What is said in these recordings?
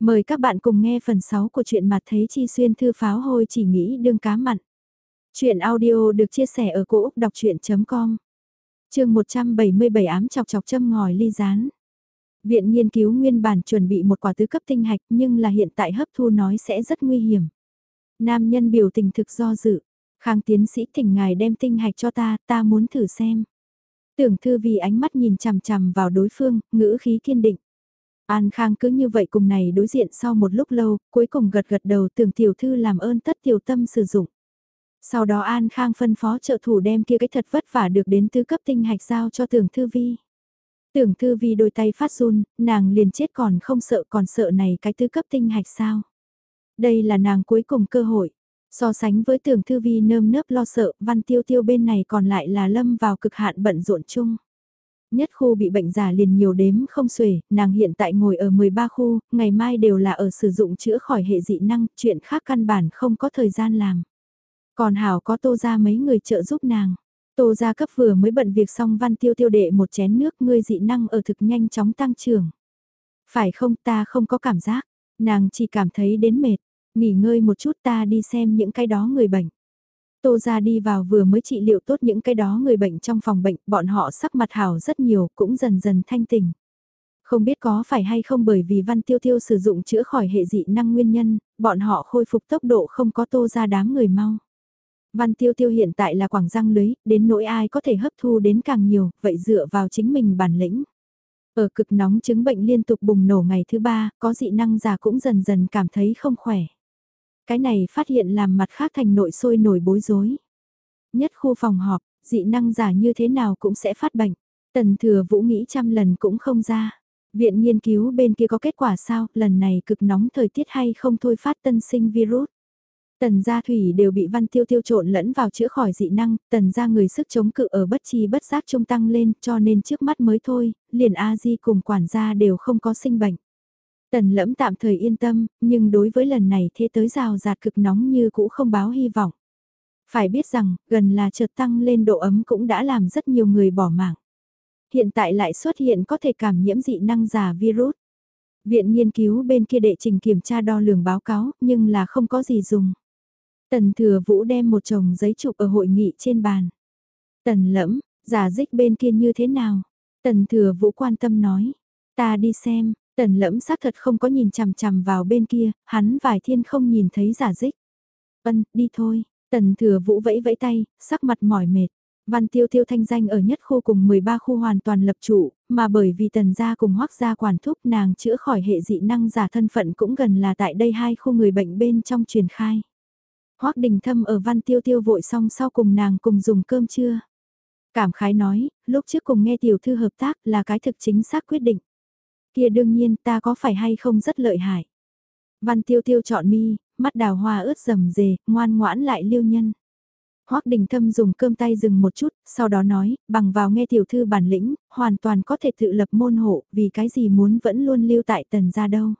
Mời các bạn cùng nghe phần 6 của truyện mặt thấy chi xuyên thư pháo hôi chỉ nghĩ đương cá mặn. Chuyện audio được chia sẻ ở cỗ đọc chuyện.com Trường 177 ám chọc chọc châm ngòi ly rán. Viện nghiên cứu nguyên bản chuẩn bị một quả tứ cấp tinh hạch nhưng là hiện tại hấp thu nói sẽ rất nguy hiểm. Nam nhân biểu tình thực do dự. Khang tiến sĩ thỉnh ngài đem tinh hạch cho ta, ta muốn thử xem. Tưởng thư vì ánh mắt nhìn chằm chằm vào đối phương, ngữ khí kiên định. An Khang cứ như vậy cùng này đối diện sau một lúc lâu, cuối cùng gật gật đầu tưởng tiểu thư làm ơn tất tiểu tâm sử dụng. Sau đó An Khang phân phó trợ thủ đem kia cái thật vất vả được đến tứ cấp tinh hạch giao cho tưởng thư vi. Tưởng thư vi đôi tay phát run, nàng liền chết còn không sợ còn sợ này cái tứ cấp tinh hạch sao. Đây là nàng cuối cùng cơ hội. So sánh với tưởng thư vi nơm nớp lo sợ, văn tiêu tiêu bên này còn lại là lâm vào cực hạn bận rộn chung. Nhất khu bị bệnh giả liền nhiều đếm không xuể, nàng hiện tại ngồi ở 13 khu, ngày mai đều là ở sử dụng chữa khỏi hệ dị năng, chuyện khác căn bản không có thời gian làm. Còn Hảo có tô ra mấy người trợ giúp nàng. Tô gia cấp vừa mới bận việc xong văn tiêu tiêu đệ một chén nước ngươi dị năng ở thực nhanh chóng tăng trưởng. Phải không ta không có cảm giác, nàng chỉ cảm thấy đến mệt, nghỉ ngơi một chút ta đi xem những cái đó người bệnh. Tô ra đi vào vừa mới trị liệu tốt những cái đó người bệnh trong phòng bệnh, bọn họ sắc mặt hảo rất nhiều, cũng dần dần thanh tình. Không biết có phải hay không bởi vì văn tiêu tiêu sử dụng chữa khỏi hệ dị năng nguyên nhân, bọn họ khôi phục tốc độ không có tô ra đám người mau. Văn tiêu tiêu hiện tại là quảng răng lưới, đến nỗi ai có thể hấp thu đến càng nhiều, vậy dựa vào chính mình bản lĩnh. Ở cực nóng chứng bệnh liên tục bùng nổ ngày thứ ba, có dị năng già cũng dần dần cảm thấy không khỏe. Cái này phát hiện làm mặt khác thành nội sôi nổi bối rối. Nhất khu phòng họp, dị năng giả như thế nào cũng sẽ phát bệnh. Tần thừa vũ nghĩ trăm lần cũng không ra. Viện nghiên cứu bên kia có kết quả sao, lần này cực nóng thời tiết hay không thôi phát tân sinh virus. Tần gia thủy đều bị văn tiêu tiêu trộn lẫn vào chữa khỏi dị năng, tần gia người sức chống cự ở bất chi bất giác trung tăng lên cho nên trước mắt mới thôi, liền A-di cùng quản gia đều không có sinh bệnh. Tần lẫm tạm thời yên tâm, nhưng đối với lần này thế tới rào rạt cực nóng như cũ không báo hy vọng. Phải biết rằng, gần là chợt tăng lên độ ấm cũng đã làm rất nhiều người bỏ mạng. Hiện tại lại xuất hiện có thể cảm nhiễm dị năng giả virus. Viện nghiên cứu bên kia đệ trình kiểm tra đo lường báo cáo, nhưng là không có gì dùng. Tần thừa vũ đem một chồng giấy chụp ở hội nghị trên bàn. Tần lẫm, giả dích bên kia như thế nào? Tần thừa vũ quan tâm nói. Ta đi xem, Tần lẫm xác thật không có nhìn chằm chằm vào bên kia, hắn vài thiên không nhìn thấy giả dích. Ân, đi thôi, tần thừa vũ vẫy vẫy tay, sắc mặt mỏi mệt. Văn tiêu tiêu thanh danh ở nhất khu cùng 13 khu hoàn toàn lập trụ, mà bởi vì tần gia cùng hoác gia quản thúc nàng chữa khỏi hệ dị năng giả thân phận cũng gần là tại đây hai khu người bệnh bên trong truyền khai. Hoác đình thâm ở văn tiêu tiêu vội xong sau cùng nàng cùng dùng cơm trưa. Cảm khái nói, lúc trước cùng nghe tiểu thư hợp tác là cái thực chính xác quyết định. Kia đương nhiên ta có phải hay không rất lợi hại. Văn tiêu tiêu chọn mi, mắt đào hoa ướt rầm rề, ngoan ngoãn lại liêu nhân. Hoắc Đình Thâm dùng cơm tay dừng một chút, sau đó nói, bằng vào nghe tiểu thư bản lĩnh, hoàn toàn có thể tự lập môn hộ, vì cái gì muốn vẫn luôn lưu tại tần gia đâu.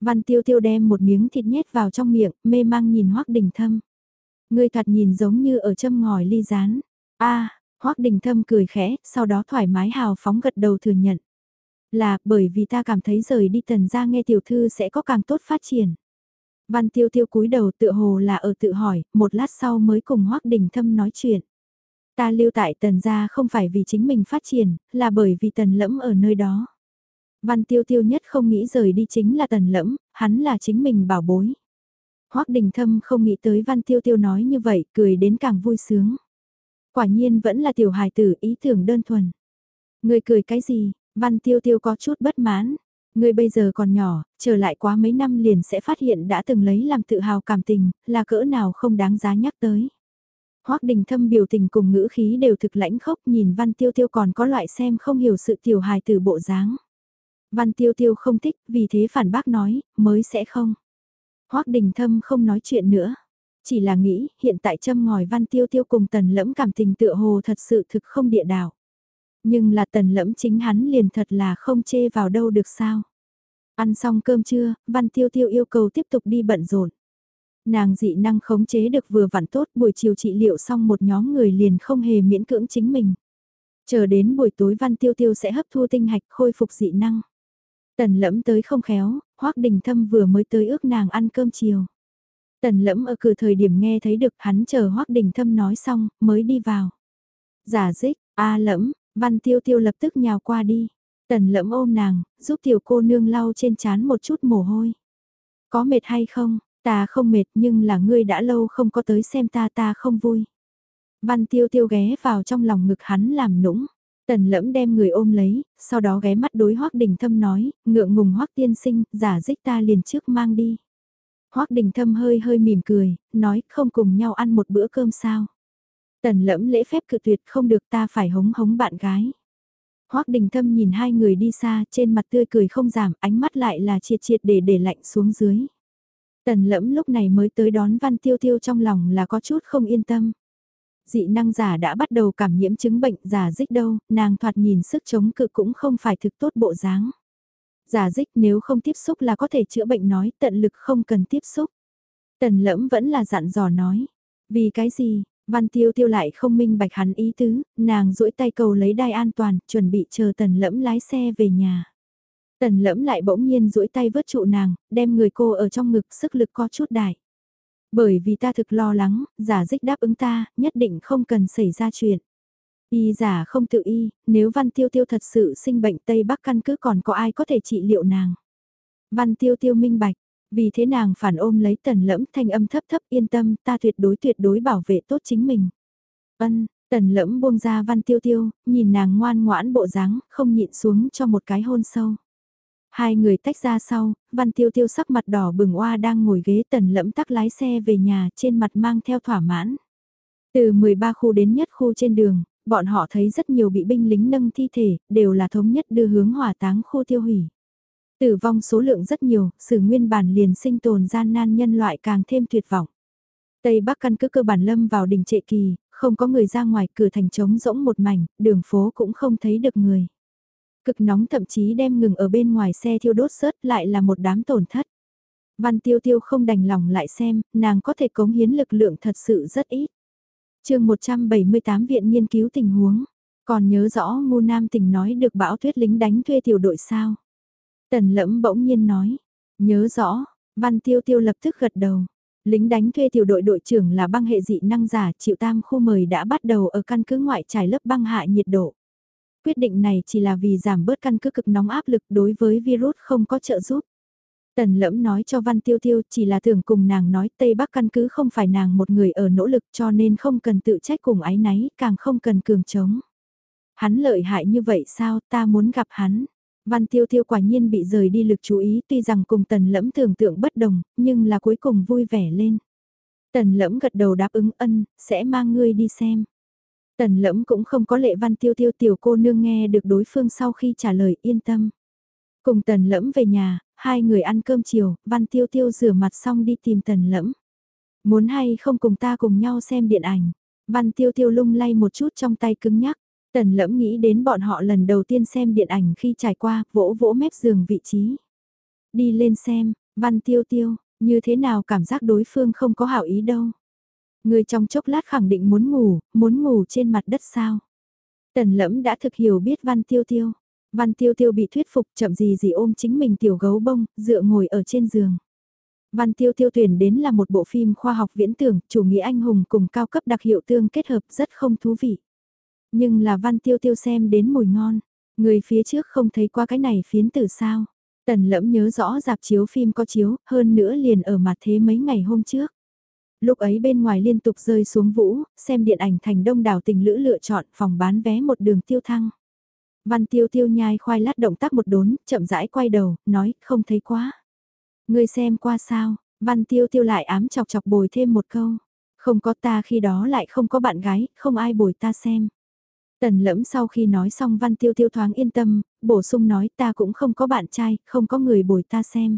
Văn tiêu tiêu đem một miếng thịt nhét vào trong miệng, mê mang nhìn Hoắc Đình Thâm. Người thật nhìn giống như ở châm ngòi ly rán. a Hoắc Đình Thâm cười khẽ, sau đó thoải mái hào phóng gật đầu thừa nhận. Là, bởi vì ta cảm thấy rời đi tần ra nghe tiểu thư sẽ có càng tốt phát triển. Văn tiêu tiêu cúi đầu tự hồ là ở tự hỏi, một lát sau mới cùng hoắc Đình Thâm nói chuyện. Ta lưu tại tần gia không phải vì chính mình phát triển, là bởi vì tần lẫm ở nơi đó. Văn tiêu tiêu nhất không nghĩ rời đi chính là tần lẫm, hắn là chính mình bảo bối. hoắc Đình Thâm không nghĩ tới Văn Tiêu Tiêu nói như vậy, cười đến càng vui sướng. Quả nhiên vẫn là tiểu hài tử ý tưởng đơn thuần. Người cười cái gì, Văn tiêu tiêu có chút bất mãn. Người bây giờ còn nhỏ, trở lại quá mấy năm liền sẽ phát hiện đã từng lấy làm tự hào cảm tình, là cỡ nào không đáng giá nhắc tới. Hoác đình thâm biểu tình cùng ngữ khí đều thực lãnh khốc nhìn văn tiêu tiêu còn có loại xem không hiểu sự tiểu hài từ bộ dáng. Văn tiêu tiêu không thích, vì thế phản bác nói, mới sẽ không. Hoác đình thâm không nói chuyện nữa. Chỉ là nghĩ, hiện tại châm ngòi văn tiêu tiêu cùng tần lẫm cảm tình tựa hồ thật sự thực không địa đạo nhưng là tần lẫm chính hắn liền thật là không chê vào đâu được sao. Ăn xong cơm trưa, Văn Tiêu Tiêu yêu cầu tiếp tục đi bận rộn. Nàng dị năng khống chế được vừa vặn tốt buổi chiều trị liệu xong một nhóm người liền không hề miễn cưỡng chính mình. Chờ đến buổi tối Văn Tiêu Tiêu sẽ hấp thu tinh hạch khôi phục dị năng. Tần lẫm tới không khéo, Hoác Đình Thâm vừa mới tới ước nàng ăn cơm chiều. Tần lẫm ở cửa thời điểm nghe thấy được hắn chờ Hoác Đình Thâm nói xong, mới đi vào. Giả dích, a lẫm, văn tiêu tiêu lập tức nhào qua đi. Tần lẫm ôm nàng, giúp tiểu cô nương lau trên chán một chút mồ hôi. Có mệt hay không? Ta không mệt nhưng là ngươi đã lâu không có tới xem ta ta không vui. Văn tiêu tiêu ghé vào trong lòng ngực hắn làm nũng. Tần lẫm đem người ôm lấy, sau đó ghé mắt đối hoắc đình thâm nói, ngượng ngùng hoắc tiên sinh, giả dích ta liền trước mang đi. hoắc đình thâm hơi hơi mỉm cười, nói không cùng nhau ăn một bữa cơm sao. Tần lẫm lễ phép cự tuyệt không được ta phải hống hống bạn gái. hoắc đình thâm nhìn hai người đi xa trên mặt tươi cười không giảm ánh mắt lại là triệt triệt để để lạnh xuống dưới. Tần lẫm lúc này mới tới đón văn tiêu tiêu trong lòng là có chút không yên tâm. Dị năng giả đã bắt đầu cảm nhiễm chứng bệnh giả dích đâu, nàng thoạt nhìn sức chống cự cũng không phải thực tốt bộ dáng. Giả dích nếu không tiếp xúc là có thể chữa bệnh nói tận lực không cần tiếp xúc. Tần lẫm vẫn là dặn dò nói. Vì cái gì, văn tiêu tiêu lại không minh bạch hắn ý tứ, nàng duỗi tay cầu lấy đai an toàn, chuẩn bị chờ tần lẫm lái xe về nhà. Tần lẫm lại bỗng nhiên duỗi tay vớt trụ nàng, đem người cô ở trong ngực sức lực có chút đại. Bởi vì ta thực lo lắng, giả dích đáp ứng ta, nhất định không cần xảy ra chuyện. Y giả không tự y, nếu Văn Tiêu Tiêu thật sự sinh bệnh Tây Bắc căn cứ còn có ai có thể trị liệu nàng. Văn Tiêu Tiêu minh bạch, vì thế nàng phản ôm lấy tần lẫm thanh âm thấp thấp yên tâm ta tuyệt đối tuyệt đối bảo vệ tốt chính mình. Ân, tần lẫm buông ra Văn Tiêu Tiêu, nhìn nàng ngoan ngoãn bộ dáng, không nhịn xuống cho một cái hôn sâu. Hai người tách ra sau, Văn Tiêu Tiêu sắc mặt đỏ bừng oa đang ngồi ghế tần lẫm tắc lái xe về nhà trên mặt mang theo thỏa mãn. Từ 13 khu đến nhất khu trên đường, bọn họ thấy rất nhiều bị binh lính nâng thi thể, đều là thống nhất đưa hướng hỏa táng khu tiêu hủy. Tử vong số lượng rất nhiều, sự nguyên bản liền sinh tồn gian nan nhân loại càng thêm tuyệt vọng. Tây Bắc căn cứ cơ bản lâm vào đỉnh trệ kỳ, không có người ra ngoài cửa thành trống rỗng một mảnh, đường phố cũng không thấy được người. Cực nóng thậm chí đem ngừng ở bên ngoài xe thiêu đốt sớt lại là một đám tổn thất. Văn tiêu tiêu không đành lòng lại xem, nàng có thể cống hiến lực lượng thật sự rất ít. chương 178 viện nghiên cứu tình huống, còn nhớ rõ ngu nam tình nói được bão tuyết lính đánh thuê tiểu đội sao. Tần lẫm bỗng nhiên nói, nhớ rõ, văn tiêu tiêu lập tức gật đầu. Lính đánh thuê tiểu đội đội trưởng là băng hệ dị năng giả chịu tam khu mời đã bắt đầu ở căn cứ ngoại trải lớp băng hạ nhiệt độ. Quyết định này chỉ là vì giảm bớt căn cứ cực nóng áp lực đối với virus không có trợ giúp. Tần lẫm nói cho Văn Tiêu Tiêu chỉ là tưởng cùng nàng nói Tây Bắc căn cứ không phải nàng một người ở nỗ lực cho nên không cần tự trách cùng ái náy, càng không cần cường chống. Hắn lợi hại như vậy sao ta muốn gặp hắn. Văn Tiêu Tiêu quả nhiên bị rời đi lực chú ý tuy rằng cùng tần lẫm tưởng tượng bất đồng, nhưng là cuối cùng vui vẻ lên. Tần lẫm gật đầu đáp ứng ân, sẽ mang ngươi đi xem. Tần lẫm cũng không có lệ văn tiêu tiêu tiểu cô nương nghe được đối phương sau khi trả lời yên tâm. Cùng tần lẫm về nhà, hai người ăn cơm chiều, văn tiêu tiêu rửa mặt xong đi tìm tần lẫm. Muốn hay không cùng ta cùng nhau xem điện ảnh. Văn tiêu tiêu lung lay một chút trong tay cứng nhắc. Tần lẫm nghĩ đến bọn họ lần đầu tiên xem điện ảnh khi trải qua, vỗ vỗ mép giường vị trí. Đi lên xem, văn tiêu tiêu, như thế nào cảm giác đối phương không có hảo ý đâu. Người trong chốc lát khẳng định muốn ngủ, muốn ngủ trên mặt đất sao. Tần lẫm đã thực hiểu biết văn tiêu tiêu. Văn tiêu tiêu bị thuyết phục chậm gì gì ôm chính mình tiểu gấu bông, dựa ngồi ở trên giường. Văn tiêu tiêu tuyển đến là một bộ phim khoa học viễn tưởng, chủ nghĩa anh hùng cùng cao cấp đặc hiệu tương kết hợp rất không thú vị. Nhưng là văn tiêu tiêu xem đến mùi ngon, người phía trước không thấy qua cái này phiến tử sao. Tần lẫm nhớ rõ dạp chiếu phim có chiếu, hơn nữa liền ở mặt thế mấy ngày hôm trước. Lúc ấy bên ngoài liên tục rơi xuống vũ, xem điện ảnh thành đông đảo tình lữ lựa chọn phòng bán vé một đường tiêu thăng. Văn tiêu tiêu nhai khoai lát động tác một đốn, chậm rãi quay đầu, nói, không thấy quá. người xem qua sao, văn tiêu tiêu lại ám chọc chọc bồi thêm một câu. Không có ta khi đó lại không có bạn gái, không ai bồi ta xem. Tần lẫm sau khi nói xong văn tiêu tiêu thoáng yên tâm, bổ sung nói ta cũng không có bạn trai, không có người bồi ta xem.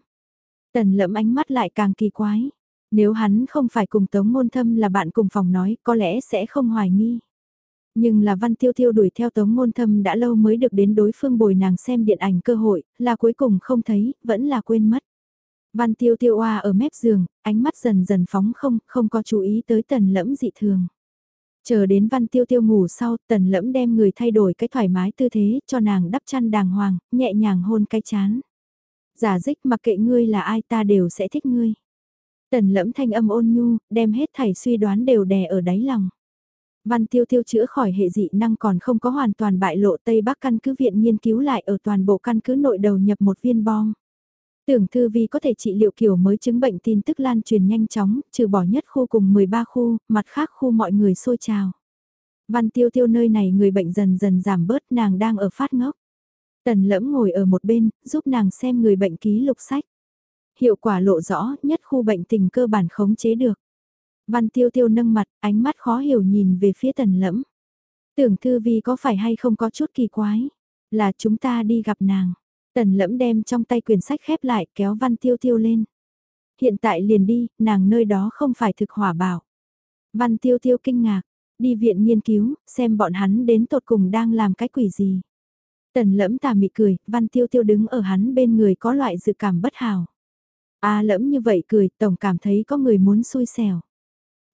Tần lẫm ánh mắt lại càng kỳ quái. Nếu hắn không phải cùng Tống Ngôn Thâm là bạn cùng phòng nói, có lẽ sẽ không hoài nghi. Nhưng là Văn Tiêu Tiêu đuổi theo Tống Ngôn Thâm đã lâu mới được đến đối phương bồi nàng xem điện ảnh cơ hội, là cuối cùng không thấy, vẫn là quên mất. Văn Tiêu Tiêu oa ở mép giường, ánh mắt dần dần phóng không, không có chú ý tới tần lẫm dị thường. Chờ đến Văn Tiêu Tiêu ngủ sau, tần lẫm đem người thay đổi cái thoải mái tư thế cho nàng đắp chăn đàng hoàng, nhẹ nhàng hôn cái chán. Giả dích mặc kệ ngươi là ai ta đều sẽ thích ngươi. Tần lẫm thanh âm ôn nhu, đem hết thảy suy đoán đều đè ở đáy lòng. Văn tiêu tiêu chữa khỏi hệ dị năng còn không có hoàn toàn bại lộ Tây Bắc căn cứ viện nghiên cứu lại ở toàn bộ căn cứ nội đầu nhập một viên bom. Tưởng thư vi có thể trị liệu kiểu mới chứng bệnh tin tức lan truyền nhanh chóng, trừ bỏ nhất khu cùng 13 khu, mặt khác khu mọi người xôi trào. Văn tiêu tiêu nơi này người bệnh dần dần giảm bớt nàng đang ở phát ngốc. Tần lẫm ngồi ở một bên, giúp nàng xem người bệnh ký lục sách. Hiệu quả lộ rõ, nhất khu bệnh tình cơ bản khống chế được. Văn tiêu tiêu nâng mặt, ánh mắt khó hiểu nhìn về phía tần lẫm. Tưởng thư vi có phải hay không có chút kỳ quái, là chúng ta đi gặp nàng. Tần lẫm đem trong tay quyển sách khép lại kéo văn tiêu tiêu lên. Hiện tại liền đi, nàng nơi đó không phải thực hỏa bảo. Văn tiêu tiêu kinh ngạc, đi viện nghiên cứu, xem bọn hắn đến tột cùng đang làm cái quỷ gì. Tần lẫm tà mị cười, văn tiêu tiêu đứng ở hắn bên người có loại dự cảm bất hảo. A lẫm như vậy cười, tổng cảm thấy có người muốn xui xẻo.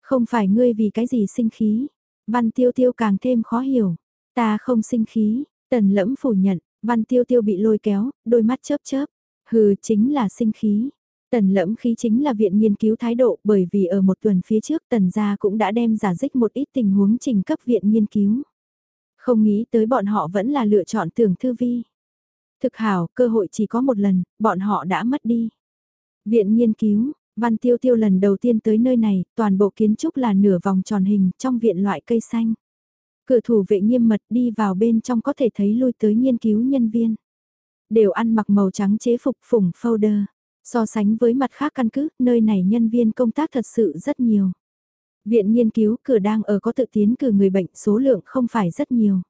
Không phải ngươi vì cái gì sinh khí. Văn tiêu tiêu càng thêm khó hiểu. Ta không sinh khí, tần lẫm phủ nhận, văn tiêu tiêu bị lôi kéo, đôi mắt chớp chớp. Hừ chính là sinh khí. Tần lẫm khí chính là viện nghiên cứu thái độ bởi vì ở một tuần phía trước tần gia cũng đã đem giả dích một ít tình huống trình cấp viện nghiên cứu. Không nghĩ tới bọn họ vẫn là lựa chọn tưởng thư vi. Thực hảo, cơ hội chỉ có một lần, bọn họ đã mất đi. Viện nghiên cứu, Văn Tiêu Tiêu lần đầu tiên tới nơi này, toàn bộ kiến trúc là nửa vòng tròn hình trong viện loại cây xanh. Cửa thủ vệ nghiêm mật đi vào bên trong có thể thấy lui tới nghiên cứu nhân viên. Đều ăn mặc màu trắng chế phục phủng folder. So sánh với mặt khác căn cứ, nơi này nhân viên công tác thật sự rất nhiều. Viện nghiên cứu cửa đang ở có tự tiến cử người bệnh số lượng không phải rất nhiều.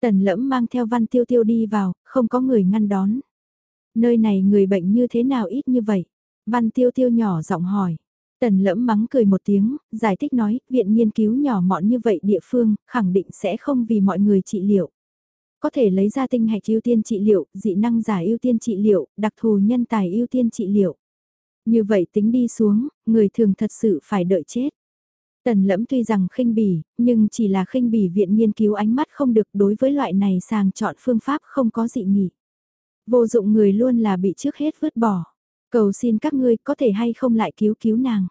Tần lẫm mang theo văn tiêu tiêu đi vào, không có người ngăn đón. Nơi này người bệnh như thế nào ít như vậy? Văn tiêu tiêu nhỏ giọng hỏi. Tần lẫm mắng cười một tiếng, giải thích nói, viện nghiên cứu nhỏ mọn như vậy địa phương, khẳng định sẽ không vì mọi người trị liệu. Có thể lấy ra tinh hạch ưu tiên trị liệu, dị năng giả ưu tiên trị liệu, đặc thù nhân tài ưu tiên trị liệu. Như vậy tính đi xuống, người thường thật sự phải đợi chết. Tần lẫm tuy rằng khinh bỉ, nhưng chỉ là khinh bỉ viện nghiên cứu ánh mắt không được đối với loại này sàng chọn phương pháp không có dị nghị. Vô dụng người luôn là bị trước hết vứt bỏ. Cầu xin các ngươi có thể hay không lại cứu cứu nàng.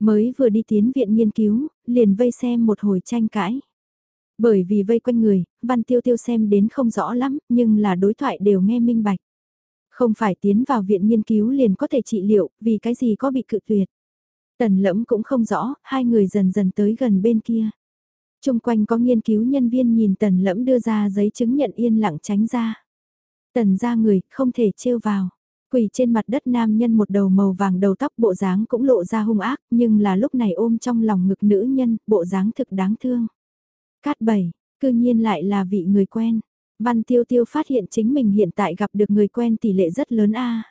Mới vừa đi tiến viện nghiên cứu, liền vây xem một hồi tranh cãi. Bởi vì vây quanh người, văn tiêu tiêu xem đến không rõ lắm, nhưng là đối thoại đều nghe minh bạch. Không phải tiến vào viện nghiên cứu liền có thể trị liệu, vì cái gì có bị cự tuyệt. Tần lẫm cũng không rõ, hai người dần dần tới gần bên kia. Trung quanh có nghiên cứu nhân viên nhìn tần lẫm đưa ra giấy chứng nhận yên lặng tránh ra. Tần ra người, không thể trêu vào. Quỳ trên mặt đất nam nhân một đầu màu vàng đầu tóc bộ dáng cũng lộ ra hung ác, nhưng là lúc này ôm trong lòng ngực nữ nhân, bộ dáng thực đáng thương. Cát bảy, cư nhiên lại là vị người quen. Văn tiêu tiêu phát hiện chính mình hiện tại gặp được người quen tỷ lệ rất lớn a.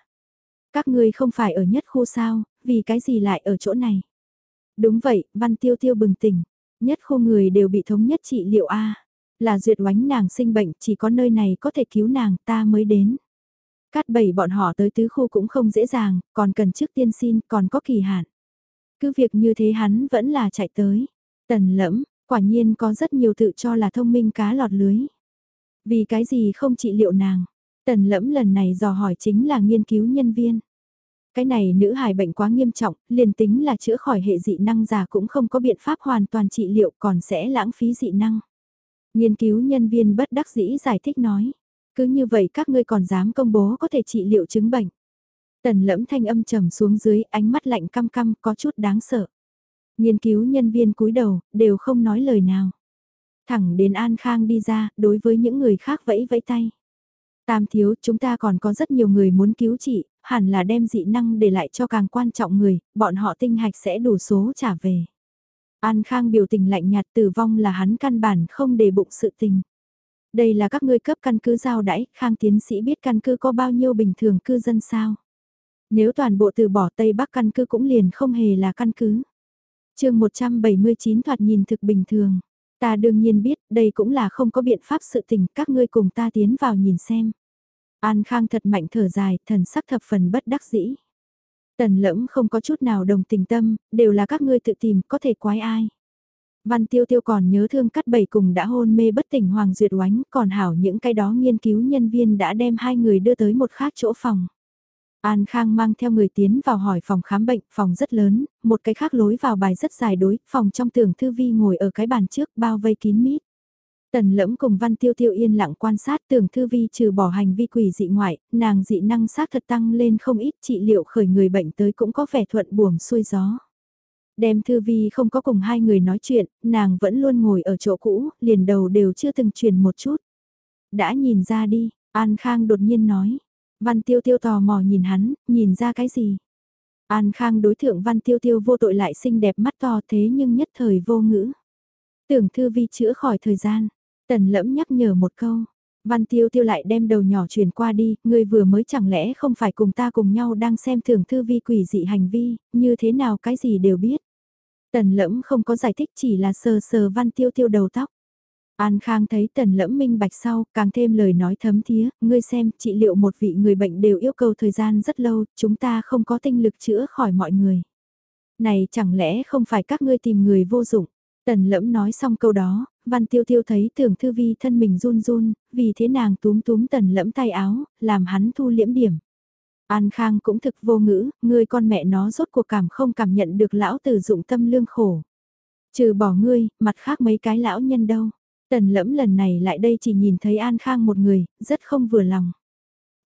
Các ngươi không phải ở nhất khu sao, vì cái gì lại ở chỗ này? Đúng vậy, văn tiêu tiêu bừng tỉnh. Nhất khu người đều bị thống nhất trị liệu a. Là duyệt oánh nàng sinh bệnh, chỉ có nơi này có thể cứu nàng, ta mới đến. Cát bảy bọn họ tới tứ khu cũng không dễ dàng, còn cần trước tiên xin, còn có kỳ hạn. Cứ việc như thế hắn vẫn là chạy tới. Tần lẫm, quả nhiên có rất nhiều tự cho là thông minh cá lọt lưới. Vì cái gì không trị liệu nàng? Tần lẫm lần này dò hỏi chính là nghiên cứu nhân viên. Cái này nữ hài bệnh quá nghiêm trọng, liền tính là chữa khỏi hệ dị năng già cũng không có biện pháp hoàn toàn trị liệu còn sẽ lãng phí dị năng. Nghiên cứu nhân viên bất đắc dĩ giải thích nói. Cứ như vậy các ngươi còn dám công bố có thể trị liệu chứng bệnh. Tần lẫm thanh âm trầm xuống dưới ánh mắt lạnh căm căm có chút đáng sợ. Nghiên cứu nhân viên cúi đầu, đều không nói lời nào. Thẳng đến An Khang đi ra, đối với những người khác vẫy vẫy tay. Tam thiếu, chúng ta còn có rất nhiều người muốn cứu trị, hẳn là đem dị năng để lại cho càng quan trọng người, bọn họ tinh hạch sẽ đủ số trả về. An Khang biểu tình lạnh nhạt tử vong là hắn căn bản không để bụng sự tình. Đây là các ngươi cấp căn cứ giao đãi, Khang tiến sĩ biết căn cứ có bao nhiêu bình thường cư dân sao. Nếu toàn bộ từ bỏ Tây Bắc căn cứ cũng liền không hề là căn cứ. chương 179 thoạt nhìn thực bình thường. Ta đương nhiên biết đây cũng là không có biện pháp sự tình các ngươi cùng ta tiến vào nhìn xem. An Khang thật mạnh thở dài, thần sắc thập phần bất đắc dĩ. Tần lẫm không có chút nào đồng tình tâm, đều là các ngươi tự tìm, có thể quái ai. Văn tiêu tiêu còn nhớ thương cắt bảy cùng đã hôn mê bất tỉnh Hoàng Duyệt oánh, còn hảo những cái đó nghiên cứu nhân viên đã đem hai người đưa tới một khác chỗ phòng. An Khang mang theo người tiến vào hỏi phòng khám bệnh, phòng rất lớn, một cái khác lối vào bài rất dài đối, phòng trong tường thư vi ngồi ở cái bàn trước bao vây kín mít. Tần lẫm cùng văn tiêu tiêu yên lặng quan sát tường thư vi trừ bỏ hành vi quỷ dị ngoại, nàng dị năng sát thật tăng lên không ít trị liệu khởi người bệnh tới cũng có vẻ thuận buồm xuôi gió. Đem thư vi không có cùng hai người nói chuyện, nàng vẫn luôn ngồi ở chỗ cũ, liền đầu đều chưa từng chuyển một chút. Đã nhìn ra đi, An Khang đột nhiên nói. Văn tiêu tiêu tò mò nhìn hắn, nhìn ra cái gì? An Khang đối thượng văn tiêu tiêu vô tội lại xinh đẹp mắt to thế nhưng nhất thời vô ngữ. Tưởng thư vi chữa khỏi thời gian, tần lẫm nhắc nhở một câu. Văn tiêu tiêu lại đem đầu nhỏ chuyển qua đi, ngươi vừa mới chẳng lẽ không phải cùng ta cùng nhau đang xem thưởng thư vi quỷ dị hành vi, như thế nào cái gì đều biết. Tần lẫm không có giải thích chỉ là sờ sờ văn tiêu tiêu đầu tóc. An Khang thấy tần lẫm minh bạch sau, càng thêm lời nói thấm thía, ngươi xem, trị liệu một vị người bệnh đều yêu cầu thời gian rất lâu, chúng ta không có tinh lực chữa khỏi mọi người. Này chẳng lẽ không phải các ngươi tìm người vô dụng? Tần lẫm nói xong câu đó, văn tiêu tiêu thấy tưởng thư vi thân mình run run, vì thế nàng túm túm tần lẫm tay áo, làm hắn thu liễm điểm. An Khang cũng thực vô ngữ, ngươi con mẹ nó rốt cuộc cảm không cảm nhận được lão tử dụng tâm lương khổ. Trừ bỏ ngươi, mặt khác mấy cái lão nhân đâu. Tần lẫm lần này lại đây chỉ nhìn thấy An Khang một người, rất không vừa lòng.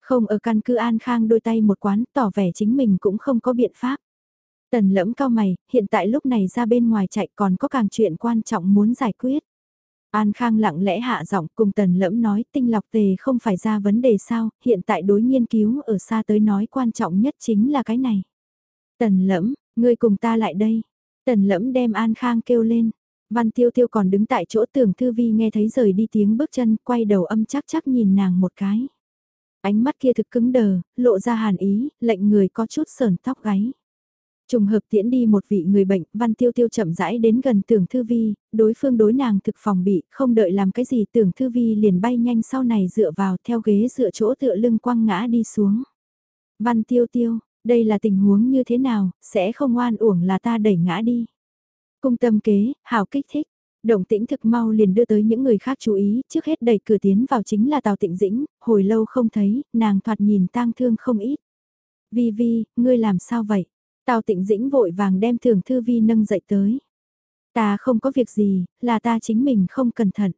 Không ở căn cứ An Khang đôi tay một quán, tỏ vẻ chính mình cũng không có biện pháp. Tần lẫm cao mày, hiện tại lúc này ra bên ngoài chạy còn có càng chuyện quan trọng muốn giải quyết. An Khang lặng lẽ hạ giọng cùng tần lẫm nói tinh lọc tề không phải ra vấn đề sao, hiện tại đối nghiên cứu ở xa tới nói quan trọng nhất chính là cái này. Tần lẫm, ngươi cùng ta lại đây. Tần lẫm đem An Khang kêu lên. Văn tiêu tiêu còn đứng tại chỗ tưởng thư vi nghe thấy rời đi tiếng bước chân, quay đầu âm chắc chắc nhìn nàng một cái. Ánh mắt kia thực cứng đờ, lộ ra hàn ý, lệnh người có chút sờn tóc gáy. Trùng hợp tiễn đi một vị người bệnh, văn tiêu tiêu chậm rãi đến gần tưởng thư vi, đối phương đối nàng thực phòng bị, không đợi làm cái gì tưởng thư vi liền bay nhanh sau này dựa vào theo ghế dựa chỗ tựa lưng quăng ngã đi xuống. Văn tiêu tiêu, đây là tình huống như thế nào, sẽ không oan uổng là ta đẩy ngã đi. Cung tâm kế, hào kích thích. Động tĩnh thực mau liền đưa tới những người khác chú ý, trước hết đẩy cửa tiến vào chính là Tào Tịnh Dĩnh, hồi lâu không thấy, nàng thoạt nhìn tang thương không ít. Vi Vi, ngươi làm sao vậy? Tào Tịnh Dĩnh vội vàng đem thường thư Vi nâng dậy tới. Ta không có việc gì, là ta chính mình không cẩn thận.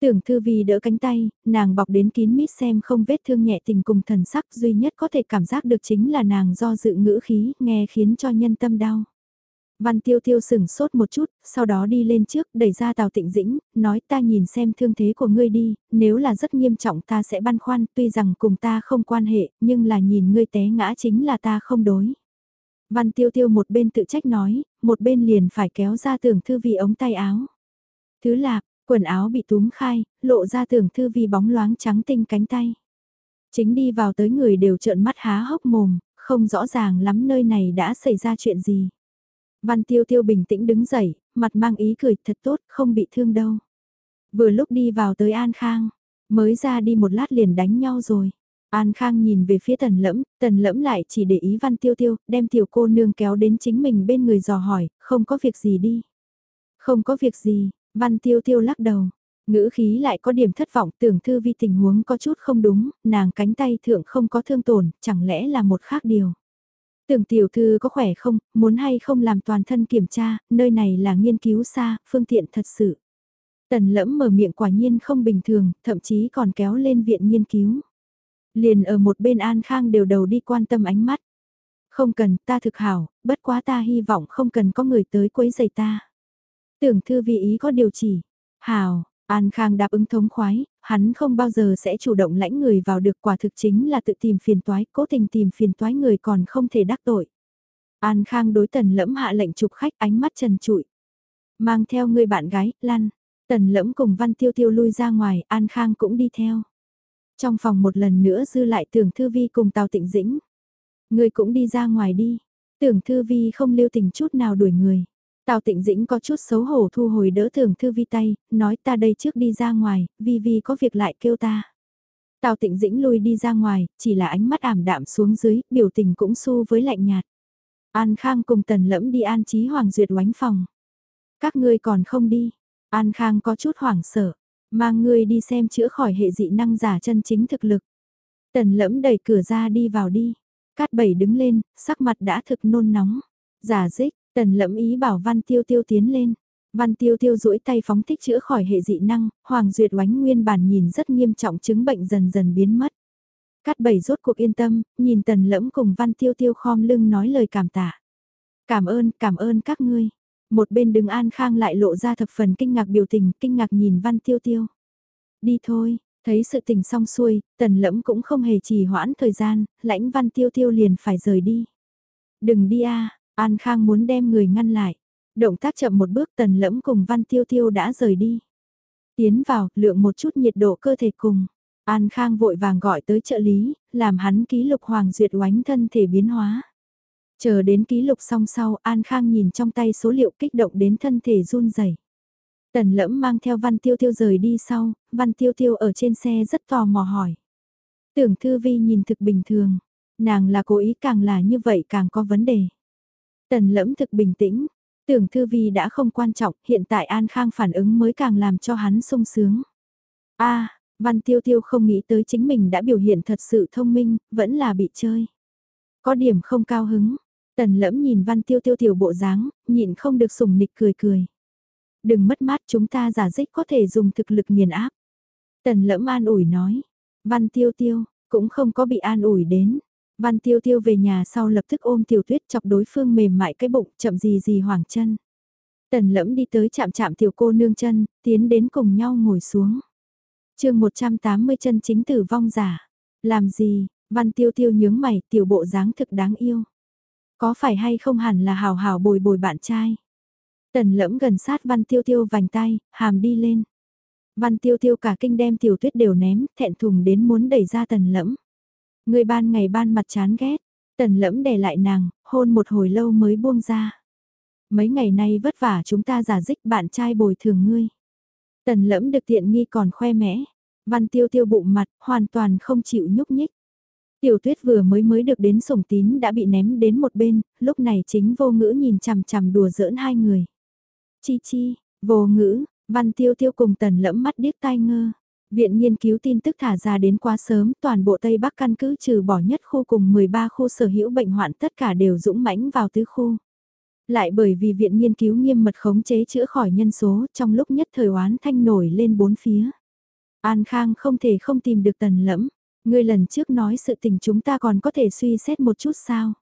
Tưởng thư vi đỡ cánh tay, nàng bọc đến kín mít xem không vết thương nhẹ tình cùng thần sắc duy nhất có thể cảm giác được chính là nàng do dự ngữ khí nghe khiến cho nhân tâm đau. Văn tiêu tiêu sừng sốt một chút, sau đó đi lên trước, đẩy ra Tào Tịnh Dĩnh, nói ta nhìn xem thương thế của ngươi đi, nếu là rất nghiêm trọng ta sẽ băn khoăn, tuy rằng cùng ta không quan hệ, nhưng là nhìn ngươi té ngã chính là ta không đối. Văn tiêu tiêu một bên tự trách nói, một bên liền phải kéo ra tưởng thư vi ống tay áo. Thứ lạp, quần áo bị túm khai, lộ ra tưởng thư vi bóng loáng trắng tinh cánh tay. Chính đi vào tới người đều trợn mắt há hốc mồm, không rõ ràng lắm nơi này đã xảy ra chuyện gì. Văn tiêu tiêu bình tĩnh đứng dậy, mặt mang ý cười thật tốt, không bị thương đâu. Vừa lúc đi vào tới An Khang, mới ra đi một lát liền đánh nhau rồi. An Khang nhìn về phía tần lẫm, tần lẫm lại chỉ để ý văn tiêu tiêu, đem tiểu cô nương kéo đến chính mình bên người dò hỏi, không có việc gì đi. Không có việc gì, văn tiêu tiêu lắc đầu. Ngữ khí lại có điểm thất vọng tưởng thư vi tình huống có chút không đúng, nàng cánh tay thượng không có thương tổn, chẳng lẽ là một khác điều. Tưởng tiểu thư có khỏe không, muốn hay không làm toàn thân kiểm tra, nơi này là nghiên cứu xa, phương tiện thật sự. Tần lẫm mở miệng quả nhiên không bình thường, thậm chí còn kéo lên viện nghiên cứu. Liền ở một bên An Khang đều đầu đi quan tâm ánh mắt. Không cần, ta thực hảo, bất quá ta hy vọng không cần có người tới quấy giày ta. Tưởng thư vị ý có điều chỉ. Hảo, An Khang đáp ứng thống khoái, hắn không bao giờ sẽ chủ động lãnh người vào được quả thực chính là tự tìm phiền toái, cố tình tìm phiền toái người còn không thể đắc tội. An Khang đối tần lẫm hạ lệnh chụp khách ánh mắt trần trụi. Mang theo người bạn gái, lăn. Tần lẫm cùng Văn Tiêu Tiêu lui ra ngoài, An Khang cũng đi theo. Trong phòng một lần nữa dư lại tưởng Thư Vi cùng Tào Tịnh Dĩnh. Người cũng đi ra ngoài đi. Tưởng Thư Vi không lưu tình chút nào đuổi người. Tào Tịnh Dĩnh có chút xấu hổ thu hồi đỡ tưởng Thư Vi tay, nói ta đây trước đi ra ngoài, Vi Vi có việc lại kêu ta. Tào Tịnh Dĩnh lui đi ra ngoài, chỉ là ánh mắt ảm đạm xuống dưới, biểu tình cũng su với lạnh nhạt. An Khang cùng Tần Lẫm đi an trí Hoàng Duyệt oánh phòng. Các ngươi còn không đi. An Khang có chút hoảng sợ, mang ngươi đi xem chữa khỏi hệ dị năng giả chân chính thực lực. Tần Lẫm đẩy cửa ra đi vào đi. Cát bảy đứng lên, sắc mặt đã thực nôn nóng. Giả dích, tần lẫm ý bảo văn tiêu tiêu tiến lên. Văn tiêu tiêu duỗi tay phóng thích chữa khỏi hệ dị năng, Hoàng Duyệt oánh nguyên bản nhìn rất nghiêm trọng chứng bệnh dần dần biến mất. Cát bảy rốt cuộc yên tâm, nhìn tần lẫm cùng văn tiêu tiêu khom lưng nói lời cảm tạ. Cảm ơn, cảm ơn các ngươi. Một bên đứng an khang lại lộ ra thập phần kinh ngạc biểu tình, kinh ngạc nhìn văn tiêu tiêu. Đi thôi, thấy sự tình xong xuôi, tần lẫm cũng không hề trì hoãn thời gian, lãnh văn tiêu tiêu liền phải rời đi. Đừng đi a An Khang muốn đem người ngăn lại. Động tác chậm một bước tần lẫm cùng văn tiêu tiêu đã rời đi. Tiến vào, lượng một chút nhiệt độ cơ thể cùng. An Khang vội vàng gọi tới trợ lý, làm hắn ký lục Hoàng Duyệt oánh thân thể biến hóa. Chờ đến ký lục xong sau, An Khang nhìn trong tay số liệu kích động đến thân thể run rẩy. Tần lẫm mang theo Văn Tiêu Tiêu rời đi sau, Văn Tiêu Tiêu ở trên xe rất tò mò hỏi. Tưởng Thư Vi nhìn thực bình thường, nàng là cố ý càng là như vậy càng có vấn đề. Tần lẫm thực bình tĩnh, tưởng Thư Vi đã không quan trọng, hiện tại An Khang phản ứng mới càng làm cho hắn sung sướng. a Văn Tiêu Tiêu không nghĩ tới chính mình đã biểu hiện thật sự thông minh, vẫn là bị chơi. Có điểm không cao hứng, tần lẫm nhìn Văn Tiêu Tiêu tiểu bộ dáng, nhịn không được sủng nịch cười cười. Đừng mất mát chúng ta giả dích có thể dùng thực lực nghiền áp. Tần lẫm an ủi nói, Văn Tiêu Tiêu, cũng không có bị an ủi đến. Văn Tiêu Tiêu về nhà sau lập tức ôm tiểu tuyết chọc đối phương mềm mại cái bụng chậm gì gì hoảng chân. Tần lẫm đi tới chạm chạm tiểu cô nương chân, tiến đến cùng nhau ngồi xuống chương 180 chân chính tử vong giả. Làm gì, văn tiêu tiêu nhướng mày tiểu bộ dáng thực đáng yêu. Có phải hay không hẳn là hào hào bồi bồi bạn trai. Tần lẫm gần sát văn tiêu tiêu vành tay, hàm đi lên. Văn tiêu tiêu cả kinh đem tiểu tuyết đều ném, thẹn thùng đến muốn đẩy ra tần lẫm. Người ban ngày ban mặt chán ghét, tần lẫm đè lại nàng, hôn một hồi lâu mới buông ra. Mấy ngày nay vất vả chúng ta giả dích bạn trai bồi thường ngươi. Tần lẫm được tiện nghi còn khoe mẽ. Văn tiêu tiêu bụng mặt, hoàn toàn không chịu nhúc nhích. Tiểu tuyết vừa mới mới được đến sủng tín đã bị ném đến một bên, lúc này chính vô ngữ nhìn chằm chằm đùa giỡn hai người. Chi chi, vô ngữ, văn tiêu tiêu cùng tần lẫm mắt điếc tai ngơ. Viện nghiên cứu tin tức thả ra đến quá sớm, toàn bộ Tây Bắc căn cứ trừ bỏ nhất khu cùng 13 khu sở hữu bệnh hoạn tất cả đều dũng mãnh vào tứ khu. Lại bởi vì viện nghiên cứu nghiêm mật khống chế chữa khỏi nhân số trong lúc nhất thời oán thanh nổi lên bốn phía. An Khang không thể không tìm được tần lẫm. Ngươi lần trước nói sự tình chúng ta còn có thể suy xét một chút sao.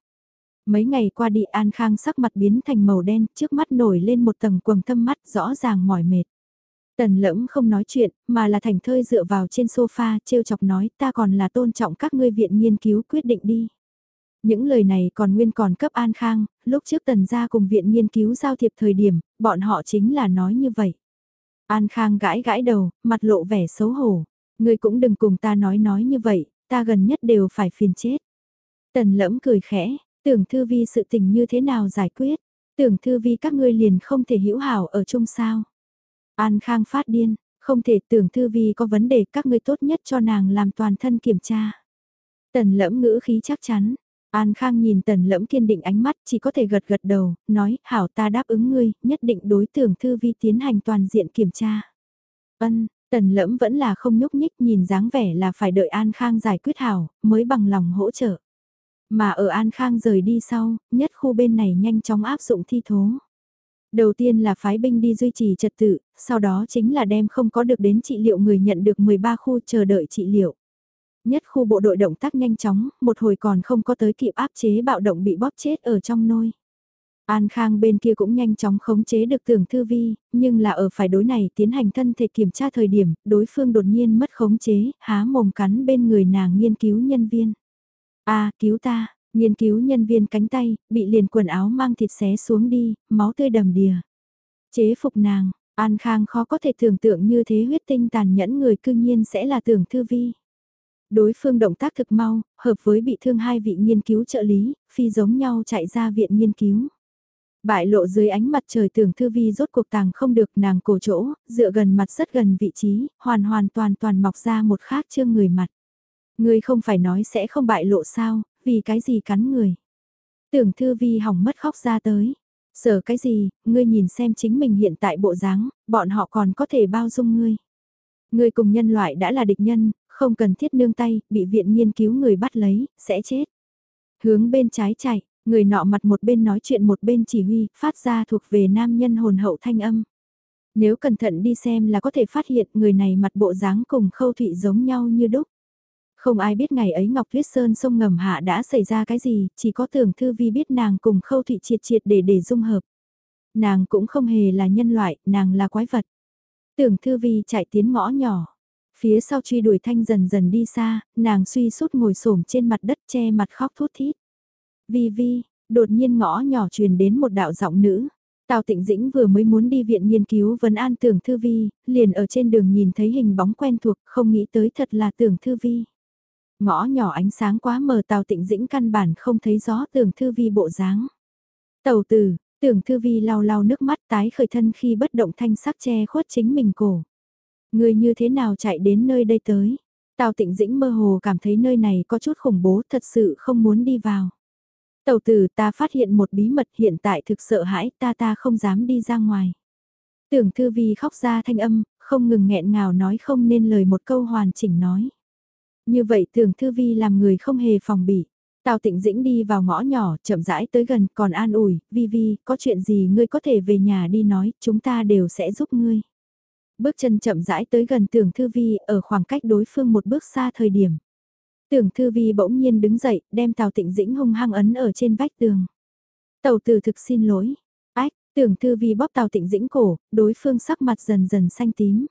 Mấy ngày qua đi An Khang sắc mặt biến thành màu đen, trước mắt nổi lên một tầng quầng thâm mắt rõ ràng mỏi mệt. Tần lẫm không nói chuyện, mà là thành thơi dựa vào trên sofa, trêu chọc nói ta còn là tôn trọng các ngươi viện nghiên cứu quyết định đi. Những lời này còn nguyên còn cấp An Khang, lúc trước tần gia cùng viện nghiên cứu giao thiệp thời điểm, bọn họ chính là nói như vậy. An Khang gãi gãi đầu, mặt lộ vẻ xấu hổ. Ngươi cũng đừng cùng ta nói nói như vậy, ta gần nhất đều phải phiền chết. Tần lẫm cười khẽ, tưởng thư vi sự tình như thế nào giải quyết. Tưởng thư vi các ngươi liền không thể hữu hảo ở chung sao. An Khang phát điên, không thể tưởng thư vi có vấn đề các ngươi tốt nhất cho nàng làm toàn thân kiểm tra. Tần lẫm ngữ khí chắc chắn, An Khang nhìn tần lẫm kiên định ánh mắt chỉ có thể gật gật đầu, nói, hảo ta đáp ứng ngươi, nhất định đối tưởng thư vi tiến hành toàn diện kiểm tra. Ân, tần lẫm vẫn là không nhúc nhích nhìn dáng vẻ là phải đợi An Khang giải quyết hảo, mới bằng lòng hỗ trợ. Mà ở An Khang rời đi sau, nhất khu bên này nhanh chóng áp dụng thi thố. Đầu tiên là phái binh đi duy trì trật tự, sau đó chính là đem không có được đến trị liệu người nhận được 13 khu chờ đợi trị liệu. Nhất khu bộ đội động tác nhanh chóng, một hồi còn không có tới kịp áp chế bạo động bị bóp chết ở trong nôi. An Khang bên kia cũng nhanh chóng khống chế được tưởng thư vi, nhưng là ở phải đối này tiến hành thân thể kiểm tra thời điểm, đối phương đột nhiên mất khống chế, há mồm cắn bên người nàng nghiên cứu nhân viên. a cứu ta, nghiên cứu nhân viên cánh tay, bị liền quần áo mang thịt xé xuống đi, máu tươi đầm đìa. Chế phục nàng, An Khang khó có thể tưởng tượng như thế huyết tinh tàn nhẫn người cư nhiên sẽ là tưởng thư vi. Đối phương động tác thực mau, hợp với bị thương hai vị nghiên cứu trợ lý, phi giống nhau chạy ra viện nghiên cứu. Bại lộ dưới ánh mặt trời tưởng thư vi rốt cuộc tàng không được nàng cổ chỗ, dựa gần mặt rất gần vị trí, hoàn hoàn toàn toàn mọc ra một khác chương người mặt. Người không phải nói sẽ không bại lộ sao, vì cái gì cắn người. Tưởng thư vi hỏng mất khóc ra tới. Sợ cái gì, ngươi nhìn xem chính mình hiện tại bộ dáng, bọn họ còn có thể bao dung ngươi. Ngươi cùng nhân loại đã là địch nhân, không cần thiết nương tay, bị viện nghiên cứu người bắt lấy, sẽ chết. Hướng bên trái chạy, người nọ mặt một bên nói chuyện một bên chỉ huy, phát ra thuộc về nam nhân hồn hậu thanh âm. Nếu cẩn thận đi xem là có thể phát hiện người này mặt bộ dáng cùng khâu thụy giống nhau như đúc. Không ai biết ngày ấy Ngọc Tuyết Sơn sông ngầm hạ đã xảy ra cái gì, chỉ có tưởng thư vi biết nàng cùng khâu thụy triệt triệt để để dung hợp. Nàng cũng không hề là nhân loại, nàng là quái vật. Tưởng thư vi chạy tiến ngõ nhỏ. Phía sau truy đuổi thanh dần dần đi xa, nàng suy sút ngồi xổm trên mặt đất che mặt khóc thút thít. Vi vi, đột nhiên ngõ nhỏ truyền đến một đạo giọng nữ. Tào Tịnh Dĩnh vừa mới muốn đi viện nghiên cứu vấn an tưởng thư vi, liền ở trên đường nhìn thấy hình bóng quen thuộc, không nghĩ tới thật là tưởng thư vi. Ngõ nhỏ ánh sáng quá mờ Tào Tịnh Dĩnh căn bản không thấy rõ tưởng thư vi bộ dáng. Tàu tử, tưởng thư vi lau lau nước mắt tái khởi thân khi bất động thanh sắc che khuất chính mình cổ. Người như thế nào chạy đến nơi đây tới? Tào Tịnh Dĩnh mơ hồ cảm thấy nơi này có chút khủng bố thật sự không muốn đi vào. Tàu tử ta phát hiện một bí mật hiện tại thực sợ hãi ta ta không dám đi ra ngoài. Tưởng thư vi khóc ra thanh âm, không ngừng nghẹn ngào nói không nên lời một câu hoàn chỉnh nói. Như vậy tưởng thư vi làm người không hề phòng bị. Tào tịnh dĩnh đi vào ngõ nhỏ, chậm rãi tới gần, còn an ủi, vi vi, có chuyện gì ngươi có thể về nhà đi nói, chúng ta đều sẽ giúp ngươi. Bước chân chậm rãi tới gần tưởng thư vi, ở khoảng cách đối phương một bước xa thời điểm. Tưởng Thư Vi bỗng nhiên đứng dậy, đem Tào Tịnh Dĩnh hung hăng ấn ở trên vách tường. Tàu tử thực xin lỗi. Ách, Tưởng Thư Vi bóp Tào Tịnh Dĩnh cổ, đối phương sắc mặt dần dần xanh tím.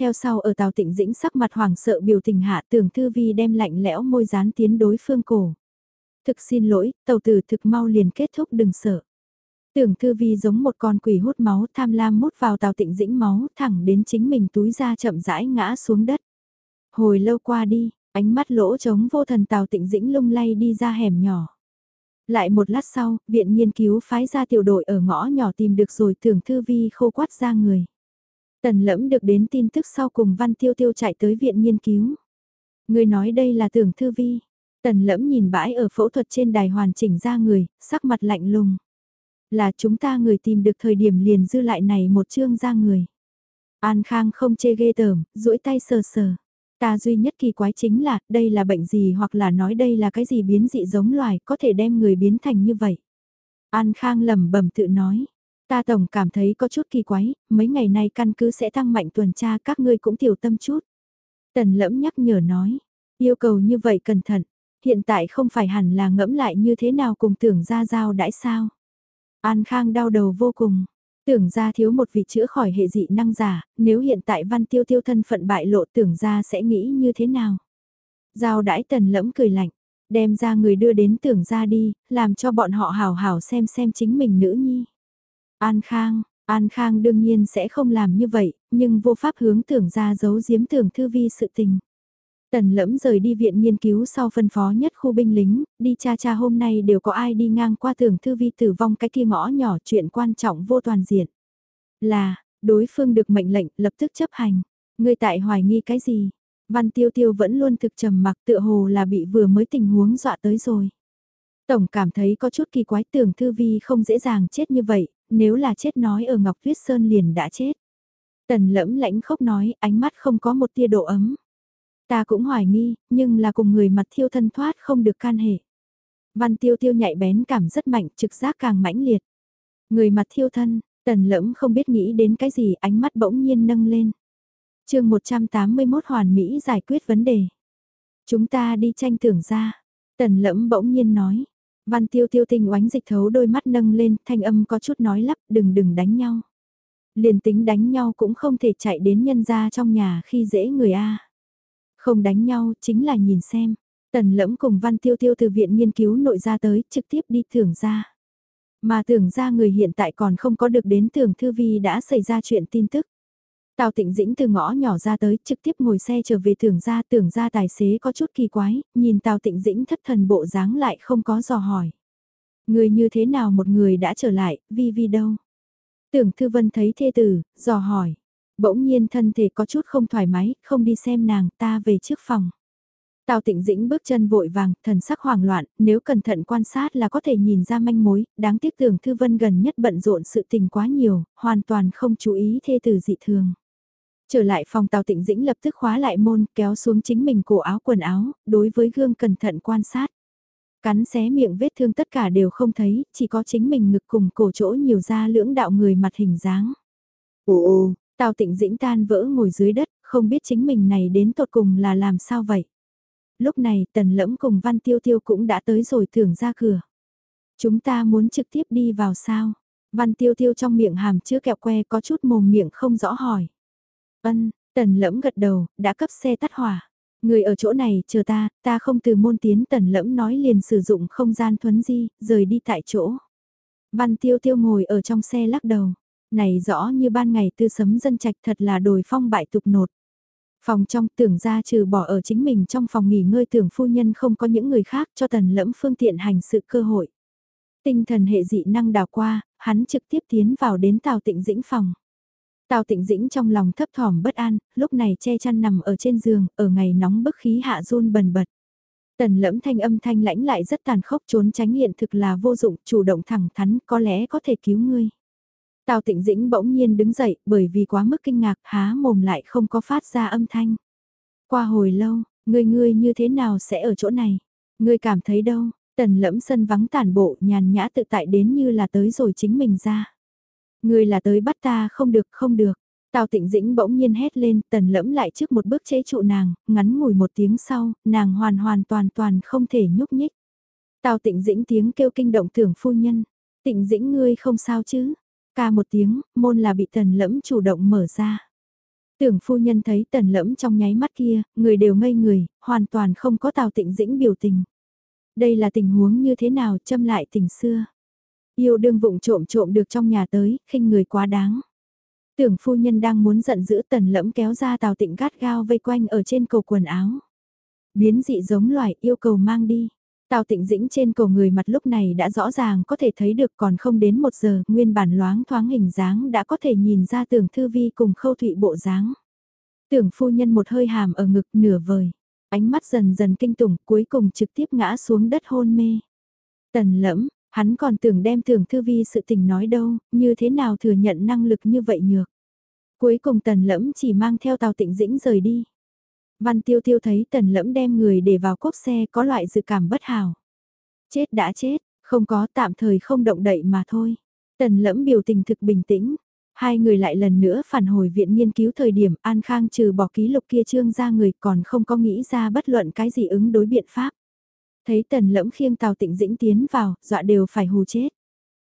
Theo sau ở Tào Tịnh Dĩnh sắc mặt hoảng sợ biểu tình hạ Tưởng Thư Vi đem lạnh lẽo môi dán tiến đối phương cổ. Thực xin lỗi, tàu tử thực mau liền kết thúc đừng sợ. Tưởng Thư Vi giống một con quỷ hút máu tham lam mút vào Tào Tịnh Dĩnh máu thẳng đến chính mình túi ra chậm rãi ngã xuống đất. Hồi lâu qua đi, Ánh mắt lỗ trống vô thần Tào Tịnh Dĩnh lung lay đi ra hẻm nhỏ. Lại một lát sau, viện nghiên cứu phái ra tiểu đội ở ngõ nhỏ tìm được rồi thưởng thư vi khô quát ra người. Tần lẫm được đến tin tức sau cùng văn tiêu tiêu chạy tới viện nghiên cứu. Người nói đây là tưởng thư vi. Tần lẫm nhìn bãi ở phẫu thuật trên đài hoàn chỉnh ra người, sắc mặt lạnh lùng. Là chúng ta người tìm được thời điểm liền dư lại này một chương ra người. An Khang không chê ghê tởm, duỗi tay sờ sờ. Ta duy nhất kỳ quái chính là, đây là bệnh gì hoặc là nói đây là cái gì biến dị giống loài có thể đem người biến thành như vậy. An Khang lẩm bẩm tự nói. Ta tổng cảm thấy có chút kỳ quái, mấy ngày nay căn cứ sẽ tăng mạnh tuần tra các ngươi cũng tiểu tâm chút. Tần lẫm nhắc nhở nói, yêu cầu như vậy cẩn thận, hiện tại không phải hẳn là ngẫm lại như thế nào cùng tưởng ra giao đãi sao. An Khang đau đầu vô cùng, Tưởng ra thiếu một vị chữa khỏi hệ dị năng giả, nếu hiện tại văn tiêu tiêu thân phận bại lộ tưởng ra sẽ nghĩ như thế nào? Giao đãi tần lẫm cười lạnh, đem ra người đưa đến tưởng ra đi, làm cho bọn họ hào hào xem xem chính mình nữ nhi. An Khang, An Khang đương nhiên sẽ không làm như vậy, nhưng vô pháp hướng tưởng ra giấu giếm tưởng thư vi sự tình. Tần lẫm rời đi viện nghiên cứu sau phân phó nhất khu binh lính, đi cha cha hôm nay đều có ai đi ngang qua tưởng thư vi tử vong cái kia ngõ nhỏ chuyện quan trọng vô toàn diện. Là, đối phương được mệnh lệnh lập tức chấp hành. Người tại hoài nghi cái gì? Văn tiêu tiêu vẫn luôn thực trầm mặc tựa hồ là bị vừa mới tình huống dọa tới rồi. Tổng cảm thấy có chút kỳ quái tưởng thư vi không dễ dàng chết như vậy, nếu là chết nói ở Ngọc Tuyết Sơn liền đã chết. Tần lẫm lãnh khốc nói ánh mắt không có một tia độ ấm. Ta cũng hoài nghi, nhưng là cùng người mặt thiêu thân thoát không được can hệ. Văn tiêu tiêu nhạy bén cảm rất mạnh, trực giác càng mãnh liệt. Người mặt thiêu thân, tần lẫm không biết nghĩ đến cái gì, ánh mắt bỗng nhiên nâng lên. chương 181 hoàn mỹ giải quyết vấn đề. Chúng ta đi tranh tưởng ra. Tần lẫm bỗng nhiên nói. Văn tiêu tiêu tình oánh dịch thấu đôi mắt nâng lên, thanh âm có chút nói lắp, đừng đừng đánh nhau. Liền tính đánh nhau cũng không thể chạy đến nhân gia trong nhà khi dễ người A. Không đánh nhau, chính là nhìn xem. Tần lẫm cùng Văn Tiêu Tiêu từ viện nghiên cứu nội ra tới, trực tiếp đi thưởng ra. Mà tưởng ra người hiện tại còn không có được đến tưởng thư vi đã xảy ra chuyện tin tức. Tào Tịnh Dĩnh từ ngõ nhỏ ra tới, trực tiếp ngồi xe trở về tưởng ra, tưởng ra tài xế có chút kỳ quái, nhìn Tào Tịnh Dĩnh thất thần bộ dáng lại không có dò hỏi. Người như thế nào một người đã trở lại, vi vi đâu? Tưởng Thư Vân thấy thê tử, dò hỏi. Bỗng nhiên thân thể có chút không thoải mái, không đi xem nàng, ta về trước phòng. Tào tịnh dĩnh bước chân vội vàng, thần sắc hoảng loạn, nếu cẩn thận quan sát là có thể nhìn ra manh mối, đáng tiếc tưởng thư vân gần nhất bận rộn sự tình quá nhiều, hoàn toàn không chú ý thê từ dị thường. Trở lại phòng Tào Tịnh Dĩnh lập tức khóa lại môn, kéo xuống chính mình cổ áo quần áo, đối với gương cẩn thận quan sát. Cắn xé miệng vết thương tất cả đều không thấy, chỉ có chính mình ngực cùng cổ chỗ nhiều da lưỡng đạo người mặt hình dáng. Ồ ồ, Tào tịnh dĩnh tan vỡ ngồi dưới đất, không biết chính mình này đến tột cùng là làm sao vậy. Lúc này tần lẫm cùng văn tiêu tiêu cũng đã tới rồi thưởng ra cửa. Chúng ta muốn trực tiếp đi vào sao? Văn tiêu tiêu trong miệng hàm chứa kẹo que có chút mồm miệng không rõ hỏi. Ân, tần lẫm gật đầu, đã cấp xe tắt hỏa. Người ở chỗ này chờ ta, ta không từ môn tiến tần lẫm nói liền sử dụng không gian thuấn di, rời đi tại chỗ. Văn tiêu tiêu ngồi ở trong xe lắc đầu. Này rõ như ban ngày tư sấm dân trạch thật là đồi phong bại tục nột. Phòng trong tưởng ra trừ bỏ ở chính mình trong phòng nghỉ ngơi tưởng phu nhân không có những người khác cho tần lẫm phương tiện hành sự cơ hội. Tinh thần hệ dị năng đào qua, hắn trực tiếp tiến vào đến Tào Tịnh Dĩnh phòng. Tào Tịnh Dĩnh trong lòng thấp thỏm bất an, lúc này che chăn nằm ở trên giường, ở ngày nóng bức khí hạ run bần bật. Tần lẫm thanh âm thanh lãnh lại rất tàn khốc trốn tránh hiện thực là vô dụng, chủ động thẳng thắn có lẽ có thể cứu ngươi. Tào Tịnh Dĩnh bỗng nhiên đứng dậy bởi vì quá mức kinh ngạc há mồm lại không có phát ra âm thanh. Qua hồi lâu, ngươi ngươi như thế nào sẽ ở chỗ này? Ngươi cảm thấy đâu? Tần lẫm sân vắng tàn bộ nhàn nhã tự tại đến như là tới rồi chính mình ra. Ngươi là tới bắt ta không được không được. Tào tịnh dĩnh bỗng nhiên hét lên, tần lẫm lại trước một bước chế trụ nàng, ngắn ngủi một tiếng sau, nàng hoàn hoàn toàn toàn không thể nhúc nhích. Tào tịnh dĩnh tiếng kêu kinh động tưởng phu nhân. Tịnh dĩnh ngươi không sao chứ? Ca một tiếng, môn là bị tần lẫm chủ động mở ra. Tưởng phu nhân thấy tần lẫm trong nháy mắt kia, người đều ngây người, hoàn toàn không có tào tịnh dĩnh biểu tình. Đây là tình huống như thế nào châm lại tình xưa. Yêu đương vụng trộm trộm được trong nhà tới, khinh người quá đáng. Tưởng phu nhân đang muốn giận dữ tần lẫm kéo ra tào tịnh gắt gao vây quanh ở trên cầu quần áo. Biến dị giống loài yêu cầu mang đi. Tào tịnh dĩnh trên cổ người mặt lúc này đã rõ ràng có thể thấy được còn không đến một giờ, nguyên bản loáng thoáng hình dáng đã có thể nhìn ra tưởng thư vi cùng khâu thụy bộ dáng. Tưởng phu nhân một hơi hàm ở ngực nửa vời, ánh mắt dần dần kinh tủng cuối cùng trực tiếp ngã xuống đất hôn mê. Tần lẫm, hắn còn tưởng đem tưởng thư vi sự tình nói đâu, như thế nào thừa nhận năng lực như vậy nhược. Cuối cùng tần lẫm chỉ mang theo tào tịnh dĩnh rời đi. Văn tiêu tiêu thấy tần lẫm đem người để vào cốp xe có loại dự cảm bất hảo. Chết đã chết, không có tạm thời không động đậy mà thôi. Tần lẫm biểu tình thực bình tĩnh. Hai người lại lần nữa phản hồi viện nghiên cứu thời điểm An Khang trừ bỏ ký lục kia trương ra người còn không có nghĩ ra bất luận cái gì ứng đối biện pháp. Thấy tần lẫm khiêng tàu tịnh dĩnh tiến vào, dọa đều phải hù chết.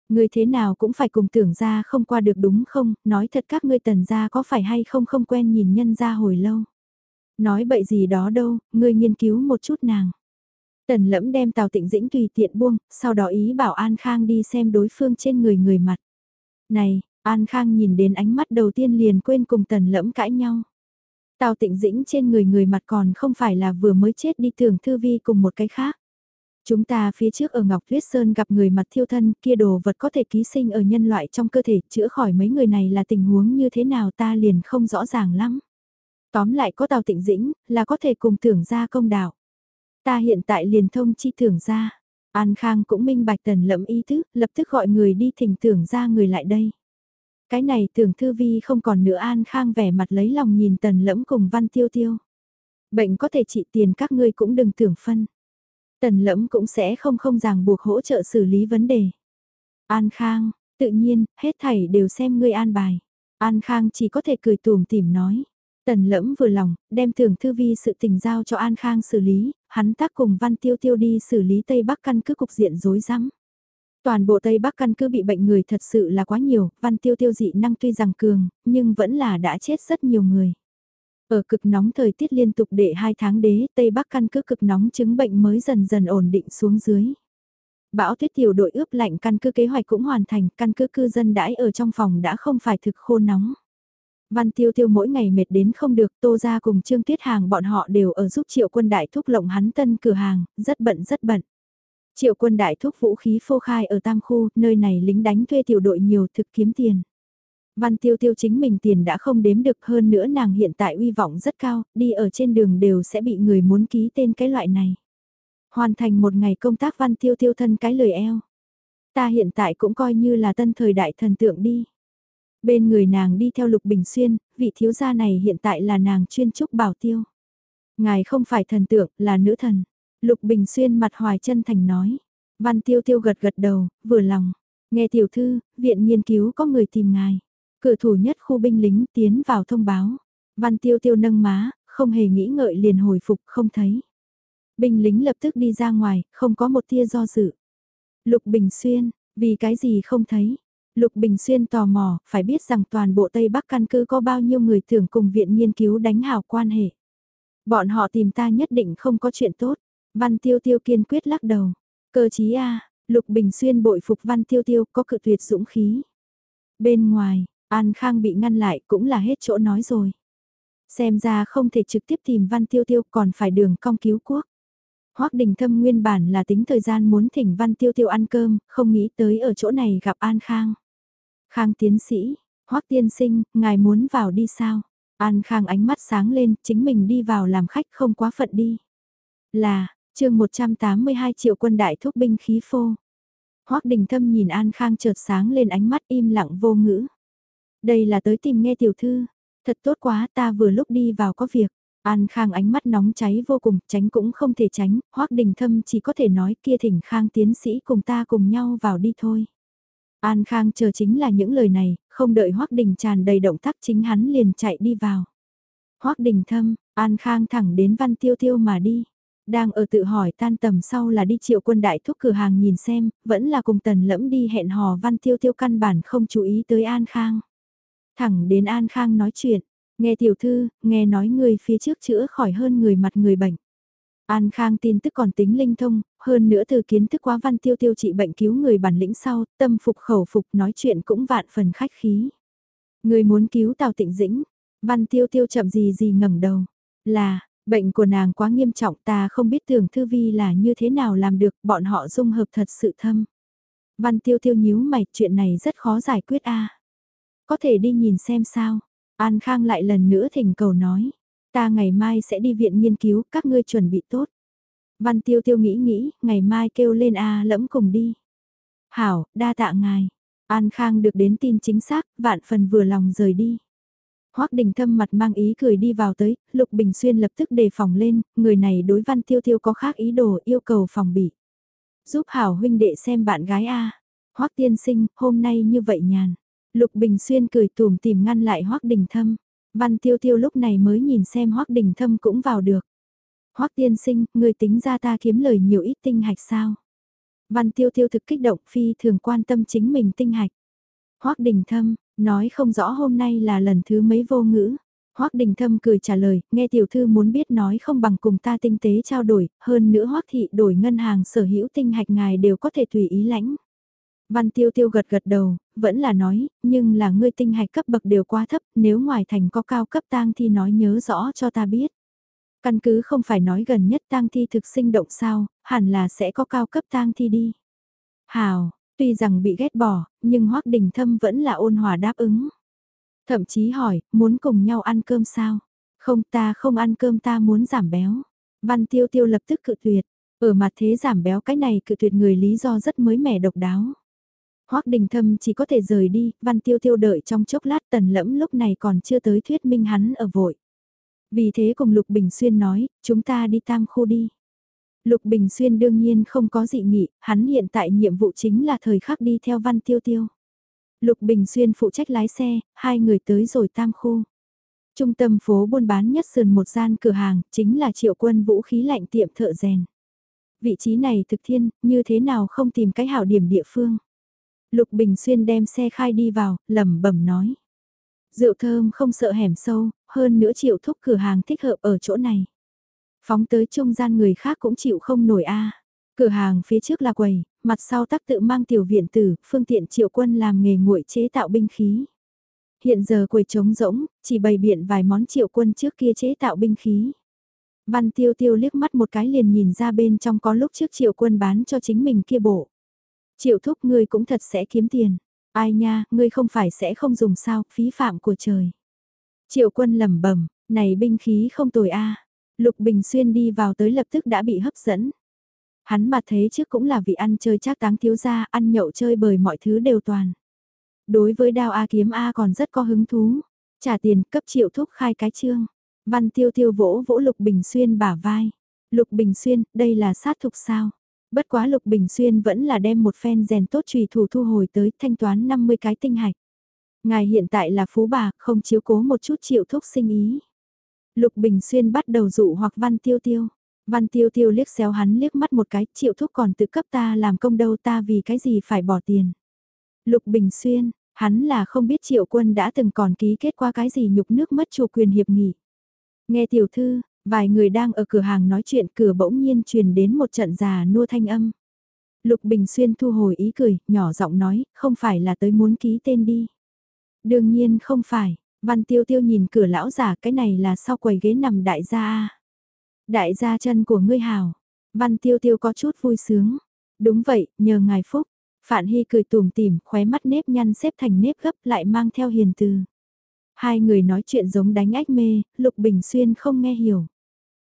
Người thế nào cũng phải cùng tưởng ra không qua được đúng không, nói thật các ngươi tần gia có phải hay không không quen nhìn nhân gia hồi lâu. Nói bậy gì đó đâu, ngươi nghiên cứu một chút nàng. Tần lẫm đem Tào Tịnh Dĩnh tùy tiện buông, sau đó ý bảo An Khang đi xem đối phương trên người người mặt. Này, An Khang nhìn đến ánh mắt đầu tiên liền quên cùng tần lẫm cãi nhau. Tào Tịnh Dĩnh trên người người mặt còn không phải là vừa mới chết đi tưởng thư vi cùng một cái khác. Chúng ta phía trước ở Ngọc Tuyết Sơn gặp người mặt thiêu thân kia đồ vật có thể ký sinh ở nhân loại trong cơ thể chữa khỏi mấy người này là tình huống như thế nào ta liền không rõ ràng lắm. Tóm lại có Tào Tịnh Dĩnh, là có thể cùng tưởng ra công đạo. Ta hiện tại liền thông chi tưởng ra. An Khang cũng minh bạch tần lẫm ý thức, lập tức gọi người đi thỉnh tưởng ra người lại đây. Cái này tưởng thư vi không còn nữa An Khang vẻ mặt lấy lòng nhìn tần lẫm cùng văn tiêu tiêu. Bệnh có thể trị tiền các ngươi cũng đừng tưởng phân. Tần lẫm cũng sẽ không không ràng buộc hỗ trợ xử lý vấn đề. An Khang, tự nhiên, hết thảy đều xem ngươi an bài. An Khang chỉ có thể cười tùm tìm nói. Tần lẫm vừa lòng, đem thưởng thư vi sự tình giao cho An Khang xử lý, hắn tác cùng Văn Tiêu Tiêu đi xử lý Tây Bắc căn cứ cục diện rối rắm. Toàn bộ Tây Bắc căn cứ bị bệnh người thật sự là quá nhiều, Văn Tiêu Tiêu dị năng tuy rằng cường, nhưng vẫn là đã chết rất nhiều người. Ở cực nóng thời tiết liên tục để 2 tháng đế, Tây Bắc căn cứ cực nóng chứng bệnh mới dần dần ổn định xuống dưới. Bão tuyết tiểu đội ướp lạnh căn cứ kế hoạch cũng hoàn thành, căn cứ cư dân đãi ở trong phòng đã không phải thực khô nóng. Văn tiêu tiêu mỗi ngày mệt đến không được, tô ra cùng Trương Tuyết Hàng bọn họ đều ở giúp triệu quân đại thúc lộng hắn tân cửa hàng, rất bận rất bận. Triệu quân đại thúc vũ khí phô khai ở Tam Khu, nơi này lính đánh thuê tiểu đội nhiều thực kiếm tiền. Văn tiêu tiêu chính mình tiền đã không đếm được hơn nữa nàng hiện tại uy vọng rất cao, đi ở trên đường đều sẽ bị người muốn ký tên cái loại này. Hoàn thành một ngày công tác văn tiêu tiêu thân cái lời eo. Ta hiện tại cũng coi như là tân thời đại thần tượng đi. Bên người nàng đi theo Lục Bình Xuyên, vị thiếu gia này hiện tại là nàng chuyên trúc bảo tiêu. Ngài không phải thần tượng, là nữ thần. Lục Bình Xuyên mặt hoài chân thành nói. Văn Tiêu Tiêu gật gật đầu, vừa lòng. Nghe tiểu thư, viện nghiên cứu có người tìm ngài. Cử thủ nhất khu binh lính tiến vào thông báo. Văn Tiêu Tiêu nâng má, không hề nghĩ ngợi liền hồi phục không thấy. Binh lính lập tức đi ra ngoài, không có một tia do dự. Lục Bình Xuyên, vì cái gì không thấy? Lục Bình Xuyên tò mò, phải biết rằng toàn bộ Tây Bắc căn cứ có bao nhiêu người thưởng cùng viện nghiên cứu đánh hào quan hệ. Bọn họ tìm ta nhất định không có chuyện tốt. Văn Tiêu Tiêu kiên quyết lắc đầu. Cơ chí a Lục Bình Xuyên bội phục Văn Tiêu Tiêu có cự tuyệt dũng khí. Bên ngoài, An Khang bị ngăn lại cũng là hết chỗ nói rồi. Xem ra không thể trực tiếp tìm Văn Tiêu Tiêu còn phải đường cong cứu quốc. Hoắc Đình Thâm nguyên bản là tính thời gian muốn thỉnh Văn Tiêu Tiêu ăn cơm, không nghĩ tới ở chỗ này gặp An Khang. Khang tiến sĩ, Hoắc tiên sinh, ngài muốn vào đi sao? An Khang ánh mắt sáng lên, chính mình đi vào làm khách không quá phận đi. Là, chương 182 triệu quân đại thúc binh khí phô. Hoắc Đình Thâm nhìn An Khang chợt sáng lên ánh mắt im lặng vô ngữ. Đây là tới tìm nghe tiểu thư, thật tốt quá ta vừa lúc đi vào có việc. An Khang ánh mắt nóng cháy vô cùng, tránh cũng không thể tránh, Hoắc Đình Thâm chỉ có thể nói kia thỉnh Khang tiến sĩ cùng ta cùng nhau vào đi thôi. An Khang chờ chính là những lời này, không đợi Hoắc Đình tràn đầy động tác chính hắn liền chạy đi vào. Hoắc Đình Thâm, An Khang thẳng đến Văn Tiêu Tiêu mà đi. Đang ở tự hỏi tan tầm sau là đi triệu quân đại thúc cửa hàng nhìn xem, vẫn là cùng tần lẫm đi hẹn hò Văn Tiêu Tiêu căn bản không chú ý tới An Khang. Thẳng đến An Khang nói chuyện, nghe tiểu thư, nghe nói người phía trước chữa khỏi hơn người mặt người bệnh. An Khang tin tức còn tính linh thông, hơn nữa từ kiến thức quá văn tiêu tiêu trị bệnh cứu người bản lĩnh sau, tâm phục khẩu phục nói chuyện cũng vạn phần khách khí. Người muốn cứu Tào Tịnh Dĩnh, văn tiêu tiêu chậm gì gì ngẩng đầu, là, bệnh của nàng quá nghiêm trọng ta không biết tưởng thư vi là như thế nào làm được, bọn họ dung hợp thật sự thâm. Văn tiêu tiêu nhíu mày, chuyện này rất khó giải quyết a Có thể đi nhìn xem sao, An Khang lại lần nữa thỉnh cầu nói. Ta ngày mai sẽ đi viện nghiên cứu, các ngươi chuẩn bị tốt. Văn tiêu tiêu nghĩ nghĩ, ngày mai kêu lên A lẫm cùng đi. Hảo, đa tạ ngài. An Khang được đến tin chính xác, vạn phần vừa lòng rời đi. Hoắc Đình Thâm mặt mang ý cười đi vào tới, Lục Bình Xuyên lập tức đề phòng lên, người này đối Văn Tiêu Tiêu có khác ý đồ yêu cầu phòng bị. Giúp Hảo huynh đệ xem bạn gái A. Hoắc tiên sinh, hôm nay như vậy nhàn. Lục Bình Xuyên cười tùm tìm ngăn lại Hoắc Đình Thâm. Văn tiêu tiêu lúc này mới nhìn xem Hoắc Đình Thâm cũng vào được. Hoắc tiên sinh, người tính ra ta kiếm lời nhiều ít tinh hạch sao? Văn tiêu tiêu thực kích động phi thường quan tâm chính mình tinh hạch. Hoắc Đình Thâm, nói không rõ hôm nay là lần thứ mấy vô ngữ. Hoắc Đình Thâm cười trả lời, nghe tiểu thư muốn biết nói không bằng cùng ta tinh tế trao đổi, hơn nữa Hoắc thị đổi ngân hàng sở hữu tinh hạch ngài đều có thể tùy ý lãnh. Văn tiêu tiêu gật gật đầu, vẫn là nói, nhưng là ngươi tinh hạch cấp bậc đều quá thấp, nếu ngoài thành có cao cấp tang thi nói nhớ rõ cho ta biết. Căn cứ không phải nói gần nhất tang thi thực sinh động sao, hẳn là sẽ có cao cấp tang thi đi. Hào, tuy rằng bị ghét bỏ, nhưng Hoắc Đình Thâm vẫn là ôn hòa đáp ứng. Thậm chí hỏi, muốn cùng nhau ăn cơm sao? Không ta không ăn cơm ta muốn giảm béo. Văn tiêu tiêu lập tức cự tuyệt, ở mặt thế giảm béo cái này cự tuyệt người lý do rất mới mẻ độc đáo. Hoắc Đình Thâm chỉ có thể rời đi, Văn Tiêu Tiêu đợi trong chốc lát tần lẫm lúc này còn chưa tới thuyết minh hắn ở vội. Vì thế cùng Lục Bình Xuyên nói, chúng ta đi tam khu đi. Lục Bình Xuyên đương nhiên không có dị nghị, hắn hiện tại nhiệm vụ chính là thời khắc đi theo Văn Tiêu Tiêu. Lục Bình Xuyên phụ trách lái xe, hai người tới rồi tam khu. Trung tâm phố buôn bán nhất sườn một gian cửa hàng, chính là triệu quân vũ khí lạnh tiệm thợ rèn. Vị trí này thực thiên, như thế nào không tìm cái hảo điểm địa phương. Lục Bình Xuyên đem xe khai đi vào, lẩm bẩm nói. Rượu thơm không sợ hẻm sâu, hơn nữa chịu thúc cửa hàng thích hợp ở chỗ này. Phóng tới trung gian người khác cũng chịu không nổi a. Cửa hàng phía trước là quầy, mặt sau tắc tự mang tiểu viện tử, phương tiện triệu quân làm nghề nguội chế tạo binh khí. Hiện giờ quầy trống rỗng, chỉ bày biện vài món triệu quân trước kia chế tạo binh khí. Văn tiêu tiêu liếc mắt một cái liền nhìn ra bên trong có lúc trước triệu quân bán cho chính mình kia bộ. Triệu thúc ngươi cũng thật sẽ kiếm tiền. Ai nha, ngươi không phải sẽ không dùng sao, phí phạm của trời. Triệu quân lẩm bẩm, này binh khí không tồi a. Lục Bình Xuyên đi vào tới lập tức đã bị hấp dẫn. Hắn mà thế trước cũng là vị ăn chơi chắc táng thiếu gia, ăn nhậu chơi bời mọi thứ đều toàn. Đối với đao A kiếm A còn rất có hứng thú. Trả tiền cấp triệu thúc khai cái chương. Văn tiêu tiêu vỗ vỗ Lục Bình Xuyên bả vai. Lục Bình Xuyên, đây là sát thục sao? Bất quá Lục Bình Xuyên vẫn là đem một phen rèn tốt trùy thủ thu hồi tới thanh toán 50 cái tinh hạch. Ngài hiện tại là phú bà, không chiếu cố một chút triệu thúc sinh ý. Lục Bình Xuyên bắt đầu dụ hoặc văn tiêu tiêu. Văn tiêu tiêu liếc xéo hắn liếc mắt một cái, triệu thúc còn tự cấp ta làm công đâu ta vì cái gì phải bỏ tiền. Lục Bình Xuyên, hắn là không biết triệu quân đã từng còn ký kết qua cái gì nhục nước mất chủ quyền hiệp nghị. Nghe tiểu thư, vài người đang ở cửa hàng nói chuyện cửa bỗng nhiên truyền đến một trận già nua thanh âm. Lục Bình Xuyên thu hồi ý cười, nhỏ giọng nói, không phải là tới muốn ký tên đi. Đương nhiên không phải, Văn Tiêu Tiêu nhìn cửa lão giả cái này là sau quầy ghế nằm đại gia. Đại gia chân của ngươi hào. Văn Tiêu Tiêu có chút vui sướng. Đúng vậy, nhờ ngài phúc. Phạn Hy cười tùm tìm, khóe mắt nếp nhăn xếp thành nếp gấp lại mang theo hiền từ. Hai người nói chuyện giống đánh ách mê, Lục Bình Xuyên không nghe hiểu.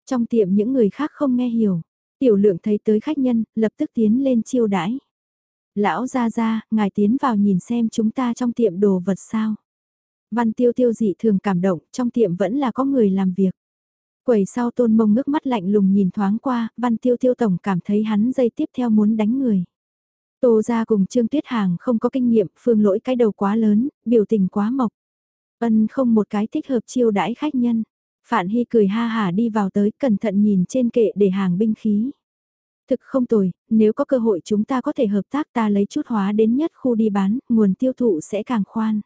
Trong tiệm những người khác không nghe hiểu. Tiểu lượng thấy tới khách nhân, lập tức tiến lên chiêu đãi. Lão ra ra, ngài tiến vào nhìn xem chúng ta trong tiệm đồ vật sao. Văn tiêu tiêu dị thường cảm động, trong tiệm vẫn là có người làm việc. Quầy sau tôn mông ngước mắt lạnh lùng nhìn thoáng qua, văn tiêu tiêu tổng cảm thấy hắn dây tiếp theo muốn đánh người. Tô ra cùng Trương Tuyết Hàng không có kinh nghiệm, phương lỗi cái đầu quá lớn, biểu tình quá mộc. Ân không một cái thích hợp chiêu đãi khách nhân. Phạn Hy cười ha hà đi vào tới, cẩn thận nhìn trên kệ để hàng binh khí. Thực không tồi, nếu có cơ hội chúng ta có thể hợp tác ta lấy chút hóa đến nhất khu đi bán, nguồn tiêu thụ sẽ càng khoan.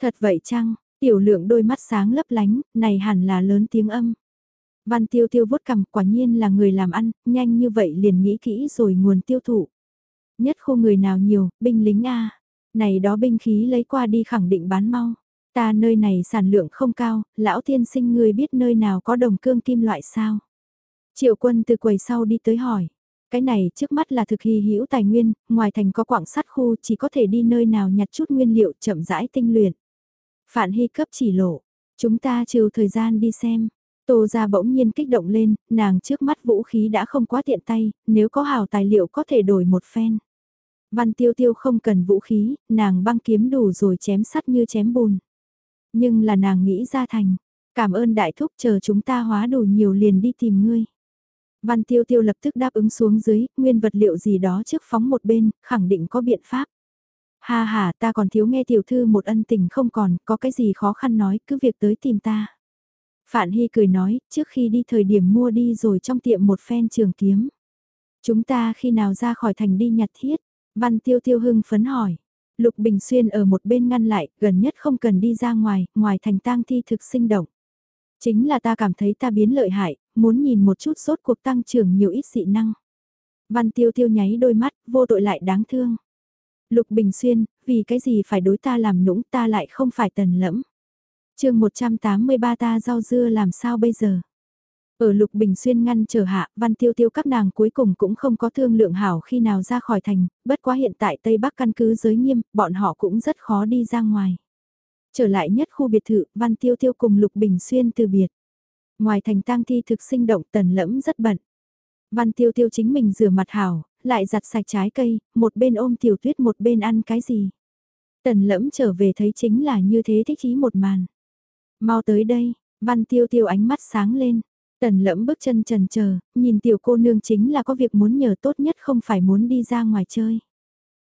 Thật vậy chăng, tiểu lượng đôi mắt sáng lấp lánh, này hẳn là lớn tiếng âm. Văn tiêu tiêu vuốt cằm quả nhiên là người làm ăn, nhanh như vậy liền nghĩ kỹ rồi nguồn tiêu thụ. Nhất khu người nào nhiều, binh lính A. Này đó binh khí lấy qua đi khẳng định bán mau. Ta nơi này sản lượng không cao, lão tiên sinh người biết nơi nào có đồng cương kim loại sao? Triệu quân từ quầy sau đi tới hỏi. Cái này trước mắt là thực hy hữu tài nguyên, ngoài thành có quảng sắt khu chỉ có thể đi nơi nào nhặt chút nguyên liệu chậm rãi tinh luyện. Phản hy cấp chỉ lộ, chúng ta trừ thời gian đi xem. Tô ra bỗng nhiên kích động lên, nàng trước mắt vũ khí đã không quá tiện tay, nếu có hào tài liệu có thể đổi một phen. Văn tiêu tiêu không cần vũ khí, nàng băng kiếm đủ rồi chém sắt như chém bùn. Nhưng là nàng nghĩ ra thành, cảm ơn đại thúc chờ chúng ta hóa đủ nhiều liền đi tìm ngươi. Văn tiêu tiêu lập tức đáp ứng xuống dưới, nguyên vật liệu gì đó trước phóng một bên, khẳng định có biện pháp. Ha ha, ta còn thiếu nghe tiểu thư một ân tình không còn, có cái gì khó khăn nói, cứ việc tới tìm ta. Phạn Hy cười nói, trước khi đi thời điểm mua đi rồi trong tiệm một phen trường kiếm. Chúng ta khi nào ra khỏi thành đi nhặt thiết? Văn tiêu tiêu hưng phấn hỏi. Lục Bình Xuyên ở một bên ngăn lại, gần nhất không cần đi ra ngoài, ngoài thành tang thi thực sinh động. Chính là ta cảm thấy ta biến lợi hại, muốn nhìn một chút sốt cuộc tăng trưởng nhiều ít dị năng. Văn tiêu tiêu nháy đôi mắt, vô tội lại đáng thương. Lục Bình Xuyên, vì cái gì phải đối ta làm nũng ta lại không phải tần lẫm. chương 183 ta rau dưa làm sao bây giờ? Ở Lục Bình Xuyên ngăn trở hạ, văn tiêu tiêu các nàng cuối cùng cũng không có thương lượng hảo khi nào ra khỏi thành, bất quá hiện tại Tây Bắc căn cứ giới nghiêm, bọn họ cũng rất khó đi ra ngoài. Trở lại nhất khu biệt thự, văn tiêu tiêu cùng Lục Bình Xuyên từ biệt. Ngoài thành tang thi thực sinh động tần lẫm rất bận. Văn tiêu tiêu chính mình rửa mặt hảo, lại giặt sạch trái cây, một bên ôm tiểu tuyết một bên ăn cái gì. Tần lẫm trở về thấy chính là như thế thích ý một màn. Mau tới đây, văn tiêu tiêu ánh mắt sáng lên. Tần lẫm bước chân trần chờ nhìn tiểu cô nương chính là có việc muốn nhờ tốt nhất không phải muốn đi ra ngoài chơi.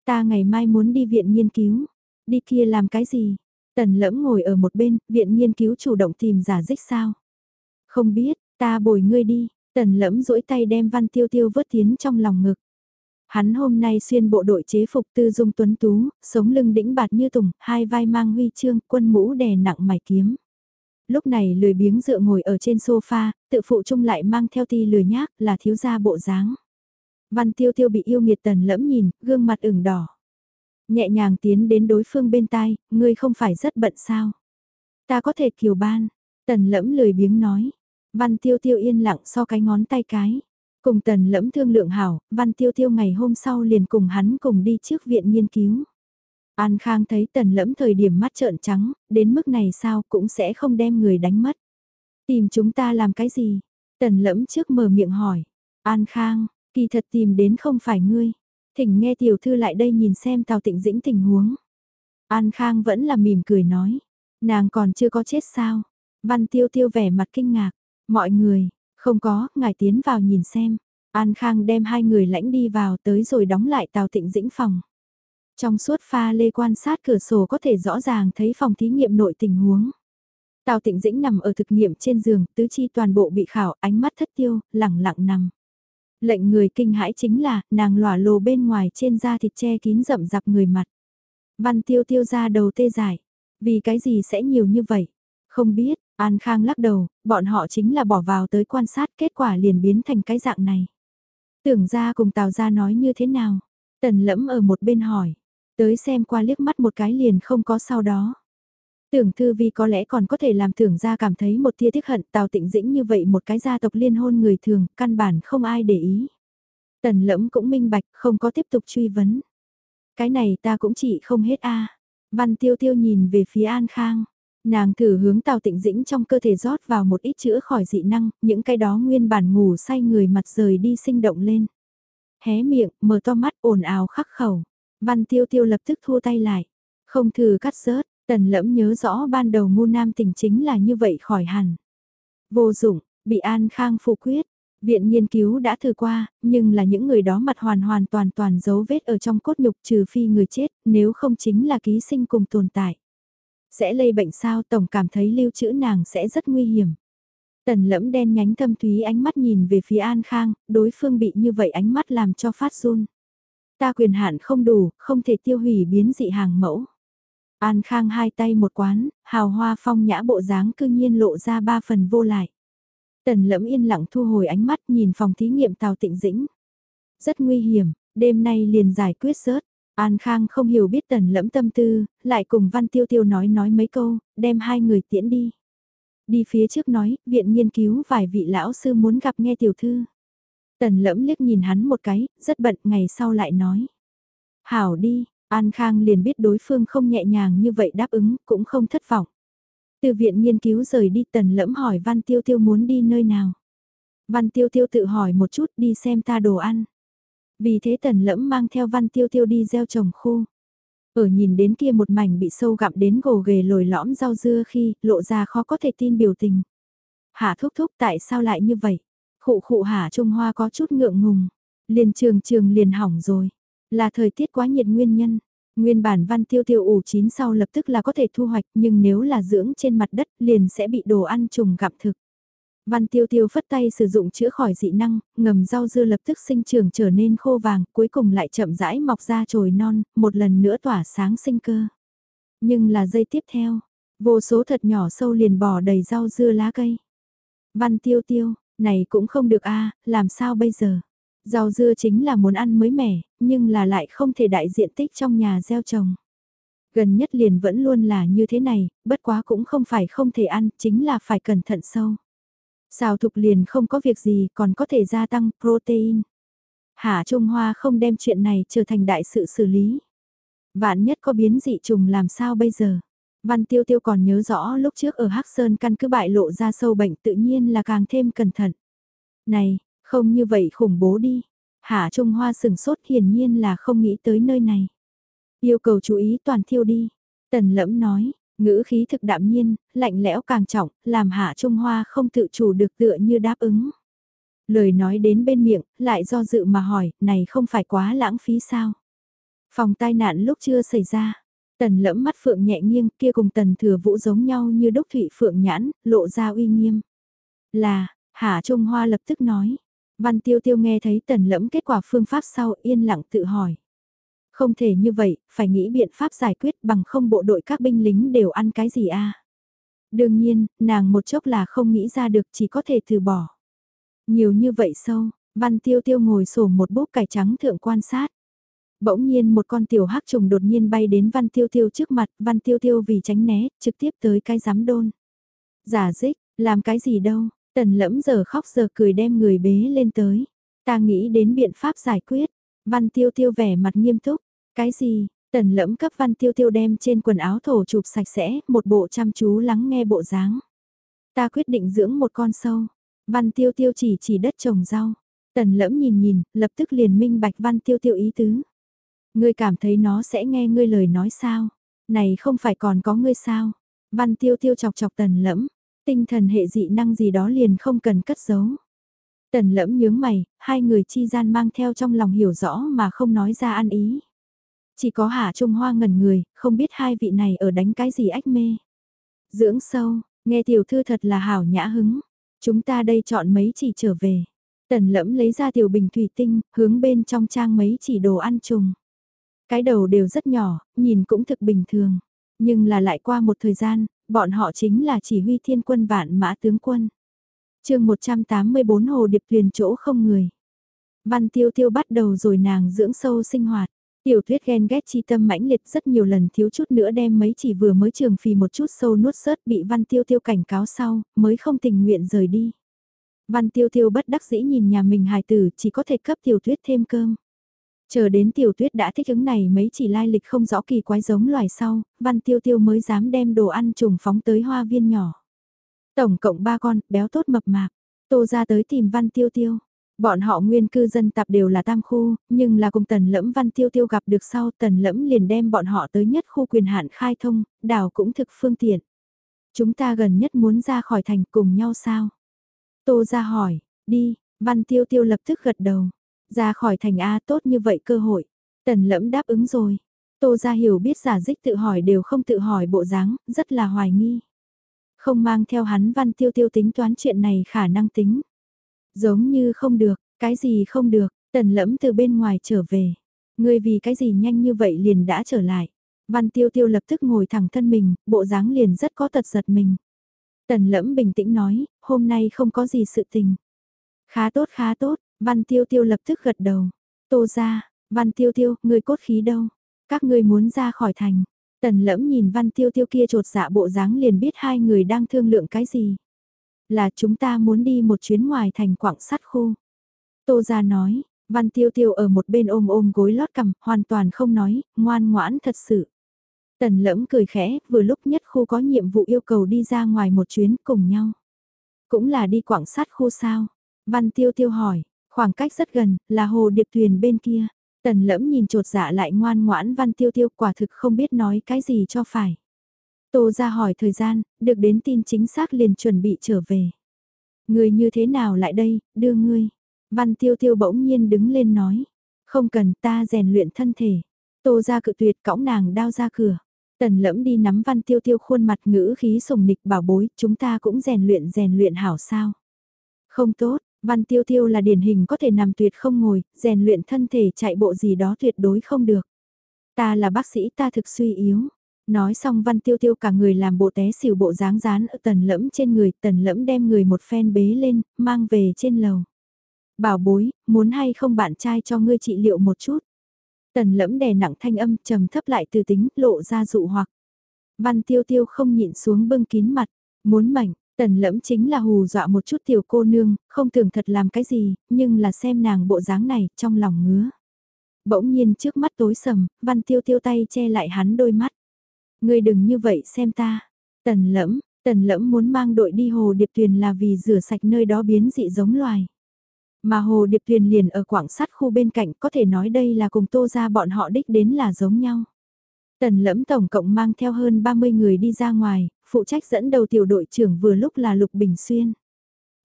Ta ngày mai muốn đi viện nghiên cứu. Đi kia làm cái gì? Tần lẫm ngồi ở một bên, viện nghiên cứu chủ động tìm giả dích sao? Không biết, ta bồi ngươi đi. Tần lẫm duỗi tay đem văn tiêu tiêu vớt tiến trong lòng ngực. Hắn hôm nay xuyên bộ đội chế phục tư dung tuấn tú, sống lưng đĩnh bạt như tùng, hai vai mang huy chương, quân mũ đè nặng mài kiếm. Lúc này lười biếng dựa ngồi ở trên sofa, tự phụ chung lại mang theo ti lười nhác là thiếu gia bộ dáng. Văn tiêu tiêu bị yêu nghiệt tần lẫm nhìn, gương mặt ửng đỏ. Nhẹ nhàng tiến đến đối phương bên tai, ngươi không phải rất bận sao. Ta có thể kiều ban, tần lẫm lười biếng nói. Văn tiêu tiêu yên lặng so cái ngón tay cái. Cùng tần lẫm thương lượng hảo, văn tiêu tiêu ngày hôm sau liền cùng hắn cùng đi trước viện nghiên cứu. An Khang thấy tần lẫm thời điểm mắt trợn trắng, đến mức này sao cũng sẽ không đem người đánh mất. Tìm chúng ta làm cái gì? Tần lẫm trước mở miệng hỏi. An Khang, kỳ thật tìm đến không phải ngươi. Thỉnh nghe tiểu thư lại đây nhìn xem Tào Tịnh Dĩnh tình huống. An Khang vẫn là mỉm cười nói. Nàng còn chưa có chết sao? Văn tiêu tiêu vẻ mặt kinh ngạc. Mọi người, Không có, ngài tiến vào nhìn xem. An Khang đem hai người lãnh đi vào tới rồi đóng lại Tào Tịnh Dĩnh phòng. Trong suốt pha lê quan sát cửa sổ có thể rõ ràng thấy phòng thí nghiệm nội tình huống. Tào Tịnh Dĩnh nằm ở thực nghiệm trên giường, tứ chi toàn bộ bị khảo, ánh mắt thất tiêu, lẳng lặng nằm. Lệnh người kinh hãi chính là, nàng lỏa lồ bên ngoài trên da thịt che kín rậm rạp người mặt. Văn tiêu tiêu ra đầu tê dài. Vì cái gì sẽ nhiều như vậy? Không biết, An Khang lắc đầu, bọn họ chính là bỏ vào tới quan sát kết quả liền biến thành cái dạng này. Tưởng ra cùng Tào ra nói như thế nào? Tần lẫm ở một bên hỏi. Tới xem qua liếc mắt một cái liền không có sau đó. Tưởng thư vi có lẽ còn có thể làm tưởng ra cảm thấy một tia tiếc hận Tào tịnh dĩnh như vậy một cái gia tộc liên hôn người thường, căn bản không ai để ý. Tần lẫm cũng minh bạch, không có tiếp tục truy vấn. Cái này ta cũng chỉ không hết a Văn tiêu tiêu nhìn về phía An Khang. Nàng thử hướng Tào Tịnh Dĩnh trong cơ thể rót vào một ít chữa khỏi dị năng, những cái đó nguyên bản ngủ say người mặt rời đi sinh động lên. Hé miệng, mở to mắt ồn ào khắc khẩu. Văn tiêu tiêu lập tức thua tay lại. Không thử cắt rớt, tần lẫm nhớ rõ ban đầu ngu nam tình chính là như vậy khỏi hẳn. Vô dụng, bị An Khang phủ quyết. Viện nghiên cứu đã thử qua, nhưng là những người đó mặt hoàn hoàn toàn toàn dấu vết ở trong cốt nhục trừ phi người chết, nếu không chính là ký sinh cùng tồn tại. Sẽ lây bệnh sao tổng cảm thấy lưu trữ nàng sẽ rất nguy hiểm. Tần lẫm đen nhánh thâm thúy ánh mắt nhìn về phía An Khang, đối phương bị như vậy ánh mắt làm cho phát run. Ta quyền hạn không đủ, không thể tiêu hủy biến dị hàng mẫu. An Khang hai tay một quán, hào hoa phong nhã bộ dáng cư nhiên lộ ra ba phần vô lại. Tần lẫm yên lặng thu hồi ánh mắt nhìn phòng thí nghiệm Tào Tịnh Dĩnh. Rất nguy hiểm, đêm nay liền giải quyết rớt. An Khang không hiểu biết tần lẫm tâm tư, lại cùng Văn Tiêu Tiêu nói nói mấy câu, đem hai người tiễn đi. Đi phía trước nói, viện nghiên cứu vài vị lão sư muốn gặp nghe tiểu thư. Tần lẫm liếc nhìn hắn một cái, rất bận, ngày sau lại nói. Hảo đi, An Khang liền biết đối phương không nhẹ nhàng như vậy đáp ứng, cũng không thất vọng. Từ viện nghiên cứu rời đi tần lẫm hỏi Văn Tiêu Tiêu muốn đi nơi nào. Văn Tiêu Tiêu tự hỏi một chút đi xem ta đồ ăn. Vì thế tần lẫm mang theo Văn Tiêu Tiêu đi gieo trồng khu. Ở nhìn đến kia một mảnh bị sâu gặm đến gồ ghề lồi lõm rau dưa khi lộ ra khó có thể tin biểu tình. Hạ thúc thúc tại sao lại như vậy? Khụ khụ Hạ Trung Hoa có chút ngượng ngùng. Liền trường trường liền hỏng rồi. Là thời tiết quá nhiệt nguyên nhân. Nguyên bản văn tiêu tiêu ủ chín sau lập tức là có thể thu hoạch nhưng nếu là dưỡng trên mặt đất liền sẽ bị đồ ăn trùng gặm thực. Văn tiêu tiêu phất tay sử dụng chữa khỏi dị năng, ngầm rau dưa lập tức sinh trưởng trở nên khô vàng, cuối cùng lại chậm rãi mọc ra trồi non, một lần nữa tỏa sáng sinh cơ. Nhưng là giây tiếp theo, vô số thật nhỏ sâu liền bò đầy rau dưa lá cây. Văn tiêu tiêu, này cũng không được a làm sao bây giờ? Rau dưa chính là muốn ăn mới mẻ, nhưng là lại không thể đại diện tích trong nhà gieo trồng. Gần nhất liền vẫn luôn là như thế này, bất quá cũng không phải không thể ăn, chính là phải cẩn thận sâu. Xào thục liền không có việc gì còn có thể gia tăng protein. Hạ Trung Hoa không đem chuyện này trở thành đại sự xử lý. Vạn nhất có biến dị trùng làm sao bây giờ? Văn Tiêu Tiêu còn nhớ rõ lúc trước ở Hắc Sơn căn cứ bại lộ ra sâu bệnh tự nhiên là càng thêm cẩn thận. Này, không như vậy khủng bố đi. Hạ Trung Hoa sừng sốt hiển nhiên là không nghĩ tới nơi này. Yêu cầu chú ý toàn thiêu đi. Tần lẫm nói, ngữ khí thực đạm nhiên, lạnh lẽo càng trọng, làm Hạ Trung Hoa không tự chủ được tựa như đáp ứng. Lời nói đến bên miệng, lại do dự mà hỏi, này không phải quá lãng phí sao? Phòng tai nạn lúc chưa xảy ra, tần lẫm mắt phượng nhẹ nghiêng kia cùng tần thừa vũ giống nhau như đúc thủy phượng nhãn, lộ ra uy nghiêm. Là, Hạ Trung Hoa lập tức nói, Văn Tiêu Tiêu nghe thấy tần lẫm kết quả phương pháp sau yên lặng tự hỏi. Không thể như vậy, phải nghĩ biện pháp giải quyết bằng không bộ đội các binh lính đều ăn cái gì a Đương nhiên, nàng một chốc là không nghĩ ra được chỉ có thể từ bỏ. Nhiều như vậy sâu, Văn Tiêu Tiêu ngồi sổ một búp cải trắng thượng quan sát. Bỗng nhiên một con tiểu hắc trùng đột nhiên bay đến Văn Tiêu Tiêu trước mặt, Văn Tiêu Tiêu vì tránh né, trực tiếp tới cái giám đôn. Giả dích, làm cái gì đâu, Tần lẫm giờ khóc giờ cười đem người bế lên tới. Ta nghĩ đến biện pháp giải quyết. Văn tiêu tiêu vẻ mặt nghiêm túc. Cái gì? Tần lẫm cấp văn tiêu tiêu đem trên quần áo thổ chụp sạch sẽ, một bộ chăm chú lắng nghe bộ dáng. Ta quyết định dưỡng một con sâu. Văn tiêu tiêu chỉ chỉ đất trồng rau. Tần lẫm nhìn nhìn, lập tức liền minh bạch văn tiêu tiêu ý tứ. Ngươi cảm thấy nó sẽ nghe ngươi lời nói sao? Này không phải còn có ngươi sao? Văn tiêu tiêu chọc chọc tần lẫm, tinh thần hệ dị năng gì đó liền không cần cất giấu. Tần lẫm nhướng mày, hai người chi gian mang theo trong lòng hiểu rõ mà không nói ra ăn ý. Chỉ có Hạ Trung Hoa ngẩn người, không biết hai vị này ở đánh cái gì ách mê. Dưỡng sâu, nghe tiểu thư thật là hảo nhã hứng. Chúng ta đây chọn mấy chỉ trở về. Tần lẫm lấy ra tiểu bình thủy tinh, hướng bên trong trang mấy chỉ đồ ăn trùng. Cái đầu đều rất nhỏ, nhìn cũng thực bình thường. Nhưng là lại qua một thời gian, bọn họ chính là chỉ huy thiên quân vạn mã tướng quân. chương 184 Hồ Điệp Thuyền chỗ không người. Văn tiêu tiêu bắt đầu rồi nàng dưỡng sâu sinh hoạt. Tiểu thuyết ghen ghét chi tâm mãnh liệt rất nhiều lần thiếu chút nữa đem mấy chỉ vừa mới trường phì một chút sâu nuốt sớt bị văn tiêu tiêu cảnh cáo sau, mới không tình nguyện rời đi. Văn tiêu tiêu bất đắc dĩ nhìn nhà mình hài tử chỉ có thể cấp tiểu thuyết thêm cơm. Chờ đến tiểu tuyết đã thích ứng này mấy chỉ lai lịch không rõ kỳ quái giống loài sau, văn tiêu tiêu mới dám đem đồ ăn trùng phóng tới hoa viên nhỏ. Tổng cộng ba con, béo tốt mập mạp, tô ra tới tìm văn tiêu tiêu. Bọn họ nguyên cư dân tạp đều là tam khu, nhưng là cùng tần lẫm văn tiêu tiêu gặp được sau tần lẫm liền đem bọn họ tới nhất khu quyền hạn khai thông, đảo cũng thực phương tiện. Chúng ta gần nhất muốn ra khỏi thành cùng nhau sao? Tô ra hỏi, đi, văn tiêu tiêu lập tức gật đầu. Ra khỏi thành A tốt như vậy cơ hội. Tần lẫm đáp ứng rồi. Tô gia hiểu biết giả dích tự hỏi đều không tự hỏi bộ dáng, rất là hoài nghi. Không mang theo hắn văn tiêu tiêu tính toán chuyện này khả năng tính. Giống như không được, cái gì không được, tần lẫm từ bên ngoài trở về. Ngươi vì cái gì nhanh như vậy liền đã trở lại. Văn tiêu tiêu lập tức ngồi thẳng thân mình, bộ dáng liền rất có tật giật mình. Tần lẫm bình tĩnh nói, hôm nay không có gì sự tình. Khá tốt khá tốt, văn tiêu tiêu lập tức gật đầu. Tô ra, văn tiêu tiêu, người cốt khí đâu? Các ngươi muốn ra khỏi thành. Tần lẫm nhìn văn tiêu tiêu kia trột dạ bộ dáng liền biết hai người đang thương lượng cái gì. Là chúng ta muốn đi một chuyến ngoài thành quảng sắt khu. Tô ra nói, văn tiêu tiêu ở một bên ôm ôm gối lót cằm, hoàn toàn không nói, ngoan ngoãn thật sự. Tần lẫm cười khẽ, vừa lúc nhất khu có nhiệm vụ yêu cầu đi ra ngoài một chuyến cùng nhau. Cũng là đi quảng sát khu sao? Văn tiêu tiêu hỏi, khoảng cách rất gần, là hồ điệp thuyền bên kia. Tần lẫm nhìn trột dạ lại ngoan ngoãn văn tiêu tiêu quả thực không biết nói cái gì cho phải. Tô ra hỏi thời gian, được đến tin chính xác liền chuẩn bị trở về. Người như thế nào lại đây, đưa ngươi. Văn tiêu tiêu bỗng nhiên đứng lên nói. Không cần ta rèn luyện thân thể. Tô ra cự tuyệt cõng nàng đao ra cửa. Tần lẫm đi nắm văn tiêu tiêu khuôn mặt ngữ khí sùng nịch bảo bối, chúng ta cũng rèn luyện rèn luyện hảo sao. Không tốt, văn tiêu tiêu là điển hình có thể nằm tuyệt không ngồi, rèn luyện thân thể chạy bộ gì đó tuyệt đối không được. Ta là bác sĩ ta thực suy yếu. Nói xong văn tiêu tiêu cả người làm bộ té xỉu bộ dáng dán ở tần lẫm trên người, tần lẫm đem người một phen bế lên, mang về trên lầu. Bảo bối, muốn hay không bạn trai cho ngươi trị liệu một chút. Tần lẫm đè nặng thanh âm trầm thấp lại từ tính, lộ ra dụ hoặc. Văn tiêu tiêu không nhịn xuống bưng kín mặt, muốn mảnh, tần lẫm chính là hù dọa một chút tiểu cô nương, không tưởng thật làm cái gì, nhưng là xem nàng bộ dáng này, trong lòng ngứa. Bỗng nhiên trước mắt tối sầm, văn tiêu tiêu tay che lại hắn đôi mắt. Ngươi đừng như vậy xem ta. Tần lẫm, tần lẫm muốn mang đội đi hồ điệp tuyền là vì rửa sạch nơi đó biến dị giống loài. Mà hồ điệp thuyền liền ở quảng sắt khu bên cạnh có thể nói đây là cùng tô ra bọn họ đích đến là giống nhau. Tần lẫm tổng cộng mang theo hơn 30 người đi ra ngoài, phụ trách dẫn đầu tiểu đội trưởng vừa lúc là Lục Bình Xuyên.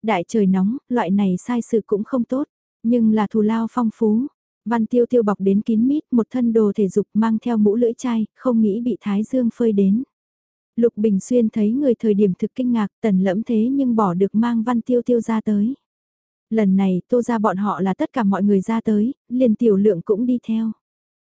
Đại trời nóng, loại này sai sự cũng không tốt, nhưng là thù lao phong phú. Văn tiêu tiêu bọc đến kín mít một thân đồ thể dục mang theo mũ lưỡi chai, không nghĩ bị Thái Dương phơi đến. Lục Bình Xuyên thấy người thời điểm thực kinh ngạc tần lẫm thế nhưng bỏ được mang văn tiêu tiêu ra tới. Lần này tô ra bọn họ là tất cả mọi người ra tới, liền tiểu lượng cũng đi theo.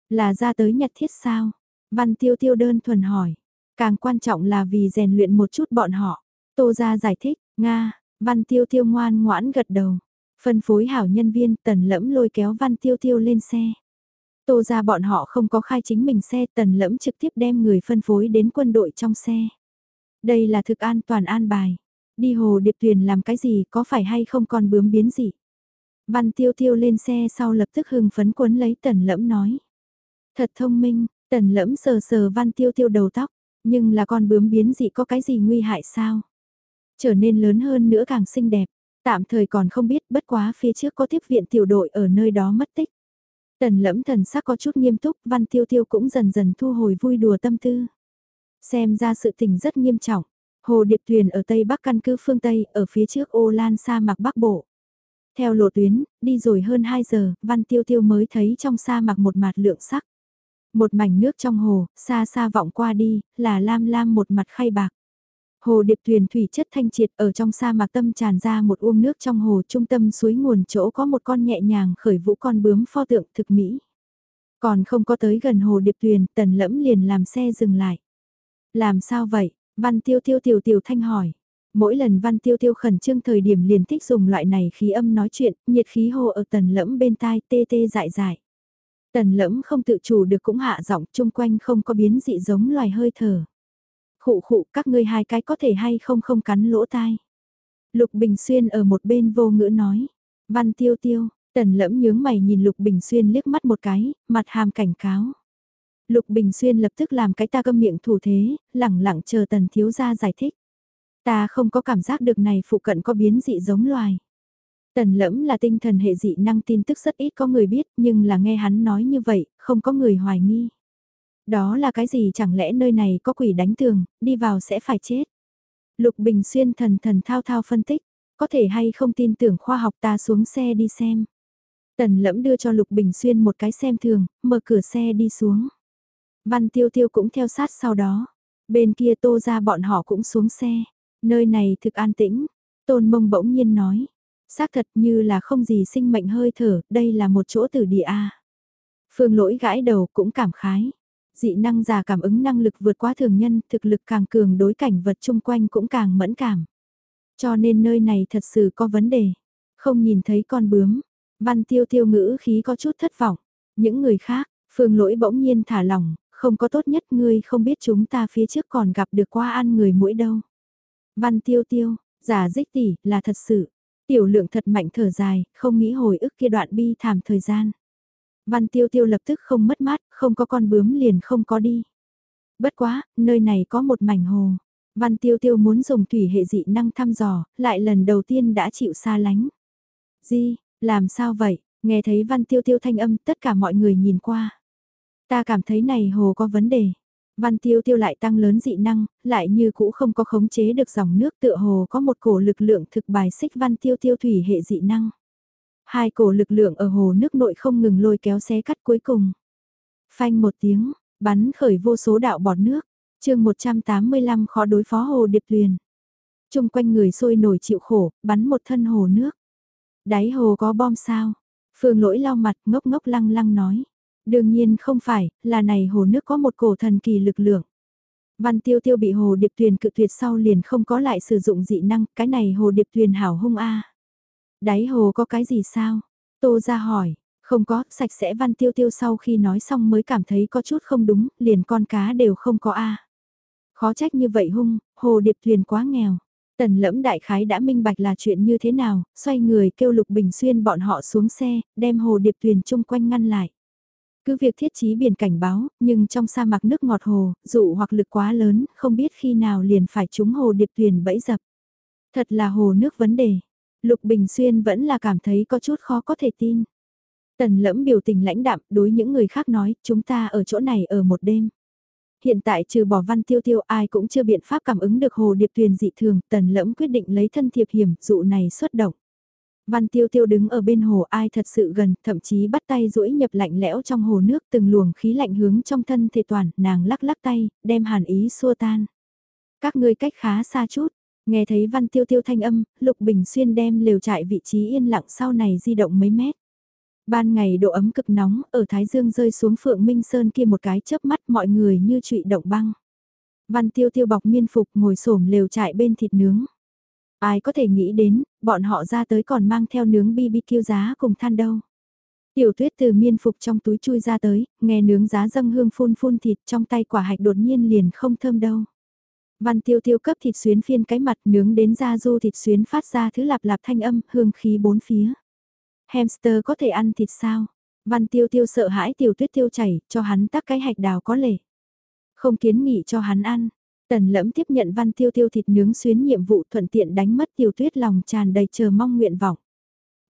Là ra tới nhật thiết sao? Văn tiêu tiêu đơn thuần hỏi. Càng quan trọng là vì rèn luyện một chút bọn họ. Tô ra giải thích, Nga, văn tiêu tiêu ngoan ngoãn gật đầu. Phân phối hảo nhân viên tần lẫm lôi kéo văn tiêu tiêu lên xe. Tô ra bọn họ không có khai chính mình xe tần lẫm trực tiếp đem người phân phối đến quân đội trong xe. Đây là thực an toàn an bài. Đi hồ điệp thuyền làm cái gì có phải hay không còn bướm biến gì? Văn tiêu tiêu lên xe sau lập tức hưng phấn quấn lấy tần lẫm nói. Thật thông minh, tần lẫm sờ sờ văn tiêu tiêu đầu tóc, nhưng là con bướm biến dị có cái gì nguy hại sao? Trở nên lớn hơn nữa càng xinh đẹp, tạm thời còn không biết bất quá phía trước có tiếp viện tiểu đội ở nơi đó mất tích. Tần lẫm thần sắc có chút nghiêm túc, văn tiêu tiêu cũng dần dần thu hồi vui đùa tâm tư. Xem ra sự tình rất nghiêm trọng, Hồ Điệp Thuyền ở Tây Bắc căn cứ phương Tây, ở phía trước ô lan sa mạc Bắc Bộ. Theo lộ tuyến, đi rồi hơn 2 giờ, Văn Tiêu Tiêu mới thấy trong sa mạc một mạt lượng sắc. Một mảnh nước trong hồ, xa xa vọng qua đi, là lam lam một mặt khay bạc. Hồ điệp thuyền thủy chất thanh triệt ở trong sa mạc tâm tràn ra một uông nước trong hồ trung tâm suối nguồn chỗ có một con nhẹ nhàng khởi vũ con bướm pho tượng thực mỹ. Còn không có tới gần hồ điệp thuyền, tần lẫm liền làm xe dừng lại. Làm sao vậy? Văn tiêu tiêu tiểu tiểu thanh hỏi. Mỗi lần văn tiêu tiêu khẩn trương thời điểm liền thích dùng loại này khí âm nói chuyện, nhiệt khí hồ ở tần lẫm bên tai tê tê dại dại. Tần lẫm không tự chủ được cũng hạ giọng chung quanh không có biến dị giống loài hơi thở. Khụ khụ các ngươi hai cái có thể hay không không cắn lỗ tai. Lục Bình Xuyên ở một bên vô ngữ nói. Văn tiêu tiêu, tần lẫm nhướng mày nhìn Lục Bình Xuyên liếc mắt một cái, mặt hàm cảnh cáo. Lục Bình Xuyên lập tức làm cái ta câm miệng thủ thế, lẳng lặng chờ tần thiếu gia giải thích. Ta không có cảm giác được này phụ cận có biến dị giống loài. Tần lẫm là tinh thần hệ dị năng tin tức rất ít có người biết nhưng là nghe hắn nói như vậy, không có người hoài nghi. Đó là cái gì chẳng lẽ nơi này có quỷ đánh tường, đi vào sẽ phải chết. Lục Bình Xuyên thần thần thao thao phân tích, có thể hay không tin tưởng khoa học ta xuống xe đi xem. Tần lẫm đưa cho Lục Bình Xuyên một cái xem thường, mở cửa xe đi xuống. Văn Tiêu Tiêu cũng theo sát sau đó. Bên kia tô ra bọn họ cũng xuống xe. Nơi này thực an tĩnh. Tôn mông bỗng nhiên nói. Xác thật như là không gì sinh mệnh hơi thở, đây là một chỗ tử địa A. Phương lỗi gãi đầu cũng cảm khái. Dị năng già cảm ứng năng lực vượt qua thường nhân, thực lực càng cường đối cảnh vật chung quanh cũng càng mẫn cảm. Cho nên nơi này thật sự có vấn đề. Không nhìn thấy con bướm. Văn tiêu tiêu ngữ khí có chút thất vọng. Những người khác, phương lỗi bỗng nhiên thả lỏng, không có tốt nhất ngươi không biết chúng ta phía trước còn gặp được qua ăn người mũi đâu. Văn tiêu tiêu, giả dích tỷ, là thật sự. Tiểu lượng thật mạnh thở dài, không nghĩ hồi ức kia đoạn bi thảm thời gian. Văn tiêu tiêu lập tức không mất mát, không có con bướm liền không có đi. Bất quá, nơi này có một mảnh hồ. Văn tiêu tiêu muốn dùng thủy hệ dị năng thăm dò, lại lần đầu tiên đã chịu xa lánh. Di, làm sao vậy? Nghe thấy văn tiêu tiêu thanh âm tất cả mọi người nhìn qua. Ta cảm thấy này hồ có vấn đề. Văn tiêu tiêu lại tăng lớn dị năng, lại như cũ không có khống chế được dòng nước tựa hồ có một cổ lực lượng thực bài xích văn tiêu tiêu thủy hệ dị năng. Hai cổ lực lượng ở hồ nước nội không ngừng lôi kéo xé cắt cuối cùng. Phanh một tiếng, bắn khởi vô số đạo bọt nước, chương 185 khó đối phó hồ điệp tuyền. Trung quanh người sôi nổi chịu khổ, bắn một thân hồ nước. Đáy hồ có bom sao? Phương lỗi lau mặt ngốc ngốc lăng lăng nói. Đương nhiên không phải, là này hồ nước có một cổ thần kỳ lực lượng. Văn tiêu tiêu bị hồ điệp thuyền cự tuyệt sau liền không có lại sử dụng dị năng, cái này hồ điệp thuyền hảo hung a. Đáy hồ có cái gì sao? Tô ra hỏi, không có, sạch sẽ văn tiêu tiêu sau khi nói xong mới cảm thấy có chút không đúng, liền con cá đều không có a. Khó trách như vậy hung, hồ điệp thuyền quá nghèo. Tần lẫm đại khái đã minh bạch là chuyện như thế nào, xoay người kêu lục bình xuyên bọn họ xuống xe, đem hồ điệp thuyền chung quanh ngăn lại. Cứ việc thiết trí biển cảnh báo, nhưng trong sa mạc nước ngọt hồ, dụ hoặc lực quá lớn, không biết khi nào liền phải trúng hồ điệp thuyền bẫy dập. Thật là hồ nước vấn đề. Lục Bình Xuyên vẫn là cảm thấy có chút khó có thể tin. Tần lẫm biểu tình lãnh đạm đối những người khác nói, chúng ta ở chỗ này ở một đêm. Hiện tại trừ bỏ văn tiêu tiêu ai cũng chưa biện pháp cảm ứng được hồ điệp thuyền dị thường, tần lẫm quyết định lấy thân thiệp hiểm, dụ này xuất động. Văn tiêu tiêu đứng ở bên hồ ai thật sự gần, thậm chí bắt tay duỗi nhập lạnh lẽo trong hồ nước từng luồng khí lạnh hướng trong thân thể toàn, nàng lắc lắc tay, đem hàn ý xua tan. Các ngươi cách khá xa chút, nghe thấy văn tiêu tiêu thanh âm, Lục Bình Xuyên đem lều trại vị trí yên lặng sau này di động mấy mét. Ban ngày độ ấm cực nóng, ở Thái Dương rơi xuống Phượng Minh Sơn kia một cái chớp mắt mọi người như trụy động băng. Văn tiêu tiêu bọc miên phục ngồi xổm lều trại bên thịt nướng. Ai có thể nghĩ đến, bọn họ ra tới còn mang theo nướng BBQ giá cùng than đâu. Tiểu tuyết từ miên phục trong túi chui ra tới, nghe nướng giá dâng hương phun phun thịt trong tay quả hạch đột nhiên liền không thơm đâu. Văn tiêu tiêu cấp thịt xuyến phiên cái mặt nướng đến da du thịt xuyến phát ra thứ lạp lạp thanh âm hương khí bốn phía. Hamster có thể ăn thịt sao? Văn tiêu tiêu sợ hãi tiểu tuyết tiêu chảy, cho hắn tắc cái hạch đào có lệ. Không kiến nghị cho hắn ăn, Tần lẫm tiếp nhận văn tiêu tiêu thịt nướng xuyến nhiệm vụ thuận tiện đánh mất tiểu tuyết lòng tràn đầy chờ mong nguyện vọng.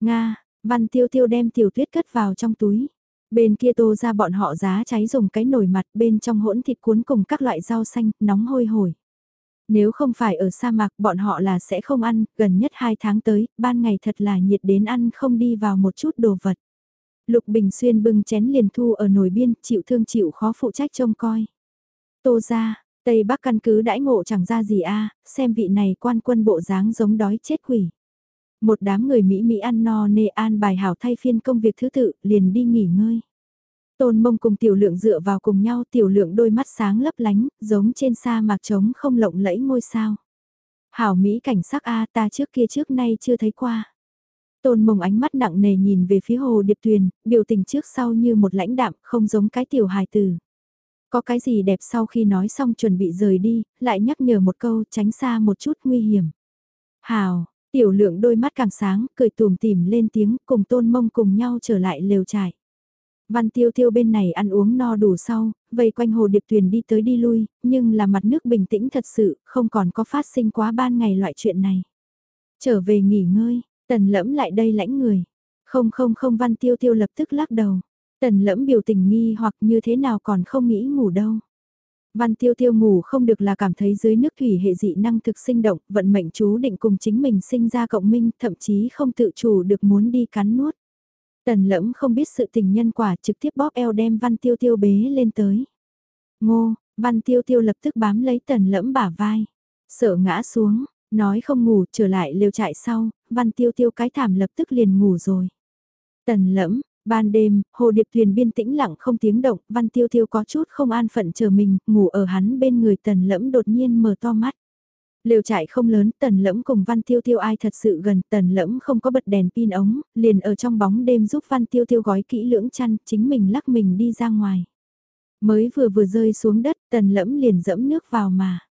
Nga, văn tiêu tiêu đem tiểu tuyết cất vào trong túi. Bên kia tô ra bọn họ giá cháy dùng cái nồi mặt bên trong hỗn thịt cuốn cùng các loại rau xanh, nóng hôi hổi. Nếu không phải ở sa mạc bọn họ là sẽ không ăn, gần nhất 2 tháng tới, ban ngày thật là nhiệt đến ăn không đi vào một chút đồ vật. Lục Bình Xuyên bưng chén liền thu ở nồi biên, chịu thương chịu khó phụ trách trông coi. Tô ra, Tây Bắc căn cứ đãi ngộ chẳng ra gì a xem vị này quan quân bộ dáng giống đói chết quỷ. Một đám người Mỹ Mỹ ăn no nê an bài hảo thay phiên công việc thứ tự, liền đi nghỉ ngơi. Tôn mông cùng tiểu lượng dựa vào cùng nhau tiểu lượng đôi mắt sáng lấp lánh, giống trên sa mạc trống không lộng lẫy ngôi sao. Hảo Mỹ cảnh sắc A ta trước kia trước nay chưa thấy qua. Tôn mông ánh mắt nặng nề nhìn về phía hồ điệp tuyền, biểu tình trước sau như một lãnh đạm, không giống cái tiểu hài tử. Có cái gì đẹp sau khi nói xong chuẩn bị rời đi, lại nhắc nhở một câu tránh xa một chút nguy hiểm. Hào, tiểu lượng đôi mắt càng sáng, cười tùm tìm lên tiếng cùng tôn mông cùng nhau trở lại lều trại. Văn tiêu tiêu bên này ăn uống no đủ sau, vây quanh hồ điệp thuyền đi tới đi lui, nhưng là mặt nước bình tĩnh thật sự, không còn có phát sinh quá ban ngày loại chuyện này. Trở về nghỉ ngơi, tần lẫm lại đây lãnh người. Không không không văn tiêu tiêu lập tức lắc đầu. Tần lẫm biểu tình nghi hoặc như thế nào còn không nghĩ ngủ đâu. Văn tiêu tiêu ngủ không được là cảm thấy dưới nước thủy hệ dị năng thực sinh động, vận mệnh chú định cùng chính mình sinh ra cộng minh, thậm chí không tự chủ được muốn đi cắn nuốt. Tần lẫm không biết sự tình nhân quả trực tiếp bóp eo đem văn tiêu tiêu bế lên tới. Ngô, văn tiêu tiêu lập tức bám lấy tần lẫm bả vai. Sợ ngã xuống, nói không ngủ trở lại lều trại sau, văn tiêu tiêu cái thảm lập tức liền ngủ rồi. Tần lẫm, ban đêm, hồ điệp thuyền biên tĩnh lặng không tiếng động, văn tiêu tiêu có chút không an phận chờ mình, ngủ ở hắn bên người tần lẫm đột nhiên mở to mắt. Lều trại không lớn, tần lẫm cùng văn tiêu tiêu ai thật sự gần, tần lẫm không có bật đèn pin ống, liền ở trong bóng đêm giúp văn tiêu tiêu gói kỹ lưỡng chăn, chính mình lắc mình đi ra ngoài. Mới vừa vừa rơi xuống đất, tần lẫm liền dẫm nước vào mà.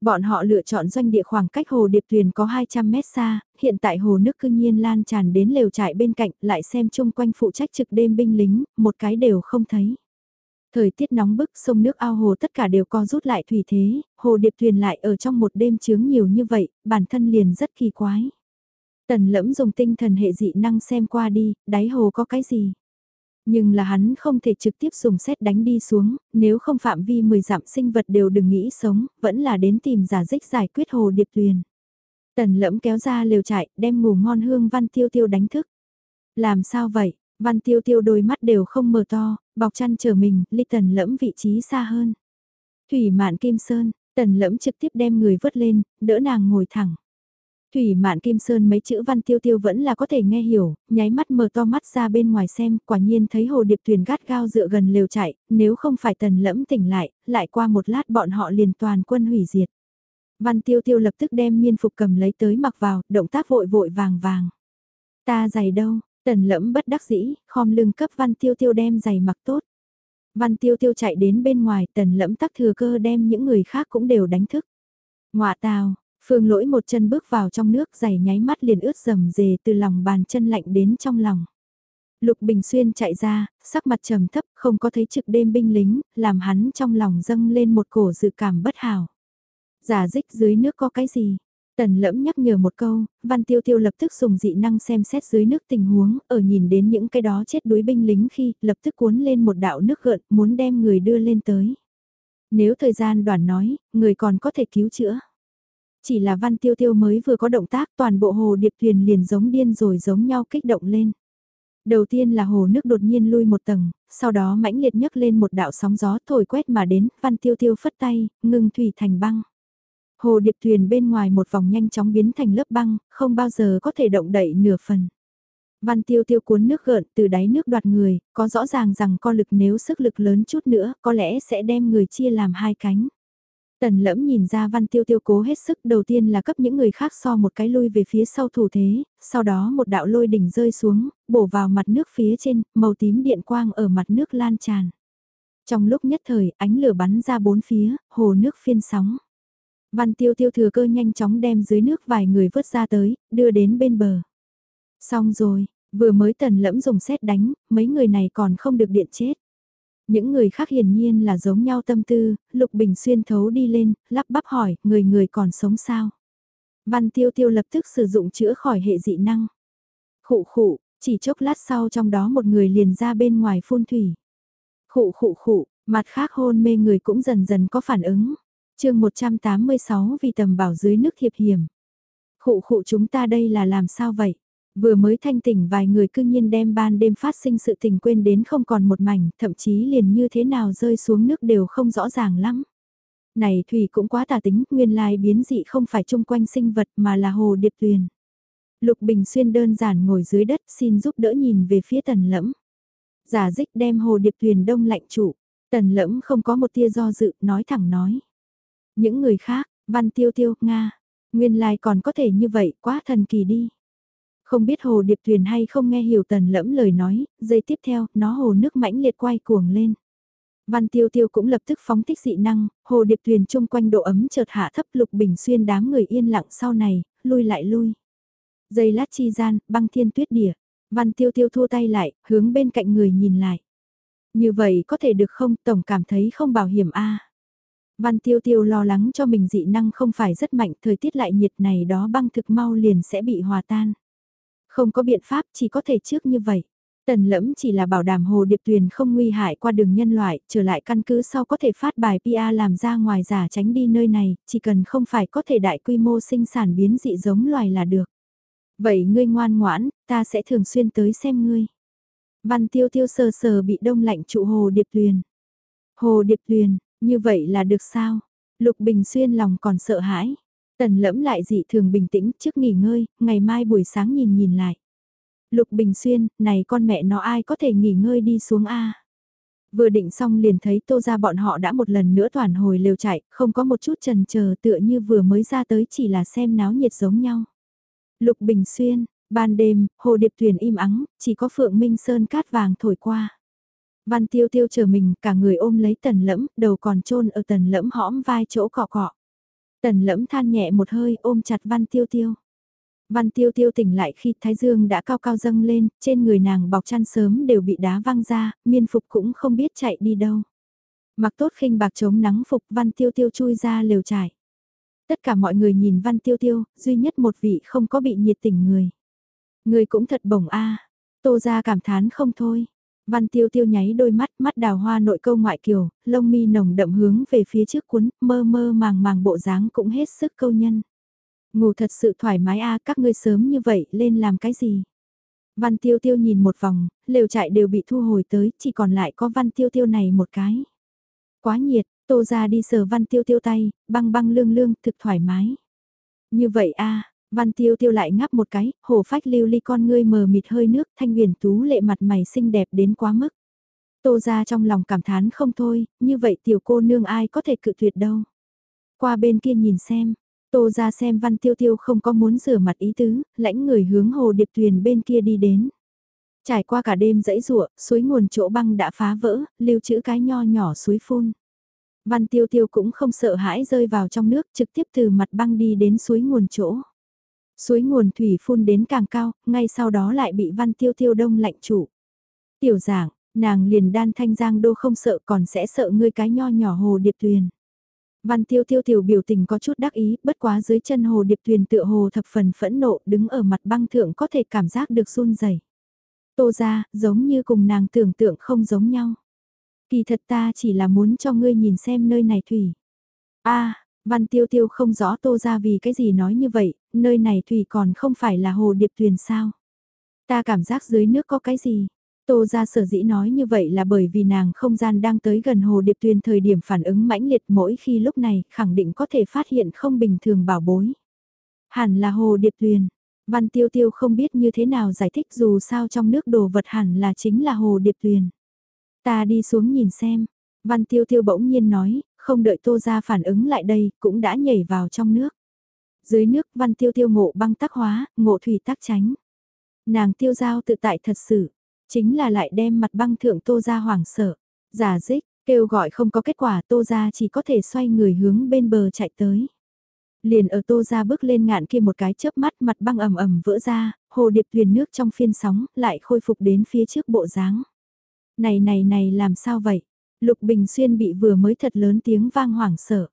Bọn họ lựa chọn doanh địa khoảng cách hồ điệp thuyền có 200 mét xa, hiện tại hồ nước cương nhiên lan tràn đến lều trại bên cạnh, lại xem chung quanh phụ trách trực đêm binh lính, một cái đều không thấy. Thời tiết nóng bức, sông nước ao hồ tất cả đều co rút lại thủy thế, hồ điệp thuyền lại ở trong một đêm chướng nhiều như vậy, bản thân liền rất kỳ quái. Tần lẫm dùng tinh thần hệ dị năng xem qua đi, đáy hồ có cái gì. Nhưng là hắn không thể trực tiếp dùng xét đánh đi xuống, nếu không phạm vi 10 dặm sinh vật đều đừng nghĩ sống, vẫn là đến tìm giả dích giải quyết hồ điệp tuyền. Tần lẫm kéo ra lều trại, đem ngủ ngon hương văn tiêu tiêu đánh thức. Làm sao vậy? Văn tiêu tiêu đôi mắt đều không mở to, bọc chăn chờ mình, ly tần lẫm vị trí xa hơn. Thủy mạn kim sơn, tần lẫm trực tiếp đem người vớt lên, đỡ nàng ngồi thẳng. Thủy mạn kim sơn mấy chữ văn tiêu tiêu vẫn là có thể nghe hiểu, nháy mắt mở to mắt ra bên ngoài xem, quả nhiên thấy hồ điệp thuyền gắt gao dựa gần lều chạy, nếu không phải tần lẫm tỉnh lại, lại qua một lát bọn họ liền toàn quân hủy diệt. Văn tiêu tiêu lập tức đem miên phục cầm lấy tới mặc vào, động tác vội vội vàng vàng. Ta giày đâu, Tần lẫm bất đắc dĩ, khom lưng cấp văn tiêu tiêu đem giày mặc tốt. Văn tiêu tiêu chạy đến bên ngoài, tần lẫm tắc thừa cơ đem những người khác cũng đều đánh thức. Ngoạ tào, phương lỗi một chân bước vào trong nước giày nháy mắt liền ướt rầm rề từ lòng bàn chân lạnh đến trong lòng. Lục Bình Xuyên chạy ra, sắc mặt trầm thấp, không có thấy trực đêm binh lính, làm hắn trong lòng dâng lên một cổ dự cảm bất hảo. Giả dích dưới nước có cái gì? Tần lẫm nhắc nhở một câu, văn tiêu tiêu lập tức dùng dị năng xem xét dưới nước tình huống, ở nhìn đến những cái đó chết đuối binh lính khi, lập tức cuốn lên một đạo nước gợn, muốn đem người đưa lên tới. Nếu thời gian đoạn nói, người còn có thể cứu chữa. Chỉ là văn tiêu tiêu mới vừa có động tác toàn bộ hồ điệp thuyền liền giống điên rồi giống nhau kích động lên. Đầu tiên là hồ nước đột nhiên lui một tầng, sau đó mãnh liệt nhấc lên một đạo sóng gió thổi quét mà đến, văn tiêu tiêu phất tay, ngừng thủy thành băng. Hồ điệp thuyền bên ngoài một vòng nhanh chóng biến thành lớp băng, không bao giờ có thể động đậy nửa phần. Văn tiêu tiêu cuốn nước gợn từ đáy nước đoạt người, có rõ ràng rằng co lực nếu sức lực lớn chút nữa có lẽ sẽ đem người chia làm hai cánh. Tần lẫm nhìn ra văn tiêu tiêu cố hết sức đầu tiên là cấp những người khác so một cái lui về phía sau thủ thế, sau đó một đạo lôi đỉnh rơi xuống, bổ vào mặt nước phía trên, màu tím điện quang ở mặt nước lan tràn. Trong lúc nhất thời, ánh lửa bắn ra bốn phía, hồ nước phiên sóng. Văn tiêu tiêu thừa cơ nhanh chóng đem dưới nước vài người vớt ra tới, đưa đến bên bờ. Xong rồi, vừa mới tần lẫm dùng xét đánh, mấy người này còn không được điện chết. Những người khác hiển nhiên là giống nhau tâm tư, Lục Bình xuyên thấu đi lên, lắp bắp hỏi, người người còn sống sao? Văn tiêu tiêu lập tức sử dụng chữa khỏi hệ dị năng. Khụ khụ, chỉ chốc lát sau trong đó một người liền ra bên ngoài phun thủy. Khụ khụ khụ, mặt khác hôn mê người cũng dần dần có phản ứng. chương 186 vì tầm bảo dưới nước thiệp hiểm. Khụ khụ chúng ta đây là làm sao vậy? Vừa mới thanh tỉnh vài người cư nhiên đem ban đêm phát sinh sự tình quên đến không còn một mảnh, thậm chí liền như thế nào rơi xuống nước đều không rõ ràng lắm. Này Thủy cũng quá tà tính, nguyên lai biến dị không phải chung quanh sinh vật mà là hồ điệp tuyền. Lục Bình Xuyên đơn giản ngồi dưới đất xin giúp đỡ nhìn về phía tần lẫm. Giả dích đem hồ điệp tuyền đông lạnh trụ, tần lẫm không có một tia do dự, nói thẳng nói. Những người khác, văn tiêu tiêu, Nga, nguyên lai còn có thể như vậy, quá thần kỳ đi. Không biết hồ điệp thuyền hay không nghe hiểu tần lẫm lời nói, giây tiếp theo, nó hồ nước mãnh liệt quay cuồng lên. Văn tiêu tiêu cũng lập tức phóng thích dị năng, hồ điệp thuyền chung quanh độ ấm chợt hạ thấp lục bình xuyên đám người yên lặng sau này, lui lại lui. giây lát chi gian, băng thiên tuyết địa, văn tiêu tiêu thua tay lại, hướng bên cạnh người nhìn lại. Như vậy có thể được không, tổng cảm thấy không bảo hiểm a Văn tiêu tiêu lo lắng cho mình dị năng không phải rất mạnh, thời tiết lại nhiệt này đó băng thực mau liền sẽ bị hòa tan. Không có biện pháp chỉ có thể trước như vậy. Tần lẫm chỉ là bảo đảm hồ điệp tuyền không nguy hại qua đường nhân loại, trở lại căn cứ sau có thể phát bài PR làm ra ngoài giả tránh đi nơi này, chỉ cần không phải có thể đại quy mô sinh sản biến dị giống loài là được. Vậy ngươi ngoan ngoãn, ta sẽ thường xuyên tới xem ngươi. Văn tiêu tiêu sờ sờ bị đông lạnh trụ hồ điệp tuyền. Hồ điệp tuyền, như vậy là được sao? Lục Bình Xuyên lòng còn sợ hãi. Tần lẫm lại dị thường bình tĩnh trước nghỉ ngơi, ngày mai buổi sáng nhìn nhìn lại. Lục Bình Xuyên, này con mẹ nó ai có thể nghỉ ngơi đi xuống A. Vừa định xong liền thấy tô ra bọn họ đã một lần nữa toàn hồi lều chạy, không có một chút trần chờ tựa như vừa mới ra tới chỉ là xem náo nhiệt giống nhau. Lục Bình Xuyên, ban đêm, hồ điệp thuyền im ắng, chỉ có Phượng Minh Sơn cát vàng thổi qua. Văn tiêu tiêu chờ mình, cả người ôm lấy tần lẫm, đầu còn trôn ở tần lẫm hõm vai chỗ cọ cọ. Tần lẫm than nhẹ một hơi ôm chặt văn tiêu tiêu. Văn tiêu tiêu tỉnh lại khi thái dương đã cao cao dâng lên, trên người nàng bọc chăn sớm đều bị đá văng ra, miên phục cũng không biết chạy đi đâu. Mặc tốt khinh bạc chống nắng phục văn tiêu tiêu chui ra lều trải. Tất cả mọi người nhìn văn tiêu tiêu, duy nhất một vị không có bị nhiệt tình người. Người cũng thật bổng a tô ra cảm thán không thôi. Văn tiêu tiêu nháy đôi mắt, mắt đào hoa nội câu ngoại kiều, lông mi nồng đậm hướng về phía trước cuốn, mơ mơ màng màng bộ dáng cũng hết sức câu nhân. Ngủ thật sự thoải mái a các ngươi sớm như vậy, lên làm cái gì? Văn tiêu tiêu nhìn một vòng, lều trại đều bị thu hồi tới, chỉ còn lại có văn tiêu tiêu này một cái. Quá nhiệt, tô ra đi sờ văn tiêu tiêu tay, băng băng lương lương, thực thoải mái. Như vậy a Văn tiêu tiêu lại ngắp một cái, hồ phách lưu ly con ngươi mờ mịt hơi nước, thanh huyền tú lệ mặt mày xinh đẹp đến quá mức. Tô ra trong lòng cảm thán không thôi, như vậy tiểu cô nương ai có thể cự tuyệt đâu. Qua bên kia nhìn xem, tô ra xem văn tiêu tiêu không có muốn rửa mặt ý tứ, lãnh người hướng hồ điệp thuyền bên kia đi đến. Trải qua cả đêm dãy rụa, suối nguồn chỗ băng đã phá vỡ, lưu trữ cái nho nhỏ suối phun. Văn tiêu tiêu cũng không sợ hãi rơi vào trong nước trực tiếp từ mặt băng đi đến suối nguồn chỗ. Suối nguồn thủy phun đến càng cao, ngay sau đó lại bị văn tiêu tiêu đông lạnh chủ. Tiểu giảng, nàng liền đan thanh giang đô không sợ còn sẽ sợ ngươi cái nho nhỏ hồ điệp thuyền. Văn tiêu tiêu tiểu biểu tình có chút đắc ý, bất quá dưới chân hồ điệp thuyền tựa hồ thập phần phẫn nộ đứng ở mặt băng thượng có thể cảm giác được run rẩy. Tô ra, giống như cùng nàng tưởng tượng không giống nhau. Kỳ thật ta chỉ là muốn cho ngươi nhìn xem nơi này thủy. a Văn tiêu tiêu không rõ tô ra vì cái gì nói như vậy, nơi này thủy còn không phải là hồ điệp thuyền sao. Ta cảm giác dưới nước có cái gì. Tô ra sở dĩ nói như vậy là bởi vì nàng không gian đang tới gần hồ điệp thuyền thời điểm phản ứng mãnh liệt mỗi khi lúc này khẳng định có thể phát hiện không bình thường bảo bối. Hẳn là hồ điệp thuyền. Văn tiêu tiêu không biết như thế nào giải thích dù sao trong nước đồ vật hẳn là chính là hồ điệp thuyền. Ta đi xuống nhìn xem. Văn tiêu tiêu bỗng nhiên nói, không đợi tô ra phản ứng lại đây, cũng đã nhảy vào trong nước. Dưới nước văn tiêu tiêu ngộ băng tắc hóa, ngộ thủy tắc tránh. Nàng tiêu giao tự tại thật sự, chính là lại đem mặt băng thượng tô ra hoảng sợ. Giả dích, kêu gọi không có kết quả tô ra chỉ có thể xoay người hướng bên bờ chạy tới. Liền ở tô ra bước lên ngạn kia một cái chớp mắt mặt băng ầm ầm vỡ ra, hồ điệp thuyền nước trong phiên sóng lại khôi phục đến phía trước bộ dáng. Này này này làm sao vậy? Lục Bình Xuyên bị vừa mới thật lớn tiếng vang hoảng sợ.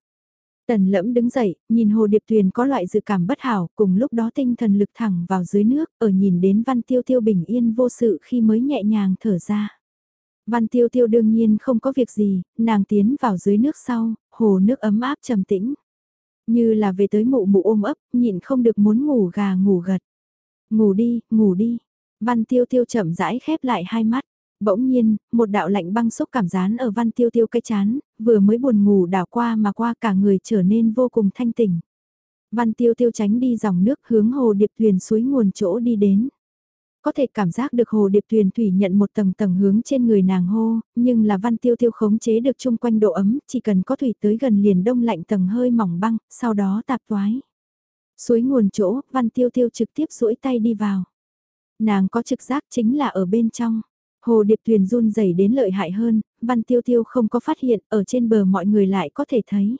Tần lẫm đứng dậy, nhìn hồ điệp thuyền có loại dự cảm bất hảo, cùng lúc đó tinh thần lực thẳng vào dưới nước, ở nhìn đến văn tiêu tiêu bình yên vô sự khi mới nhẹ nhàng thở ra. Văn tiêu tiêu đương nhiên không có việc gì, nàng tiến vào dưới nước sau, hồ nước ấm áp trầm tĩnh. Như là về tới mụ mụ ôm ấp, nhịn không được muốn ngủ gà ngủ gật. Ngủ đi, ngủ đi. Văn tiêu tiêu chậm rãi khép lại hai mắt. Bỗng nhiên, một đạo lạnh băng xúc cảm gián ở văn tiêu tiêu cái chán, vừa mới buồn ngủ đảo qua mà qua cả người trở nên vô cùng thanh tỉnh. Văn tiêu tiêu tránh đi dòng nước hướng hồ điệp thuyền suối nguồn chỗ đi đến. Có thể cảm giác được hồ điệp thuyền thủy nhận một tầng tầng hướng trên người nàng hô, nhưng là văn tiêu tiêu khống chế được chung quanh độ ấm, chỉ cần có thủy tới gần liền đông lạnh tầng hơi mỏng băng, sau đó tạp toái. Suối nguồn chỗ, văn tiêu tiêu trực tiếp duỗi tay đi vào. Nàng có trực giác chính là ở bên trong. Hồ điệp thuyền run rẩy đến lợi hại hơn, văn tiêu tiêu không có phát hiện ở trên bờ mọi người lại có thể thấy.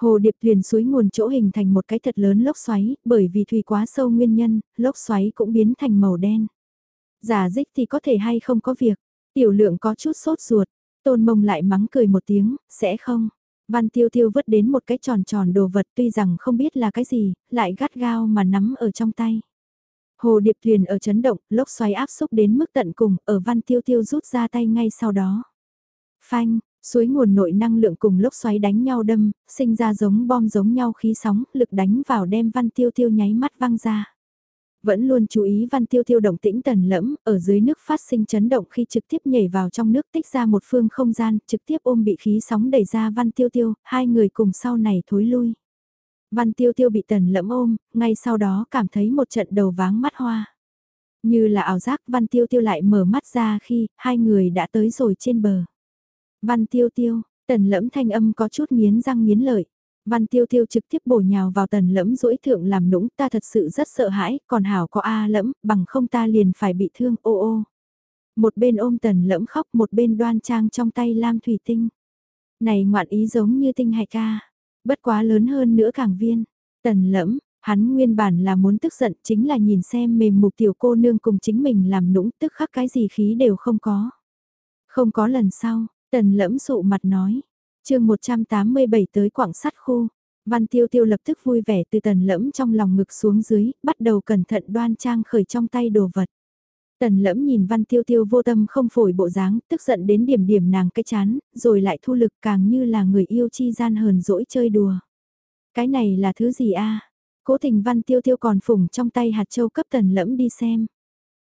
Hồ điệp thuyền suối nguồn chỗ hình thành một cái thật lớn lốc xoáy, bởi vì thủy quá sâu nguyên nhân, lốc xoáy cũng biến thành màu đen. Giả dích thì có thể hay không có việc, tiểu lượng có chút sốt ruột, tôn mông lại mắng cười một tiếng, sẽ không. Văn tiêu tiêu vứt đến một cái tròn tròn đồ vật tuy rằng không biết là cái gì, lại gắt gao mà nắm ở trong tay. Hồ điệp thuyền ở chấn động, lốc xoáy áp xúc đến mức tận cùng, ở văn tiêu tiêu rút ra tay ngay sau đó. Phanh, suối nguồn nội năng lượng cùng lốc xoáy đánh nhau đâm, sinh ra giống bom giống nhau khí sóng, lực đánh vào đem văn tiêu tiêu nháy mắt văng ra. Vẫn luôn chú ý văn tiêu tiêu động tĩnh tần lẫm, ở dưới nước phát sinh chấn động khi trực tiếp nhảy vào trong nước tích ra một phương không gian, trực tiếp ôm bị khí sóng đẩy ra văn tiêu tiêu, hai người cùng sau này thối lui. Văn tiêu tiêu bị tần lẫm ôm, ngay sau đó cảm thấy một trận đầu váng mắt hoa. Như là ảo giác văn tiêu tiêu lại mở mắt ra khi hai người đã tới rồi trên bờ. Văn tiêu tiêu, tần lẫm thanh âm có chút nghiến răng nghiến lợi. Văn tiêu tiêu trực tiếp bổ nhào vào tần lẫm rũi thượng làm nũng ta thật sự rất sợ hãi, còn hảo có A lẫm, bằng không ta liền phải bị thương ô ô. Một bên ôm tần lẫm khóc một bên đoan trang trong tay lam thủy tinh. Này ngoạn ý giống như tinh hạch ca, bất quá lớn hơn nữa càng viên. Tần lẫm, hắn nguyên bản là muốn tức giận chính là nhìn xem mềm mục tiểu cô nương cùng chính mình làm nũng tức khắc cái gì khí đều không có. Không có lần sau, tần lẫm sụ mặt nói. chương 187 tới quảng sắt khu. Văn tiêu tiêu lập tức vui vẻ từ tần lẫm trong lòng ngực xuống dưới, bắt đầu cẩn thận đoan trang khởi trong tay đồ vật. Tần lẫm nhìn văn tiêu tiêu vô tâm không phổi bộ dáng, tức giận đến điểm điểm nàng cái chán, rồi lại thu lực càng như là người yêu chi gian hờn dỗi chơi đùa. Cái này là thứ gì a Cố tình văn tiêu tiêu còn phủng trong tay hạt châu cấp tần lẫm đi xem.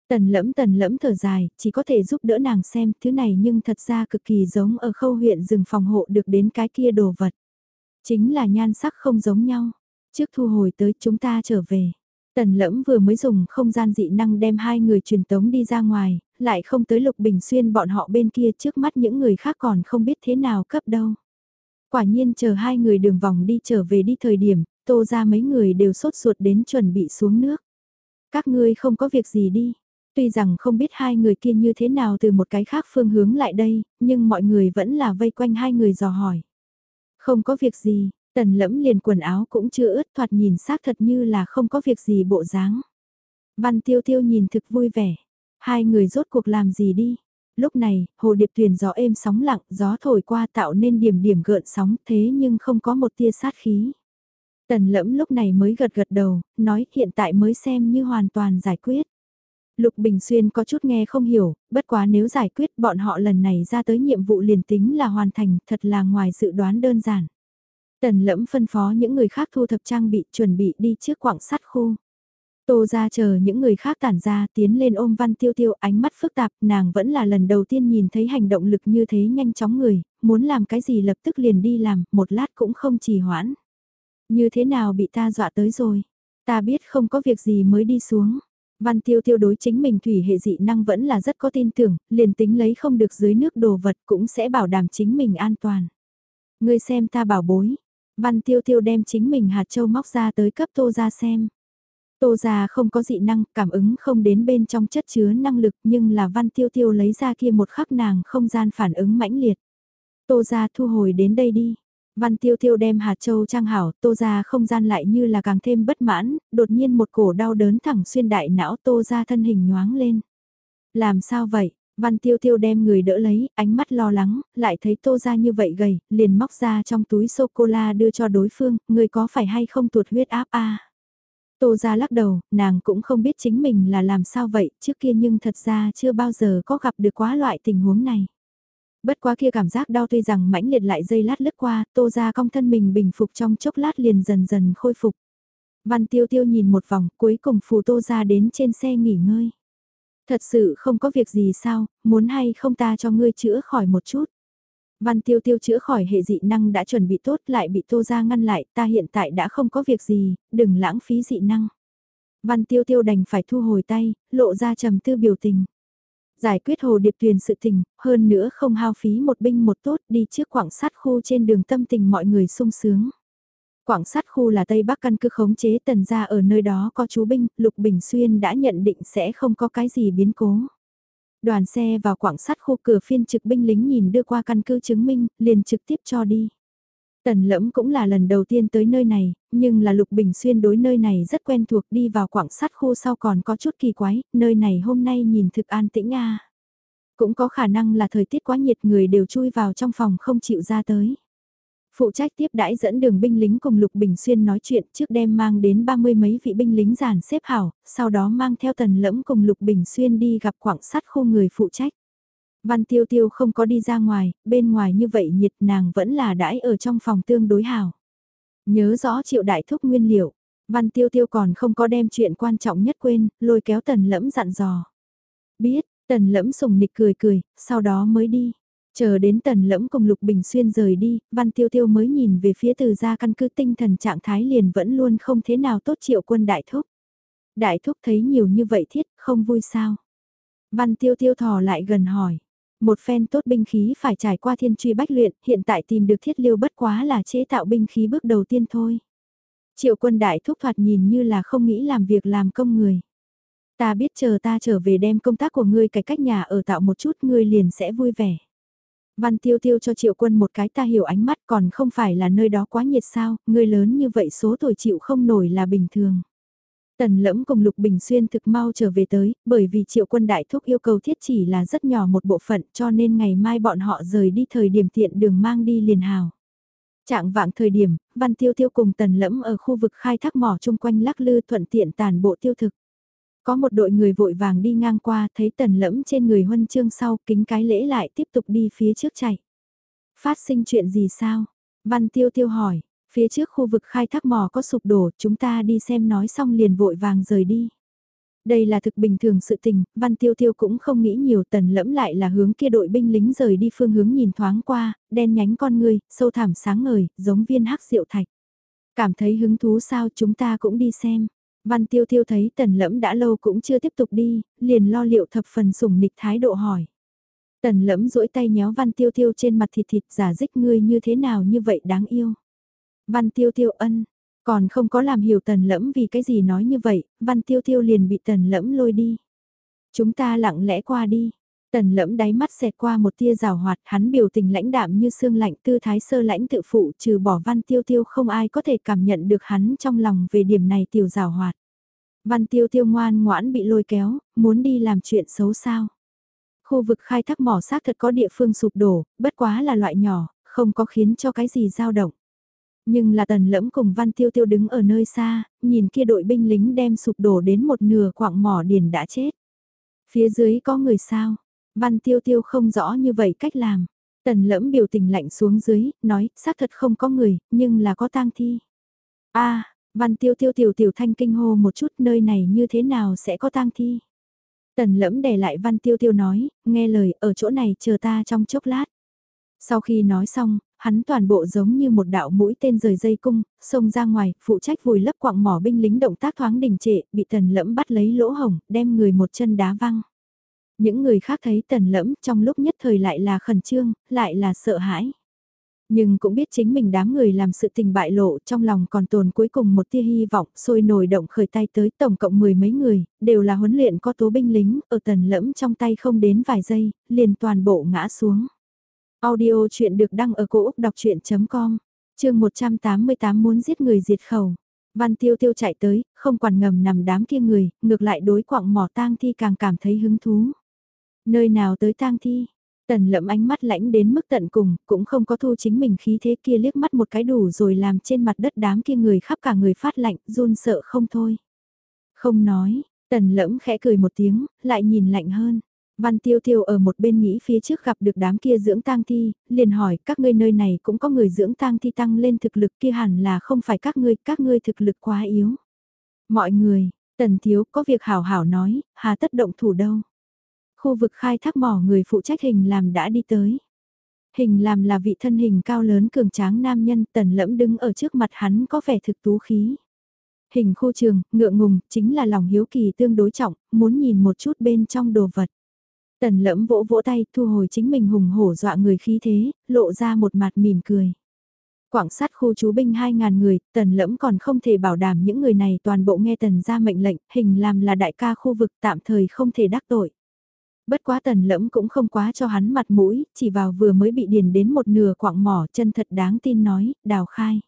Tần lẫm tần lẫm thở dài, chỉ có thể giúp đỡ nàng xem thứ này nhưng thật ra cực kỳ giống ở khâu huyện rừng phòng hộ được đến cái kia đồ vật. Chính là nhan sắc không giống nhau. Trước thu hồi tới chúng ta trở về. Tần lẫm vừa mới dùng không gian dị năng đem hai người truyền tống đi ra ngoài, lại không tới lục bình xuyên bọn họ bên kia trước mắt những người khác còn không biết thế nào cấp đâu. Quả nhiên chờ hai người đường vòng đi trở về đi thời điểm, tô ra mấy người đều sốt ruột đến chuẩn bị xuống nước. Các ngươi không có việc gì đi. Tuy rằng không biết hai người kia như thế nào từ một cái khác phương hướng lại đây, nhưng mọi người vẫn là vây quanh hai người dò hỏi. Không có việc gì, Tần lẫm liền quần áo cũng chưa ướt thoạt nhìn xác thật như là không có việc gì bộ dáng. Văn tiêu tiêu nhìn thực vui vẻ. Hai người rốt cuộc làm gì đi. Lúc này, hồ điệp thuyền gió êm sóng lặng, gió thổi qua tạo nên điểm điểm gợn sóng thế nhưng không có một tia sát khí. Tần lẫm lúc này mới gật gật đầu, nói hiện tại mới xem như hoàn toàn giải quyết. Lục Bình Xuyên có chút nghe không hiểu, bất quá nếu giải quyết bọn họ lần này ra tới nhiệm vụ liền tính là hoàn thành thật là ngoài dự đoán đơn giản. Tần lẫm phân phó những người khác thu thập trang bị chuẩn bị đi trước quảng sắt khu. Tô ra chờ những người khác tản ra tiến lên ôm văn tiêu tiêu ánh mắt phức tạp nàng vẫn là lần đầu tiên nhìn thấy hành động lực như thế nhanh chóng người, muốn làm cái gì lập tức liền đi làm, một lát cũng không trì hoãn. Như thế nào bị ta dọa tới rồi, ta biết không có việc gì mới đi xuống. Văn tiêu tiêu đối chính mình thủy hệ dị năng vẫn là rất có tin tưởng, liền tính lấy không được dưới nước đồ vật cũng sẽ bảo đảm chính mình an toàn. Ngươi xem ta bảo bối, Văn tiêu tiêu đem chính mình hạt châu móc ra tới cấp tô ra xem. Tô ra không có dị năng, cảm ứng không đến bên trong chất chứa năng lực nhưng là văn tiêu tiêu lấy ra kia một khắc nàng không gian phản ứng mãnh liệt. Tô ra thu hồi đến đây đi. Văn tiêu tiêu đem hạt châu trang hảo, tô ra không gian lại như là càng thêm bất mãn, đột nhiên một cổ đau đớn thẳng xuyên đại não tô ra thân hình nhoáng lên. Làm sao vậy? Văn tiêu tiêu đem người đỡ lấy, ánh mắt lo lắng, lại thấy tô ra như vậy gầy, liền móc ra trong túi sô-cô-la đưa cho đối phương, người có phải hay không tuột huyết áp a Tô ra lắc đầu, nàng cũng không biết chính mình là làm sao vậy, trước kia nhưng thật ra chưa bao giờ có gặp được quá loại tình huống này. Bất quá kia cảm giác đau tuy rằng mãnh liệt lại dây lát lướt qua, tô ra cong thân mình bình phục trong chốc lát liền dần dần khôi phục. Văn tiêu tiêu nhìn một vòng, cuối cùng phù tô ra đến trên xe nghỉ ngơi. Thật sự không có việc gì sao, muốn hay không ta cho ngươi chữa khỏi một chút. Văn tiêu tiêu chữa khỏi hệ dị năng đã chuẩn bị tốt lại bị tô ra ngăn lại, ta hiện tại đã không có việc gì, đừng lãng phí dị năng. Văn tiêu tiêu đành phải thu hồi tay, lộ ra trầm tư biểu tình. Giải quyết hồ điệp tuyền sự tình, hơn nữa không hao phí một binh một tốt đi trước quảng sát khu trên đường tâm tình mọi người sung sướng. Quảng sát khu là Tây Bắc căn cứ khống chế tần gia ở nơi đó có chú binh, Lục Bình Xuyên đã nhận định sẽ không có cái gì biến cố. Đoàn xe vào quảng sát khu cửa phiên trực binh lính nhìn đưa qua căn cứ chứng minh, liền trực tiếp cho đi. Tần lẫm cũng là lần đầu tiên tới nơi này, nhưng là Lục Bình Xuyên đối nơi này rất quen thuộc đi vào quảng sát khu sau còn có chút kỳ quái, nơi này hôm nay nhìn thực an tĩnh a Cũng có khả năng là thời tiết quá nhiệt người đều chui vào trong phòng không chịu ra tới. Phụ trách tiếp đãi dẫn đường binh lính cùng Lục Bình Xuyên nói chuyện trước đem mang đến ba mươi mấy vị binh lính giàn xếp hảo, sau đó mang theo tần lẫm cùng Lục Bình Xuyên đi gặp quảng sát khu người phụ trách. Văn Tiêu Tiêu không có đi ra ngoài, bên ngoài như vậy nhiệt nàng vẫn là đãi ở trong phòng tương đối hảo. Nhớ rõ triệu đại thúc nguyên liệu, Văn Tiêu Tiêu còn không có đem chuyện quan trọng nhất quên, lôi kéo tần lẫm dặn dò. Biết, tần lẫm sùng nịch cười cười, sau đó mới đi. Chờ đến tần lẫm cùng Lục Bình Xuyên rời đi, Văn Tiêu Tiêu mới nhìn về phía từ gia căn cứ tinh thần trạng thái liền vẫn luôn không thế nào tốt triệu quân đại thúc. Đại thúc thấy nhiều như vậy thiết, không vui sao? Văn Tiêu Tiêu thò lại gần hỏi. Một phen tốt binh khí phải trải qua thiên truy bách luyện, hiện tại tìm được thiết liêu bất quá là chế tạo binh khí bước đầu tiên thôi. Triệu quân đại thúc thoạt nhìn như là không nghĩ làm việc làm công người. Ta biết chờ ta trở về đem công tác của ngươi cải cách nhà ở tạo một chút ngươi liền sẽ vui vẻ. Văn tiêu tiêu cho triệu quân một cái ta hiểu ánh mắt còn không phải là nơi đó quá nhiệt sao, người lớn như vậy số tuổi chịu không nổi là bình thường. Tần lẫm cùng Lục Bình Xuyên thực mau trở về tới, bởi vì triệu quân đại thúc yêu cầu thiết chỉ là rất nhỏ một bộ phận cho nên ngày mai bọn họ rời đi thời điểm tiện đường mang đi liền hào. Trạng vạng thời điểm, Văn Tiêu Tiêu cùng Tần Lẫm ở khu vực khai thác mỏ chung quanh lắc lư thuận tiện tàn bộ tiêu thực. Có một đội người vội vàng đi ngang qua thấy Tần Lẫm trên người huân chương sau kính cái lễ lại tiếp tục đi phía trước chạy. Phát sinh chuyện gì sao? Văn Tiêu Tiêu hỏi, Phía trước khu vực khai thác mỏ có sụp đổ, chúng ta đi xem nói xong liền vội vàng rời đi. Đây là thực bình thường sự tình, Văn Tiêu Tiêu cũng không nghĩ nhiều tần lẫm lại là hướng kia đội binh lính rời đi phương hướng nhìn thoáng qua, đen nhánh con người, sâu thẳm sáng ngời, giống viên hắc diệu thạch. Cảm thấy hứng thú sao chúng ta cũng đi xem. Văn Tiêu Tiêu thấy tần lẫm đã lâu cũng chưa tiếp tục đi, liền lo liệu thập phần sủng nịch thái độ hỏi. Tần lẫm duỗi tay nhéo Văn Tiêu Tiêu trên mặt thịt thịt giả dích ngươi như thế nào như vậy đáng yêu. Văn tiêu tiêu ân, còn không có làm hiểu tần lẫm vì cái gì nói như vậy, văn tiêu tiêu liền bị tần lẫm lôi đi. Chúng ta lặng lẽ qua đi. Tần lẫm đáy mắt xẹt qua một tia rào hoạt, hắn biểu tình lãnh đạm như xương lạnh tư thái sơ lãnh tự phụ trừ bỏ văn tiêu tiêu không ai có thể cảm nhận được hắn trong lòng về điểm này tiểu rào hoạt. Văn tiêu tiêu ngoan ngoãn bị lôi kéo, muốn đi làm chuyện xấu sao. Khu vực khai thác mỏ xác thật có địa phương sụp đổ, bất quá là loại nhỏ, không có khiến cho cái gì dao động. Nhưng là tần lẫm cùng văn tiêu tiêu đứng ở nơi xa, nhìn kia đội binh lính đem sụp đổ đến một nửa quạng mỏ điền đã chết. Phía dưới có người sao? Văn tiêu tiêu không rõ như vậy cách làm. Tần lẫm biểu tình lạnh xuống dưới, nói, xác thật không có người, nhưng là có tang thi. a văn tiêu tiêu tiểu tiểu thanh kinh hô một chút nơi này như thế nào sẽ có tang thi. Tần lẫm để lại văn tiêu tiêu nói, nghe lời, ở chỗ này chờ ta trong chốc lát. Sau khi nói xong, hắn toàn bộ giống như một đạo mũi tên rời dây cung, xông ra ngoài, phụ trách vùi lấp quạng mỏ binh lính động tác thoáng đình trệ, bị tần lẫm bắt lấy lỗ hổng, đem người một chân đá văng. Những người khác thấy tần lẫm trong lúc nhất thời lại là khẩn trương, lại là sợ hãi. Nhưng cũng biết chính mình đám người làm sự tình bại lộ trong lòng còn tồn cuối cùng một tia hy vọng sôi nổi động khởi tay tới tổng cộng mười mấy người, đều là huấn luyện có tố binh lính, ở tần lẫm trong tay không đến vài giây, liền toàn bộ ngã xuống. Audio chuyện được đăng ở cổ Úc đọc chuyện.com, chương 188 muốn giết người diệt khẩu. Văn tiêu tiêu chạy tới, không quản ngầm nằm đám kia người, ngược lại đối quạng mỏ tang thi càng cảm thấy hứng thú. Nơi nào tới tang thi? Tần lẫm ánh mắt lãnh đến mức tận cùng, cũng không có thu chính mình khí thế kia liếc mắt một cái đủ rồi làm trên mặt đất đám kia người khắp cả người phát lạnh, run sợ không thôi. Không nói, tần lẫm khẽ cười một tiếng, lại nhìn lạnh hơn. Văn Tiêu Tiêu ở một bên nghĩ phía trước gặp được đám kia dưỡng tang thi, liền hỏi các ngươi nơi này cũng có người dưỡng tang thi tăng lên thực lực kia hẳn là không phải các ngươi, các ngươi thực lực quá yếu. Mọi người, Tần Thiếu có việc hảo hảo nói, hà tất động thủ đâu. Khu vực khai thác mỏ người phụ trách hình làm đã đi tới. Hình làm là vị thân hình cao lớn cường tráng nam nhân tần lẫm đứng ở trước mặt hắn có vẻ thực tú khí. Hình khu trường, ngượng ngùng, chính là lòng hiếu kỳ tương đối trọng, muốn nhìn một chút bên trong đồ vật. Tần lẫm vỗ vỗ tay, thu hồi chính mình hùng hổ dọa người khí thế, lộ ra một mặt mỉm cười. Quảng sát khu chú binh 2.000 người, tần lẫm còn không thể bảo đảm những người này toàn bộ nghe tần ra mệnh lệnh, hình làm là đại ca khu vực tạm thời không thể đắc tội. Bất quá tần lẫm cũng không quá cho hắn mặt mũi, chỉ vào vừa mới bị điền đến một nửa quạng mỏ chân thật đáng tin nói, đào khai.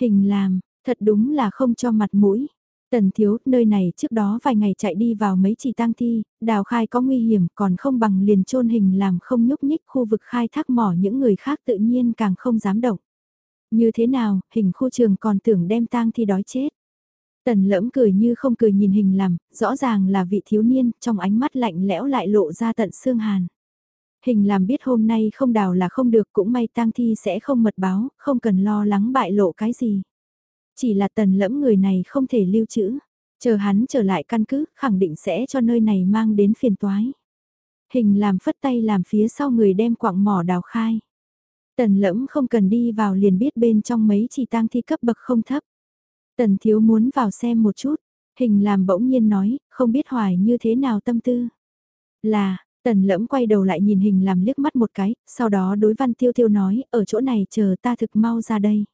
Hình làm, thật đúng là không cho mặt mũi. Tần thiếu, nơi này trước đó vài ngày chạy đi vào mấy chỉ tang thi, đào khai có nguy hiểm còn không bằng liền trôn hình làm không nhúc nhích khu vực khai thác mỏ những người khác tự nhiên càng không dám động. Như thế nào, hình khu trường còn tưởng đem tang thi đói chết. Tần lẫm cười như không cười nhìn hình làm, rõ ràng là vị thiếu niên, trong ánh mắt lạnh lẽo lại lộ ra tận xương hàn. Hình làm biết hôm nay không đào là không được cũng may tang thi sẽ không mật báo, không cần lo lắng bại lộ cái gì. Chỉ là tần lẫm người này không thể lưu trữ, chờ hắn trở lại căn cứ, khẳng định sẽ cho nơi này mang đến phiền toái. Hình làm phất tay làm phía sau người đem quạng mỏ đào khai. Tần lẫm không cần đi vào liền biết bên trong mấy chỉ tang thi cấp bậc không thấp. Tần thiếu muốn vào xem một chút, hình làm bỗng nhiên nói, không biết hoài như thế nào tâm tư. Là, tần lẫm quay đầu lại nhìn hình làm liếc mắt một cái, sau đó đối văn tiêu tiêu nói, ở chỗ này chờ ta thực mau ra đây.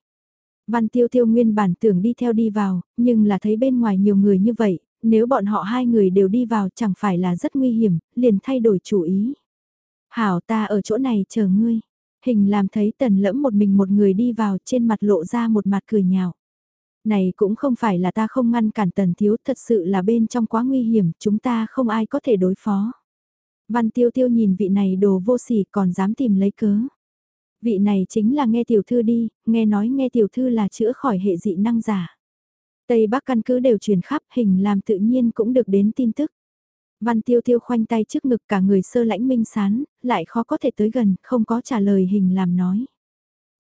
Văn tiêu tiêu nguyên bản tưởng đi theo đi vào, nhưng là thấy bên ngoài nhiều người như vậy, nếu bọn họ hai người đều đi vào chẳng phải là rất nguy hiểm, liền thay đổi chủ ý. Hảo ta ở chỗ này chờ ngươi. Hình làm thấy tần lẫm một mình một người đi vào trên mặt lộ ra một mặt cười nhạo. Này cũng không phải là ta không ngăn cản tần thiếu thật sự là bên trong quá nguy hiểm, chúng ta không ai có thể đối phó. Văn tiêu tiêu nhìn vị này đồ vô sỉ còn dám tìm lấy cớ. Vị này chính là nghe tiểu thư đi, nghe nói nghe tiểu thư là chữa khỏi hệ dị năng giả. Tây Bắc căn cứ đều truyền khắp hình làm tự nhiên cũng được đến tin tức. Văn tiêu tiêu khoanh tay trước ngực cả người sơ lãnh minh sán, lại khó có thể tới gần, không có trả lời hình làm nói.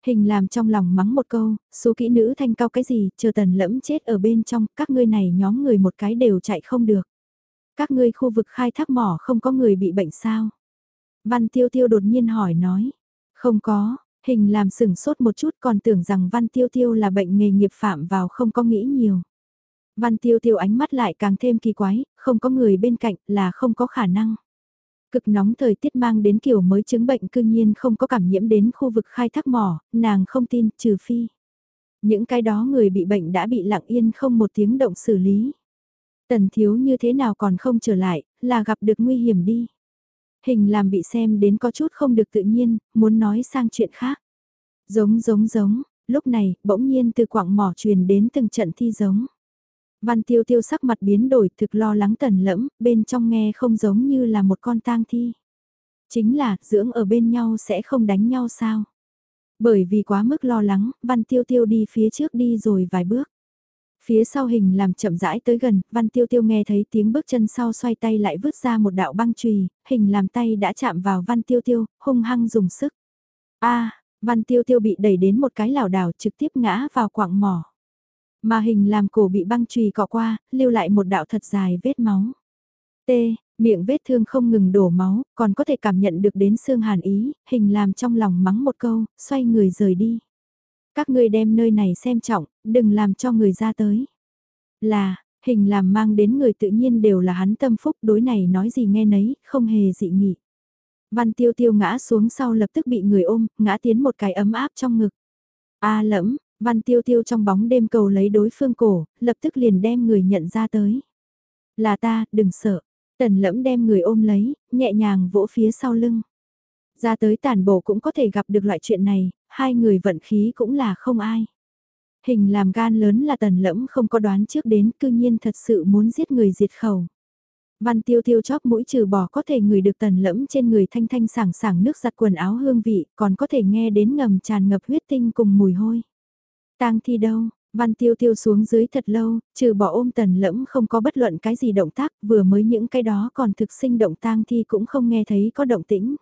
Hình làm trong lòng mắng một câu, số kỹ nữ thanh cao cái gì, chờ tần lẫm chết ở bên trong, các ngươi này nhóm người một cái đều chạy không được. Các ngươi khu vực khai thác mỏ không có người bị bệnh sao? Văn tiêu tiêu đột nhiên hỏi nói, không có, hình làm sừng sốt một chút còn tưởng rằng văn tiêu tiêu là bệnh nghề nghiệp phạm vào không có nghĩ nhiều. Văn tiêu tiêu ánh mắt lại càng thêm kỳ quái, không có người bên cạnh là không có khả năng. Cực nóng thời tiết mang đến kiểu mới chứng bệnh cư nhiên không có cảm nhiễm đến khu vực khai thác mỏ, nàng không tin, trừ phi. Những cái đó người bị bệnh đã bị lặng yên không một tiếng động xử lý. Tần thiếu như thế nào còn không trở lại, là gặp được nguy hiểm đi. Hình làm bị xem đến có chút không được tự nhiên, muốn nói sang chuyện khác. Giống giống giống, lúc này, bỗng nhiên từ quảng mỏ truyền đến từng trận thi giống. Văn tiêu tiêu sắc mặt biến đổi thực lo lắng tần lẫm, bên trong nghe không giống như là một con tang thi. Chính là, dưỡng ở bên nhau sẽ không đánh nhau sao? Bởi vì quá mức lo lắng, văn tiêu tiêu đi phía trước đi rồi vài bước. Phía sau hình làm chậm rãi tới gần, văn tiêu tiêu nghe thấy tiếng bước chân sau xoay tay lại vứt ra một đạo băng chùy hình làm tay đã chạm vào văn tiêu tiêu, hung hăng dùng sức. a văn tiêu tiêu bị đẩy đến một cái lảo đảo trực tiếp ngã vào quạng mỏ. Mà hình làm cổ bị băng chùy cọ qua, lưu lại một đạo thật dài vết máu. T, miệng vết thương không ngừng đổ máu, còn có thể cảm nhận được đến xương hàn ý, hình làm trong lòng mắng một câu, xoay người rời đi. Các ngươi đem nơi này xem trọng, đừng làm cho người ra tới. Là, hình làm mang đến người tự nhiên đều là hắn tâm phúc đối này nói gì nghe nấy, không hề dị nghị. Văn tiêu tiêu ngã xuống sau lập tức bị người ôm, ngã tiến một cái ấm áp trong ngực. A lẫm, Văn tiêu tiêu trong bóng đêm cầu lấy đối phương cổ, lập tức liền đem người nhận ra tới. Là ta, đừng sợ. Tần lẫm đem người ôm lấy, nhẹ nhàng vỗ phía sau lưng. Ra tới tàn bộ cũng có thể gặp được loại chuyện này, hai người vận khí cũng là không ai. Hình làm gan lớn là tần lẫm không có đoán trước đến cư nhiên thật sự muốn giết người diệt khẩu. Văn tiêu tiêu chóp mũi trừ bỏ có thể người được tần lẫm trên người thanh thanh sảng sảng nước giặt quần áo hương vị, còn có thể nghe đến ngầm tràn ngập huyết tinh cùng mùi hôi. Tang thi đâu? Văn tiêu tiêu xuống dưới thật lâu, trừ bỏ ôm tần lẫm không có bất luận cái gì động tác, vừa mới những cái đó còn thực sinh động tang thi cũng không nghe thấy có động tĩnh.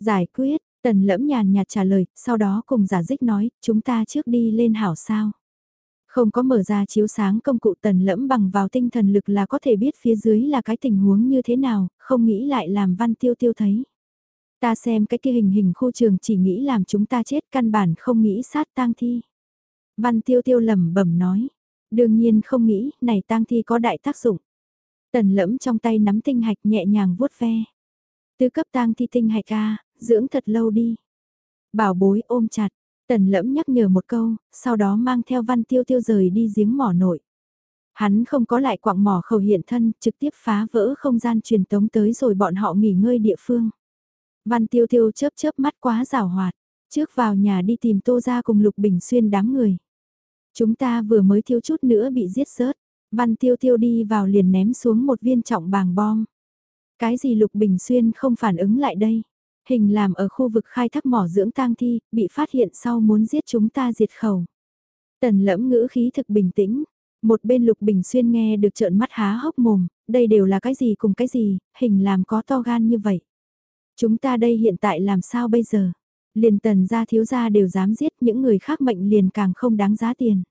Giải quyết, tần lẫm nhàn nhạt trả lời, sau đó cùng giả dích nói, chúng ta trước đi lên hảo sao. Không có mở ra chiếu sáng công cụ tần lẫm bằng vào tinh thần lực là có thể biết phía dưới là cái tình huống như thế nào, không nghĩ lại làm văn tiêu tiêu thấy. Ta xem cái kia hình hình khu trường chỉ nghĩ làm chúng ta chết căn bản không nghĩ sát tang thi. Văn tiêu tiêu lẩm bẩm nói. Đương nhiên không nghĩ, này tang thi có đại tác dụng. Tần lẫm trong tay nắm tinh hạch nhẹ nhàng vuốt ve. Tứ cấp tang thi tinh hạch ca dưỡng thật lâu đi. Bảo bối ôm chặt, tần lẫm nhắc nhở một câu, sau đó mang theo văn tiêu tiêu rời đi giếng mỏ nội. Hắn không có lại quạng mỏ khẩu hiện thân, trực tiếp phá vỡ không gian truyền tống tới rồi bọn họ nghỉ ngơi địa phương. Văn tiêu tiêu chớp chớp mắt quá rào hoạt, trước vào nhà đi tìm tô ra cùng Lục Bình Xuyên đám người. Chúng ta vừa mới thiếu chút nữa bị giết rớt, văn tiêu tiêu đi vào liền ném xuống một viên trọng bàng bom. Cái gì Lục Bình Xuyên không phản ứng lại đây? Hình làm ở khu vực khai thác mỏ dưỡng tang thi, bị phát hiện sau muốn giết chúng ta diệt khẩu. Tần lẫm ngữ khí thực bình tĩnh, một bên Lục Bình Xuyên nghe được trợn mắt há hốc mồm, đây đều là cái gì cùng cái gì, hình làm có to gan như vậy. Chúng ta đây hiện tại làm sao bây giờ? Liền tần gia thiếu gia đều dám giết những người khác mệnh liền càng không đáng giá tiền.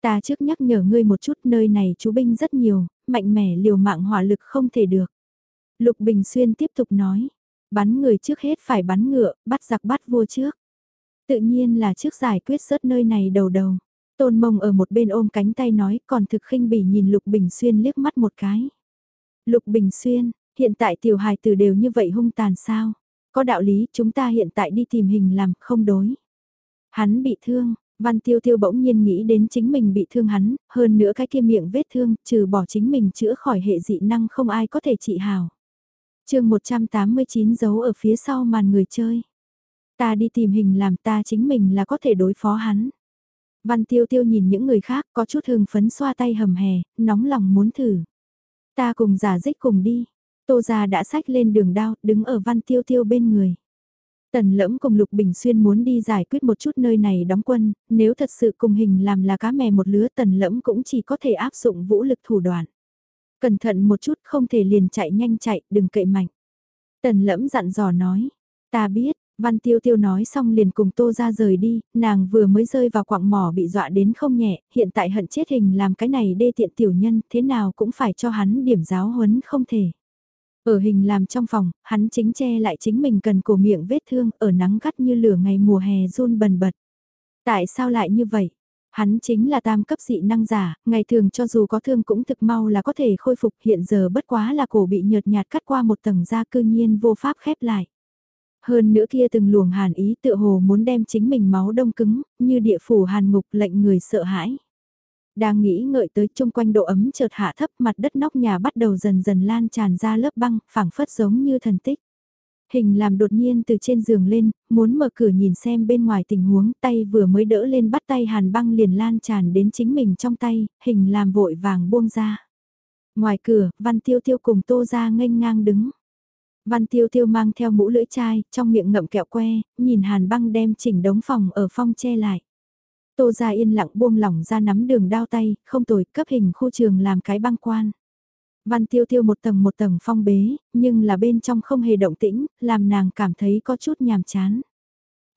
Ta trước nhắc nhở ngươi một chút nơi này chú binh rất nhiều, mạnh mẽ liều mạng hỏa lực không thể được. Lục Bình Xuyên tiếp tục nói, bắn người trước hết phải bắn ngựa, bắt giặc bắt vua trước. Tự nhiên là trước giải quyết rớt nơi này đầu đầu. Tôn mông ở một bên ôm cánh tay nói còn thực khinh bỉ nhìn Lục Bình Xuyên liếc mắt một cái. Lục Bình Xuyên, hiện tại tiểu hài tử đều như vậy hung tàn sao? Có đạo lý chúng ta hiện tại đi tìm hình làm không đối. Hắn bị thương, Văn Tiêu Tiêu bỗng nhiên nghĩ đến chính mình bị thương hắn, hơn nữa cái kia miệng vết thương, trừ bỏ chính mình chữa khỏi hệ dị năng không ai có thể trị hào. chương 189 giấu ở phía sau màn người chơi. Ta đi tìm hình làm ta chính mình là có thể đối phó hắn. Văn Tiêu Tiêu nhìn những người khác có chút hưng phấn xoa tay hầm hè, nóng lòng muốn thử. Ta cùng giả dích cùng đi. Tô gia đã sách lên đường đao, đứng ở Văn Tiêu Tiêu bên người. Tần lẫm cùng Lục Bình Xuyên muốn đi giải quyết một chút nơi này đóng quân, nếu thật sự cùng hình làm là cá mè một lứa tần lẫm cũng chỉ có thể áp dụng vũ lực thủ đoạn. Cẩn thận một chút không thể liền chạy nhanh chạy, đừng cậy mạnh. Tần lẫm dặn dò nói, ta biết, Văn Tiêu Tiêu nói xong liền cùng Tô ra rời đi, nàng vừa mới rơi vào quạng mỏ bị dọa đến không nhẹ, hiện tại hận chết hình làm cái này đê tiện tiểu nhân, thế nào cũng phải cho hắn điểm giáo huấn không thể. Ở hình làm trong phòng, hắn chính che lại chính mình cần cổ miệng vết thương ở nắng gắt như lửa ngày mùa hè run bần bật. Tại sao lại như vậy? Hắn chính là tam cấp dị năng giả, ngày thường cho dù có thương cũng thực mau là có thể khôi phục hiện giờ bất quá là cổ bị nhợt nhạt cắt qua một tầng da cư nhiên vô pháp khép lại. Hơn nữa kia từng luồng hàn ý tựa hồ muốn đem chính mình máu đông cứng, như địa phủ hàn ngục lệnh người sợ hãi. Đang nghĩ ngợi tới chung quanh độ ấm chợt hạ thấp mặt đất nóc nhà bắt đầu dần dần lan tràn ra lớp băng, phẳng phất giống như thần tích. Hình làm đột nhiên từ trên giường lên, muốn mở cửa nhìn xem bên ngoài tình huống, tay vừa mới đỡ lên bắt tay hàn băng liền lan tràn đến chính mình trong tay, hình làm vội vàng buông ra. Ngoài cửa, văn tiêu tiêu cùng tô ra nghênh ngang đứng. Văn tiêu tiêu mang theo mũ lưỡi chai, trong miệng ngậm kẹo que, nhìn hàn băng đem chỉnh đống phòng ở phong che lại. Tô gia yên lặng buông lỏng ra nắm đường đao tay, không tồi, cấp hình khu trường làm cái băng quan. Văn tiêu tiêu một tầng một tầng phong bế, nhưng là bên trong không hề động tĩnh, làm nàng cảm thấy có chút nhàm chán.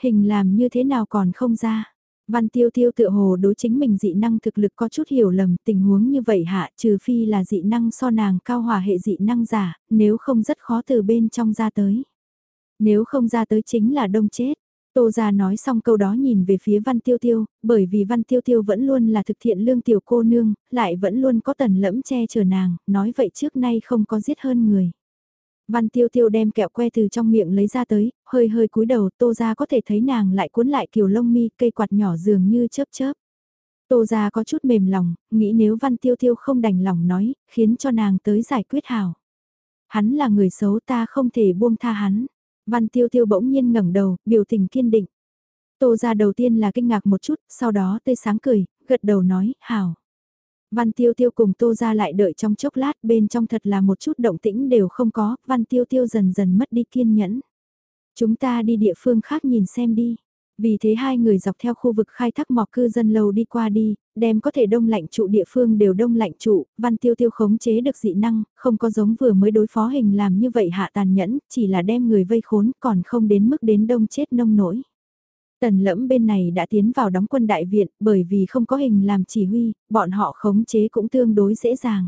Hình làm như thế nào còn không ra. Văn tiêu tiêu tự hồ đối chính mình dị năng thực lực có chút hiểu lầm tình huống như vậy hạ trừ phi là dị năng so nàng cao hỏa hệ dị năng giả, nếu không rất khó từ bên trong ra tới. Nếu không ra tới chính là đông chết. Tô gia nói xong câu đó nhìn về phía Văn Tiêu Tiêu, bởi vì Văn Tiêu Tiêu vẫn luôn là thực thiện lương tiểu cô nương, lại vẫn luôn có tần lẫm che chở nàng, nói vậy trước nay không có giết hơn người. Văn Tiêu Tiêu đem kẹo que từ trong miệng lấy ra tới, hơi hơi cúi đầu, Tô gia có thể thấy nàng lại cuốn lại kiều lông mi, cây quạt nhỏ dường như chớp chớp. Tô gia có chút mềm lòng, nghĩ nếu Văn Tiêu Tiêu không đành lòng nói, khiến cho nàng tới giải quyết hảo. Hắn là người xấu ta không thể buông tha hắn. Văn tiêu tiêu bỗng nhiên ngẩng đầu, biểu tình kiên định. Tô ra đầu tiên là kinh ngạc một chút, sau đó tươi sáng cười, gật đầu nói, hảo. Văn tiêu tiêu cùng tô ra lại đợi trong chốc lát, bên trong thật là một chút động tĩnh đều không có, văn tiêu tiêu dần dần mất đi kiên nhẫn. Chúng ta đi địa phương khác nhìn xem đi. Vì thế hai người dọc theo khu vực khai thác mỏ cư dân lâu đi qua đi, đem có thể đông lạnh trụ địa phương đều đông lạnh trụ, văn tiêu tiêu khống chế được dị năng, không có giống vừa mới đối phó hình làm như vậy hạ tàn nhẫn, chỉ là đem người vây khốn còn không đến mức đến đông chết nông nổi. Tần lẫm bên này đã tiến vào đóng quân đại viện bởi vì không có hình làm chỉ huy, bọn họ khống chế cũng tương đối dễ dàng.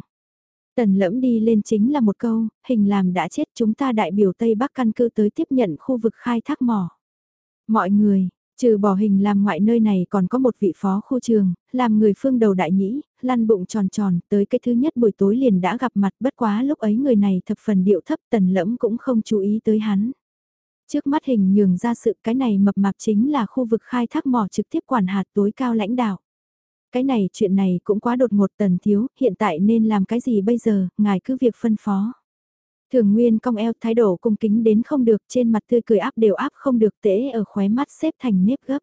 Tần lẫm đi lên chính là một câu, hình làm đã chết chúng ta đại biểu Tây Bắc căn cứ tới tiếp nhận khu vực khai thác mỏ. Mọi người, trừ bỏ hình làm ngoại nơi này còn có một vị phó khu trường, làm người phương đầu đại nhĩ, lăn bụng tròn tròn, tới cái thứ nhất buổi tối liền đã gặp mặt bất quá lúc ấy người này thập phần điệu thấp tần lẫm cũng không chú ý tới hắn. Trước mắt hình nhường ra sự cái này mập mạp chính là khu vực khai thác mỏ trực tiếp quản hạt tối cao lãnh đạo. Cái này chuyện này cũng quá đột ngột tần thiếu, hiện tại nên làm cái gì bây giờ, ngài cứ việc phân phó. Thường Nguyên cong eo thái độ cung kính đến không được trên mặt tươi cười áp đều áp không được tễ ở khóe mắt xếp thành nếp gấp.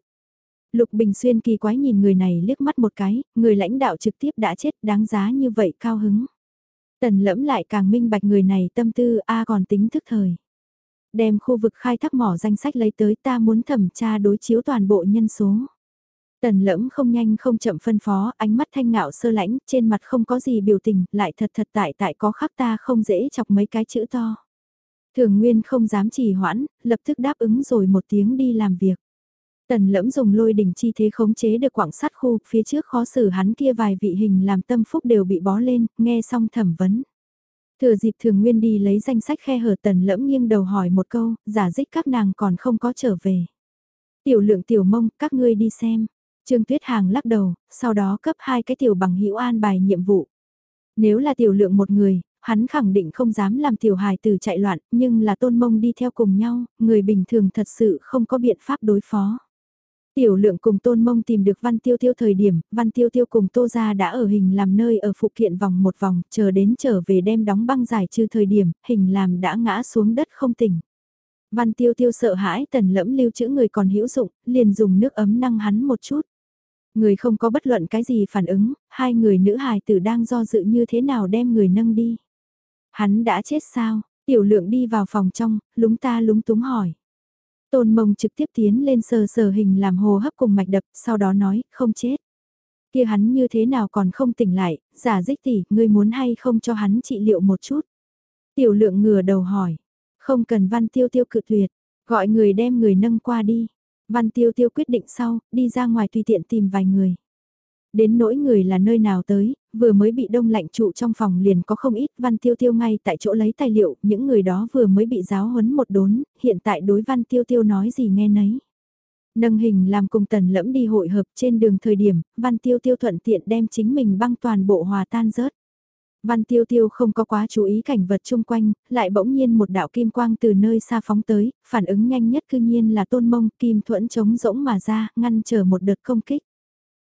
Lục Bình Xuyên kỳ quái nhìn người này liếc mắt một cái, người lãnh đạo trực tiếp đã chết đáng giá như vậy cao hứng. Tần lẫm lại càng minh bạch người này tâm tư A còn tính thức thời. Đem khu vực khai thác mỏ danh sách lấy tới ta muốn thẩm tra đối chiếu toàn bộ nhân số. Tần lẫm không nhanh không chậm phân phó, ánh mắt thanh ngạo sơ lãnh, trên mặt không có gì biểu tình, lại thật thật tại tại có khắc ta không dễ chọc mấy cái chữ to. Thường Nguyên không dám trì hoãn, lập tức đáp ứng rồi một tiếng đi làm việc. Tần lẫm dùng lôi đỉnh chi thế khống chế được quảng sát khu, phía trước khó xử hắn kia vài vị hình làm tâm phúc đều bị bó lên, nghe xong thẩm vấn. Thừa dịp thường nguyên đi lấy danh sách khe hở tần lẫm nghiêng đầu hỏi một câu, giả dích các nàng còn không có trở về. Tiểu lượng tiểu mông, các ngươi đi xem. Trương Tuyết Hàng lắc đầu, sau đó cấp hai cái tiểu bằng hữu an bài nhiệm vụ. Nếu là tiểu lượng một người, hắn khẳng định không dám làm tiểu hài tử chạy loạn, nhưng là tôn mông đi theo cùng nhau, người bình thường thật sự không có biện pháp đối phó. Tiểu lượng cùng tôn mông tìm được văn tiêu tiêu thời điểm, văn tiêu tiêu cùng tô gia đã ở hình làm nơi ở phụ kiện vòng một vòng, chờ đến trở về đem đóng băng giải trừ thời điểm, hình làm đã ngã xuống đất không tỉnh. Văn tiêu tiêu sợ hãi tần lẫm lưu trữ người còn hữu dụng, liền dùng nước ấm năng hắn một chút. Người không có bất luận cái gì phản ứng, hai người nữ hài tử đang do dự như thế nào đem người nâng đi. Hắn đã chết sao? Tiểu lượng đi vào phòng trong, lúng ta lúng túng hỏi. Tôn mông trực tiếp tiến lên sờ sờ hình làm hồ hấp cùng mạch đập, sau đó nói, không chết. Kia hắn như thế nào còn không tỉnh lại, giả dích tỷ, ngươi muốn hay không cho hắn trị liệu một chút. Tiểu lượng ngừa đầu hỏi, không cần văn tiêu tiêu cự tuyệt, gọi người đem người nâng qua đi. Văn tiêu tiêu quyết định sau, đi ra ngoài tùy tiện tìm vài người. Đến nỗi người là nơi nào tới, vừa mới bị đông lạnh trụ trong phòng liền có không ít văn tiêu tiêu ngay tại chỗ lấy tài liệu, những người đó vừa mới bị giáo huấn một đốn, hiện tại đối văn tiêu tiêu nói gì nghe nấy. Nâng hình làm cùng tần lẫm đi hội hợp trên đường thời điểm, văn tiêu tiêu thuận tiện đem chính mình băng toàn bộ hòa tan rớt. Văn tiêu tiêu không có quá chú ý cảnh vật chung quanh, lại bỗng nhiên một đạo kim quang từ nơi xa phóng tới, phản ứng nhanh nhất cư nhiên là tôn mông kim thuẫn chống rỗng mà ra, ngăn trở một đợt công kích.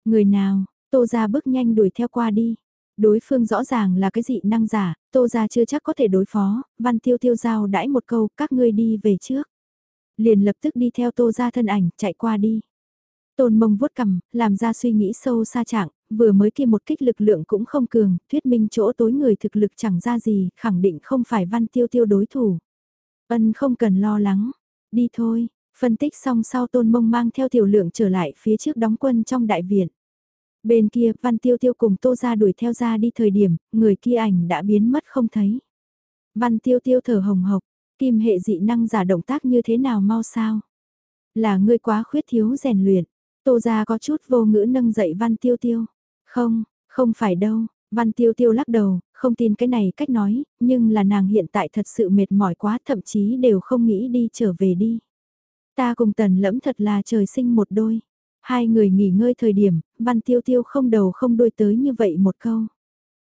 Người nào, tô ra bước nhanh đuổi theo qua đi. Đối phương rõ ràng là cái dị năng giả, tô ra chưa chắc có thể đối phó, văn tiêu tiêu giao đãi một câu các ngươi đi về trước. Liền lập tức đi theo tô ra thân ảnh chạy qua đi. Tôn mông vuốt cầm, làm ra suy nghĩ sâu xa trạng, vừa mới kia một kích lực lượng cũng không cường, thuyết minh chỗ tối người thực lực chẳng ra gì, khẳng định không phải văn tiêu tiêu đối thủ. Ân không cần lo lắng, đi thôi, phân tích xong sau tôn mông mang theo tiểu lượng trở lại phía trước đóng quân trong đại viện. Bên kia văn tiêu tiêu cùng tô ra đuổi theo ra đi thời điểm, người kia ảnh đã biến mất không thấy. Văn tiêu tiêu thở hồng hộc, kim hệ dị năng giả động tác như thế nào mau sao? Là ngươi quá khuyết thiếu rèn luyện. Tô ra có chút vô ngữ nâng dậy văn tiêu tiêu. Không, không phải đâu, văn tiêu tiêu lắc đầu, không tin cái này cách nói, nhưng là nàng hiện tại thật sự mệt mỏi quá thậm chí đều không nghĩ đi trở về đi. Ta cùng tần lẫm thật là trời sinh một đôi. Hai người nghỉ ngơi thời điểm, văn tiêu tiêu không đầu không đuôi tới như vậy một câu.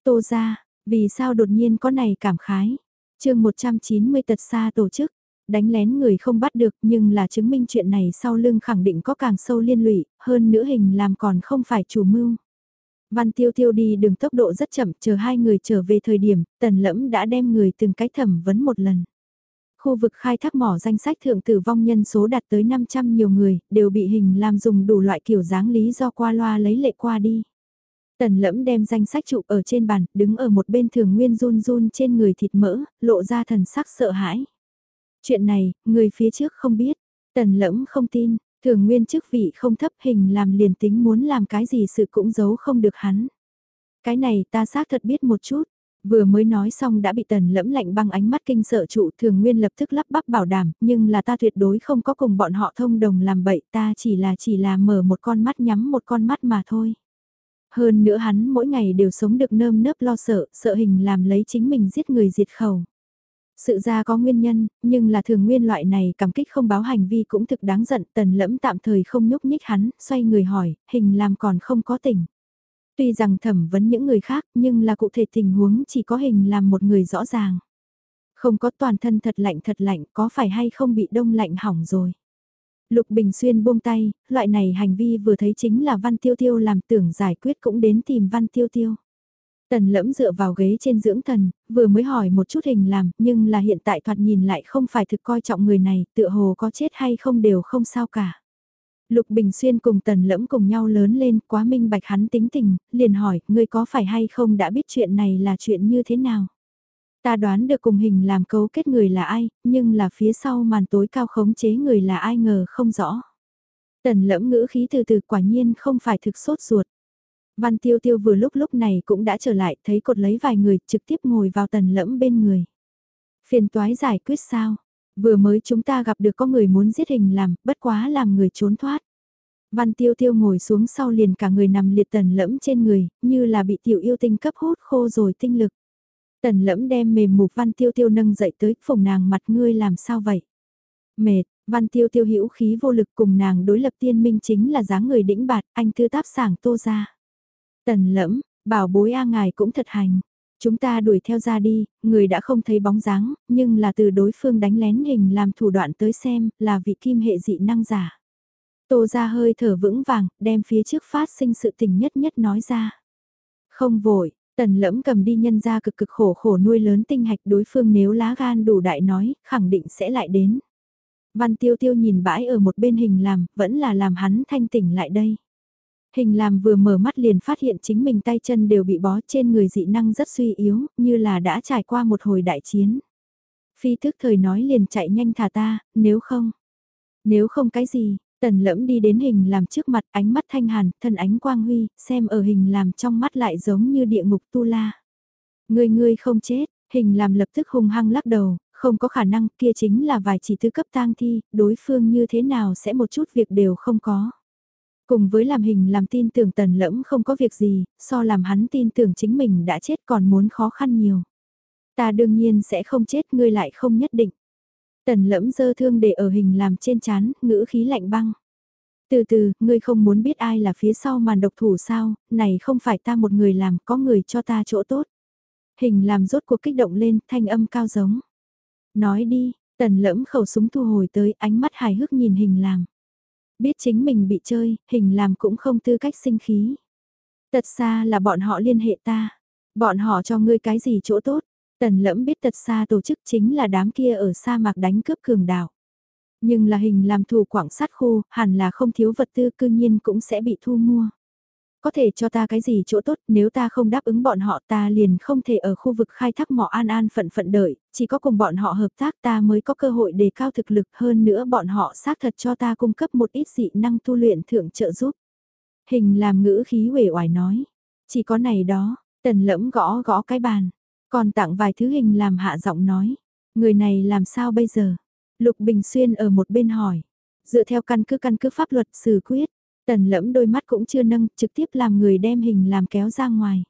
Tô ra, vì sao đột nhiên có này cảm khái. chương 190 tật xa tổ chức, đánh lén người không bắt được nhưng là chứng minh chuyện này sau lưng khẳng định có càng sâu liên lụy, hơn nữa hình làm còn không phải chủ mưu. Văn tiêu tiêu đi đường tốc độ rất chậm, chờ hai người trở về thời điểm, tần lẫm đã đem người từng cái thẩm vấn một lần. Khu vực khai thác mỏ danh sách thượng tử vong nhân số đạt tới 500 nhiều người, đều bị hình làm dùng đủ loại kiểu dáng lý do qua loa lấy lệ qua đi. Tần lẫm đem danh sách trụ ở trên bàn, đứng ở một bên thường nguyên run run trên người thịt mỡ, lộ ra thần sắc sợ hãi. Chuyện này, người phía trước không biết, tần lẫm không tin, Thường nguyên chức vị không thấp hình làm liền tính muốn làm cái gì sự cũng giấu không được hắn. Cái này ta xác thật biết một chút. Vừa mới nói xong đã bị tần lẫm lạnh băng ánh mắt kinh sợ trụ thường nguyên lập tức lắp bắp bảo đảm, nhưng là ta tuyệt đối không có cùng bọn họ thông đồng làm bậy ta chỉ là chỉ là mở một con mắt nhắm một con mắt mà thôi. Hơn nữa hắn mỗi ngày đều sống được nơm nớp lo sợ, sợ hình làm lấy chính mình giết người diệt khẩu. Sự ra có nguyên nhân, nhưng là thường nguyên loại này cảm kích không báo hành vi cũng thực đáng giận, tần lẫm tạm thời không nhúc nhích hắn, xoay người hỏi, hình làm còn không có tỉnh. Tuy rằng thẩm vấn những người khác nhưng là cụ thể tình huống chỉ có hình làm một người rõ ràng. Không có toàn thân thật lạnh thật lạnh có phải hay không bị đông lạnh hỏng rồi. Lục Bình Xuyên buông tay, loại này hành vi vừa thấy chính là Văn Tiêu Tiêu làm tưởng giải quyết cũng đến tìm Văn Tiêu Tiêu. Tần lẫm dựa vào ghế trên dưỡng thần, vừa mới hỏi một chút hình làm, nhưng là hiện tại thoạt nhìn lại không phải thực coi trọng người này, tựa hồ có chết hay không đều không sao cả. Lục Bình Xuyên cùng tần lẫm cùng nhau lớn lên, quá minh bạch hắn tính tình, liền hỏi, ngươi có phải hay không đã biết chuyện này là chuyện như thế nào? Ta đoán được cùng hình làm cấu kết người là ai, nhưng là phía sau màn tối cao khống chế người là ai ngờ không rõ. Tần lẫm ngữ khí từ từ quả nhiên không phải thực sốt ruột. Văn tiêu tiêu vừa lúc lúc này cũng đã trở lại thấy cột lấy vài người trực tiếp ngồi vào tần lẫm bên người. Phiền toái giải quyết sao? Vừa mới chúng ta gặp được có người muốn giết hình làm, bất quá làm người trốn thoát. Văn tiêu tiêu ngồi xuống sau liền cả người nằm liệt tần lẫm trên người, như là bị tiểu yêu tinh cấp hút khô rồi tinh lực. Tần lẫm đem mềm mục văn tiêu tiêu nâng dậy tới, phồng nàng mặt ngươi làm sao vậy? Mệt, văn tiêu tiêu hữu khí vô lực cùng nàng đối lập tiên minh chính là dáng người đĩnh bạt, anh tư táp sảng tô ra. Tần lẫm, bảo bối A ngài cũng thật hành. Chúng ta đuổi theo ra đi, người đã không thấy bóng dáng, nhưng là từ đối phương đánh lén hình làm thủ đoạn tới xem, là vị kim hệ dị năng giả. Tô ra hơi thở vững vàng, đem phía trước phát sinh sự tình nhất nhất nói ra. Không vội, tần lẫm cầm đi nhân ra cực cực khổ khổ nuôi lớn tinh hạch đối phương nếu lá gan đủ đại nói, khẳng định sẽ lại đến. Văn tiêu tiêu nhìn bãi ở một bên hình làm, vẫn là làm hắn thanh tỉnh lại đây. Hình làm vừa mở mắt liền phát hiện chính mình tay chân đều bị bó trên người dị năng rất suy yếu, như là đã trải qua một hồi đại chiến. Phi thức thời nói liền chạy nhanh thả ta, nếu không. Nếu không cái gì, tần lẫm đi đến hình làm trước mặt ánh mắt thanh hàn, thân ánh quang huy, xem ở hình làm trong mắt lại giống như địa ngục tu la. Người ngươi không chết, hình làm lập tức hung hăng lắc đầu, không có khả năng kia chính là vài chỉ thứ cấp tang thi, đối phương như thế nào sẽ một chút việc đều không có. Cùng với làm hình làm tin tưởng tần lẫm không có việc gì, so làm hắn tin tưởng chính mình đã chết còn muốn khó khăn nhiều. Ta đương nhiên sẽ không chết ngươi lại không nhất định. Tần lẫm dơ thương để ở hình làm trên chán, ngữ khí lạnh băng. Từ từ, ngươi không muốn biết ai là phía sau màn độc thủ sao, này không phải ta một người làm, có người cho ta chỗ tốt. Hình làm rốt cuộc kích động lên, thanh âm cao giống. Nói đi, tần lẫm khẩu súng thu hồi tới, ánh mắt hài hước nhìn hình làm. Biết chính mình bị chơi, hình làm cũng không tư cách sinh khí. Tật xa là bọn họ liên hệ ta. Bọn họ cho ngươi cái gì chỗ tốt. Tần lẫm biết tật xa tổ chức chính là đám kia ở sa mạc đánh cướp cường đảo. Nhưng là hình làm thủ quảng sát khu, hẳn là không thiếu vật tư cư nhiên cũng sẽ bị thu mua. Có thể cho ta cái gì chỗ tốt nếu ta không đáp ứng bọn họ ta liền không thể ở khu vực khai thác mỏ an an phận phận đợi, chỉ có cùng bọn họ hợp tác ta mới có cơ hội đề cao thực lực. Hơn nữa bọn họ xác thật cho ta cung cấp một ít dị năng tu luyện thượng trợ giúp. Hình làm ngữ khí uể oải nói, chỉ có này đó, tần lẫm gõ gõ cái bàn, còn tặng vài thứ hình làm hạ giọng nói, người này làm sao bây giờ? Lục Bình Xuyên ở một bên hỏi, dựa theo căn cứ căn cứ pháp luật xử quyết, Tần lẫm đôi mắt cũng chưa nâng, trực tiếp làm người đem hình làm kéo ra ngoài.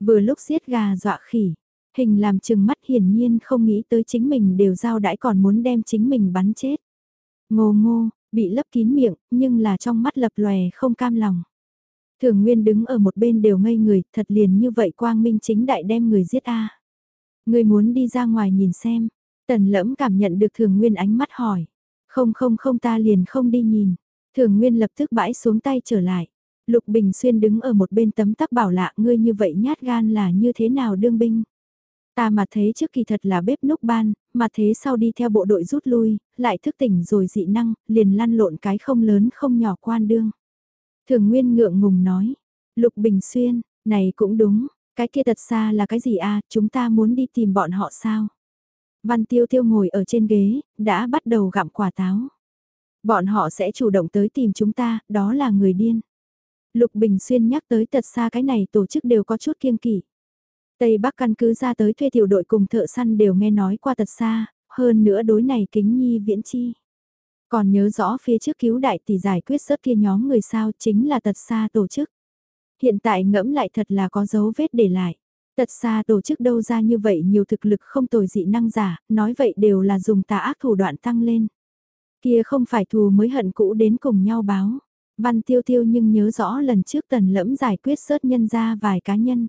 Vừa lúc giết gà dọa khỉ, hình làm chừng mắt hiển nhiên không nghĩ tới chính mình đều giao đãi còn muốn đem chính mình bắn chết. Ngô ngô, bị lấp kín miệng, nhưng là trong mắt lập lòe không cam lòng. Thường Nguyên đứng ở một bên đều ngây người, thật liền như vậy quang minh chính đại đem người giết a. Người muốn đi ra ngoài nhìn xem, tần lẫm cảm nhận được Thường Nguyên ánh mắt hỏi. Không không không ta liền không đi nhìn. Thường Nguyên lập tức bãi xuống tay trở lại. Lục Bình Xuyên đứng ở một bên tấm tắc bảo lạ ngươi như vậy nhát gan là như thế nào đương binh. Ta mà thế trước kỳ thật là bếp núc ban, mà thế sau đi theo bộ đội rút lui, lại thức tỉnh rồi dị năng, liền lăn lộn cái không lớn không nhỏ quan đương. Thường Nguyên ngượng ngùng nói, Lục Bình Xuyên, này cũng đúng, cái kia tật xa là cái gì a chúng ta muốn đi tìm bọn họ sao? Văn Tiêu Tiêu ngồi ở trên ghế, đã bắt đầu gặm quả táo. Bọn họ sẽ chủ động tới tìm chúng ta, đó là người điên. Lục Bình Xuyên nhắc tới tật xa cái này tổ chức đều có chút kiêng kỵ. Tây Bắc căn cứ ra tới thuê tiểu đội cùng thợ săn đều nghe nói qua tật xa, hơn nữa đối này kính nhi viễn chi. Còn nhớ rõ phía trước cứu đại tỷ giải quyết sớt kia nhóm người sao chính là tật xa tổ chức. Hiện tại ngẫm lại thật là có dấu vết để lại. Tật xa tổ chức đâu ra như vậy nhiều thực lực không tồi dị năng giả, nói vậy đều là dùng tà ác thủ đoạn tăng lên. Kia không phải thù mới hận cũ đến cùng nhau báo. Văn tiêu tiêu nhưng nhớ rõ lần trước tần lẫm giải quyết sớt nhân ra vài cá nhân.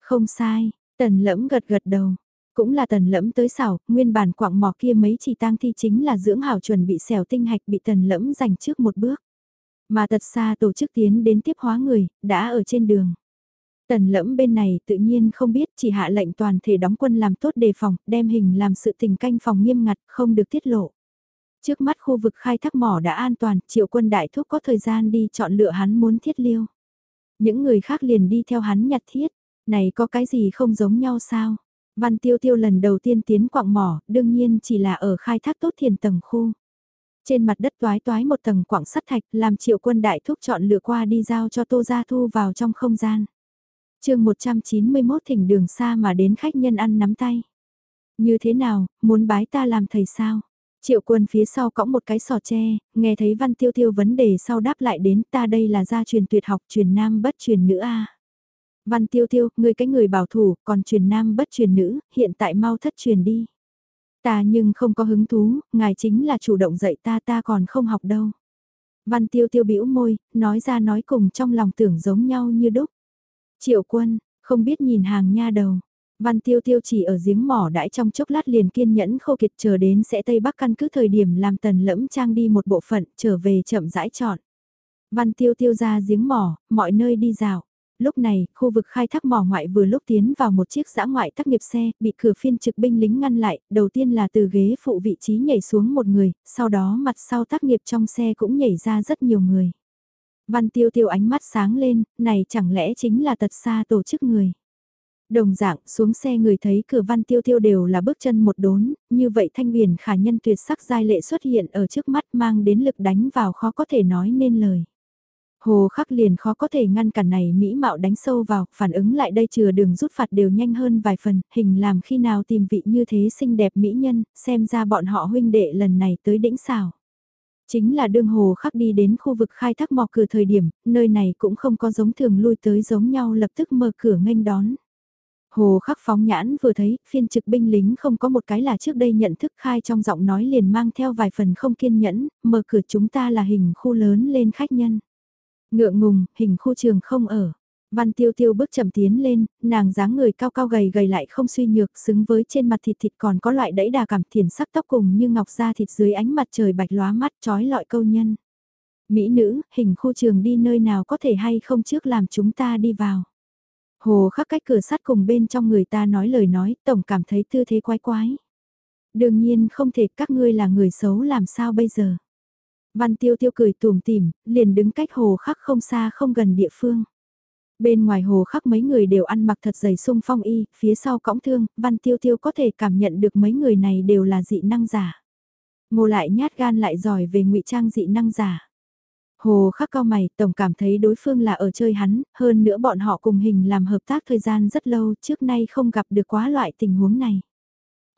Không sai, tần lẫm gật gật đầu. Cũng là tần lẫm tới xảo, nguyên bản quạng mỏ kia mấy chỉ tang thi chính là dưỡng hảo chuẩn bị xẻo tinh hạch bị tần lẫm giành trước một bước. Mà tật xa tổ chức tiến đến tiếp hóa người, đã ở trên đường. Tần lẫm bên này tự nhiên không biết chỉ hạ lệnh toàn thể đóng quân làm tốt đề phòng, đem hình làm sự tình canh phòng nghiêm ngặt, không được tiết lộ. Trước mắt khu vực khai thác mỏ đã an toàn, triệu quân đại thúc có thời gian đi chọn lựa hắn muốn thiết liêu. Những người khác liền đi theo hắn nhặt thiết, này có cái gì không giống nhau sao? Văn tiêu tiêu lần đầu tiên tiến quạng mỏ, đương nhiên chỉ là ở khai thác tốt thiền tầng khu. Trên mặt đất toái toái một tầng quảng sắt thạch làm triệu quân đại thúc chọn lựa qua đi giao cho tô gia thu vào trong không gian. chương 191 thỉnh đường xa mà đến khách nhân ăn nắm tay. Như thế nào, muốn bái ta làm thầy sao? Triệu quân phía sau cõng một cái sò tre, nghe thấy văn tiêu tiêu vấn đề sau đáp lại đến ta đây là gia truyền tuyệt học truyền nam bất truyền nữ a Văn tiêu tiêu, người cái người bảo thủ, còn truyền nam bất truyền nữ, hiện tại mau thất truyền đi. Ta nhưng không có hứng thú, ngài chính là chủ động dạy ta ta còn không học đâu. Văn tiêu tiêu bĩu môi, nói ra nói cùng trong lòng tưởng giống nhau như đúc. Triệu quân, không biết nhìn hàng nha đầu. Văn tiêu tiêu chỉ ở giếng mỏ đãi trong chốc lát liền kiên nhẫn khô kiệt chờ đến sẽ Tây Bắc căn cứ thời điểm làm tần lẫm trang đi một bộ phận trở về chậm rãi chọn. Văn tiêu tiêu ra giếng mỏ, mọi nơi đi dạo. Lúc này, khu vực khai thác mỏ ngoại vừa lúc tiến vào một chiếc giã ngoại tác nghiệp xe, bị cửa phiên trực binh lính ngăn lại, đầu tiên là từ ghế phụ vị trí nhảy xuống một người, sau đó mặt sau tác nghiệp trong xe cũng nhảy ra rất nhiều người. Văn tiêu tiêu ánh mắt sáng lên, này chẳng lẽ chính là tật xa tổ chức người. Đồng dạng, xuống xe người thấy cửa văn tiêu tiêu đều là bước chân một đốn, như vậy thanh huyền khả nhân tuyệt sắc giai lệ xuất hiện ở trước mắt mang đến lực đánh vào khó có thể nói nên lời. Hồ khắc liền khó có thể ngăn cản này mỹ mạo đánh sâu vào, phản ứng lại đây chừa đường rút phạt đều nhanh hơn vài phần, hình làm khi nào tìm vị như thế xinh đẹp mỹ nhân, xem ra bọn họ huynh đệ lần này tới đỉnh xào. Chính là đương hồ khắc đi đến khu vực khai thác mò cửa thời điểm, nơi này cũng không có giống thường lui tới giống nhau lập tức mở cửa nghênh đón. Hồ khắc phóng nhãn vừa thấy, phiên trực binh lính không có một cái là trước đây nhận thức khai trong giọng nói liền mang theo vài phần không kiên nhẫn, mở cửa chúng ta là hình khu lớn lên khách nhân. Ngượng ngùng, hình khu trường không ở. Văn tiêu tiêu bước chậm tiến lên, nàng dáng người cao cao gầy gầy lại không suy nhược xứng với trên mặt thịt thịt còn có loại đẫy đà cảm thiền sắc tóc cùng như ngọc da thịt dưới ánh mặt trời bạch lóa mắt trói lọi câu nhân. Mỹ nữ, hình khu trường đi nơi nào có thể hay không trước làm chúng ta đi vào. Hồ khắc cách cửa sắt cùng bên trong người ta nói lời nói, tổng cảm thấy tư thế quái quái. Đương nhiên không thể các ngươi là người xấu làm sao bây giờ. Văn tiêu tiêu cười tùm tìm, liền đứng cách hồ khắc không xa không gần địa phương. Bên ngoài hồ khắc mấy người đều ăn mặc thật dày sung phong y, phía sau cõng thương, văn tiêu tiêu có thể cảm nhận được mấy người này đều là dị năng giả. Ngô lại nhát gan lại giỏi về ngụy trang dị năng giả. Hồ khắc cao mày, tổng cảm thấy đối phương là ở chơi hắn, hơn nữa bọn họ cùng hình làm hợp tác thời gian rất lâu, trước nay không gặp được quá loại tình huống này.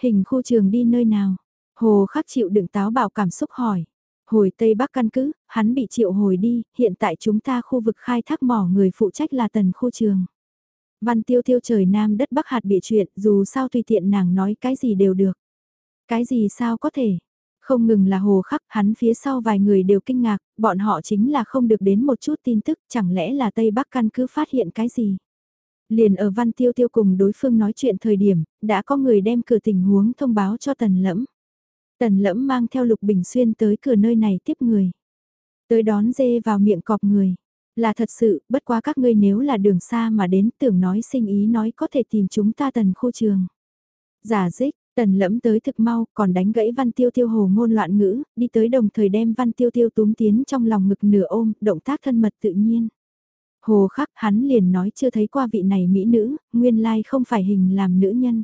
Hình khu trường đi nơi nào? Hồ khắc chịu đựng táo bảo cảm xúc hỏi. Hồi Tây Bắc căn cứ, hắn bị triệu hồi đi, hiện tại chúng ta khu vực khai thác mỏ người phụ trách là tần khu trường. Văn tiêu tiêu trời nam đất Bắc hạt bịa chuyện, dù sao tùy tiện nàng nói cái gì đều được. Cái gì sao có thể? Không ngừng là hồ khắc, hắn phía sau vài người đều kinh ngạc, bọn họ chính là không được đến một chút tin tức, chẳng lẽ là Tây Bắc căn cứ phát hiện cái gì? Liền ở văn tiêu tiêu cùng đối phương nói chuyện thời điểm, đã có người đem cửa tình huống thông báo cho tần lẫm. Tần lẫm mang theo Lục Bình Xuyên tới cửa nơi này tiếp người. Tới đón dê vào miệng cọp người. Là thật sự, bất quá các ngươi nếu là đường xa mà đến tưởng nói sinh ý nói có thể tìm chúng ta tần khu trường. Giả dích, tần lẫm tới thực mau, còn đánh gãy văn tiêu tiêu hồ ngôn loạn ngữ, đi tới đồng thời đem văn tiêu tiêu túm tiến trong lòng ngực nửa ôm, động tác thân mật tự nhiên. Hồ khắc hắn liền nói chưa thấy qua vị này mỹ nữ, nguyên lai không phải hình làm nữ nhân.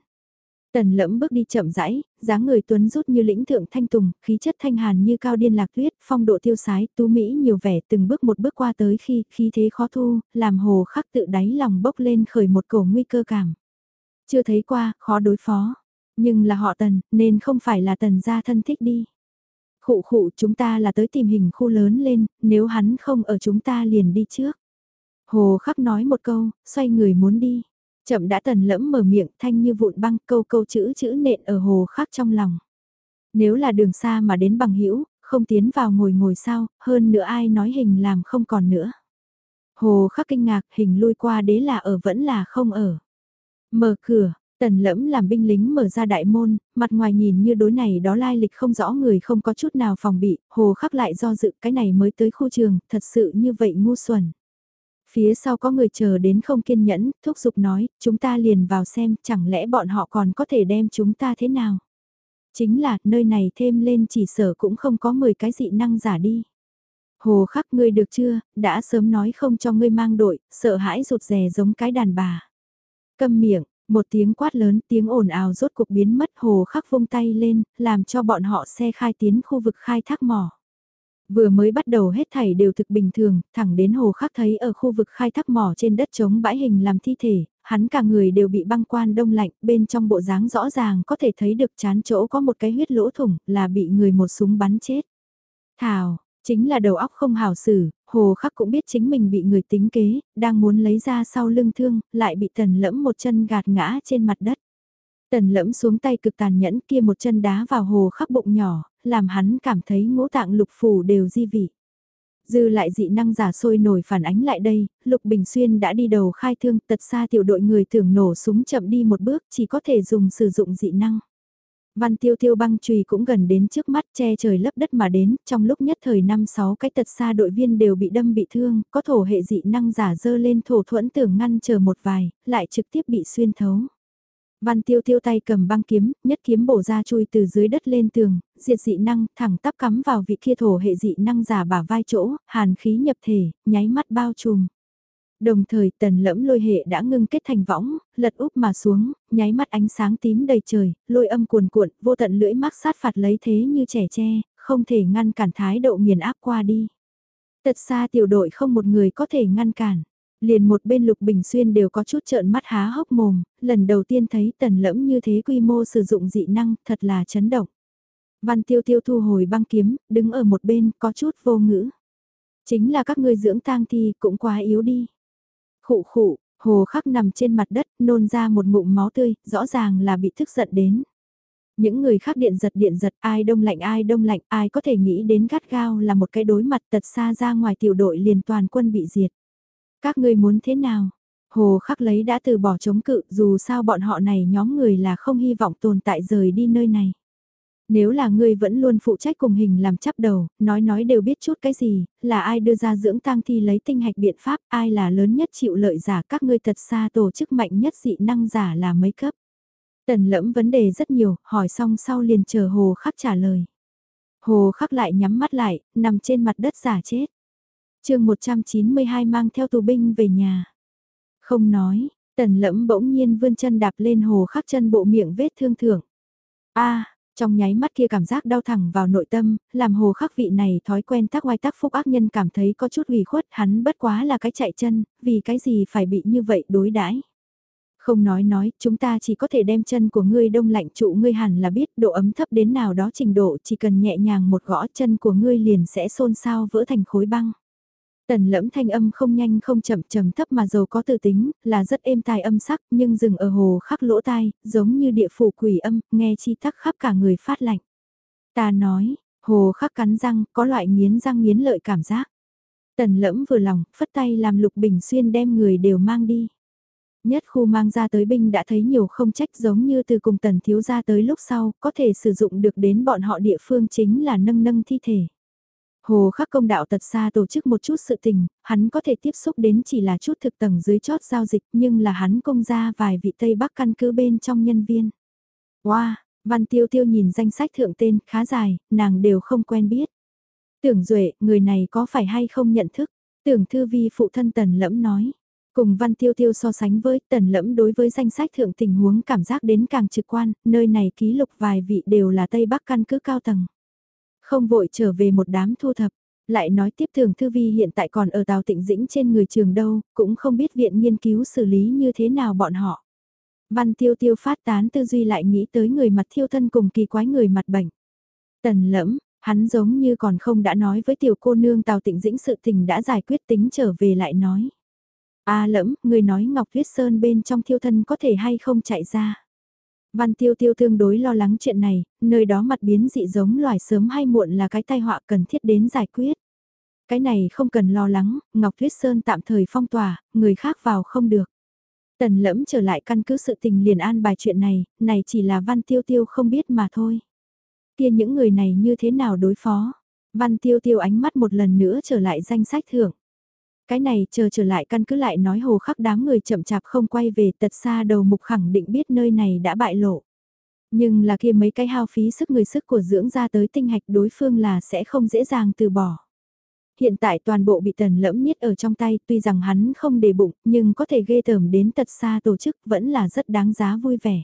Tần lẫm bước đi chậm rãi, dáng người tuấn rút như lĩnh thượng thanh tùng, khí chất thanh hàn như cao điên lạc tuyết, phong độ tiêu sái, tú mỹ nhiều vẻ từng bước một bước qua tới khi khí thế khó thu, làm hồ khắc tự đáy lòng bốc lên khởi một cổ nguy cơ cảm. Chưa thấy qua, khó đối phó, nhưng là họ tần, nên không phải là tần gia thân thích đi. Khụ khụ chúng ta là tới tìm hình khu lớn lên, nếu hắn không ở chúng ta liền đi trước. Hồ khắc nói một câu, xoay người muốn đi. Chậm đã tần lẫm mở miệng thanh như vụn băng câu câu chữ chữ nện ở hồ khắc trong lòng. Nếu là đường xa mà đến bằng hữu không tiến vào ngồi ngồi sao, hơn nữa ai nói hình làm không còn nữa. Hồ khắc kinh ngạc hình lui qua đế là ở vẫn là không ở. Mở cửa, Tần lẫm làm binh lính mở ra đại môn, mặt ngoài nhìn như đối này đó lai lịch không rõ người không có chút nào phòng bị, hồ khắc lại do dự cái này mới tới khu trường, thật sự như vậy ngu xuẩn. Phía sau có người chờ đến không kiên nhẫn, thúc giục nói, chúng ta liền vào xem, chẳng lẽ bọn họ còn có thể đem chúng ta thế nào? Chính là, nơi này thêm lên chỉ sở cũng không có 10 cái dị năng giả đi. Hồ khắc ngươi được chưa, đã sớm nói không cho ngươi mang đội, sợ hãi rụt rè giống cái đàn bà. Câm miệng, một tiếng quát lớn tiếng ồn ào rốt cuộc biến mất hồ khắc vung tay lên, làm cho bọn họ xe khai tiến khu vực khai thác mỏ. Vừa mới bắt đầu hết thảy đều thực bình thường, thẳng đến hồ khắc thấy ở khu vực khai thác mỏ trên đất trống bãi hình làm thi thể, hắn cả người đều bị băng quan đông lạnh, bên trong bộ dáng rõ ràng có thể thấy được chán chỗ có một cái huyết lỗ thủng, là bị người một súng bắn chết. Thảo, chính là đầu óc không hảo xử, hồ khắc cũng biết chính mình bị người tính kế, đang muốn lấy ra sau lưng thương, lại bị tần lẫm một chân gạt ngã trên mặt đất. Tần lẫm xuống tay cực tàn nhẫn kia một chân đá vào hồ khắc bụng nhỏ, làm hắn cảm thấy ngũ tạng lục phủ đều di vị. Dư lại dị năng giả sôi nổi phản ánh lại đây, Lục Bình Xuyên đã đi đầu khai thương tật xa tiểu đội người tưởng nổ súng chậm đi một bước chỉ có thể dùng sử dụng dị năng. Văn tiêu tiêu băng chùy cũng gần đến trước mắt che trời lấp đất mà đến, trong lúc nhất thời năm sáu cái tật xa đội viên đều bị đâm bị thương, có thổ hệ dị năng giả dơ lên thổ thuẫn tưởng ngăn chờ một vài, lại trực tiếp bị xuyên thấu. Văn tiêu tiêu tay cầm băng kiếm, nhất kiếm bổ ra chui từ dưới đất lên tường, diệt dị năng, thẳng tắp cắm vào vị kia thổ hệ dị năng giả bả vai chỗ, hàn khí nhập thể, nháy mắt bao trùm. Đồng thời tần lẫm lôi hệ đã ngưng kết thành võng, lật úp mà xuống, nháy mắt ánh sáng tím đầy trời, lôi âm cuồn cuộn, vô tận lưỡi mắc sát phạt lấy thế như trẻ tre, không thể ngăn cản thái độ nghiền áp qua đi. Tật xa tiểu đội không một người có thể ngăn cản. Liền một bên Lục Bình Xuyên đều có chút trợn mắt há hốc mồm, lần đầu tiên thấy tần lẫm như thế quy mô sử dụng dị năng, thật là chấn động. Văn tiêu tiêu thu hồi băng kiếm, đứng ở một bên, có chút vô ngữ. Chính là các ngươi dưỡng tang thi cũng quá yếu đi. Khụ khụ, hồ khắc nằm trên mặt đất, nôn ra một ngụm máu tươi, rõ ràng là bị thức giận đến. Những người khác điện giật điện giật ai đông lạnh ai đông lạnh ai có thể nghĩ đến gắt gao là một cái đối mặt tật xa ra ngoài tiểu đội liền toàn quân bị diệt. Các ngươi muốn thế nào? Hồ khắc lấy đã từ bỏ chống cự dù sao bọn họ này nhóm người là không hy vọng tồn tại rời đi nơi này. Nếu là ngươi vẫn luôn phụ trách cùng hình làm chắp đầu, nói nói đều biết chút cái gì, là ai đưa ra dưỡng tang thi lấy tinh hạch biện pháp, ai là lớn nhất chịu lợi giả các ngươi thật xa tổ chức mạnh nhất dị năng giả là mấy cấp. Tần lẫm vấn đề rất nhiều, hỏi xong sau liền chờ hồ khắc trả lời. Hồ khắc lại nhắm mắt lại, nằm trên mặt đất giả chết Trường 192 mang theo tù binh về nhà. Không nói, tần lẫm bỗng nhiên vươn chân đạp lên hồ khắc chân bộ miệng vết thương thưởng. a trong nháy mắt kia cảm giác đau thẳng vào nội tâm, làm hồ khắc vị này thói quen tác oai tác phúc ác nhân cảm thấy có chút ủy khuất hắn bất quá là cái chạy chân, vì cái gì phải bị như vậy đối đãi Không nói nói, chúng ta chỉ có thể đem chân của ngươi đông lạnh trụ ngươi hẳn là biết độ ấm thấp đến nào đó trình độ chỉ cần nhẹ nhàng một gõ chân của ngươi liền sẽ xôn xao vỡ thành khối băng. Tần lẫm thanh âm không nhanh không chậm trầm thấp mà giàu có tự tính, là rất êm tai âm sắc nhưng dừng ở hồ khắc lỗ tai, giống như địa phủ quỷ âm, nghe chi tắc khắp cả người phát lạnh. Ta nói, hồ khắc cắn răng, có loại nghiến răng nghiến lợi cảm giác. Tần lẫm vừa lòng, phất tay làm lục bình xuyên đem người đều mang đi. Nhất khu mang ra tới binh đã thấy nhiều không trách giống như từ cùng tần thiếu ra tới lúc sau, có thể sử dụng được đến bọn họ địa phương chính là nâng nâng thi thể. Hồ khắc công đạo tật xa tổ chức một chút sự tình, hắn có thể tiếp xúc đến chỉ là chút thực tầng dưới chót giao dịch nhưng là hắn công ra vài vị Tây Bắc căn cứ bên trong nhân viên. Wow, Văn Tiêu Tiêu nhìn danh sách thượng tên khá dài, nàng đều không quen biết. Tưởng Duệ, người này có phải hay không nhận thức? Tưởng Thư Vi phụ thân tần lẫm nói. Cùng Văn Tiêu Tiêu so sánh với tần lẫm đối với danh sách thượng tình huống cảm giác đến càng trực quan, nơi này ký lục vài vị đều là Tây Bắc căn cứ cao tầng. Không vội trở về một đám thu thập, lại nói tiếp thường thư vi hiện tại còn ở Tàu Tịnh Dĩnh trên người trường đâu, cũng không biết viện nghiên cứu xử lý như thế nào bọn họ. Văn Tiêu Tiêu phát tán tư duy lại nghĩ tới người mặt thiêu thân cùng kỳ quái người mặt bệnh. Tần lẫm, hắn giống như còn không đã nói với tiểu cô nương Tào Tịnh Dĩnh sự tình đã giải quyết tính trở về lại nói. A lẫm, người nói Ngọc Thuyết Sơn bên trong thiêu thân có thể hay không chạy ra. Văn tiêu tiêu tương đối lo lắng chuyện này, nơi đó mặt biến dị giống loài sớm hay muộn là cái tai họa cần thiết đến giải quyết. Cái này không cần lo lắng, Ngọc Thuyết Sơn tạm thời phong tỏa, người khác vào không được. Tần lẫm trở lại căn cứ sự tình liền an bài chuyện này, này chỉ là văn tiêu tiêu không biết mà thôi. Kia những người này như thế nào đối phó? Văn tiêu tiêu ánh mắt một lần nữa trở lại danh sách thưởng. Cái này chờ trở lại căn cứ lại nói hồ khắc đám người chậm chạp không quay về tật xa đầu mục khẳng định biết nơi này đã bại lộ. Nhưng là kia mấy cái hao phí sức người sức của dưỡng ra tới tinh hạch đối phương là sẽ không dễ dàng từ bỏ. Hiện tại toàn bộ bị tần lẫm nhiết ở trong tay tuy rằng hắn không để bụng nhưng có thể ghê tởm đến tật xa tổ chức vẫn là rất đáng giá vui vẻ.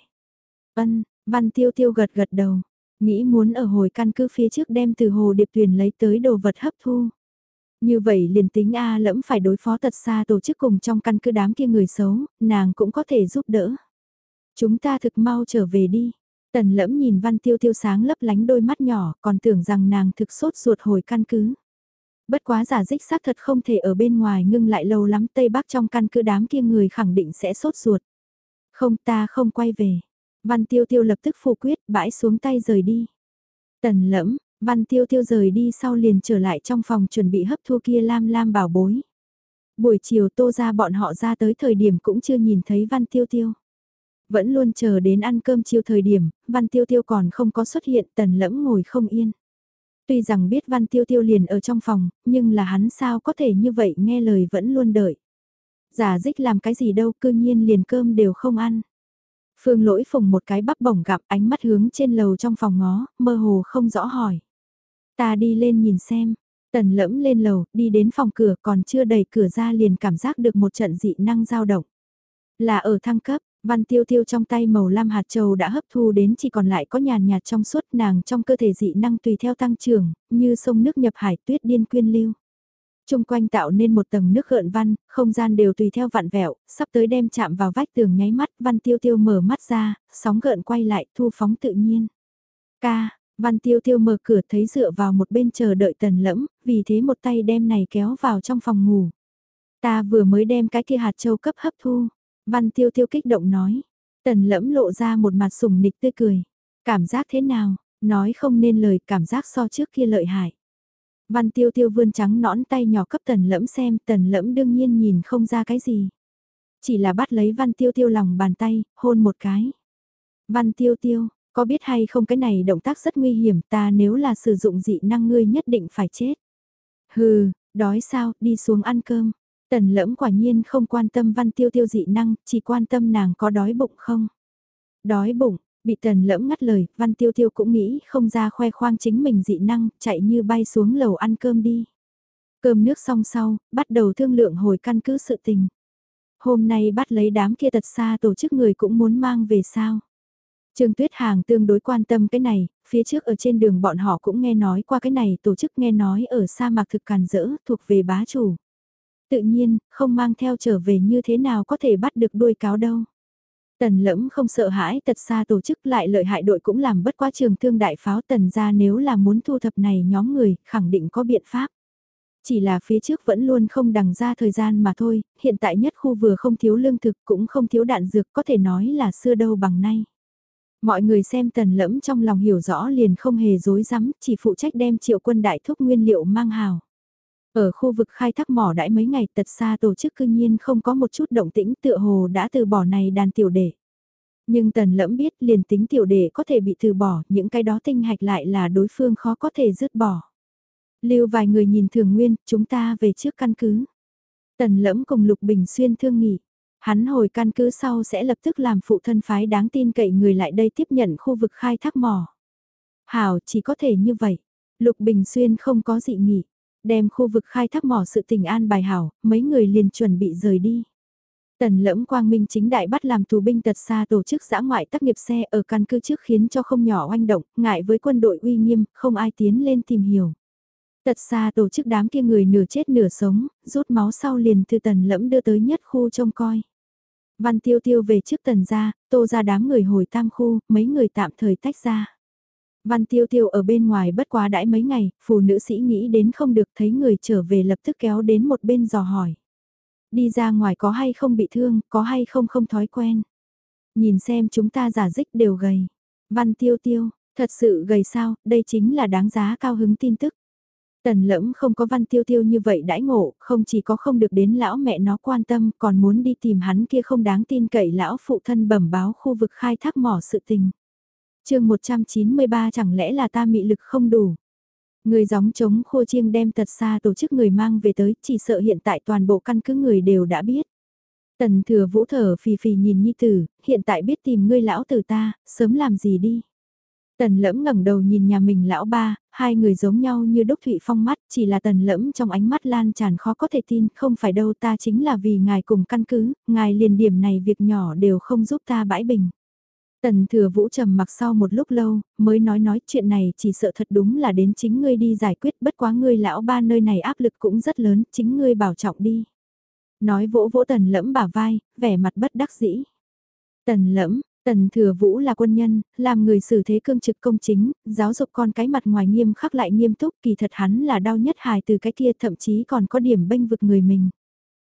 Ân, văn tiêu tiêu gật gật đầu, nghĩ muốn ở hồi căn cứ phía trước đem từ hồ điệp tuyển lấy tới đồ vật hấp thu. Như vậy liền tính A lẫm phải đối phó tật xa tổ chức cùng trong căn cứ đám kia người xấu, nàng cũng có thể giúp đỡ. Chúng ta thực mau trở về đi. Tần lẫm nhìn văn tiêu tiêu sáng lấp lánh đôi mắt nhỏ còn tưởng rằng nàng thực sốt ruột hồi căn cứ. Bất quá giả dích xác thật không thể ở bên ngoài ngưng lại lâu lắm Tây Bắc trong căn cứ đám kia người khẳng định sẽ sốt ruột. Không ta không quay về. Văn tiêu tiêu lập tức phủ quyết bãi xuống tay rời đi. Tần lẫm, Văn tiêu tiêu rời đi sau liền trở lại trong phòng chuẩn bị hấp thu kia lam lam bảo bối. Buổi chiều tô ra bọn họ ra tới thời điểm cũng chưa nhìn thấy văn tiêu tiêu. Vẫn luôn chờ đến ăn cơm chiều thời điểm, văn tiêu tiêu còn không có xuất hiện tần lẫm ngồi không yên. Tuy rằng biết văn tiêu tiêu liền ở trong phòng, nhưng là hắn sao có thể như vậy nghe lời vẫn luôn đợi. Giả dích làm cái gì đâu cư nhiên liền cơm đều không ăn. Phương lỗi phùng một cái bắp bổng gặp ánh mắt hướng trên lầu trong phòng ngó, mơ hồ không rõ hỏi. Ta đi lên nhìn xem. Tần lẫm lên lầu, đi đến phòng cửa còn chưa đẩy cửa ra liền cảm giác được một trận dị năng dao động. Là ở thăng cấp, văn tiêu tiêu trong tay màu lam hạt châu đã hấp thu đến chỉ còn lại có nhàn nhạt trong suốt nàng trong cơ thể dị năng tùy theo tăng trưởng, như sông nước nhập hải tuyết điên quyên lưu. Trung quanh tạo nên một tầng nước gợn văn, không gian đều tùy theo vạn vẹo, sắp tới đem chạm vào vách tường nháy mắt, văn tiêu tiêu mở mắt ra, sóng gợn quay lại, thu phóng tự nhiên. Ca, Văn tiêu tiêu mở cửa thấy dựa vào một bên chờ đợi tần lẫm, vì thế một tay đem này kéo vào trong phòng ngủ. Ta vừa mới đem cái kia hạt châu cấp hấp thu. Văn tiêu tiêu kích động nói. Tần lẫm lộ ra một mặt sùng nịch tươi cười. Cảm giác thế nào, nói không nên lời cảm giác so trước kia lợi hại. Văn tiêu tiêu vươn trắng nõn tay nhỏ cấp tần lẫm xem, tần lẫm đương nhiên nhìn không ra cái gì. Chỉ là bắt lấy văn tiêu tiêu lòng bàn tay, hôn một cái. Văn tiêu tiêu, có biết hay không cái này động tác rất nguy hiểm ta nếu là sử dụng dị năng ngươi nhất định phải chết. Hừ, đói sao, đi xuống ăn cơm. Tần lẫm quả nhiên không quan tâm văn tiêu tiêu dị năng, chỉ quan tâm nàng có đói bụng không. Đói bụng, bị tần lẫm ngắt lời, văn tiêu tiêu cũng nghĩ không ra khoe khoang chính mình dị năng, chạy như bay xuống lầu ăn cơm đi. Cơm nước xong sau, bắt đầu thương lượng hồi căn cứ sự tình. Hôm nay bắt lấy đám kia tật xa tổ chức người cũng muốn mang về sao. Trương Tuyết Hàng tương đối quan tâm cái này, phía trước ở trên đường bọn họ cũng nghe nói qua cái này tổ chức nghe nói ở sa mạc thực càn rỡ thuộc về bá chủ. Tự nhiên, không mang theo trở về như thế nào có thể bắt được đuôi cáo đâu. Tần lẫm không sợ hãi tật xa tổ chức lại lợi hại đội cũng làm bất quá trường thương đại pháo tần ra nếu là muốn thu thập này nhóm người, khẳng định có biện pháp. Chỉ là phía trước vẫn luôn không đằng ra thời gian mà thôi, hiện tại nhất khu vừa không thiếu lương thực cũng không thiếu đạn dược có thể nói là xưa đâu bằng nay. Mọi người xem tần lẫm trong lòng hiểu rõ liền không hề dối rắm chỉ phụ trách đem triệu quân đại thúc nguyên liệu mang hào. Ở khu vực khai thác mỏ đãi mấy ngày tật xa tổ chức cư nhiên không có một chút động tĩnh tựa hồ đã từ bỏ này đàn tiểu đệ. Nhưng tần lẫm biết liền tính tiểu đệ có thể bị từ bỏ, những cái đó tinh hạch lại là đối phương khó có thể dứt bỏ. Lưu vài người nhìn thường nguyên, chúng ta về trước căn cứ. Tần lẫm cùng Lục Bình Xuyên thương nghị. Hắn hồi căn cứ sau sẽ lập tức làm phụ thân phái đáng tin cậy người lại đây tiếp nhận khu vực khai thác mỏ. Hảo chỉ có thể như vậy. Lục Bình Xuyên không có dị nghị. Đem khu vực khai thác mỏ sự tình an bài hảo, mấy người liền chuẩn bị rời đi. Tần lẫm quang minh chính đại bắt làm tù binh tật xa tổ chức giã ngoại tác nghiệp xe ở căn cứ trước khiến cho không nhỏ oanh động, ngại với quân đội uy nghiêm, không ai tiến lên tìm hiểu. Tật xa tổ chức đám kia người nửa chết nửa sống, rút máu sau liền từ tần lẫm đưa tới nhất khu trông coi. Văn tiêu tiêu về trước tần ra, tô ra đám người hồi tam khu, mấy người tạm thời tách ra. Văn tiêu tiêu ở bên ngoài bất quá đãi mấy ngày, phụ nữ sĩ nghĩ đến không được thấy người trở về lập tức kéo đến một bên dò hỏi. Đi ra ngoài có hay không bị thương, có hay không không thói quen. Nhìn xem chúng ta giả dích đều gầy. Văn tiêu tiêu, thật sự gầy sao, đây chính là đáng giá cao hứng tin tức. Tần lẫm không có văn tiêu tiêu như vậy đãi ngộ, không chỉ có không được đến lão mẹ nó quan tâm, còn muốn đi tìm hắn kia không đáng tin cậy lão phụ thân bẩm báo khu vực khai thác mỏ sự tình. chương 193 chẳng lẽ là ta mị lực không đủ. Người gióng chống khô chiêng đem tật xa tổ chức người mang về tới, chỉ sợ hiện tại toàn bộ căn cứ người đều đã biết. Tần thừa vũ thở phì phì nhìn nhi tử, hiện tại biết tìm ngươi lão tử ta, sớm làm gì đi. Tần lẫm ngẩng đầu nhìn nhà mình lão ba, hai người giống nhau như đúc thụy phong mắt, chỉ là tần lẫm trong ánh mắt lan tràn khó có thể tin, không phải đâu ta chính là vì ngài cùng căn cứ, ngài liền điểm này việc nhỏ đều không giúp ta bãi bình. Tần thừa vũ trầm mặc sau một lúc lâu, mới nói nói chuyện này chỉ sợ thật đúng là đến chính ngươi đi giải quyết bất quá ngươi lão ba nơi này áp lực cũng rất lớn, chính ngươi bảo trọng đi. Nói vỗ vỗ tần lẫm bả vai, vẻ mặt bất đắc dĩ. Tần lẫm, Tần Thừa Vũ là quân nhân, làm người xử thế cương trực công chính, giáo dục con cái mặt ngoài nghiêm khắc lại nghiêm túc, kỳ thật hắn là đau nhất hài từ cái kia thậm chí còn có điểm bênh vực người mình.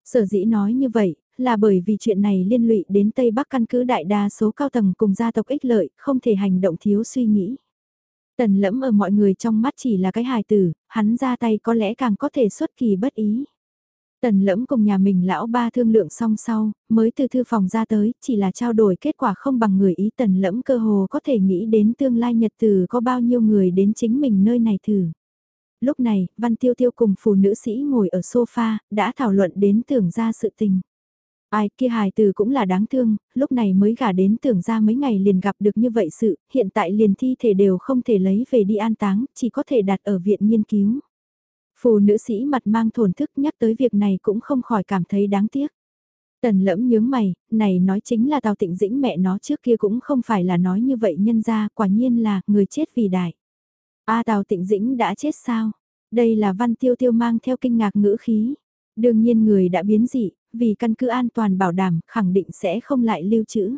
Sở dĩ nói như vậy, là bởi vì chuyện này liên lụy đến Tây Bắc căn cứ đại đa số cao tầng cùng gia tộc ích lợi, không thể hành động thiếu suy nghĩ. Tần lẫm ở mọi người trong mắt chỉ là cái hài tử, hắn ra tay có lẽ càng có thể xuất kỳ bất ý. Tần lẫm cùng nhà mình lão ba thương lượng xong sau, mới từ thư phòng ra tới, chỉ là trao đổi kết quả không bằng người ý tần lẫm cơ hồ có thể nghĩ đến tương lai nhật từ có bao nhiêu người đến chính mình nơi này thử. Lúc này, Văn Tiêu Tiêu cùng phụ nữ sĩ ngồi ở sofa, đã thảo luận đến tưởng ra sự tình. Ai kia hài từ cũng là đáng thương, lúc này mới gả đến tưởng ra mấy ngày liền gặp được như vậy sự, hiện tại liền thi thể đều không thể lấy về đi an táng, chỉ có thể đặt ở viện nghiên cứu. Phù nữ sĩ mặt mang thổn thức nhắc tới việc này cũng không khỏi cảm thấy đáng tiếc. Tần lẫm nhướng mày, này nói chính là Tào Tịnh Dĩnh mẹ nó trước kia cũng không phải là nói như vậy nhân ra, quả nhiên là người chết vì đại. A Tào Tịnh Dĩnh đã chết sao? Đây là văn tiêu tiêu mang theo kinh ngạc ngữ khí. Đương nhiên người đã biến dị, vì căn cứ an toàn bảo đảm, khẳng định sẽ không lại lưu trữ.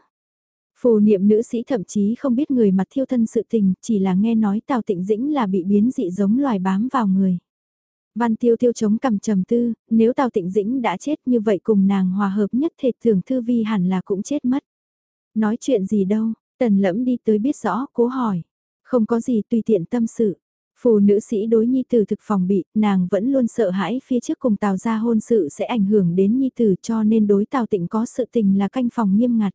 Phù niệm nữ sĩ thậm chí không biết người mặt thiêu thân sự tình, chỉ là nghe nói Tào Tịnh Dĩnh là bị biến dị giống loài bám vào người. Văn tiêu tiêu chống cầm trầm tư, nếu Tào Tịnh Dĩnh đã chết như vậy cùng nàng hòa hợp nhất thể thường thư vi hẳn là cũng chết mất. Nói chuyện gì đâu, tần lẫm đi tới biết rõ, cố hỏi. Không có gì tùy tiện tâm sự. Phù nữ sĩ đối nhi tử thực phòng bị, nàng vẫn luôn sợ hãi phía trước cùng Tào gia hôn sự sẽ ảnh hưởng đến nhi tử cho nên đối Tào Tịnh có sự tình là canh phòng nghiêm ngặt.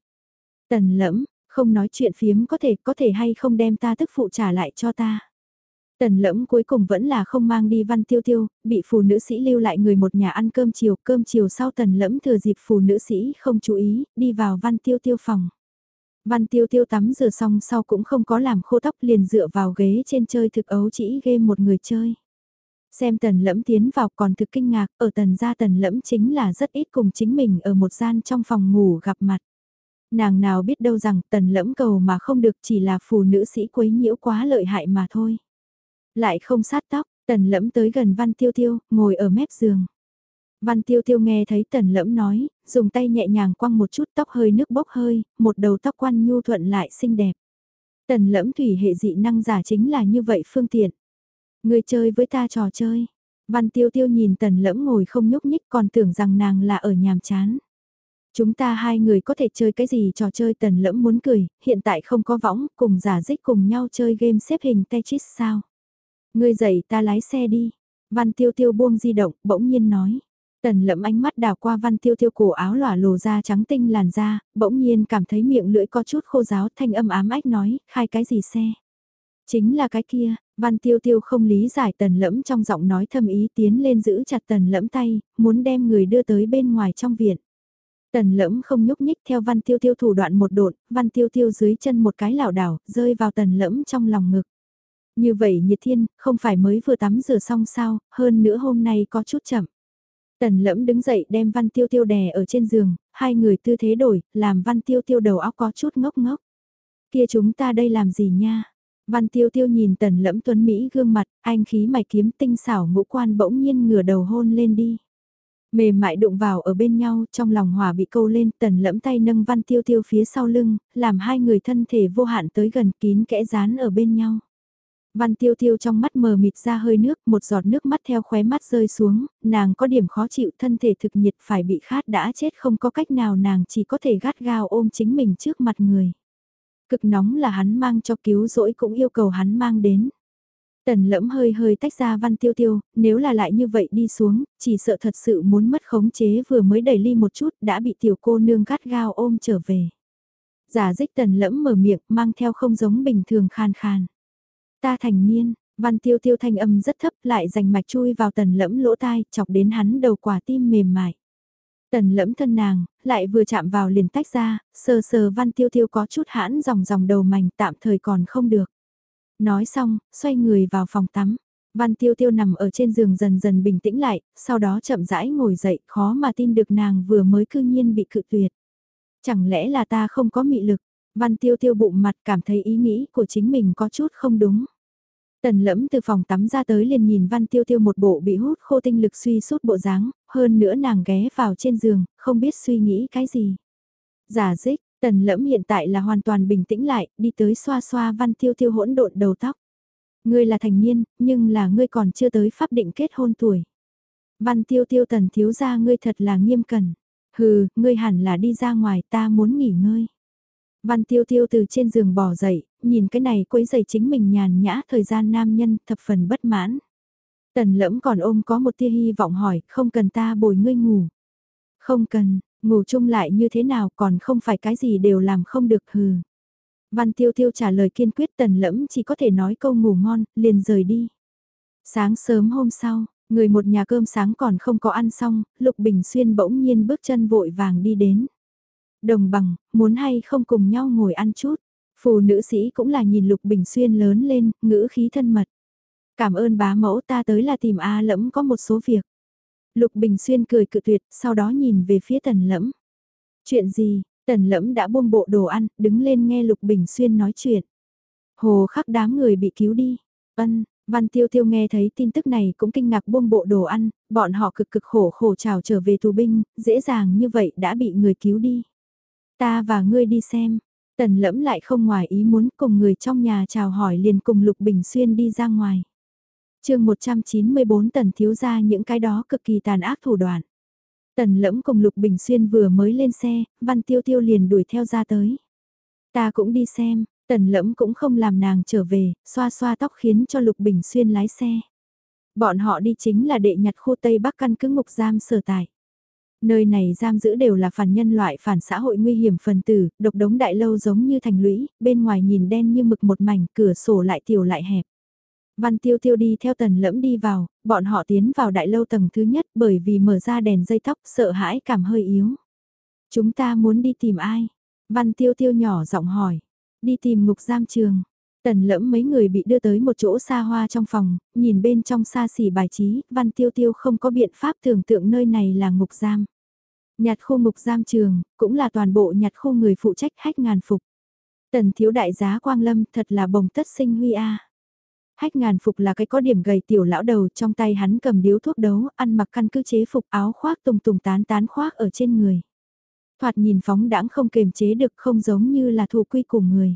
Tần lẫm, không nói chuyện phiếm có thể có thể hay không đem ta tức phụ trả lại cho ta. Tần lẫm cuối cùng vẫn là không mang đi văn tiêu tiêu, bị phù nữ sĩ lưu lại người một nhà ăn cơm chiều, cơm chiều sau tần lẫm thừa dịp phù nữ sĩ không chú ý, đi vào văn tiêu tiêu phòng. Văn tiêu tiêu tắm rửa xong sau cũng không có làm khô tóc liền dựa vào ghế trên chơi thực ấu chỉ game một người chơi. Xem tần lẫm tiến vào còn thực kinh ngạc, ở tần gia tần lẫm chính là rất ít cùng chính mình ở một gian trong phòng ngủ gặp mặt. Nàng nào biết đâu rằng tần lẫm cầu mà không được chỉ là phù nữ sĩ quấy nhiễu quá lợi hại mà thôi. Lại không sát tóc, tần lẫm tới gần văn tiêu tiêu, ngồi ở mép giường. Văn tiêu tiêu nghe thấy tần lẫm nói, dùng tay nhẹ nhàng quăng một chút tóc hơi nước bốc hơi, một đầu tóc quăn nhu thuận lại xinh đẹp. Tần lẫm thủy hệ dị năng giả chính là như vậy phương tiện. Người chơi với ta trò chơi. Văn tiêu tiêu nhìn tần lẫm ngồi không nhúc nhích còn tưởng rằng nàng là ở nhàm chán. Chúng ta hai người có thể chơi cái gì trò chơi tần lẫm muốn cười, hiện tại không có võng, cùng giả dích cùng nhau chơi game xếp hình Tetris sao. Ngươi dậy ta lái xe đi. Văn tiêu tiêu buông di động, bỗng nhiên nói. Tần lẫm ánh mắt đào qua văn tiêu tiêu cổ áo lỏa lồ da trắng tinh làn da, bỗng nhiên cảm thấy miệng lưỡi có chút khô giáo thanh âm ám ách nói, khai cái gì xe. Chính là cái kia, văn tiêu tiêu không lý giải tần lẫm trong giọng nói thâm ý tiến lên giữ chặt tần lẫm tay, muốn đem người đưa tới bên ngoài trong viện. Tần lẫm không nhúc nhích theo văn tiêu tiêu thủ đoạn một độn, văn tiêu tiêu dưới chân một cái lảo đảo, rơi vào tần lẫm trong lòng ngực. Như vậy nhiệt thiên, không phải mới vừa tắm rửa xong sao, hơn nữa hôm nay có chút chậm. Tần lẫm đứng dậy đem văn tiêu tiêu đè ở trên giường, hai người tư thế đổi, làm văn tiêu tiêu đầu óc có chút ngốc ngốc. Kia chúng ta đây làm gì nha? Văn tiêu tiêu nhìn tần lẫm tuấn Mỹ gương mặt, anh khí mày kiếm tinh xảo ngũ quan bỗng nhiên ngửa đầu hôn lên đi. Mềm mại đụng vào ở bên nhau, trong lòng hòa bị câu lên, tần lẫm tay nâng văn tiêu tiêu phía sau lưng, làm hai người thân thể vô hạn tới gần kín kẽ dán ở bên nhau. Văn tiêu tiêu trong mắt mờ mịt ra hơi nước, một giọt nước mắt theo khóe mắt rơi xuống, nàng có điểm khó chịu thân thể thực nhiệt phải bị khát đã chết không có cách nào nàng chỉ có thể gắt gao ôm chính mình trước mặt người. Cực nóng là hắn mang cho cứu rỗi cũng yêu cầu hắn mang đến. Tần lẫm hơi hơi tách ra văn tiêu tiêu, nếu là lại như vậy đi xuống, chỉ sợ thật sự muốn mất khống chế vừa mới đẩy ly một chút đã bị tiểu cô nương gắt gao ôm trở về. Giả dích tần lẫm mở miệng mang theo không giống bình thường khan khan. Ta thành niên, văn tiêu tiêu thanh âm rất thấp lại dành mạch chui vào tần lẫm lỗ tai, chọc đến hắn đầu quả tim mềm mại. Tần lẫm thân nàng, lại vừa chạm vào liền tách ra, sờ sờ văn tiêu tiêu có chút hãn dòng dòng đầu mảnh tạm thời còn không được. Nói xong, xoay người vào phòng tắm. Văn tiêu tiêu nằm ở trên giường dần dần bình tĩnh lại, sau đó chậm rãi ngồi dậy, khó mà tin được nàng vừa mới cư nhiên bị cự tuyệt. Chẳng lẽ là ta không có mị lực? Văn tiêu tiêu bụng mặt cảm thấy ý nghĩ của chính mình có chút không đúng. Tần lẫm từ phòng tắm ra tới liền nhìn văn tiêu tiêu một bộ bị hút khô tinh lực suy sút bộ dáng, hơn nữa nàng ghé vào trên giường, không biết suy nghĩ cái gì. Giả dích, tần lẫm hiện tại là hoàn toàn bình tĩnh lại, đi tới xoa xoa văn tiêu tiêu hỗn độn đầu tóc. Ngươi là thành niên, nhưng là ngươi còn chưa tới pháp định kết hôn tuổi. Văn tiêu tiêu tần thiếu gia ngươi thật là nghiêm cẩn. Hừ, ngươi hẳn là đi ra ngoài ta muốn nghỉ ngơi. Văn tiêu tiêu từ trên giường bỏ dậy, nhìn cái này quấy giày chính mình nhàn nhã thời gian nam nhân thập phần bất mãn. Tần lẫm còn ôm có một tia hy vọng hỏi, không cần ta bồi ngươi ngủ. Không cần, ngủ chung lại như thế nào còn không phải cái gì đều làm không được hừ. Văn tiêu tiêu trả lời kiên quyết tần lẫm chỉ có thể nói câu ngủ ngon, liền rời đi. Sáng sớm hôm sau, người một nhà cơm sáng còn không có ăn xong, Lục Bình Xuyên bỗng nhiên bước chân vội vàng đi đến. Đồng bằng, muốn hay không cùng nhau ngồi ăn chút. Phù nữ sĩ cũng là nhìn Lục Bình Xuyên lớn lên, ngữ khí thân mật. Cảm ơn bá mẫu ta tới là tìm A lẫm có một số việc. Lục Bình Xuyên cười cự tuyệt, sau đó nhìn về phía tần lẫm. Chuyện gì, tần lẫm đã buông bộ đồ ăn, đứng lên nghe Lục Bình Xuyên nói chuyện. Hồ khắc đám người bị cứu đi. Ân, Văn Tiêu Tiêu nghe thấy tin tức này cũng kinh ngạc buông bộ đồ ăn, bọn họ cực cực khổ khổ trào trở về tù binh, dễ dàng như vậy đã bị người cứu đi. Ta và ngươi đi xem, tần lẫm lại không ngoài ý muốn cùng người trong nhà chào hỏi liền cùng Lục Bình Xuyên đi ra ngoài. chương 194 tần thiếu ra những cái đó cực kỳ tàn ác thủ đoạn. Tần lẫm cùng Lục Bình Xuyên vừa mới lên xe, Văn Tiêu Tiêu liền đuổi theo ra tới. Ta cũng đi xem, tần lẫm cũng không làm nàng trở về, xoa xoa tóc khiến cho Lục Bình Xuyên lái xe. Bọn họ đi chính là đệ nhặt khu Tây Bắc căn cứ ngục giam sở tại. Nơi này giam giữ đều là phản nhân loại phản xã hội nguy hiểm phần tử, độc đống đại lâu giống như thành lũy, bên ngoài nhìn đen như mực một mảnh, cửa sổ lại tiểu lại hẹp. Văn tiêu tiêu đi theo tần lẫm đi vào, bọn họ tiến vào đại lâu tầng thứ nhất bởi vì mở ra đèn dây tóc sợ hãi cảm hơi yếu. Chúng ta muốn đi tìm ai? Văn tiêu tiêu nhỏ giọng hỏi. Đi tìm ngục giam trường. Tần lẫm mấy người bị đưa tới một chỗ xa hoa trong phòng, nhìn bên trong xa xỉ bài trí, văn tiêu tiêu không có biện pháp tưởng tượng nơi này là ngục giam. Nhặt khu mục giam trường, cũng là toàn bộ nhặt khu người phụ trách hách ngàn phục. Tần thiếu đại giá Quang Lâm thật là bồng tất sinh huy a. Hách ngàn phục là cái có điểm gầy tiểu lão đầu trong tay hắn cầm điếu thuốc đấu, ăn mặc căn cứ chế phục áo khoác tùng tùng tán tán khoác ở trên người. Thoạt nhìn phóng đãng không kềm chế được không giống như là thù quy của người.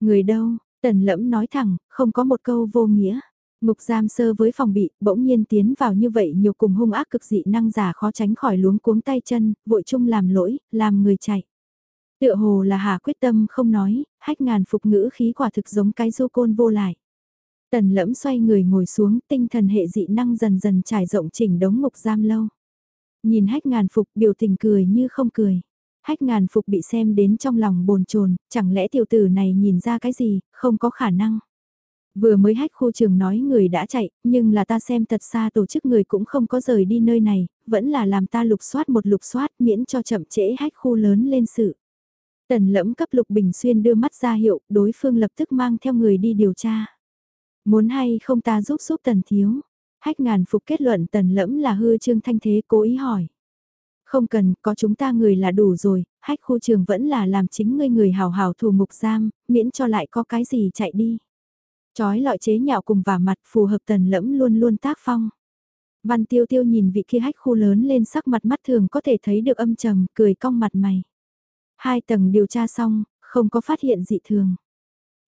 Người đâu, Tần lẫm nói thẳng, không có một câu vô nghĩa. Ngục giam sơ với phòng bị, bỗng nhiên tiến vào như vậy nhiều cùng hung ác cực dị năng giả khó tránh khỏi luống cuống tay chân, vội chung làm lỗi, làm người chạy. Tựa hồ là hà quyết tâm không nói, hách ngàn phục ngữ khí quả thực giống cái du côn vô lại. Tần lẫm xoay người ngồi xuống, tinh thần hệ dị năng dần dần trải rộng chỉnh đống ngục giam lâu. Nhìn hách ngàn phục biểu tình cười như không cười. Hách ngàn phục bị xem đến trong lòng bồn chồn chẳng lẽ tiểu tử này nhìn ra cái gì, không có khả năng. Vừa mới hách khu trường nói người đã chạy, nhưng là ta xem thật xa tổ chức người cũng không có rời đi nơi này, vẫn là làm ta lục soát một lục soát miễn cho chậm trễ hách khu lớn lên sự. Tần lẫm cấp lục bình xuyên đưa mắt ra hiệu, đối phương lập tức mang theo người đi điều tra. Muốn hay không ta giúp giúp tần thiếu. Hách ngàn phục kết luận tần lẫm là hư trương thanh thế cố ý hỏi. Không cần, có chúng ta người là đủ rồi, hách khu trường vẫn là làm chính ngươi người hào hào thủ ngục giam, miễn cho lại có cái gì chạy đi. Chói lọi chế nhạo cùng vả mặt phù hợp tần lẫm luôn luôn tác phong. Văn tiêu tiêu nhìn vị kia hách khu lớn lên sắc mặt mắt thường có thể thấy được âm trầm, cười cong mặt mày. Hai tầng điều tra xong, không có phát hiện dị thường.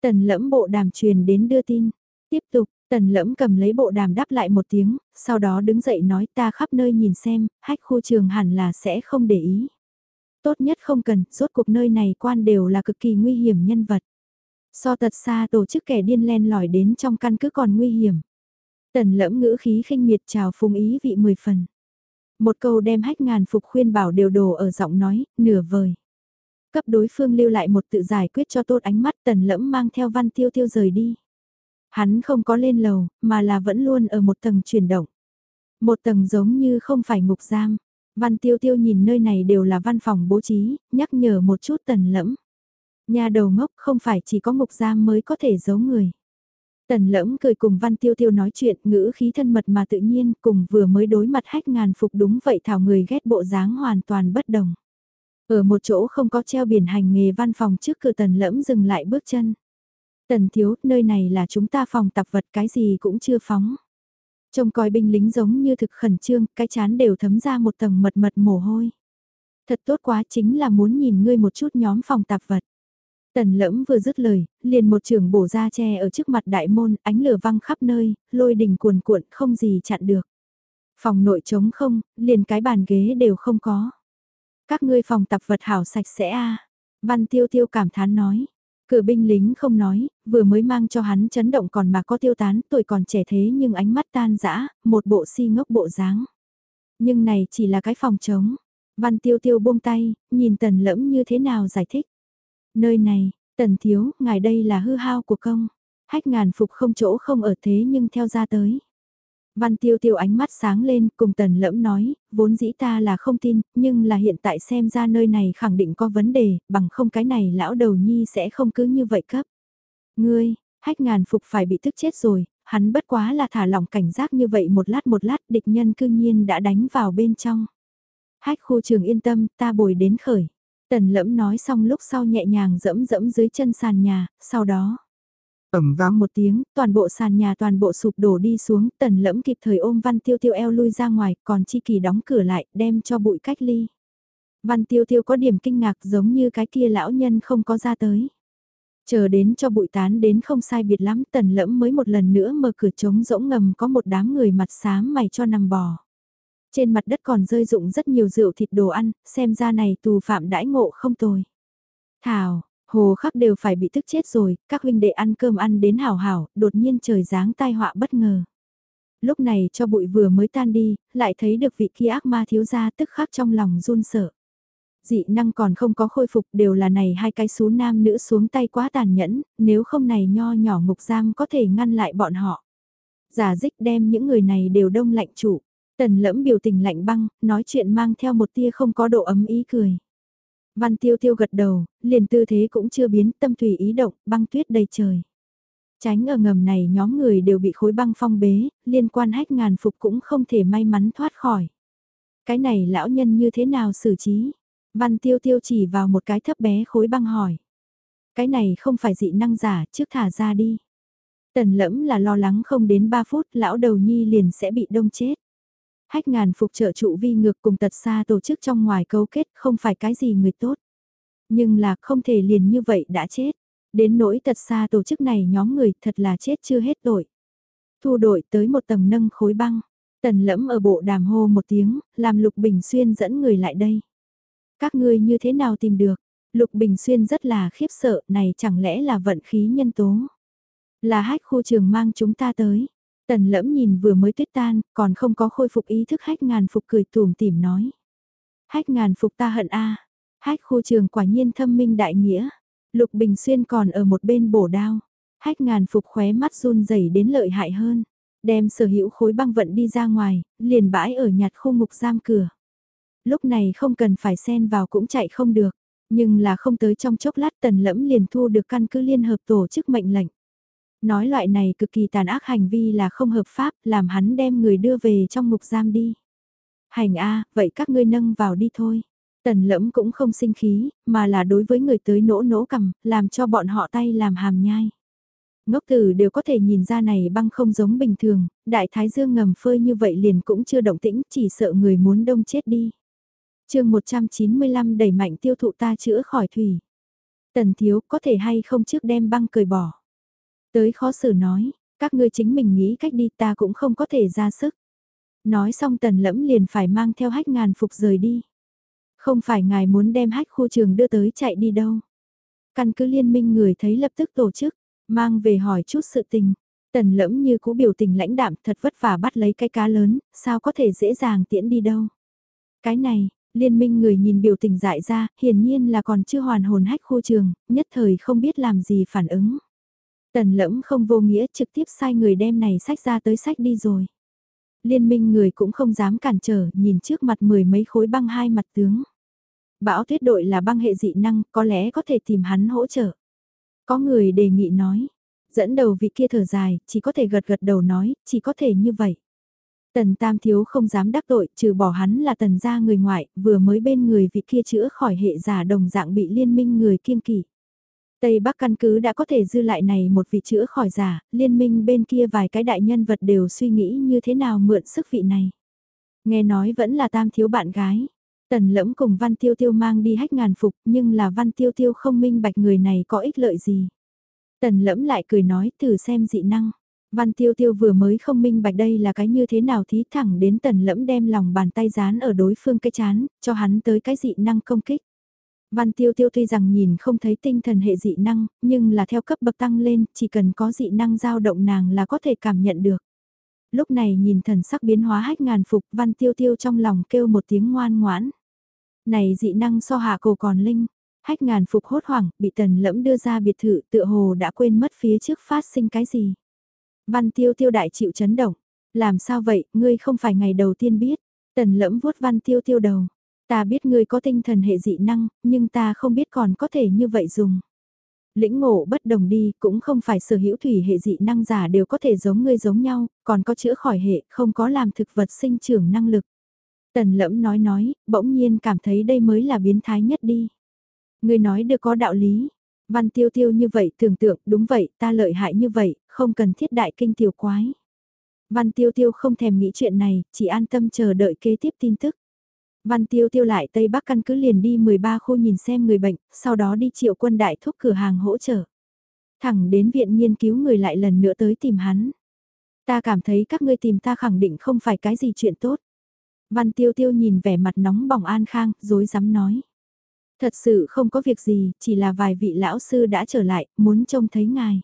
Tần lẫm bộ đàm truyền đến đưa tin. Tiếp tục, tần lẫm cầm lấy bộ đàm đáp lại một tiếng, sau đó đứng dậy nói ta khắp nơi nhìn xem, hách khu trường hẳn là sẽ không để ý. Tốt nhất không cần, rốt cuộc nơi này quan đều là cực kỳ nguy hiểm nhân vật. So tật xa tổ chức kẻ điên len lỏi đến trong căn cứ còn nguy hiểm. Tần lẫm ngữ khí khinh miệt chào phung ý vị mười phần. Một câu đem hách ngàn phục khuyên bảo đều đồ ở giọng nói, nửa vời. Cấp đối phương lưu lại một tự giải quyết cho tốt ánh mắt tần lẫm mang theo văn tiêu tiêu rời đi. Hắn không có lên lầu, mà là vẫn luôn ở một tầng chuyển động. Một tầng giống như không phải ngục giam. Văn tiêu tiêu nhìn nơi này đều là văn phòng bố trí, nhắc nhở một chút tần lẫm. Nhà đầu ngốc không phải chỉ có ngục giam mới có thể giấu người. Tần lẫm cười cùng Văn Tiêu Tiêu nói chuyện ngữ khí thân mật mà tự nhiên cùng vừa mới đối mặt hách ngàn phục đúng vậy thảo người ghét bộ dáng hoàn toàn bất đồng. Ở một chỗ không có treo biển hành nghề văn phòng trước cửa tần lẫm dừng lại bước chân. Tần thiếu, nơi này là chúng ta phòng tập vật cái gì cũng chưa phóng. Trông coi binh lính giống như thực khẩn trương, cái chán đều thấm ra một tầng mật mật mồ hôi. Thật tốt quá chính là muốn nhìn ngươi một chút nhóm phòng tạp vật. Tần lẫm vừa dứt lời, liền một trường bổ ra che ở trước mặt đại môn, ánh lửa văng khắp nơi, lôi đình cuồn cuộn không gì chặn được. Phòng nội trống không, liền cái bàn ghế đều không có. Các ngươi phòng tập vật hảo sạch sẽ a Văn tiêu tiêu cảm thán nói. Cửa binh lính không nói, vừa mới mang cho hắn chấn động còn mà có tiêu tán, tuổi còn trẻ thế nhưng ánh mắt tan dã một bộ si ngốc bộ dáng. Nhưng này chỉ là cái phòng trống. Văn tiêu tiêu buông tay, nhìn tần lẫm như thế nào giải thích. Nơi này, tần thiếu, ngài đây là hư hao của công. Hách ngàn phục không chỗ không ở thế nhưng theo ra tới. Văn tiêu tiêu ánh mắt sáng lên cùng tần lẫm nói, vốn dĩ ta là không tin, nhưng là hiện tại xem ra nơi này khẳng định có vấn đề, bằng không cái này lão đầu nhi sẽ không cứ như vậy cấp. Ngươi, hách ngàn phục phải bị tức chết rồi, hắn bất quá là thả lỏng cảnh giác như vậy một lát một lát địch nhân cư nhiên đã đánh vào bên trong. Hách khu trường yên tâm, ta bồi đến khởi. Tần lẫm nói xong lúc sau nhẹ nhàng dẫm dẫm dưới chân sàn nhà, sau đó. ầm vang một tiếng, toàn bộ sàn nhà toàn bộ sụp đổ đi xuống, tần lẫm kịp thời ôm văn tiêu tiêu eo lui ra ngoài, còn chi kỳ đóng cửa lại, đem cho bụi cách ly. Văn tiêu tiêu có điểm kinh ngạc giống như cái kia lão nhân không có ra tới. Chờ đến cho bụi tán đến không sai biệt lắm tần lẫm mới một lần nữa mở cửa trống rỗng ngầm có một đám người mặt xám mày cho nằm bò. Trên mặt đất còn rơi dụng rất nhiều rượu thịt đồ ăn, xem ra này tù phạm đãi ngộ không tồi. Thảo, hồ khắc đều phải bị tức chết rồi, các huynh đệ ăn cơm ăn đến hảo hảo, đột nhiên trời giáng tai họa bất ngờ. Lúc này cho bụi vừa mới tan đi, lại thấy được vị kia ác ma thiếu gia tức khắc trong lòng run sợ. Dị năng còn không có khôi phục đều là này hai cái xú nam nữ xuống tay quá tàn nhẫn, nếu không này nho nhỏ ngục giam có thể ngăn lại bọn họ. Giả dích đem những người này đều đông lạnh chủ. Tần lẫm biểu tình lạnh băng, nói chuyện mang theo một tia không có độ ấm ý cười. Văn tiêu tiêu gật đầu, liền tư thế cũng chưa biến, tâm tùy ý động, băng tuyết đầy trời. Tránh ở ngầm này nhóm người đều bị khối băng phong bế, liên quan hách ngàn phục cũng không thể may mắn thoát khỏi. Cái này lão nhân như thế nào xử trí? Văn tiêu tiêu chỉ vào một cái thấp bé khối băng hỏi. Cái này không phải dị năng giả, trước thả ra đi. Tần lẫm là lo lắng không đến 3 phút lão đầu nhi liền sẽ bị đông chết. Hách ngàn phục trợ trụ vi ngược cùng tật xa tổ chức trong ngoài cấu kết không phải cái gì người tốt. Nhưng là không thể liền như vậy đã chết. Đến nỗi tật xa tổ chức này nhóm người thật là chết chưa hết tội. Thu đội tới một tầng nâng khối băng. Tần lẫm ở bộ đàm hô một tiếng, làm Lục Bình Xuyên dẫn người lại đây. Các ngươi như thế nào tìm được? Lục Bình Xuyên rất là khiếp sợ, này chẳng lẽ là vận khí nhân tố? Là hách khu trường mang chúng ta tới. Tần lẫm nhìn vừa mới tuyết tan, còn không có khôi phục ý thức hách ngàn phục cười tùm tìm nói. Hách ngàn phục ta hận a Hách khu trường quả nhiên thâm minh đại nghĩa. Lục Bình Xuyên còn ở một bên bổ đao. Hách ngàn phục khóe mắt run rẩy đến lợi hại hơn. Đem sở hữu khối băng vận đi ra ngoài, liền bãi ở nhạt khu ngục giam cửa. Lúc này không cần phải xen vào cũng chạy không được. Nhưng là không tới trong chốc lát tần lẫm liền thu được căn cứ liên hợp tổ chức mệnh lệnh. Nói loại này cực kỳ tàn ác hành vi là không hợp pháp, làm hắn đem người đưa về trong ngục giam đi. Hành a, vậy các ngươi nâng vào đi thôi. Tần lẫm cũng không sinh khí, mà là đối với người tới nỗ nỗ cầm, làm cho bọn họ tay làm hàm nhai. Ngốc tử đều có thể nhìn ra này băng không giống bình thường, đại thái dương ngầm phơi như vậy liền cũng chưa động tĩnh, chỉ sợ người muốn đông chết đi. Trường 195 đẩy mạnh tiêu thụ ta chữa khỏi thủy. Tần thiếu có thể hay không trước đem băng cười bỏ. Tới khó xử nói, các ngươi chính mình nghĩ cách đi ta cũng không có thể ra sức. Nói xong tần lẫm liền phải mang theo hách ngàn phục rời đi. Không phải ngài muốn đem hách khu trường đưa tới chạy đi đâu. Căn cứ liên minh người thấy lập tức tổ chức, mang về hỏi chút sự tình. Tần lẫm như cũ biểu tình lãnh đạm thật vất vả bắt lấy cái cá lớn, sao có thể dễ dàng tiễn đi đâu. Cái này, liên minh người nhìn biểu tình dại ra, hiển nhiên là còn chưa hoàn hồn hách khu trường, nhất thời không biết làm gì phản ứng. Tần lẫm không vô nghĩa trực tiếp sai người đem này sách ra tới sách đi rồi. Liên minh người cũng không dám cản trở, nhìn trước mặt mười mấy khối băng hai mặt tướng. Bão tuyết đội là băng hệ dị năng, có lẽ có thể tìm hắn hỗ trợ. Có người đề nghị nói, dẫn đầu vị kia thở dài, chỉ có thể gật gật đầu nói, chỉ có thể như vậy. Tần Tam Thiếu không dám đắc tội, trừ bỏ hắn là tần gia người ngoại, vừa mới bên người vị kia chữa khỏi hệ giả đồng dạng bị liên minh người kiên kỵ. Tây Bắc căn cứ đã có thể dư lại này một vị chữa khỏi giả, liên minh bên kia vài cái đại nhân vật đều suy nghĩ như thế nào mượn sức vị này. Nghe nói vẫn là tam thiếu bạn gái. Tần lẫm cùng Văn Tiêu Tiêu mang đi hách ngàn phục nhưng là Văn Tiêu Tiêu không minh bạch người này có ích lợi gì. Tần lẫm lại cười nói thử xem dị năng. Văn Tiêu Tiêu vừa mới không minh bạch đây là cái như thế nào thí thẳng đến tần lẫm đem lòng bàn tay dán ở đối phương cái chán, cho hắn tới cái dị năng công kích. Văn Tiêu Tiêu tuy rằng nhìn không thấy tinh thần hệ dị năng, nhưng là theo cấp bậc tăng lên, chỉ cần có dị năng dao động nàng là có thể cảm nhận được. Lúc này nhìn thần sắc biến hóa hách ngàn phục, Văn Tiêu Tiêu trong lòng kêu một tiếng ngoan ngoãn. Này dị năng so hạ cổ còn linh, hách ngàn phục hốt hoảng, bị tần lẫm đưa ra biệt thự tựa hồ đã quên mất phía trước phát sinh cái gì. Văn Tiêu Tiêu đại chịu chấn động, làm sao vậy, ngươi không phải ngày đầu tiên biết, tần lẫm vuốt Văn Tiêu Tiêu đầu Ta biết ngươi có tinh thần hệ dị năng, nhưng ta không biết còn có thể như vậy dùng. Lĩnh ngộ bất đồng đi, cũng không phải sở hữu thủy hệ dị năng giả đều có thể giống ngươi giống nhau, còn có chữa khỏi hệ, không có làm thực vật sinh trưởng năng lực. Tần lẫm nói nói, bỗng nhiên cảm thấy đây mới là biến thái nhất đi. Ngươi nói được có đạo lý. Văn tiêu tiêu như vậy tưởng tượng, đúng vậy, ta lợi hại như vậy, không cần thiết đại kinh tiểu quái. Văn tiêu tiêu không thèm nghĩ chuyện này, chỉ an tâm chờ đợi kế tiếp tin tức. Văn Tiêu Tiêu lại Tây Bắc căn cứ liền đi 13 khu nhìn xem người bệnh, sau đó đi triệu quân đại thúc cửa hàng hỗ trợ. Thẳng đến viện nghiên cứu người lại lần nữa tới tìm hắn. Ta cảm thấy các ngươi tìm ta khẳng định không phải cái gì chuyện tốt. Văn Tiêu Tiêu nhìn vẻ mặt nóng bỏng An Khang, dối dám nói. Thật sự không có việc gì, chỉ là vài vị lão sư đã trở lại, muốn trông thấy ngài.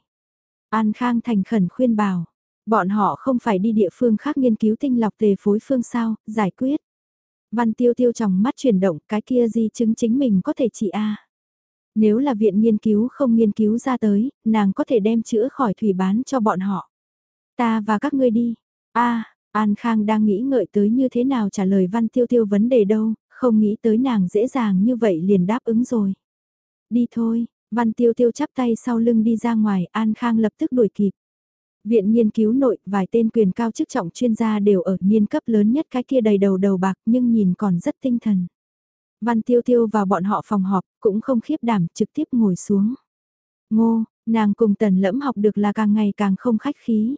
An Khang thành khẩn khuyên bảo, bọn họ không phải đi địa phương khác nghiên cứu tinh lọc tề phối phương sao, giải quyết. Văn tiêu tiêu trong mắt chuyển động cái kia gì chứng chính mình có thể trị A. Nếu là viện nghiên cứu không nghiên cứu ra tới, nàng có thể đem chữa khỏi thủy bán cho bọn họ. Ta và các ngươi đi. A, An Khang đang nghĩ ngợi tới như thế nào trả lời văn tiêu tiêu vấn đề đâu, không nghĩ tới nàng dễ dàng như vậy liền đáp ứng rồi. Đi thôi, văn tiêu tiêu chắp tay sau lưng đi ra ngoài, An Khang lập tức đuổi kịp. Viện nghiên cứu nội, vài tên quyền cao chức trọng chuyên gia đều ở niên cấp lớn nhất cái kia đầy đầu đầu bạc nhưng nhìn còn rất tinh thần. Văn tiêu tiêu vào bọn họ phòng họp, cũng không khiếp đảm, trực tiếp ngồi xuống. Ngô, nàng cùng tần lẫm học được là càng ngày càng không khách khí.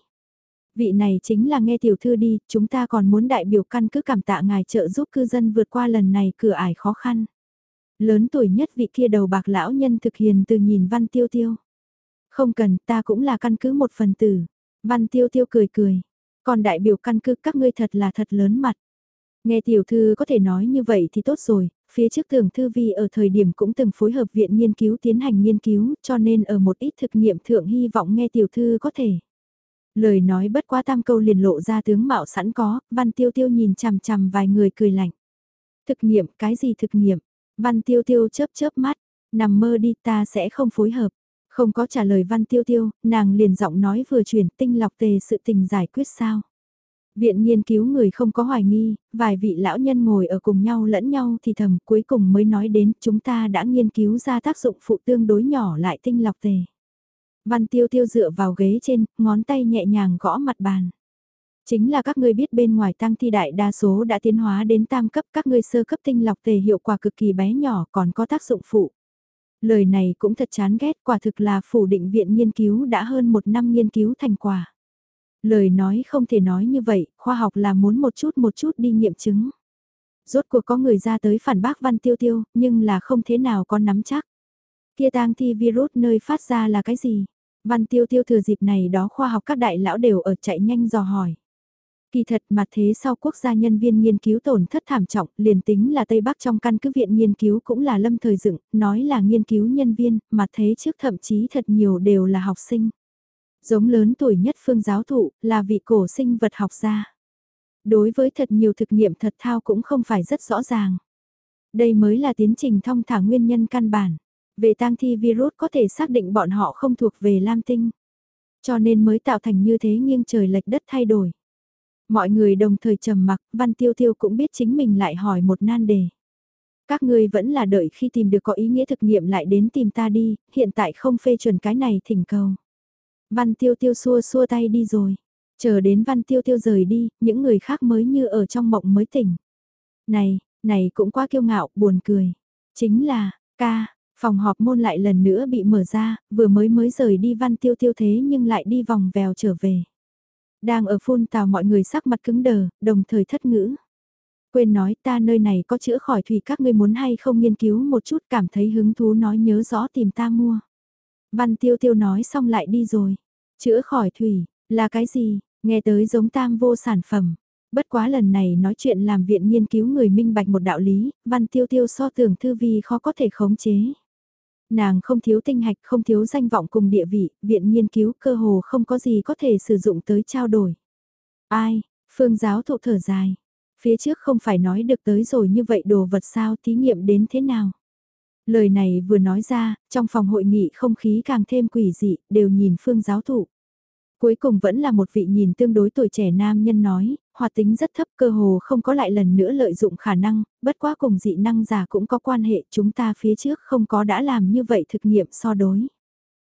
Vị này chính là nghe tiểu thư đi, chúng ta còn muốn đại biểu căn cứ cảm tạ ngài trợ giúp cư dân vượt qua lần này cửa ải khó khăn. Lớn tuổi nhất vị kia đầu bạc lão nhân thực hiền từ nhìn văn tiêu tiêu. Không cần, ta cũng là căn cứ một phần tử. Văn tiêu tiêu cười cười. Còn đại biểu căn cứ các ngươi thật là thật lớn mặt. Nghe tiểu thư có thể nói như vậy thì tốt rồi, phía trước tưởng thư vi ở thời điểm cũng từng phối hợp viện nghiên cứu tiến hành nghiên cứu cho nên ở một ít thực nghiệm thượng hy vọng nghe tiểu thư có thể. Lời nói bất quá tam câu liền lộ ra tướng mạo sẵn có, văn tiêu tiêu nhìn chằm chằm vài người cười lạnh. Thực nghiệm, cái gì thực nghiệm? Văn tiêu tiêu chớp chớp mắt, nằm mơ đi ta sẽ không phối hợp. Không có trả lời văn tiêu tiêu, nàng liền giọng nói vừa chuyển tinh lọc tề sự tình giải quyết sao. Viện nghiên cứu người không có hoài nghi, vài vị lão nhân ngồi ở cùng nhau lẫn nhau thì thầm cuối cùng mới nói đến chúng ta đã nghiên cứu ra tác dụng phụ tương đối nhỏ lại tinh lọc tề. Văn tiêu tiêu dựa vào ghế trên, ngón tay nhẹ nhàng gõ mặt bàn. Chính là các ngươi biết bên ngoài tăng thi đại đa số đã tiến hóa đến tam cấp các ngươi sơ cấp tinh lọc tề hiệu quả cực kỳ bé nhỏ còn có tác dụng phụ. Lời này cũng thật chán ghét quả thực là phủ định viện nghiên cứu đã hơn một năm nghiên cứu thành quả. Lời nói không thể nói như vậy, khoa học là muốn một chút một chút đi nghiệm chứng. Rốt cuộc có người ra tới phản bác văn tiêu tiêu, nhưng là không thế nào có nắm chắc. Kia tang thi virus nơi phát ra là cái gì? Văn tiêu tiêu thừa dịp này đó khoa học các đại lão đều ở chạy nhanh dò hỏi. Kỳ thật mà thế sau quốc gia nhân viên nghiên cứu tổn thất thảm trọng, liền tính là Tây Bắc trong căn cứ viện nghiên cứu cũng là lâm thời dựng, nói là nghiên cứu nhân viên, mà thế trước thậm chí thật nhiều đều là học sinh. Giống lớn tuổi nhất phương giáo thụ, là vị cổ sinh vật học gia. Đối với thật nhiều thực nghiệm thật thao cũng không phải rất rõ ràng. Đây mới là tiến trình thông thả nguyên nhân căn bản. Về tang thi virus có thể xác định bọn họ không thuộc về Lam Tinh. Cho nên mới tạo thành như thế nghiêng trời lệch đất thay đổi. Mọi người đồng thời trầm mặc, Văn Tiêu Tiêu cũng biết chính mình lại hỏi một nan đề. Các ngươi vẫn là đợi khi tìm được có ý nghĩa thực nghiệm lại đến tìm ta đi, hiện tại không phê chuẩn cái này thỉnh cầu. Văn Tiêu Tiêu xua xua tay đi rồi. Chờ đến Văn Tiêu Tiêu rời đi, những người khác mới như ở trong mộng mới tỉnh. Này, này cũng quá kiêu ngạo, buồn cười. Chính là, ca, phòng họp môn lại lần nữa bị mở ra, vừa mới mới rời đi Văn Tiêu Tiêu thế nhưng lại đi vòng vèo trở về. Đang ở phun tào mọi người sắc mặt cứng đờ, đồng thời thất ngữ. Quên nói ta nơi này có chữa khỏi thủy các ngươi muốn hay không nghiên cứu một chút cảm thấy hứng thú nói nhớ rõ tìm ta mua. Văn tiêu tiêu nói xong lại đi rồi. Chữa khỏi thủy, là cái gì, nghe tới giống tam vô sản phẩm. Bất quá lần này nói chuyện làm viện nghiên cứu người minh bạch một đạo lý, văn tiêu tiêu so tưởng thư vi khó có thể khống chế. Nàng không thiếu tinh hạch, không thiếu danh vọng cùng địa vị, viện nghiên cứu cơ hồ không có gì có thể sử dụng tới trao đổi. Ai, phương giáo thụ thở dài. Phía trước không phải nói được tới rồi như vậy đồ vật sao thí nghiệm đến thế nào. Lời này vừa nói ra, trong phòng hội nghị không khí càng thêm quỷ dị, đều nhìn phương giáo thụ. Cuối cùng vẫn là một vị nhìn tương đối tuổi trẻ nam nhân nói, hoạt tính rất thấp cơ hồ không có lại lần nữa lợi dụng khả năng, bất quá cùng dị năng giả cũng có quan hệ chúng ta phía trước không có đã làm như vậy thực nghiệm so đối.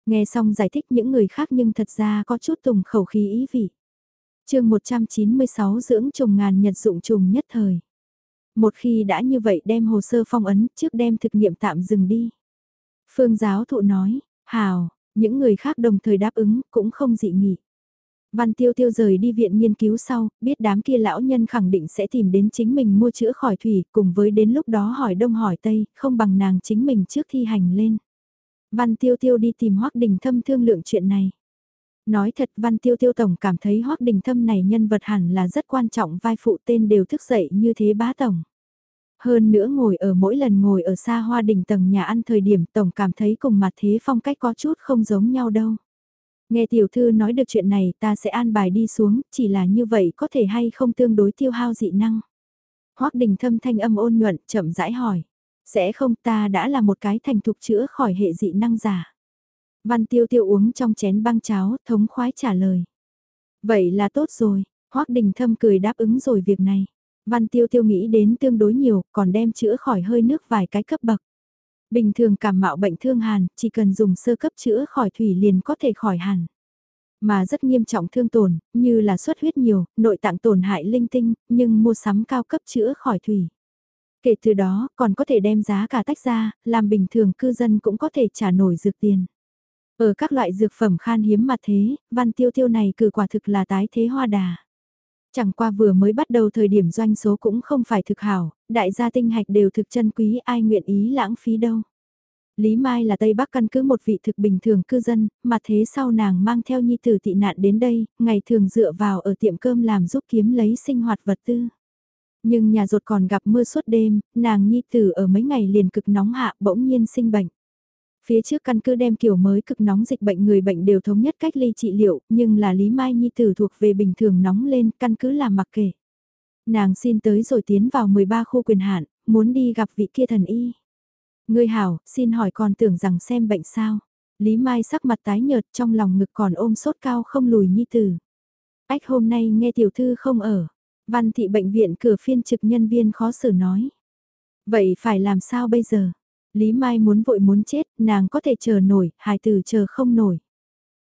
Nghe xong giải thích những người khác nhưng thật ra có chút tùng khẩu khí ý vị. chương 196 dưỡng trùng ngàn nhật dụng trùng nhất thời. Một khi đã như vậy đem hồ sơ phong ấn trước đem thực nghiệm tạm dừng đi. Phương giáo thụ nói, hào, những người khác đồng thời đáp ứng cũng không dị nghị. Văn Tiêu Tiêu rời đi viện nghiên cứu sau, biết đám kia lão nhân khẳng định sẽ tìm đến chính mình mua chữa khỏi thủy, cùng với đến lúc đó hỏi đông hỏi tây, không bằng nàng chính mình trước thi hành lên. Văn Tiêu Tiêu đi tìm Hoắc Đình Thâm thương lượng chuyện này. Nói thật Văn Tiêu Tiêu Tổng cảm thấy Hoắc Đình Thâm này nhân vật hẳn là rất quan trọng vai phụ tên đều thức dậy như thế bá Tổng. Hơn nữa ngồi ở mỗi lần ngồi ở xa hoa đỉnh tầng nhà ăn thời điểm Tổng cảm thấy cùng mặt thế phong cách có chút không giống nhau đâu. Nghe tiểu thư nói được chuyện này ta sẽ an bài đi xuống, chỉ là như vậy có thể hay không tương đối tiêu hao dị năng. Hoác đình thâm thanh âm ôn nhuận, chậm rãi hỏi. Sẽ không ta đã là một cái thành thục chữa khỏi hệ dị năng giả. Văn tiêu tiêu uống trong chén băng cháo, thống khoái trả lời. Vậy là tốt rồi, Hoác đình thâm cười đáp ứng rồi việc này. Văn tiêu tiêu nghĩ đến tương đối nhiều, còn đem chữa khỏi hơi nước vài cái cấp bậc. Bình thường cảm mạo bệnh thương hàn, chỉ cần dùng sơ cấp chữa khỏi thủy liền có thể khỏi hàn, Mà rất nghiêm trọng thương tổn, như là xuất huyết nhiều, nội tạng tổn hại linh tinh, nhưng mua sắm cao cấp chữa khỏi thủy. Kể từ đó, còn có thể đem giá cả tách ra, làm bình thường cư dân cũng có thể trả nổi dược tiền. Ở các loại dược phẩm khan hiếm mặt thế, văn tiêu tiêu này cử quả thực là tái thế hoa đà. Chẳng qua vừa mới bắt đầu thời điểm doanh số cũng không phải thực hảo, đại gia tinh hạch đều thực chân quý ai nguyện ý lãng phí đâu. Lý Mai là Tây Bắc căn cứ một vị thực bình thường cư dân, mà thế sau nàng mang theo nhi tử tị nạn đến đây, ngày thường dựa vào ở tiệm cơm làm giúp kiếm lấy sinh hoạt vật tư. Nhưng nhà ruột còn gặp mưa suốt đêm, nàng nhi tử ở mấy ngày liền cực nóng hạ bỗng nhiên sinh bệnh. Phía trước căn cứ đem kiểu mới cực nóng dịch bệnh người bệnh đều thống nhất cách ly trị liệu, nhưng là Lý Mai Nhi Tử thuộc về bình thường nóng lên, căn cứ là mặc kệ. Nàng xin tới rồi tiến vào 13 khu quyền hạn, muốn đi gặp vị kia thần y. Ngươi hảo, xin hỏi còn tưởng rằng xem bệnh sao. Lý Mai sắc mặt tái nhợt trong lòng ngực còn ôm sốt cao không lùi Nhi Tử. Ách hôm nay nghe tiểu thư không ở. Văn thị bệnh viện cửa phiên trực nhân viên khó xử nói. Vậy phải làm sao bây giờ? Lý Mai muốn vội muốn chết, nàng có thể chờ nổi, hài tử chờ không nổi.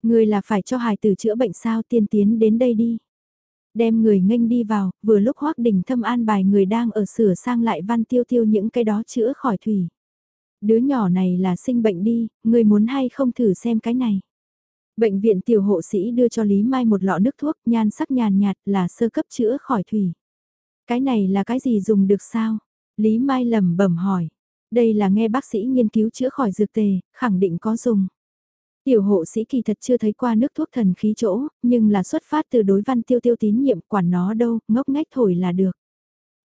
Người là phải cho hài tử chữa bệnh sao tiên tiến đến đây đi. Đem người nghênh đi vào, vừa lúc Hoác đỉnh Thâm an bài người đang ở sửa sang lại văn tiêu tiêu những cái đó chữa khỏi thủy. Đứa nhỏ này là sinh bệnh đi, người muốn hay không thử xem cái này. Bệnh viện tiểu hộ sĩ đưa cho Lý Mai một lọ nước thuốc nhan sắc nhàn nhạt là sơ cấp chữa khỏi thủy. Cái này là cái gì dùng được sao? Lý Mai lẩm bẩm hỏi. Đây là nghe bác sĩ nghiên cứu chữa khỏi dược tề, khẳng định có dùng. Tiểu hộ sĩ kỳ thật chưa thấy qua nước thuốc thần khí chỗ, nhưng là xuất phát từ đối văn tiêu tiêu tín nhiệm quản nó đâu, ngốc ngách thổi là được.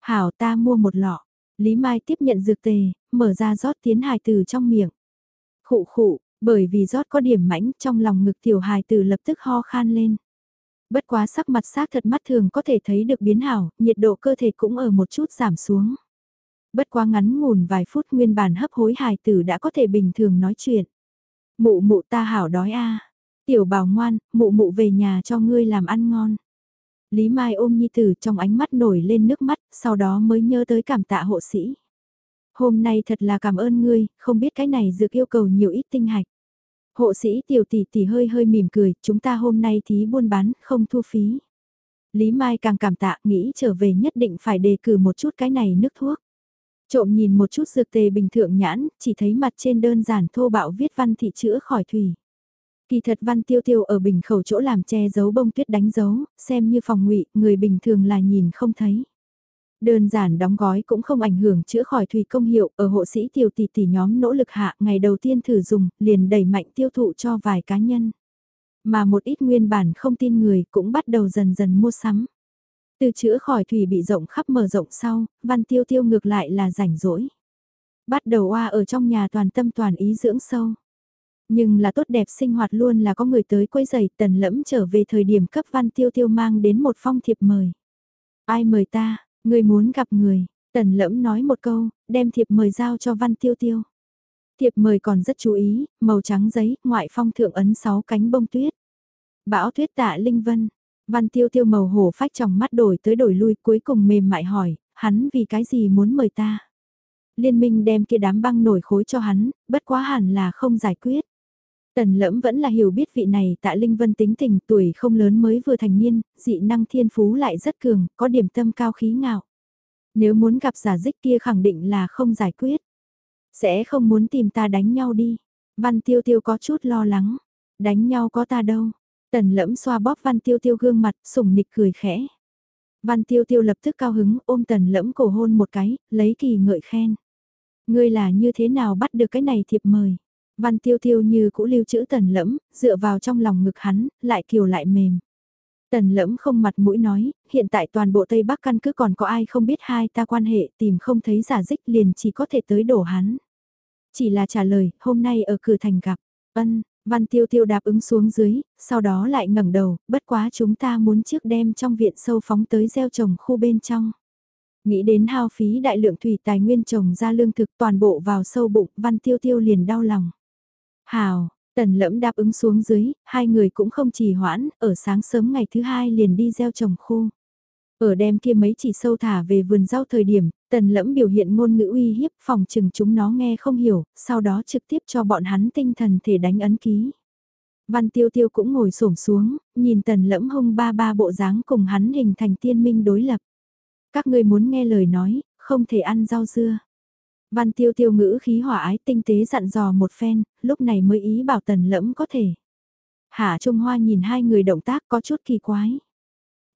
Hảo ta mua một lọ. Lý Mai tiếp nhận dược tề, mở ra rót tiến hài từ trong miệng. Khụ khụ, bởi vì rót có điểm mãnh trong lòng ngực tiểu hài từ lập tức ho khan lên. Bất quá sắc mặt xác thật mắt thường có thể thấy được biến hảo, nhiệt độ cơ thể cũng ở một chút giảm xuống. Bất quá ngắn ngủn vài phút nguyên bản hấp hối hài tử đã có thể bình thường nói chuyện. Mụ mụ ta hảo đói a Tiểu bảo ngoan, mụ mụ về nhà cho ngươi làm ăn ngon. Lý Mai ôm Nhi Tử trong ánh mắt nổi lên nước mắt, sau đó mới nhớ tới cảm tạ hộ sĩ. Hôm nay thật là cảm ơn ngươi, không biết cái này dược yêu cầu nhiều ít tinh hạch. Hộ sĩ tiểu tỷ tỷ hơi hơi mỉm cười, chúng ta hôm nay thí buôn bán, không thu phí. Lý Mai càng cảm tạ, nghĩ trở về nhất định phải đề cử một chút cái này nước thuốc. Trộm nhìn một chút dược tề bình thường nhãn, chỉ thấy mặt trên đơn giản thô bạo viết văn thị chữa khỏi thủy. Kỳ thật văn tiêu tiêu ở bình khẩu chỗ làm che giấu bông tuyết đánh dấu, xem như phòng ngụy, người bình thường là nhìn không thấy. Đơn giản đóng gói cũng không ảnh hưởng chữa khỏi thủy công hiệu, ở hộ sĩ tiểu tỷ tỷ nhóm nỗ lực hạ ngày đầu tiên thử dùng, liền đẩy mạnh tiêu thụ cho vài cá nhân. Mà một ít nguyên bản không tin người cũng bắt đầu dần dần mua sắm. Từ chữa khỏi thủy bị rộng khắp mở rộng sau, văn tiêu tiêu ngược lại là rảnh rỗi. Bắt đầu oa ở trong nhà toàn tâm toàn ý dưỡng sâu. Nhưng là tốt đẹp sinh hoạt luôn là có người tới quấy giày tần lẫm trở về thời điểm cấp văn tiêu tiêu mang đến một phong thiệp mời. Ai mời ta, người muốn gặp người, tần lẫm nói một câu, đem thiệp mời giao cho văn tiêu tiêu. Thiệp mời còn rất chú ý, màu trắng giấy, ngoại phong thượng ấn sáu cánh bông tuyết. Bão tuyết tạ Linh Vân, Văn tiêu tiêu màu hổ phách trong mắt đổi tới đổi lui cuối cùng mềm mại hỏi, hắn vì cái gì muốn mời ta. Liên minh đem kia đám băng nổi khối cho hắn, bất quá hẳn là không giải quyết. Tần lẫm vẫn là hiểu biết vị này tạ Linh Vân tính tình tuổi không lớn mới vừa thành niên, dị năng thiên phú lại rất cường, có điểm tâm cao khí ngạo. Nếu muốn gặp giả dích kia khẳng định là không giải quyết. Sẽ không muốn tìm ta đánh nhau đi. Văn tiêu tiêu có chút lo lắng. Đánh nhau có ta đâu. Tần lẫm xoa bóp văn tiêu tiêu gương mặt, sủng nịch cười khẽ. Văn tiêu tiêu lập tức cao hứng ôm tần lẫm cổ hôn một cái, lấy kỳ ngợi khen. Ngươi là như thế nào bắt được cái này thiệp mời. Văn tiêu tiêu như cũ lưu chữ tần lẫm, dựa vào trong lòng ngực hắn, lại kiều lại mềm. Tần lẫm không mặt mũi nói, hiện tại toàn bộ Tây Bắc căn cứ còn có ai không biết hai ta quan hệ tìm không thấy giả dích liền chỉ có thể tới đổ hắn. Chỉ là trả lời, hôm nay ở cửa thành gặp, ân, Văn tiêu tiêu đáp ứng xuống dưới, sau đó lại ngẩng đầu, bất quá chúng ta muốn trước đem trong viện sâu phóng tới gieo trồng khu bên trong. Nghĩ đến hao phí đại lượng thủy tài nguyên trồng ra lương thực toàn bộ vào sâu bụng, văn tiêu tiêu liền đau lòng. Hào, tần lẫm đáp ứng xuống dưới, hai người cũng không trì hoãn, ở sáng sớm ngày thứ hai liền đi gieo trồng khu. Ở đem kia mấy chỉ sâu thả về vườn rau thời điểm, tần lẫm biểu hiện ngôn ngữ uy hiếp phòng chừng chúng nó nghe không hiểu, sau đó trực tiếp cho bọn hắn tinh thần thể đánh ấn ký. Văn tiêu tiêu cũng ngồi xổm xuống, nhìn tần lẫm hung ba ba bộ dáng cùng hắn hình thành tiên minh đối lập. Các ngươi muốn nghe lời nói, không thể ăn rau dưa. Văn tiêu tiêu ngữ khí hỏa ái tinh tế dặn dò một phen, lúc này mới ý bảo tần lẫm có thể. Hạ Trung Hoa nhìn hai người động tác có chút kỳ quái.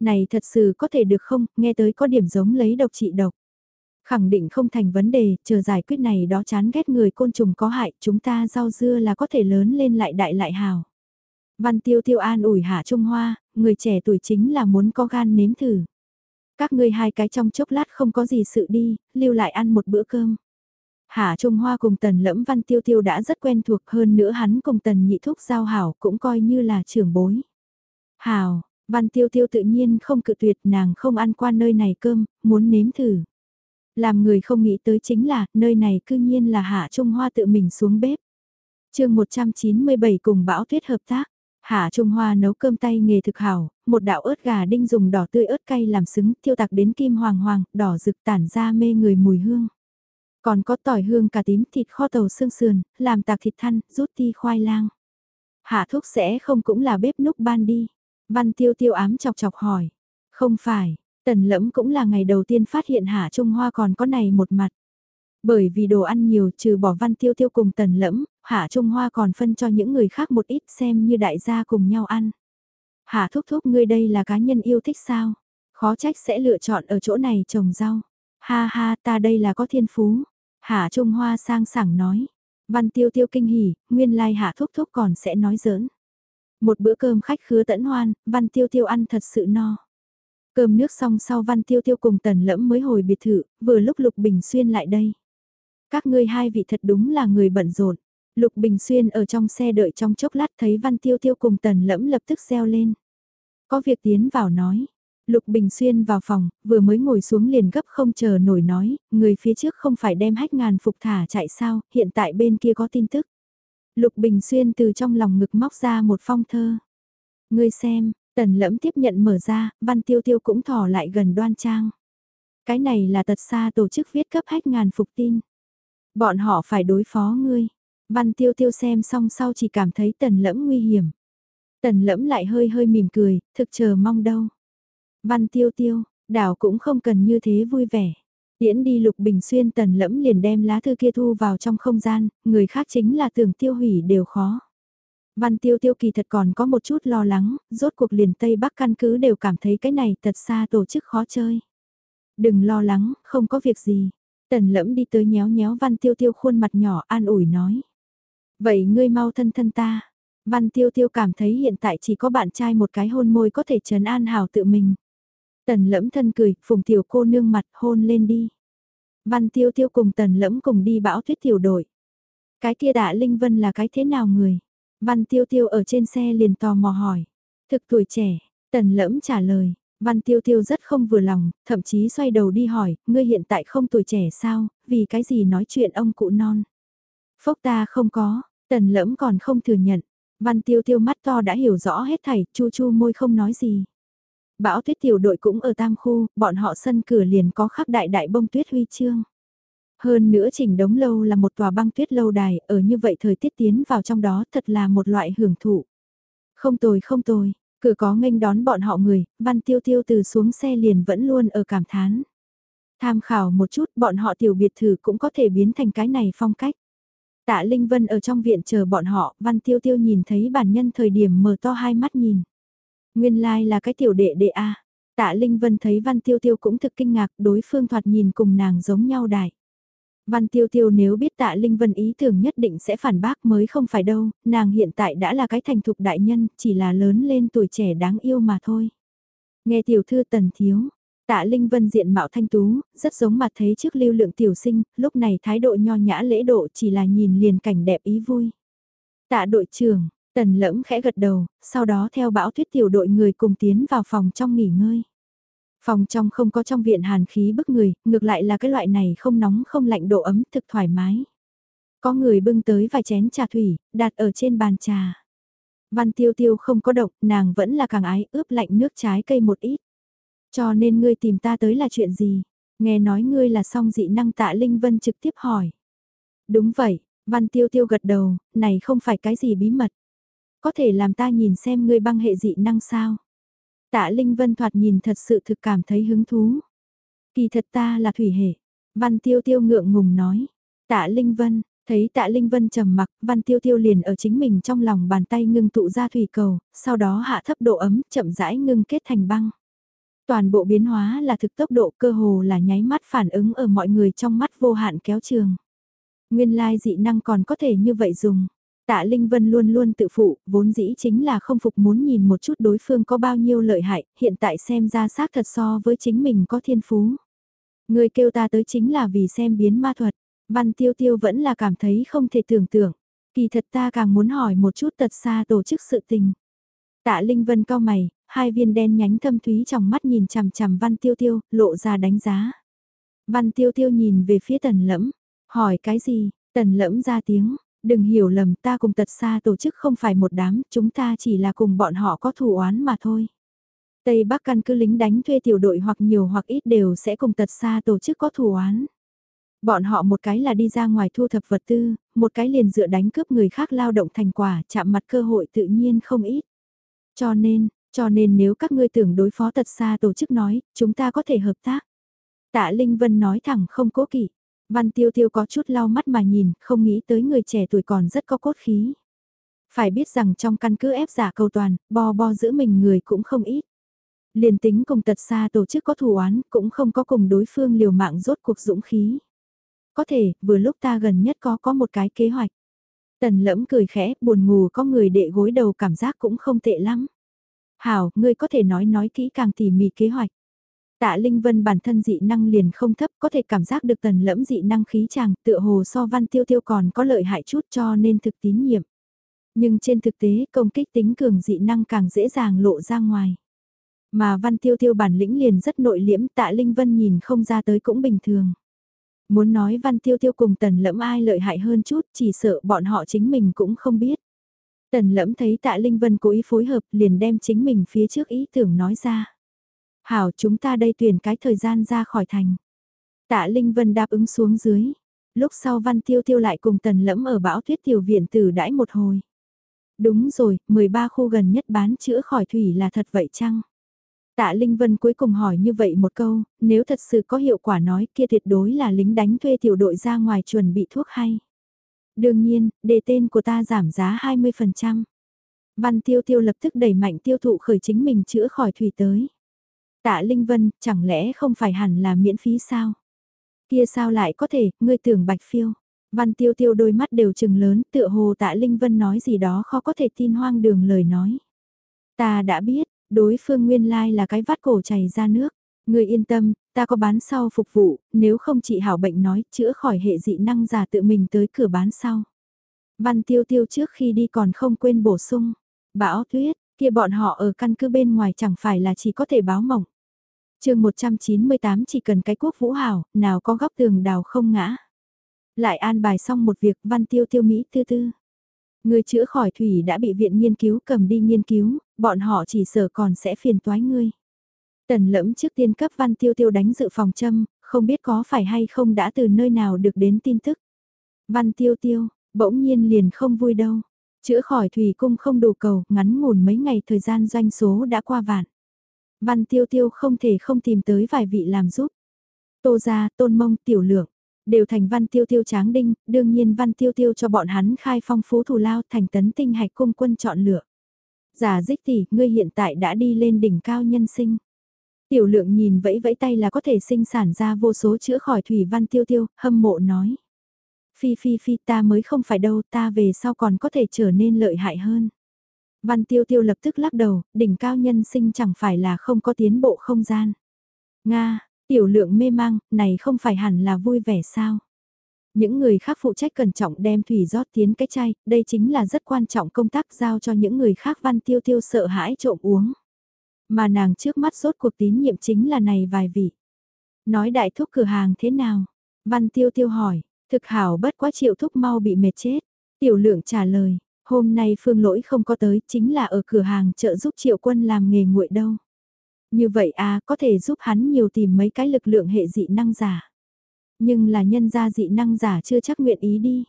Này thật sự có thể được không, nghe tới có điểm giống lấy độc trị độc. Khẳng định không thành vấn đề, chờ giải quyết này đó chán ghét người côn trùng có hại, chúng ta rau dưa là có thể lớn lên lại đại lại hào. Văn tiêu tiêu an ủi hạ Trung Hoa, người trẻ tuổi chính là muốn có gan nếm thử. Các ngươi hai cái trong chốc lát không có gì sự đi, lưu lại ăn một bữa cơm. Hạ Trung Hoa cùng Tần Lẫm Văn Tiêu Tiêu đã rất quen thuộc hơn nữa hắn cùng Tần Nhị Thúc giao hảo cũng coi như là trưởng bối. Hảo, Văn tiêu tiêu tự nhiên không cự tuyệt nàng không ăn qua nơi này cơm, muốn nếm thử. Làm người không nghĩ tới chính là, nơi này cư nhiên là Hạ Trung Hoa tự mình xuống bếp. chương 197 cùng bão tuyết hợp tác. Hạ Trung Hoa nấu cơm tay nghề thực hảo, một đạo ớt gà đinh dùng đỏ tươi ớt cay làm xứng, tiêu tạc đến kim hoàng hoàng, đỏ rực tản ra mê người mùi hương. Còn có tỏi hương cà tím thịt kho tàu xương sườn, làm tạc thịt thăn, rút ti khoai lang. Hạ thuốc sẽ không cũng là bếp núc ban đi. Văn tiêu tiêu ám chọc chọc hỏi. Không phải, tần lẫm cũng là ngày đầu tiên phát hiện Hạ Trung Hoa còn có này một mặt. Bởi vì đồ ăn nhiều trừ bỏ văn tiêu tiêu cùng tần lẫm, Hạ Trung Hoa còn phân cho những người khác một ít xem như đại gia cùng nhau ăn. Hạ thúc thúc ngươi đây là cá nhân yêu thích sao? Khó trách sẽ lựa chọn ở chỗ này trồng rau. Ha ha ta đây là có thiên phú. Hạ Trung Hoa sang sảng nói. Văn tiêu tiêu kinh hỉ, nguyên lai hạ thúc thúc còn sẽ nói giỡn. Một bữa cơm khách khứa tẫn hoan, văn tiêu tiêu ăn thật sự no. Cơm nước xong sau văn tiêu tiêu cùng tần lẫm mới hồi biệt thự, vừa lúc Lục Bình Xuyên lại đây. Các ngươi hai vị thật đúng là người bận rộn. Lục Bình Xuyên ở trong xe đợi trong chốc lát thấy văn tiêu tiêu cùng tần lẫm lập tức reo lên. Có việc tiến vào nói. Lục Bình Xuyên vào phòng, vừa mới ngồi xuống liền gấp không chờ nổi nói, người phía trước không phải đem hách ngàn phục thả chạy sao, hiện tại bên kia có tin tức. Lục Bình Xuyên từ trong lòng ngực móc ra một phong thơ. Ngươi xem, tần lẫm tiếp nhận mở ra, văn tiêu tiêu cũng thỏ lại gần đoan trang. Cái này là tật xa tổ chức viết cấp hách ngàn phục tin. Bọn họ phải đối phó ngươi. Văn tiêu tiêu xem xong sau chỉ cảm thấy tần lẫm nguy hiểm. Tần lẫm lại hơi hơi mỉm cười, thực chờ mong đâu. Văn tiêu tiêu, đảo cũng không cần như thế vui vẻ. Tiễn đi lục bình xuyên tần lẫm liền đem lá thư kia thu vào trong không gian, người khác chính là tưởng tiêu hủy đều khó. Văn tiêu tiêu kỳ thật còn có một chút lo lắng, rốt cuộc liền Tây Bắc căn cứ đều cảm thấy cái này thật xa tổ chức khó chơi. Đừng lo lắng, không có việc gì. Tần lẫm đi tới nhéo nhéo văn tiêu tiêu khuôn mặt nhỏ an ủi nói. Vậy ngươi mau thân thân ta. Văn tiêu tiêu cảm thấy hiện tại chỉ có bạn trai một cái hôn môi có thể trấn an hảo tự mình. Tần lẫm thân cười, phùng tiểu cô nương mặt hôn lên đi. Văn tiêu tiêu cùng tần lẫm cùng đi bão tuyết tiểu đội. Cái kia Đạ Linh Vân là cái thế nào người? Văn tiêu tiêu ở trên xe liền tò mò hỏi. Thực tuổi trẻ, tần lẫm trả lời. Văn tiêu tiêu rất không vừa lòng, thậm chí xoay đầu đi hỏi, ngươi hiện tại không tuổi trẻ sao, vì cái gì nói chuyện ông cụ non. Phốc ta không có, tần lẫm còn không thừa nhận. Văn tiêu tiêu mắt to đã hiểu rõ hết thảy, chu chu môi không nói gì. Bão tuyết tiểu đội cũng ở tam khu, bọn họ sân cửa liền có khắc đại đại bông tuyết huy chương. Hơn nữa chỉnh đống lâu là một tòa băng tuyết lâu đài, ở như vậy thời tiết tiến vào trong đó thật là một loại hưởng thụ. Không tồi không tồi, cửa có nghênh đón bọn họ người, văn tiêu tiêu từ xuống xe liền vẫn luôn ở cảm thán. Tham khảo một chút bọn họ tiểu biệt thự cũng có thể biến thành cái này phong cách. Tạ Linh Vân ở trong viện chờ bọn họ, văn tiêu tiêu nhìn thấy bản nhân thời điểm mở to hai mắt nhìn. Nguyên lai like là cái tiểu đệ đệ A. Tạ Linh Vân thấy Văn Tiêu Tiêu cũng thực kinh ngạc đối phương thoạt nhìn cùng nàng giống nhau đại. Văn Tiêu Tiêu nếu biết Tạ Linh Vân ý tưởng nhất định sẽ phản bác mới không phải đâu, nàng hiện tại đã là cái thành thục đại nhân, chỉ là lớn lên tuổi trẻ đáng yêu mà thôi. Nghe tiểu thư tần thiếu, Tạ Linh Vân diện mạo thanh tú, rất giống mặt thấy trước lưu lượng tiểu sinh, lúc này thái độ nho nhã lễ độ chỉ là nhìn liền cảnh đẹp ý vui. Tạ đội trưởng, Tần lẫm khẽ gật đầu, sau đó theo bão tuyết tiểu đội người cùng tiến vào phòng trong nghỉ ngơi. Phòng trong không có trong viện hàn khí bức người, ngược lại là cái loại này không nóng không lạnh độ ấm thực thoải mái. Có người bưng tới vài chén trà thủy, đặt ở trên bàn trà. Văn tiêu tiêu không có độc, nàng vẫn là càng ái ướp lạnh nước trái cây một ít. Cho nên ngươi tìm ta tới là chuyện gì? Nghe nói ngươi là song dị năng tạ Linh Vân trực tiếp hỏi. Đúng vậy, Văn tiêu tiêu gật đầu, này không phải cái gì bí mật. Có thể làm ta nhìn xem ngươi băng hệ dị năng sao? Tạ Linh Vân thoạt nhìn thật sự thực cảm thấy hứng thú. Kỳ thật ta là thủy hệ. Văn Tiêu Tiêu ngượng ngùng nói. Tạ Linh Vân, thấy Tạ Linh Vân trầm mặc, Văn Tiêu Tiêu liền ở chính mình trong lòng bàn tay ngưng tụ ra thủy cầu, sau đó hạ thấp độ ấm, chậm rãi ngưng kết thành băng. Toàn bộ biến hóa là thực tốc độ cơ hồ là nháy mắt phản ứng ở mọi người trong mắt vô hạn kéo trường. Nguyên lai dị năng còn có thể như vậy dùng. Tạ Linh Vân luôn luôn tự phụ, vốn dĩ chính là không phục muốn nhìn một chút đối phương có bao nhiêu lợi hại, hiện tại xem ra xác thật so với chính mình có thiên phú. Người kêu ta tới chính là vì xem biến ma thuật, Văn Tiêu Tiêu vẫn là cảm thấy không thể tưởng tượng, kỳ thật ta càng muốn hỏi một chút tật xa tổ chức sự tình. Tạ Linh Vân cao mày, hai viên đen nhánh thâm thúy trong mắt nhìn chằm chằm Văn Tiêu Tiêu, lộ ra đánh giá. Văn Tiêu Tiêu nhìn về phía tần lẫm, hỏi cái gì, tần lẫm ra tiếng, đừng hiểu lầm ta cùng tật xa tổ chức không phải một đám, chúng ta chỉ là cùng bọn họ có thù oán mà thôi. Tây Bắc căn cứ lính đánh thuê tiểu đội hoặc nhiều hoặc ít đều sẽ cùng tật xa tổ chức có thù oán. Bọn họ một cái là đi ra ngoài thu thập vật tư, một cái liền dựa đánh cướp người khác lao động thành quả chạm mặt cơ hội tự nhiên không ít. Cho nên, Cho nên nếu các ngươi tưởng đối phó tật xa tổ chức nói, chúng ta có thể hợp tác. Tạ Linh Vân nói thẳng không cố kỵ. Văn Tiêu Tiêu có chút lau mắt mà nhìn, không nghĩ tới người trẻ tuổi còn rất có cốt khí. Phải biết rằng trong căn cứ ép giả cầu toàn, bo bo giữ mình người cũng không ít. Liền tính cùng tật xa tổ chức có thù oán, cũng không có cùng đối phương liều mạng rốt cuộc dũng khí. Có thể, vừa lúc ta gần nhất có có một cái kế hoạch. Tần lẫm cười khẽ, buồn ngủ có người đệ gối đầu cảm giác cũng không tệ lắm. Hảo, ngươi có thể nói nói kỹ càng tỉ mỉ kế hoạch. Tạ Linh Vân bản thân dị năng liền không thấp, có thể cảm giác được tần lẫm dị năng khí chàng, tựa hồ so văn tiêu tiêu còn có lợi hại chút cho nên thực tín nhiệm. Nhưng trên thực tế công kích tính cường dị năng càng dễ dàng lộ ra ngoài. Mà văn tiêu tiêu bản lĩnh liền rất nội liễm tạ Linh Vân nhìn không ra tới cũng bình thường. Muốn nói văn tiêu tiêu cùng tần lẫm ai lợi hại hơn chút chỉ sợ bọn họ chính mình cũng không biết. Tần lẫm thấy tạ Linh Vân cố ý phối hợp liền đem chính mình phía trước ý tưởng nói ra. Hảo chúng ta đây tuyển cái thời gian ra khỏi thành. Tạ Linh Vân đáp ứng xuống dưới. Lúc sau Văn Tiêu Tiêu lại cùng Tần Lẫm ở bão tuyết tiểu viện tử đãi một hồi. Đúng rồi, 13 khu gần nhất bán chữa khỏi thủy là thật vậy chăng? Tạ Linh Vân cuối cùng hỏi như vậy một câu, nếu thật sự có hiệu quả nói kia tuyệt đối là lính đánh thuê tiểu đội ra ngoài chuẩn bị thuốc hay. Đương nhiên, đề tên của ta giảm giá 20%. Văn Tiêu Tiêu lập tức đẩy mạnh tiêu thụ khởi chính mình chữa khỏi thủy tới. Tạ Linh Vân, chẳng lẽ không phải hẳn là miễn phí sao? Kia sao lại có thể, ngươi tưởng bạch phiêu. Văn tiêu tiêu đôi mắt đều trừng lớn, tựa hồ tạ Linh Vân nói gì đó khó có thể tin hoang đường lời nói. Ta đã biết, đối phương nguyên lai là cái vắt cổ chảy ra nước. Ngươi yên tâm, ta có bán sau phục vụ, nếu không chị hảo bệnh nói, chữa khỏi hệ dị năng giả tự mình tới cửa bán sau. Văn tiêu tiêu trước khi đi còn không quên bổ sung. Bão tuyết, kia bọn họ ở căn cứ bên ngoài chẳng phải là chỉ có thể báo mộng chương 198 chỉ cần cái quốc vũ hảo, nào có góc tường đào không ngã. Lại an bài xong một việc văn tiêu tiêu Mỹ tư tư. Người chữa khỏi thủy đã bị viện nghiên cứu cầm đi nghiên cứu, bọn họ chỉ sợ còn sẽ phiền toái ngươi. Tần lẫm trước tiên cấp văn tiêu tiêu đánh dự phòng châm, không biết có phải hay không đã từ nơi nào được đến tin tức. Văn tiêu tiêu, bỗng nhiên liền không vui đâu. Chữa khỏi thủy cung không đủ cầu, ngắn ngủn mấy ngày thời gian doanh số đã qua vạn. Văn tiêu tiêu không thể không tìm tới vài vị làm giúp. Tô gia, tôn mông, tiểu lượng, đều thành văn tiêu tiêu tráng đinh, đương nhiên văn tiêu tiêu cho bọn hắn khai phong phú thù lao thành tấn tinh hạch cung quân chọn lựa. Giả dích tỷ, ngươi hiện tại đã đi lên đỉnh cao nhân sinh. Tiểu lượng nhìn vẫy vẫy tay là có thể sinh sản ra vô số chữa khỏi thủy văn tiêu tiêu, hâm mộ nói. Phi phi phi ta mới không phải đâu ta về sau còn có thể trở nên lợi hại hơn. Văn tiêu tiêu lập tức lắc đầu, đỉnh cao nhân sinh chẳng phải là không có tiến bộ không gian. Nga, tiểu lượng mê mang, này không phải hẳn là vui vẻ sao? Những người khác phụ trách cẩn trọng đem thủy rót tiến cái chai, đây chính là rất quan trọng công tác giao cho những người khác văn tiêu tiêu sợ hãi trộm uống. Mà nàng trước mắt rốt cuộc tín nhiệm chính là này vài vị. Nói đại thúc cửa hàng thế nào? Văn tiêu tiêu hỏi, thực hảo bất quá triệu thúc mau bị mệt chết. Tiểu lượng trả lời, Hôm nay phương lỗi không có tới chính là ở cửa hàng trợ giúp triệu quân làm nghề nguội đâu. Như vậy à có thể giúp hắn nhiều tìm mấy cái lực lượng hệ dị năng giả. Nhưng là nhân gia dị năng giả chưa chắc nguyện ý đi.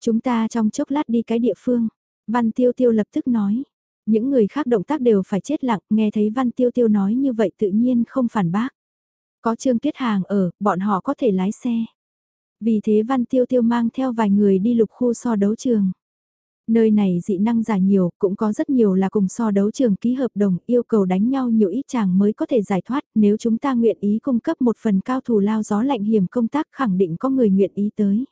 Chúng ta trong chốc lát đi cái địa phương. Văn Tiêu Tiêu lập tức nói. Những người khác động tác đều phải chết lặng, nghe thấy Văn Tiêu Tiêu nói như vậy tự nhiên không phản bác. Có Trương Tuyết Hàng ở, bọn họ có thể lái xe. Vì thế Văn Tiêu Tiêu mang theo vài người đi lục khu so đấu trường. Nơi này dị năng giả nhiều, cũng có rất nhiều là cùng so đấu trường ký hợp đồng yêu cầu đánh nhau nhiều ít chàng mới có thể giải thoát, nếu chúng ta nguyện ý cung cấp một phần cao thủ lao gió lạnh hiểm công tác khẳng định có người nguyện ý tới.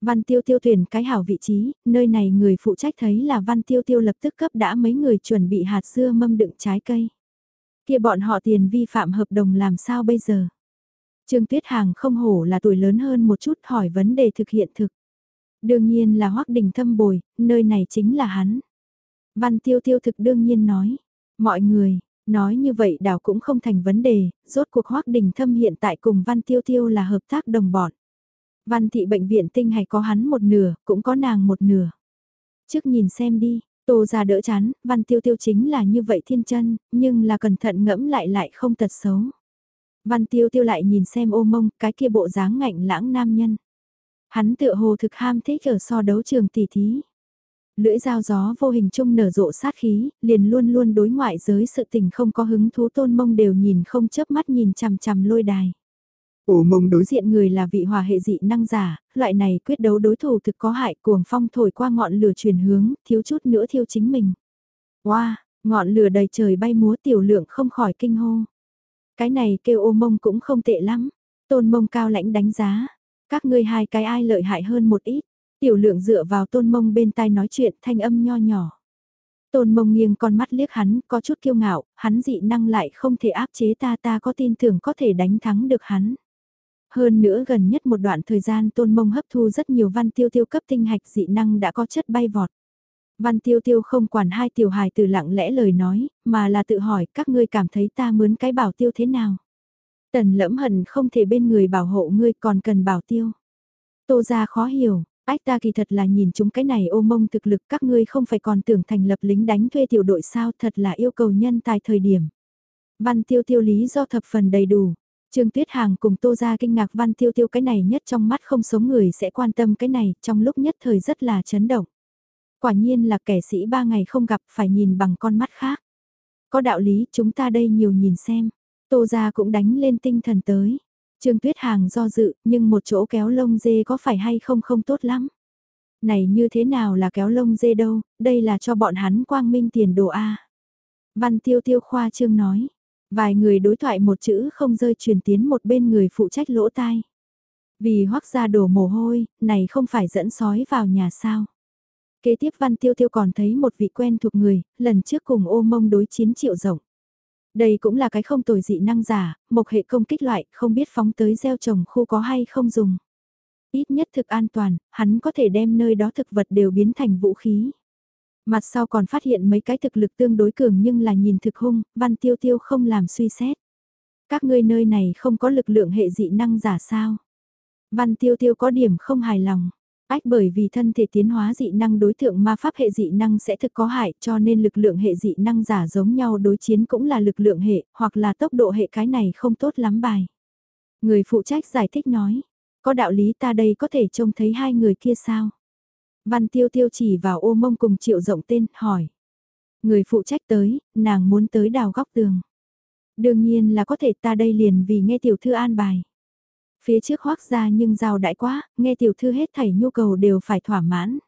Văn Tiêu Tiêu tuyển cái hảo vị trí, nơi này người phụ trách thấy là Văn Tiêu Tiêu lập tức cấp đã mấy người chuẩn bị hạt dưa mâm đựng trái cây. Kia bọn họ tiền vi phạm hợp đồng làm sao bây giờ? Trương Tuyết Hàng không hổ là tuổi lớn hơn một chút hỏi vấn đề thực hiện thực. Đương nhiên là Hoắc Đình Thâm bồi, nơi này chính là hắn. Văn Tiêu Tiêu thực đương nhiên nói, mọi người, nói như vậy đảo cũng không thành vấn đề, rốt cuộc Hoắc Đình Thâm hiện tại cùng Văn Tiêu Tiêu là hợp tác đồng bọn. Văn thị bệnh viện tinh hay có hắn một nửa, cũng có nàng một nửa. Trước nhìn xem đi, Tô ra đỡ chán, Văn Tiêu Tiêu chính là như vậy thiên chân, nhưng là cẩn thận ngẫm lại lại không tật xấu. Văn Tiêu Tiêu lại nhìn xem ô mông, cái kia bộ dáng ngạnh lãng nam nhân. Hắn tựa hồ thực ham thích ở so đấu trường tỷ thí. Lưỡi dao gió vô hình chung nở rộ sát khí, liền luôn luôn đối ngoại giới sự tình không có hứng thú tôn mông đều nhìn không chớp mắt nhìn chằm chằm lôi đài. Ổ mông đối diện người là vị hòa hệ dị năng giả, loại này quyết đấu đối thủ thực có hại cuồng phong thổi qua ngọn lửa chuyển hướng, thiếu chút nữa thiêu chính mình. Wow, ngọn lửa đầy trời bay múa tiểu lượng không khỏi kinh hô. Cái này kêu ô mông cũng không tệ lắm, tôn mông cao lãnh đánh giá. Các ngươi hai cái ai lợi hại hơn một ít, tiểu lượng dựa vào tôn mông bên tai nói chuyện thanh âm nho nhỏ. Tôn mông nghiêng con mắt liếc hắn, có chút kiêu ngạo, hắn dị năng lại không thể áp chế ta ta có tin tưởng có thể đánh thắng được hắn. Hơn nữa gần nhất một đoạn thời gian tôn mông hấp thu rất nhiều văn tiêu tiêu cấp tinh hạch dị năng đã có chất bay vọt. Văn tiêu tiêu không quản hai tiểu hài từ lặng lẽ lời nói, mà là tự hỏi các ngươi cảm thấy ta mướn cái bảo tiêu thế nào. Tần lẫm hận không thể bên người bảo hộ ngươi còn cần bảo tiêu. Tô ra khó hiểu, ách ta kỳ thật là nhìn chúng cái này ô mông thực lực các ngươi không phải còn tưởng thành lập lính đánh thuê tiểu đội sao thật là yêu cầu nhân tài thời điểm. Văn tiêu tiêu lý do thập phần đầy đủ, Trương Tuyết Hàng cùng Tô Gia kinh ngạc Văn Tiêu Tiêu cái này nhất trong mắt không sống người sẽ quan tâm cái này, trong lúc nhất thời rất là chấn động. Quả nhiên là kẻ sĩ ba ngày không gặp phải nhìn bằng con mắt khác. Có đạo lý chúng ta đây nhiều nhìn xem. Tô Gia cũng đánh lên tinh thần tới. Trương Tuyết Hàng do dự nhưng một chỗ kéo lông dê có phải hay không không tốt lắm. Này như thế nào là kéo lông dê đâu, đây là cho bọn hắn quang minh tiền đồ A. Văn Tiêu Tiêu khoa trương nói Vài người đối thoại một chữ không rơi truyền tiến một bên người phụ trách lỗ tai. Vì hoắc ra đổ mồ hôi, này không phải dẫn sói vào nhà sao. Kế tiếp Văn Tiêu Tiêu còn thấy một vị quen thuộc người, lần trước cùng ô mông đối chiến triệu rộng. Đây cũng là cái không tồi dị năng giả, một hệ công kích loại, không biết phóng tới gieo trồng khu có hay không dùng. Ít nhất thực an toàn, hắn có thể đem nơi đó thực vật đều biến thành vũ khí. Mặt sau còn phát hiện mấy cái thực lực tương đối cường nhưng là nhìn thực hung, văn tiêu tiêu không làm suy xét. Các ngươi nơi này không có lực lượng hệ dị năng giả sao. Văn tiêu tiêu có điểm không hài lòng. Ách bởi vì thân thể tiến hóa dị năng đối tượng ma pháp hệ dị năng sẽ thực có hại cho nên lực lượng hệ dị năng giả giống nhau đối chiến cũng là lực lượng hệ hoặc là tốc độ hệ cái này không tốt lắm bài. Người phụ trách giải thích nói, có đạo lý ta đây có thể trông thấy hai người kia sao? Văn tiêu tiêu chỉ vào ô mông cùng triệu rộng tên, hỏi. Người phụ trách tới, nàng muốn tới đào góc tường. Đương nhiên là có thể ta đây liền vì nghe tiểu thư an bài. Phía trước hoác ra nhưng giàu đại quá, nghe tiểu thư hết thảy nhu cầu đều phải thỏa mãn.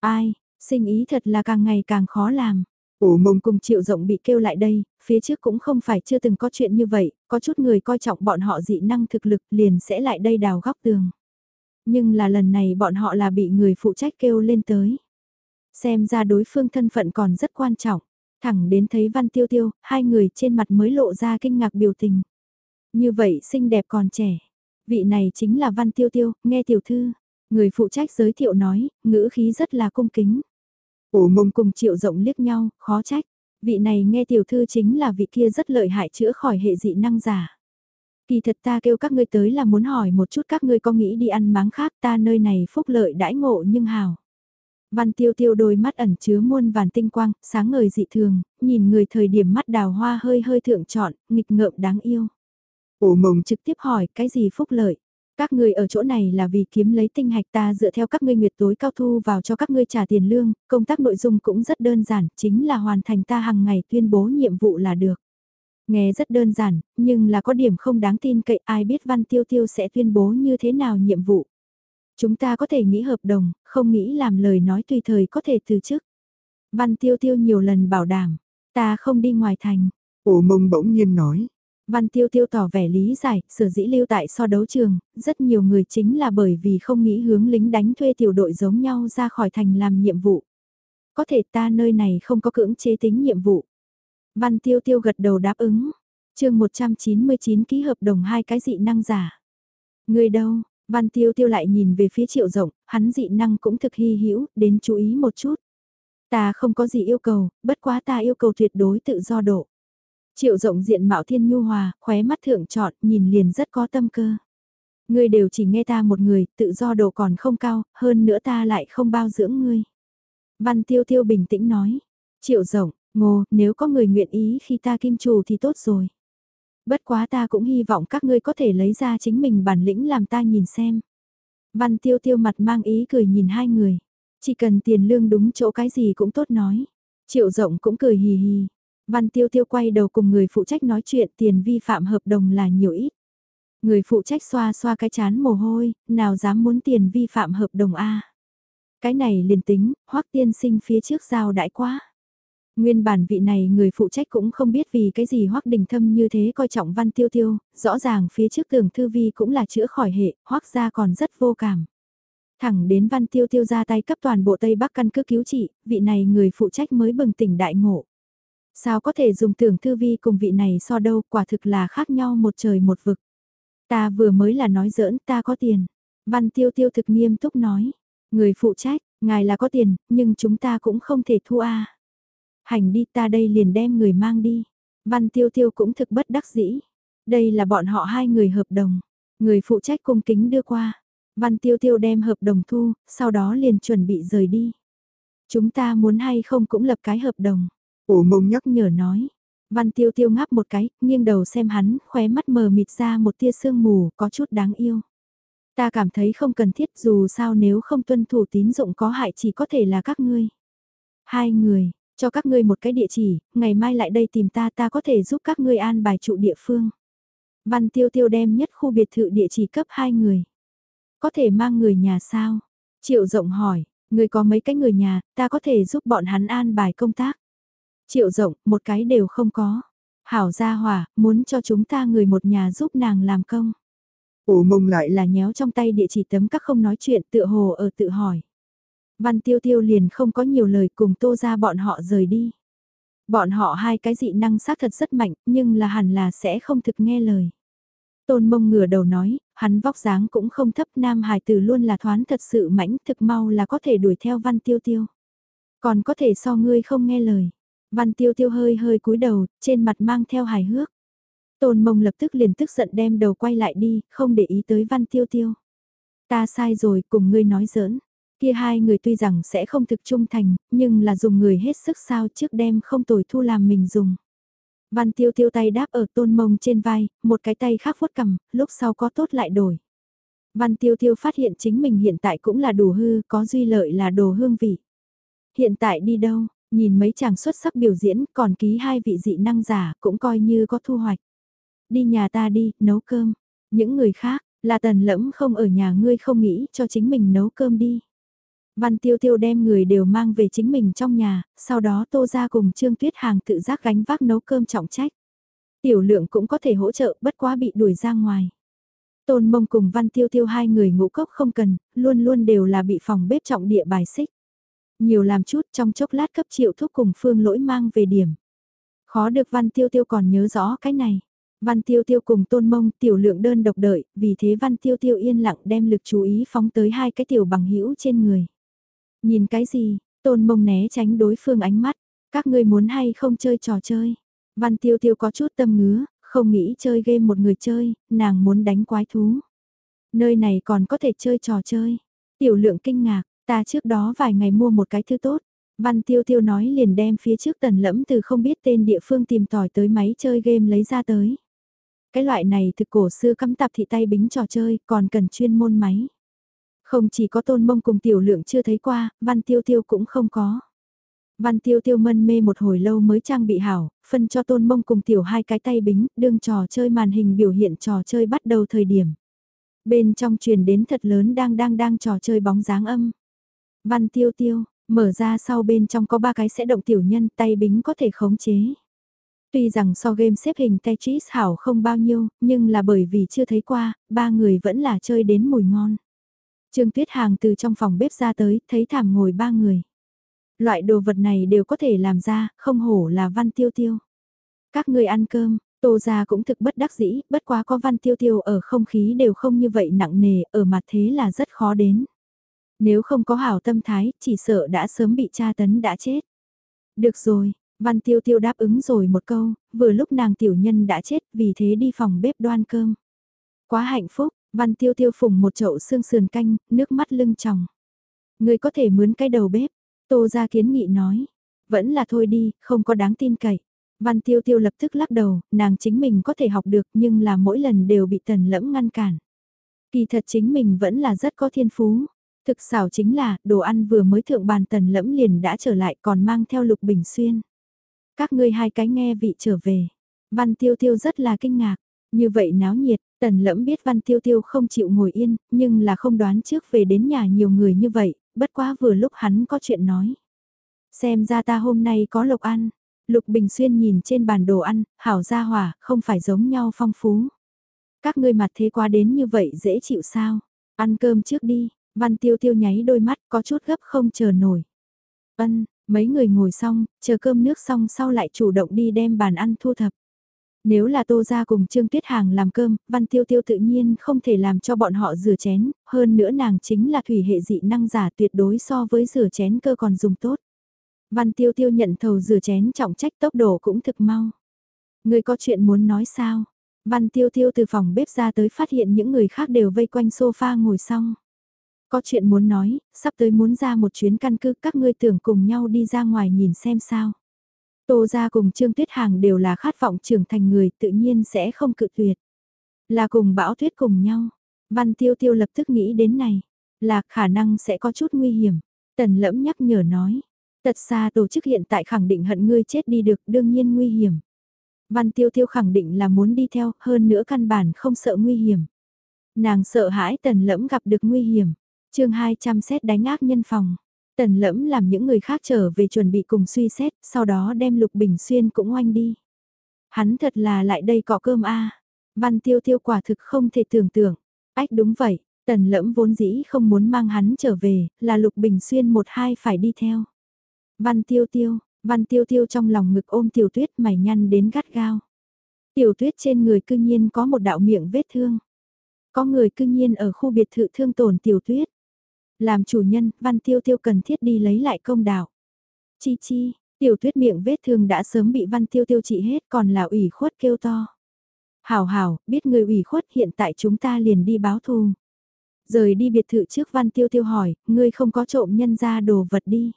Ai, sinh ý thật là càng ngày càng khó làm. ủ mông cùng triệu rộng bị kêu lại đây, phía trước cũng không phải chưa từng có chuyện như vậy, có chút người coi trọng bọn họ dị năng thực lực liền sẽ lại đây đào góc tường. Nhưng là lần này bọn họ là bị người phụ trách kêu lên tới. Xem ra đối phương thân phận còn rất quan trọng. Thẳng đến thấy Văn Tiêu Tiêu, hai người trên mặt mới lộ ra kinh ngạc biểu tình. Như vậy xinh đẹp còn trẻ. Vị này chính là Văn Tiêu Tiêu, nghe tiểu thư. Người phụ trách giới thiệu nói, ngữ khí rất là cung kính. Ổ mông cùng triệu rộng liếc nhau, khó trách. Vị này nghe tiểu thư chính là vị kia rất lợi hại chữa khỏi hệ dị năng giả. Kỳ thật ta kêu các ngươi tới là muốn hỏi một chút các ngươi có nghĩ đi ăn máng khác ta nơi này phúc lợi đãi ngộ nhưng hào. Văn tiêu tiêu đôi mắt ẩn chứa muôn vàn tinh quang, sáng ngời dị thường, nhìn người thời điểm mắt đào hoa hơi hơi thượng trọn, nghịch ngợm đáng yêu. Ổ mông trực tiếp hỏi cái gì phúc lợi. Các ngươi ở chỗ này là vì kiếm lấy tinh hạch ta dựa theo các ngươi nguyệt tối cao thu vào cho các ngươi trả tiền lương, công tác nội dung cũng rất đơn giản, chính là hoàn thành ta hàng ngày tuyên bố nhiệm vụ là được. Nghe rất đơn giản, nhưng là có điểm không đáng tin cậy ai biết Văn Tiêu Tiêu sẽ tuyên bố như thế nào nhiệm vụ. Chúng ta có thể nghĩ hợp đồng, không nghĩ làm lời nói tùy thời có thể từ chức. Văn Tiêu Tiêu nhiều lần bảo đảm, ta không đi ngoài thành. Ổ mông bỗng nhiên nói. Văn Tiêu Tiêu tỏ vẻ lý giải, sở dĩ lưu tại so đấu trường, rất nhiều người chính là bởi vì không nghĩ hướng lính đánh thuê tiểu đội giống nhau ra khỏi thành làm nhiệm vụ. Có thể ta nơi này không có cưỡng chế tính nhiệm vụ. Văn Tiêu Tiêu gật đầu đáp ứng. chương 199 ký hợp đồng hai cái dị năng giả. Người đâu, Văn Tiêu Tiêu lại nhìn về phía triệu rộng, hắn dị năng cũng thực hy hữu đến chú ý một chút. Ta không có gì yêu cầu, bất quá ta yêu cầu tuyệt đối tự do độ. Triệu rộng diện mạo thiên nhu hòa, khóe mắt thượng trọn, nhìn liền rất có tâm cơ. Ngươi đều chỉ nghe ta một người, tự do độ còn không cao, hơn nữa ta lại không bao dưỡng ngươi. Văn Tiêu Tiêu bình tĩnh nói. Triệu rộng, Ngô, nếu có người nguyện ý khi ta kim chủ thì tốt rồi. Bất quá ta cũng hy vọng các ngươi có thể lấy ra chính mình bản lĩnh làm ta nhìn xem. Văn tiêu tiêu mặt mang ý cười nhìn hai người. Chỉ cần tiền lương đúng chỗ cái gì cũng tốt nói. Triệu rộng cũng cười hì hì. Văn tiêu tiêu quay đầu cùng người phụ trách nói chuyện tiền vi phạm hợp đồng là nhiều ít. Người phụ trách xoa xoa cái chán mồ hôi, nào dám muốn tiền vi phạm hợp đồng A. Cái này liền tính, hoắc tiên sinh phía trước giao đãi quá. Nguyên bản vị này người phụ trách cũng không biết vì cái gì hoắc đình thâm như thế coi trọng văn tiêu tiêu, rõ ràng phía trước tường thư vi cũng là chữa khỏi hệ, hoắc gia còn rất vô cảm. Thẳng đến văn tiêu tiêu ra tay cấp toàn bộ Tây Bắc căn cứ cứu trị, vị này người phụ trách mới bừng tỉnh đại ngộ. Sao có thể dùng tưởng thư vi cùng vị này so đâu, quả thực là khác nhau một trời một vực. Ta vừa mới là nói giỡn, ta có tiền. Văn tiêu tiêu thực nghiêm túc nói. Người phụ trách, ngài là có tiền, nhưng chúng ta cũng không thể thua a. Hành đi ta đây liền đem người mang đi. Văn tiêu tiêu cũng thực bất đắc dĩ. Đây là bọn họ hai người hợp đồng. Người phụ trách cung kính đưa qua. Văn tiêu tiêu đem hợp đồng thu, sau đó liền chuẩn bị rời đi. Chúng ta muốn hay không cũng lập cái hợp đồng. Ổ mông nhắc nhở nói. Văn tiêu tiêu ngáp một cái, nghiêng đầu xem hắn, khóe mắt mờ mịt ra một tia sương mù, có chút đáng yêu. Ta cảm thấy không cần thiết dù sao nếu không tuân thủ tín dụng có hại chỉ có thể là các ngươi. Hai người, cho các ngươi một cái địa chỉ, ngày mai lại đây tìm ta ta có thể giúp các ngươi an bài trụ địa phương. Văn tiêu tiêu đem nhất khu biệt thự địa chỉ cấp hai người. Có thể mang người nhà sao? Triệu rộng hỏi, người có mấy cái người nhà, ta có thể giúp bọn hắn an bài công tác. Triệu rộng, một cái đều không có. Hảo gia hòa, muốn cho chúng ta người một nhà giúp nàng làm công. ủ mông lại là nhéo trong tay địa chỉ tấm các không nói chuyện tựa hồ ở tự hỏi. Văn tiêu tiêu liền không có nhiều lời cùng tô ra bọn họ rời đi. Bọn họ hai cái dị năng xác thật rất mạnh nhưng là hẳn là sẽ không thực nghe lời. Tôn mông ngửa đầu nói, hắn vóc dáng cũng không thấp nam hài tử luôn là thoán thật sự mãnh thực mau là có thể đuổi theo văn tiêu tiêu. Còn có thể so ngươi không nghe lời. Văn tiêu tiêu hơi hơi cúi đầu, trên mặt mang theo hài hước. Tôn mông lập tức liền tức giận đem đầu quay lại đi, không để ý tới văn tiêu tiêu. Ta sai rồi, cùng ngươi nói giỡn. Kia hai người tuy rằng sẽ không thực trung thành, nhưng là dùng người hết sức sao trước đem không tồi thu làm mình dùng. Văn tiêu tiêu tay đáp ở tôn mông trên vai, một cái tay khác vuốt cầm, lúc sau có tốt lại đổi. Văn tiêu tiêu phát hiện chính mình hiện tại cũng là đủ hư, có duy lợi là đồ hương vị. Hiện tại đi đâu, nhìn mấy chàng xuất sắc biểu diễn, còn ký hai vị dị năng giả, cũng coi như có thu hoạch. Đi nhà ta đi, nấu cơm. Những người khác, là tần lẫm không ở nhà ngươi không nghĩ cho chính mình nấu cơm đi. Văn tiêu tiêu đem người đều mang về chính mình trong nhà, sau đó tô ra cùng Trương Tuyết Hàng tự giác gánh vác nấu cơm trọng trách. Tiểu lượng cũng có thể hỗ trợ bất quá bị đuổi ra ngoài. Tôn mông cùng văn tiêu tiêu hai người ngũ cốc không cần, luôn luôn đều là bị phòng bếp trọng địa bài xích. Nhiều làm chút trong chốc lát cấp triệu thuốc cùng phương lỗi mang về điểm. Khó được văn tiêu tiêu còn nhớ rõ cái này. Văn tiêu tiêu cùng tôn mông tiểu lượng đơn độc đợi, vì thế văn tiêu tiêu yên lặng đem lực chú ý phóng tới hai cái tiểu bằng hữu trên người. Nhìn cái gì, tôn mông né tránh đối phương ánh mắt, các ngươi muốn hay không chơi trò chơi. Văn tiêu tiêu có chút tâm ngứa, không nghĩ chơi game một người chơi, nàng muốn đánh quái thú. Nơi này còn có thể chơi trò chơi. Tiểu lượng kinh ngạc, ta trước đó vài ngày mua một cái thứ tốt. Văn tiêu tiêu nói liền đem phía trước tần lẫm từ không biết tên địa phương tìm tòi tới máy chơi game lấy ra tới. Cái loại này thực cổ xưa cắm tạp thị tay bính trò chơi còn cần chuyên môn máy. Không chỉ có tôn mông cùng tiểu lượng chưa thấy qua, văn tiêu tiêu cũng không có. Văn tiêu tiêu mân mê một hồi lâu mới trang bị hảo, phân cho tôn mông cùng tiểu hai cái tay bính, đương trò chơi màn hình biểu hiện trò chơi bắt đầu thời điểm. Bên trong truyền đến thật lớn đang đang đang trò chơi bóng dáng âm. Văn tiêu tiêu, mở ra sau bên trong có ba cái sẽ động tiểu nhân tay bính có thể khống chế. Tuy rằng so game xếp hình Tetris hảo không bao nhiêu, nhưng là bởi vì chưa thấy qua, ba người vẫn là chơi đến mùi ngon. Trương Tuyết Hàng từ trong phòng bếp ra tới, thấy thảm ngồi ba người. Loại đồ vật này đều có thể làm ra, không hổ là văn tiêu tiêu. Các người ăn cơm, tô ra cũng thực bất đắc dĩ, bất quá có văn tiêu tiêu ở không khí đều không như vậy nặng nề, ở mặt thế là rất khó đến. Nếu không có hảo tâm thái, chỉ sợ đã sớm bị tra tấn đã chết. Được rồi, văn tiêu tiêu đáp ứng rồi một câu, vừa lúc nàng tiểu nhân đã chết vì thế đi phòng bếp đoan cơm. Quá hạnh phúc, Văn tiêu tiêu phùng một chậu xương sườn canh, nước mắt lưng tròng. Người có thể mướn cái đầu bếp, tô gia kiến nghị nói. Vẫn là thôi đi, không có đáng tin cậy. Văn tiêu tiêu lập tức lắc đầu, nàng chính mình có thể học được nhưng là mỗi lần đều bị tần lẫm ngăn cản. Kỳ thật chính mình vẫn là rất có thiên phú. Thực xảo chính là, đồ ăn vừa mới thượng bàn tần lẫm liền đã trở lại còn mang theo lục bình xuyên. Các ngươi hai cái nghe vị trở về. Văn tiêu tiêu rất là kinh ngạc. Như vậy náo nhiệt, tần lẫm biết văn tiêu tiêu không chịu ngồi yên, nhưng là không đoán trước về đến nhà nhiều người như vậy, bất quá vừa lúc hắn có chuyện nói. Xem ra ta hôm nay có lộc ăn. Lục Bình Xuyên nhìn trên bàn đồ ăn, hảo gia hỏa, không phải giống nhau phong phú. Các ngươi mặt thế quá đến như vậy dễ chịu sao? Ăn cơm trước đi, Văn Tiêu Tiêu nháy đôi mắt có chút gấp không chờ nổi. Ân, mấy người ngồi xong, chờ cơm nước xong sau lại chủ động đi đem bàn ăn thu thập. Nếu là Tô ra cùng Trương Tuyết Hàng làm cơm, Văn Tiêu Tiêu tự nhiên không thể làm cho bọn họ rửa chén, hơn nữa nàng chính là thủy hệ dị năng giả tuyệt đối so với rửa chén cơ còn dùng tốt. Văn Tiêu Tiêu nhận thầu rửa chén trọng trách tốc độ cũng thực mau. Người có chuyện muốn nói sao? Văn Tiêu Tiêu từ phòng bếp ra tới phát hiện những người khác đều vây quanh sofa ngồi xong. Có chuyện muốn nói, sắp tới muốn ra một chuyến căn cứ các ngươi tưởng cùng nhau đi ra ngoài nhìn xem sao. Tô gia cùng Trương Tuyết Hàng đều là khát vọng trưởng thành người tự nhiên sẽ không cự tuyệt. Là cùng bão tuyết cùng nhau. Văn Tiêu Tiêu lập tức nghĩ đến này. Là khả năng sẽ có chút nguy hiểm. Tần lẫm nhắc nhở nói. Tật xa tổ chức hiện tại khẳng định hận ngươi chết đi được đương nhiên nguy hiểm. Văn Tiêu Tiêu khẳng định là muốn đi theo, hơn nữa căn bản không sợ nguy hiểm. Nàng sợ hãi tần lẫm gặp được nguy hiểm chương 200 xét đánh ác nhân phòng. Tần lẫm làm những người khác trở về chuẩn bị cùng suy xét, sau đó đem Lục Bình Xuyên cũng oanh đi. Hắn thật là lại đây cọ cơm a Văn Tiêu Tiêu quả thực không thể tưởng tượng. Ách đúng vậy, tần lẫm vốn dĩ không muốn mang hắn trở về, là Lục Bình Xuyên một hai phải đi theo. Văn tiêu tiêu, văn tiêu tiêu trong lòng ngực ôm tiểu tuyết mày nhăn đến gắt gao. Tiểu tuyết trên người cư nhiên có một đạo miệng vết thương. Có người cư nhiên ở khu biệt thự thương tổn tiểu tuyết. Làm chủ nhân, văn tiêu tiêu cần thiết đi lấy lại công đạo. Chi chi, tiểu tuyết miệng vết thương đã sớm bị văn tiêu tiêu trị hết còn là ủy khuất kêu to. Hảo hảo, biết người ủy khuất hiện tại chúng ta liền đi báo thù. Rời đi biệt thự trước văn tiêu tiêu hỏi, ngươi không có trộm nhân ra đồ vật đi.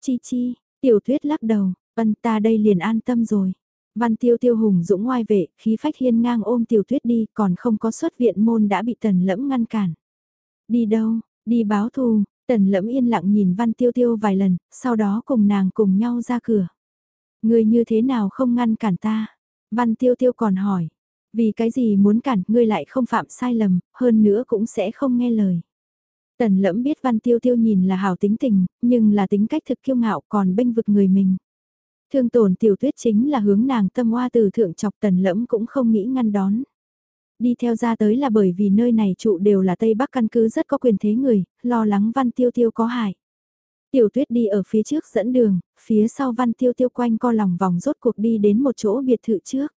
Chi chi, tiểu thuyết lắc đầu, ân ta đây liền an tâm rồi. Văn tiêu tiêu hùng dũng ngoài vệ, khí phách hiên ngang ôm tiểu thuyết đi, còn không có xuất viện môn đã bị tần lẫm ngăn cản. Đi đâu, đi báo thù, tần lẫm yên lặng nhìn văn tiêu tiêu vài lần, sau đó cùng nàng cùng nhau ra cửa. Ngươi như thế nào không ngăn cản ta? Văn tiêu tiêu còn hỏi, vì cái gì muốn cản ngươi lại không phạm sai lầm, hơn nữa cũng sẽ không nghe lời. Tần lẫm biết văn tiêu tiêu nhìn là hảo tính tình, nhưng là tính cách thực kiêu ngạo còn bênh vực người mình. Thương tổn tiểu tuyết chính là hướng nàng tâm hoa từ thượng chọc tần lẫm cũng không nghĩ ngăn đón. Đi theo ra tới là bởi vì nơi này trụ đều là Tây Bắc căn cứ rất có quyền thế người, lo lắng văn tiêu tiêu có hại. Tiểu tuyết đi ở phía trước dẫn đường, phía sau văn tiêu tiêu quanh co lòng vòng rốt cuộc đi đến một chỗ biệt thự trước.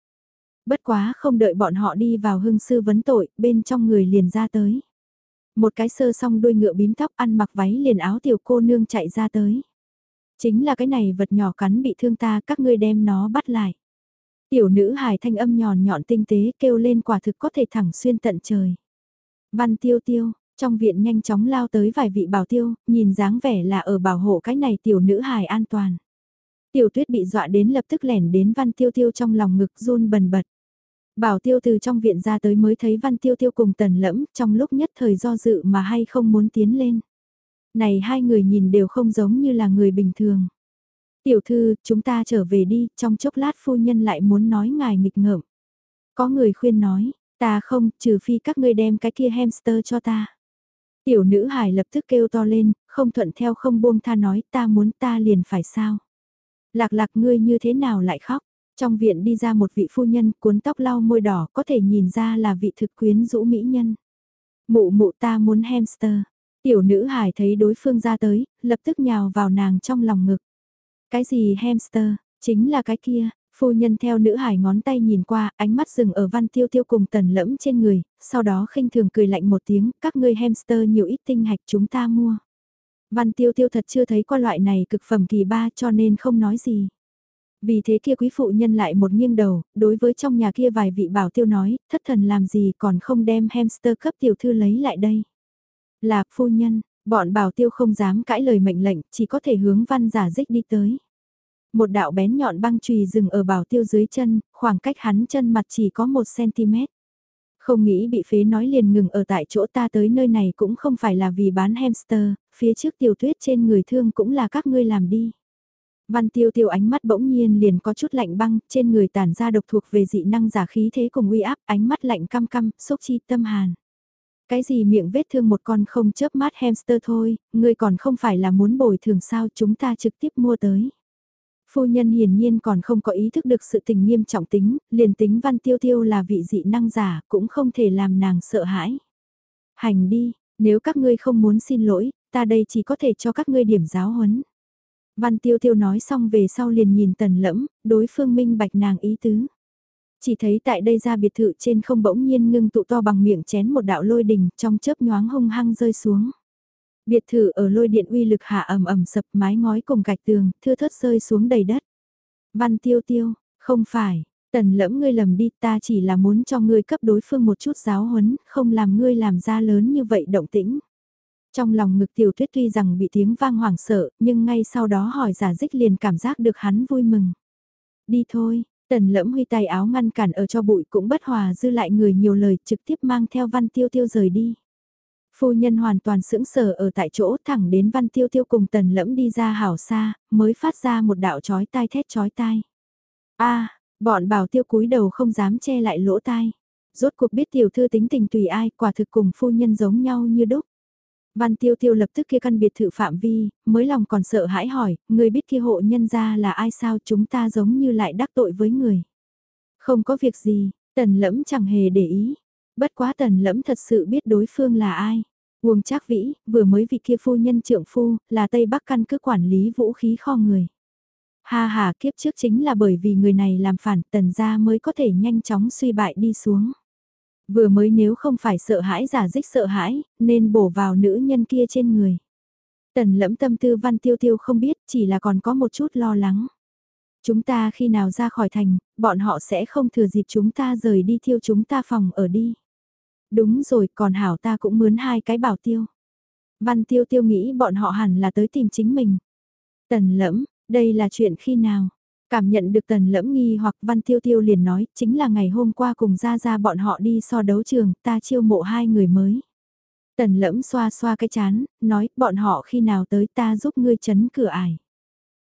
Bất quá không đợi bọn họ đi vào hưng sư vấn tội, bên trong người liền ra tới. Một cái sơ song đuôi ngựa bím tóc ăn mặc váy liền áo tiểu cô nương chạy ra tới. Chính là cái này vật nhỏ cắn bị thương ta các ngươi đem nó bắt lại. Tiểu nữ hài thanh âm nhòn nhọn tinh tế kêu lên quả thực có thể thẳng xuyên tận trời. Văn tiêu tiêu, trong viện nhanh chóng lao tới vài vị bảo tiêu, nhìn dáng vẻ là ở bảo hộ cái này tiểu nữ hài an toàn. Tiểu tuyết bị dọa đến lập tức lẻn đến văn tiêu tiêu trong lòng ngực run bần bật. Bảo tiêu từ trong viện ra tới mới thấy văn tiêu tiêu cùng tần lẫm trong lúc nhất thời do dự mà hay không muốn tiến lên. Này hai người nhìn đều không giống như là người bình thường. Tiểu thư, chúng ta trở về đi, trong chốc lát phu nhân lại muốn nói ngài nghịch ngợm. Có người khuyên nói, ta không, trừ phi các ngươi đem cái kia hamster cho ta. Tiểu nữ hải lập tức kêu to lên, không thuận theo không buông tha nói ta muốn ta liền phải sao. Lạc lạc ngươi như thế nào lại khóc, trong viện đi ra một vị phu nhân cuốn tóc lau môi đỏ có thể nhìn ra là vị thực quyến rũ mỹ nhân. Mụ mụ ta muốn hamster. Tiểu nữ hải thấy đối phương ra tới, lập tức nhào vào nàng trong lòng ngực. Cái gì hamster, chính là cái kia, phu nhân theo nữ hải ngón tay nhìn qua, ánh mắt dừng ở văn tiêu tiêu cùng tần lẫm trên người, sau đó khinh thường cười lạnh một tiếng, các ngươi hamster nhiều ít tinh hạch chúng ta mua. Văn tiêu tiêu thật chưa thấy qua loại này cực phẩm kỳ ba cho nên không nói gì. Vì thế kia quý phụ nhân lại một nghiêng đầu, đối với trong nhà kia vài vị bảo tiêu nói, thất thần làm gì còn không đem hamster cấp tiểu thư lấy lại đây. Là phu nhân, bọn bảo tiêu không dám cãi lời mệnh lệnh, chỉ có thể hướng văn giả dích đi tới. Một đạo bén nhọn băng chùy dừng ở bảo tiêu dưới chân, khoảng cách hắn chân mặt chỉ có một cm Không nghĩ bị phế nói liền ngừng ở tại chỗ ta tới nơi này cũng không phải là vì bán hamster, phía trước tiểu tuyết trên người thương cũng là các ngươi làm đi. Văn tiêu tiêu ánh mắt bỗng nhiên liền có chút lạnh băng, trên người tản ra độc thuộc về dị năng giả khí thế cùng uy áp, ánh mắt lạnh căm căm, sốc chi tâm hàn. Cái gì miệng vết thương một con không chớp mắt hamster thôi, ngươi còn không phải là muốn bồi thường sao chúng ta trực tiếp mua tới. Phu nhân hiển nhiên còn không có ý thức được sự tình nghiêm trọng tính, liền tính văn tiêu tiêu là vị dị năng giả cũng không thể làm nàng sợ hãi. Hành đi, nếu các ngươi không muốn xin lỗi, ta đây chỉ có thể cho các ngươi điểm giáo huấn. Văn tiêu tiêu nói xong về sau liền nhìn tần lẫm, đối phương minh bạch nàng ý tứ. Chỉ thấy tại đây ra biệt thự trên không bỗng nhiên ngưng tụ to bằng miệng chén một đạo lôi đình trong chớp nhoáng hung hăng rơi xuống. Biệt thự ở lôi điện uy lực hạ ẩm ẩm sập mái ngói cùng gạch tường, thưa thớt rơi xuống đầy đất. Văn tiêu tiêu, không phải, tần lẫm ngươi lầm đi ta chỉ là muốn cho ngươi cấp đối phương một chút giáo huấn, không làm ngươi làm ra lớn như vậy động tĩnh. Trong lòng ngực tiểu tuyết tuy rằng bị tiếng vang hoảng sợ, nhưng ngay sau đó hỏi giả dích liền cảm giác được hắn vui mừng. Đi thôi, tần lẫm huy tay áo ngăn cản ở cho bụi cũng bất hòa dư lại người nhiều lời trực tiếp mang theo văn tiêu tiêu rời đi. Phu nhân hoàn toàn sững sờ ở tại chỗ thẳng đến văn tiêu tiêu cùng tần lẫm đi ra hảo xa, mới phát ra một đạo chói tai thét chói tai. a bọn bảo tiêu cúi đầu không dám che lại lỗ tai. Rốt cuộc biết tiểu thư tính tình tùy ai quả thực cùng phu nhân giống nhau như đúc. Văn tiêu tiêu lập tức kia căn biệt thự phạm vi, mới lòng còn sợ hãi hỏi, người biết kia hộ nhân ra là ai sao chúng ta giống như lại đắc tội với người. Không có việc gì, tần lẫm chẳng hề để ý. Bất quá tần lẫm thật sự biết đối phương là ai. Uông Trác Vĩ, vừa mới vị kia phu nhân trượng phu, là Tây Bắc căn cứ quản lý vũ khí kho người. Ha ha kiếp trước chính là bởi vì người này làm phản tần gia mới có thể nhanh chóng suy bại đi xuống. Vừa mới nếu không phải sợ hãi giả dích sợ hãi, nên bổ vào nữ nhân kia trên người. Tần lẫm tâm tư văn tiêu tiêu không biết, chỉ là còn có một chút lo lắng. Chúng ta khi nào ra khỏi thành, bọn họ sẽ không thừa dịp chúng ta rời đi thiêu chúng ta phòng ở đi. Đúng rồi, còn hảo ta cũng mướn hai cái bảo tiêu. Văn tiêu tiêu nghĩ bọn họ hẳn là tới tìm chính mình. Tần lẫm, đây là chuyện khi nào? Cảm nhận được tần lẫm nghi hoặc văn tiêu tiêu liền nói, chính là ngày hôm qua cùng ra ra bọn họ đi so đấu trường, ta chiêu mộ hai người mới. Tần lẫm xoa xoa cái chán, nói, bọn họ khi nào tới ta giúp ngươi chấn cửa ải.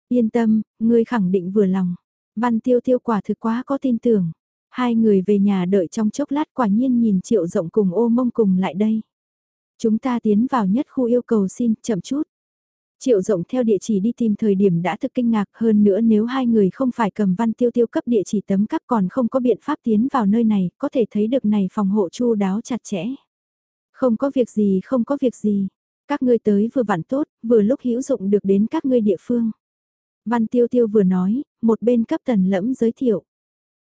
Yên tâm, ngươi khẳng định vừa lòng. Văn tiêu tiêu quả thực quá có tin tưởng. Hai người về nhà đợi trong chốc lát quả nhiên nhìn triệu rộng cùng ô mông cùng lại đây. Chúng ta tiến vào nhất khu yêu cầu xin, chậm chút. Triệu rộng theo địa chỉ đi tìm thời điểm đã thực kinh ngạc hơn nữa nếu hai người không phải cầm văn tiêu tiêu cấp địa chỉ tấm cắp còn không có biện pháp tiến vào nơi này, có thể thấy được này phòng hộ chu đáo chặt chẽ. Không có việc gì không có việc gì, các ngươi tới vừa vặn tốt, vừa lúc hữu dụng được đến các ngươi địa phương. Văn tiêu tiêu vừa nói, một bên cấp tần lẫm giới thiệu.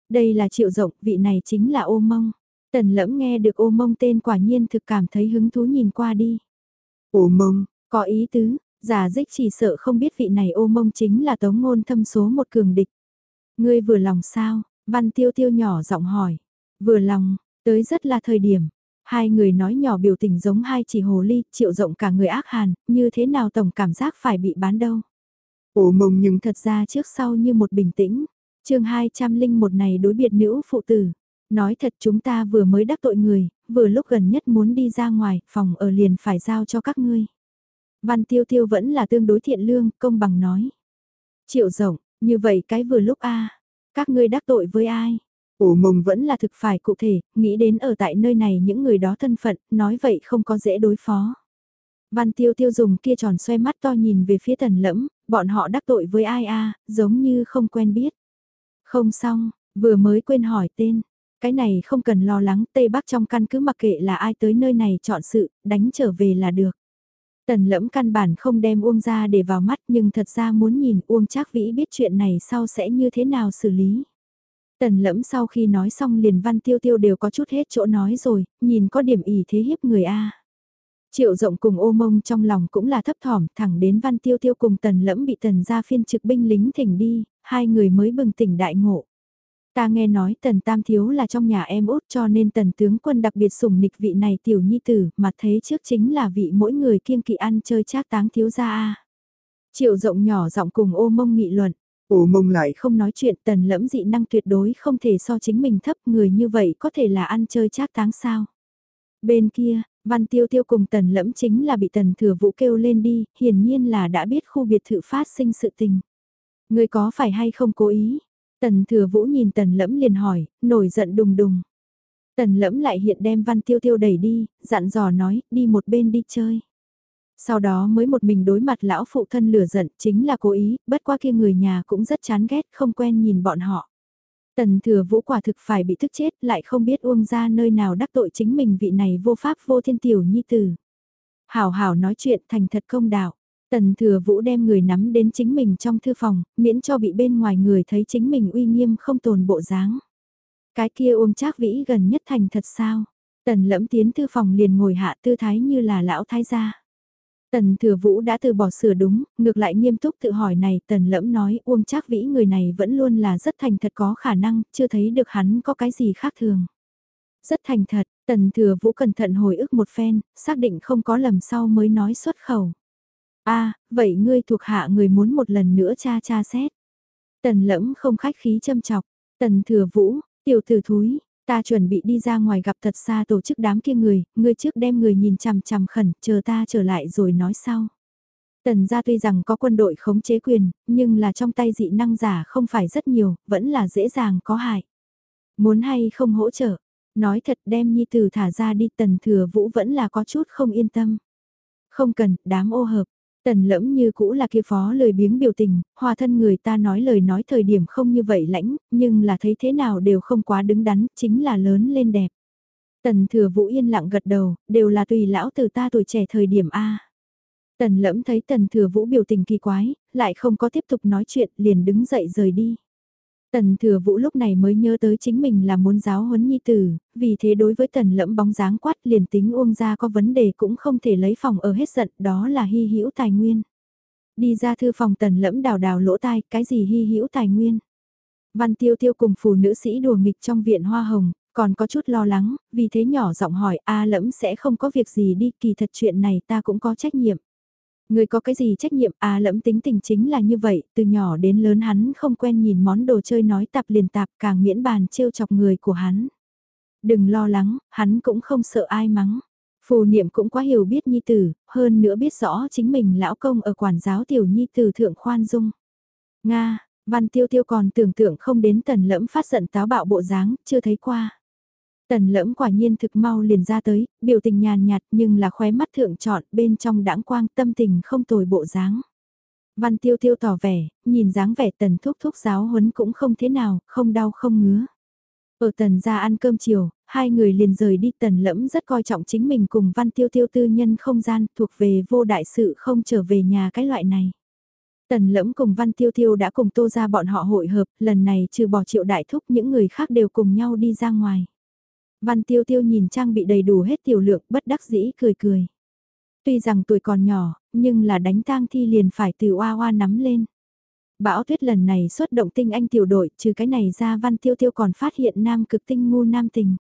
Đây là triệu rộng, vị này chính là ô mông. Tần lẫm nghe được ô mông tên quả nhiên thực cảm thấy hứng thú nhìn qua đi. Ô mông, có ý tứ, giả dích chỉ sợ không biết vị này ô mông chính là tống ngôn thâm số một cường địch. Ngươi vừa lòng sao? Văn tiêu tiêu nhỏ giọng hỏi. Vừa lòng, tới rất là thời điểm. Hai người nói nhỏ biểu tình giống hai chỉ hồ ly, triệu rộng cả người ác hàn, như thế nào tổng cảm giác phải bị bán đâu. Ô mông nhưng thật ra trước sau như một bình tĩnh, chương 201 này đối biệt nữ phụ tử. Nói thật chúng ta vừa mới đắc tội người, vừa lúc gần nhất muốn đi ra ngoài, phòng ở liền phải giao cho các ngươi. Văn tiêu tiêu vẫn là tương đối thiện lương, công bằng nói. Triệu rộng, như vậy cái vừa lúc a các ngươi đắc tội với ai? Ổ mông vẫn là thực phải cụ thể, nghĩ đến ở tại nơi này những người đó thân phận, nói vậy không có dễ đối phó. Văn tiêu tiêu dùng kia tròn xoay mắt to nhìn về phía tần lẫm, bọn họ đắc tội với ai a giống như không quen biết. Không xong, vừa mới quên hỏi tên. Cái này không cần lo lắng, Tây Bắc trong căn cứ mặc kệ là ai tới nơi này chọn sự, đánh trở về là được. Tần lẫm căn bản không đem Uông ra để vào mắt nhưng thật ra muốn nhìn Uông Trác Vĩ biết chuyện này sau sẽ như thế nào xử lý. Tần lẫm sau khi nói xong liền văn tiêu tiêu đều có chút hết chỗ nói rồi, nhìn có điểm ỉ thế hiếp người A. Triệu rộng cùng ô mông trong lòng cũng là thấp thỏm thẳng đến văn tiêu tiêu cùng tần lẫm bị tần gia phiên trực binh lính thỉnh đi, hai người mới bừng tỉnh đại ngộ. Ta nghe nói tần tam thiếu là trong nhà em út cho nên tần tướng quân đặc biệt sủng nịch vị này tiểu nhi tử mà thấy trước chính là vị mỗi người kiêng kỵ ăn chơi trác táng thiếu gia a Triệu rộng nhỏ giọng cùng ô mông nghị luận, ổ mông lại Không nói chuyện tần lẫm dị năng tuyệt đối không thể so chính mình thấp người như vậy có thể là ăn chơi trác táng sao. Bên kia, Văn Tiêu Tiêu cùng tần lẫm chính là bị tần thừa vũ kêu lên đi, hiển nhiên là đã biết khu biệt thự phát sinh sự tình. Người có phải hay không cố ý? Tần thừa vũ nhìn tần lẫm liền hỏi, nổi giận đùng đùng. Tần lẫm lại hiện đem Văn Tiêu Tiêu đẩy đi, dặn dò nói, đi một bên đi chơi. Sau đó mới một mình đối mặt lão phụ thân lửa giận, chính là cố ý, bất qua kia người nhà cũng rất chán ghét, không quen nhìn bọn họ. Tần thừa vũ quả thực phải bị thức chết, lại không biết uông ra nơi nào đắc tội chính mình vị này vô pháp vô thiên tiểu nhi tử. Hảo hảo nói chuyện thành thật công đạo. Tần thừa vũ đem người nắm đến chính mình trong thư phòng, miễn cho bị bên ngoài người thấy chính mình uy nghiêm không tồn bộ dáng. Cái kia uông trác vĩ gần nhất thành thật sao? Tần lẫm tiến thư phòng liền ngồi hạ tư thái như là lão thái gia. Tần thừa vũ đã từ bỏ sửa đúng, ngược lại nghiêm túc tự hỏi này tần lẫm nói uông trác vĩ người này vẫn luôn là rất thành thật có khả năng, chưa thấy được hắn có cái gì khác thường. Rất thành thật, tần thừa vũ cẩn thận hồi ức một phen, xác định không có lầm sau mới nói xuất khẩu a vậy ngươi thuộc hạ người muốn một lần nữa cha cha xét. Tần lẫm không khách khí châm chọc, tần thừa vũ, tiểu tử thúi, Ta chuẩn bị đi ra ngoài gặp thật xa tổ chức đám kia người, ngươi trước đem người nhìn chằm chằm khẩn, chờ ta trở lại rồi nói sau. Tần gia tuy rằng có quân đội khống chế quyền, nhưng là trong tay dị năng giả không phải rất nhiều, vẫn là dễ dàng có hại. Muốn hay không hỗ trợ, nói thật đem nhi tử thả ra đi tần thừa vũ vẫn là có chút không yên tâm. Không cần, đám ô hợp, Tần lẫm như cũ là kia phó lời biếng biểu tình, hòa thân người ta nói lời nói thời điểm không như vậy lãnh, nhưng là thấy thế nào đều không quá đứng đắn, chính là lớn lên đẹp. Tần thừa vũ yên lặng gật đầu, đều là tùy lão từ ta tuổi trẻ thời điểm A. Tần lẫm thấy tần thừa vũ biểu tình kỳ quái, lại không có tiếp tục nói chuyện, liền đứng dậy rời đi. Tần thừa vũ lúc này mới nhớ tới chính mình là muốn giáo huấn nhi tử, vì thế đối với tần lẫm bóng dáng quát liền tính uông ra có vấn đề cũng không thể lấy phòng ở hết giận, đó là hy hữu tài nguyên. Đi ra thư phòng tần lẫm đào đào lỗ tai, cái gì hy hữu tài nguyên. Văn tiêu tiêu cùng phụ nữ sĩ đùa nghịch trong viện hoa hồng, còn có chút lo lắng, vì thế nhỏ giọng hỏi a lẫm sẽ không có việc gì đi, kỳ thật chuyện này ta cũng có trách nhiệm. Người có cái gì trách nhiệm à lẫm tính tình chính là như vậy, từ nhỏ đến lớn hắn không quen nhìn món đồ chơi nói tạp liền tạp càng miễn bàn trêu chọc người của hắn. Đừng lo lắng, hắn cũng không sợ ai mắng. Phù niệm cũng quá hiểu biết nhi tử, hơn nữa biết rõ chính mình lão công ở quản giáo tiểu nhi tử thượng khoan dung. Nga, văn tiêu tiêu còn tưởng tượng không đến tần lẫm phát giận táo bạo bộ dáng, chưa thấy qua. Tần lẫm quả nhiên thực mau liền ra tới, biểu tình nhàn nhạt nhưng là khóe mắt thượng trọn bên trong đãng quang tâm tình không tồi bộ dáng. Văn tiêu tiêu tỏ vẻ, nhìn dáng vẻ tần thúc thúc giáo huấn cũng không thế nào, không đau không ngứa. Ở tần ra ăn cơm chiều, hai người liền rời đi tần lẫm rất coi trọng chính mình cùng văn tiêu tiêu tư nhân không gian thuộc về vô đại sự không trở về nhà cái loại này. Tần lẫm cùng văn tiêu tiêu đã cùng tô ra bọn họ hội hợp, lần này trừ bỏ triệu đại thúc những người khác đều cùng nhau đi ra ngoài. Văn tiêu tiêu nhìn trang bị đầy đủ hết tiểu lượng bất đắc dĩ cười cười. Tuy rằng tuổi còn nhỏ, nhưng là đánh tang thi liền phải từ oa oa nắm lên. Bão tuyết lần này xuất động tinh anh tiểu đội, trừ cái này ra văn tiêu tiêu còn phát hiện nam cực tinh ngu nam tình.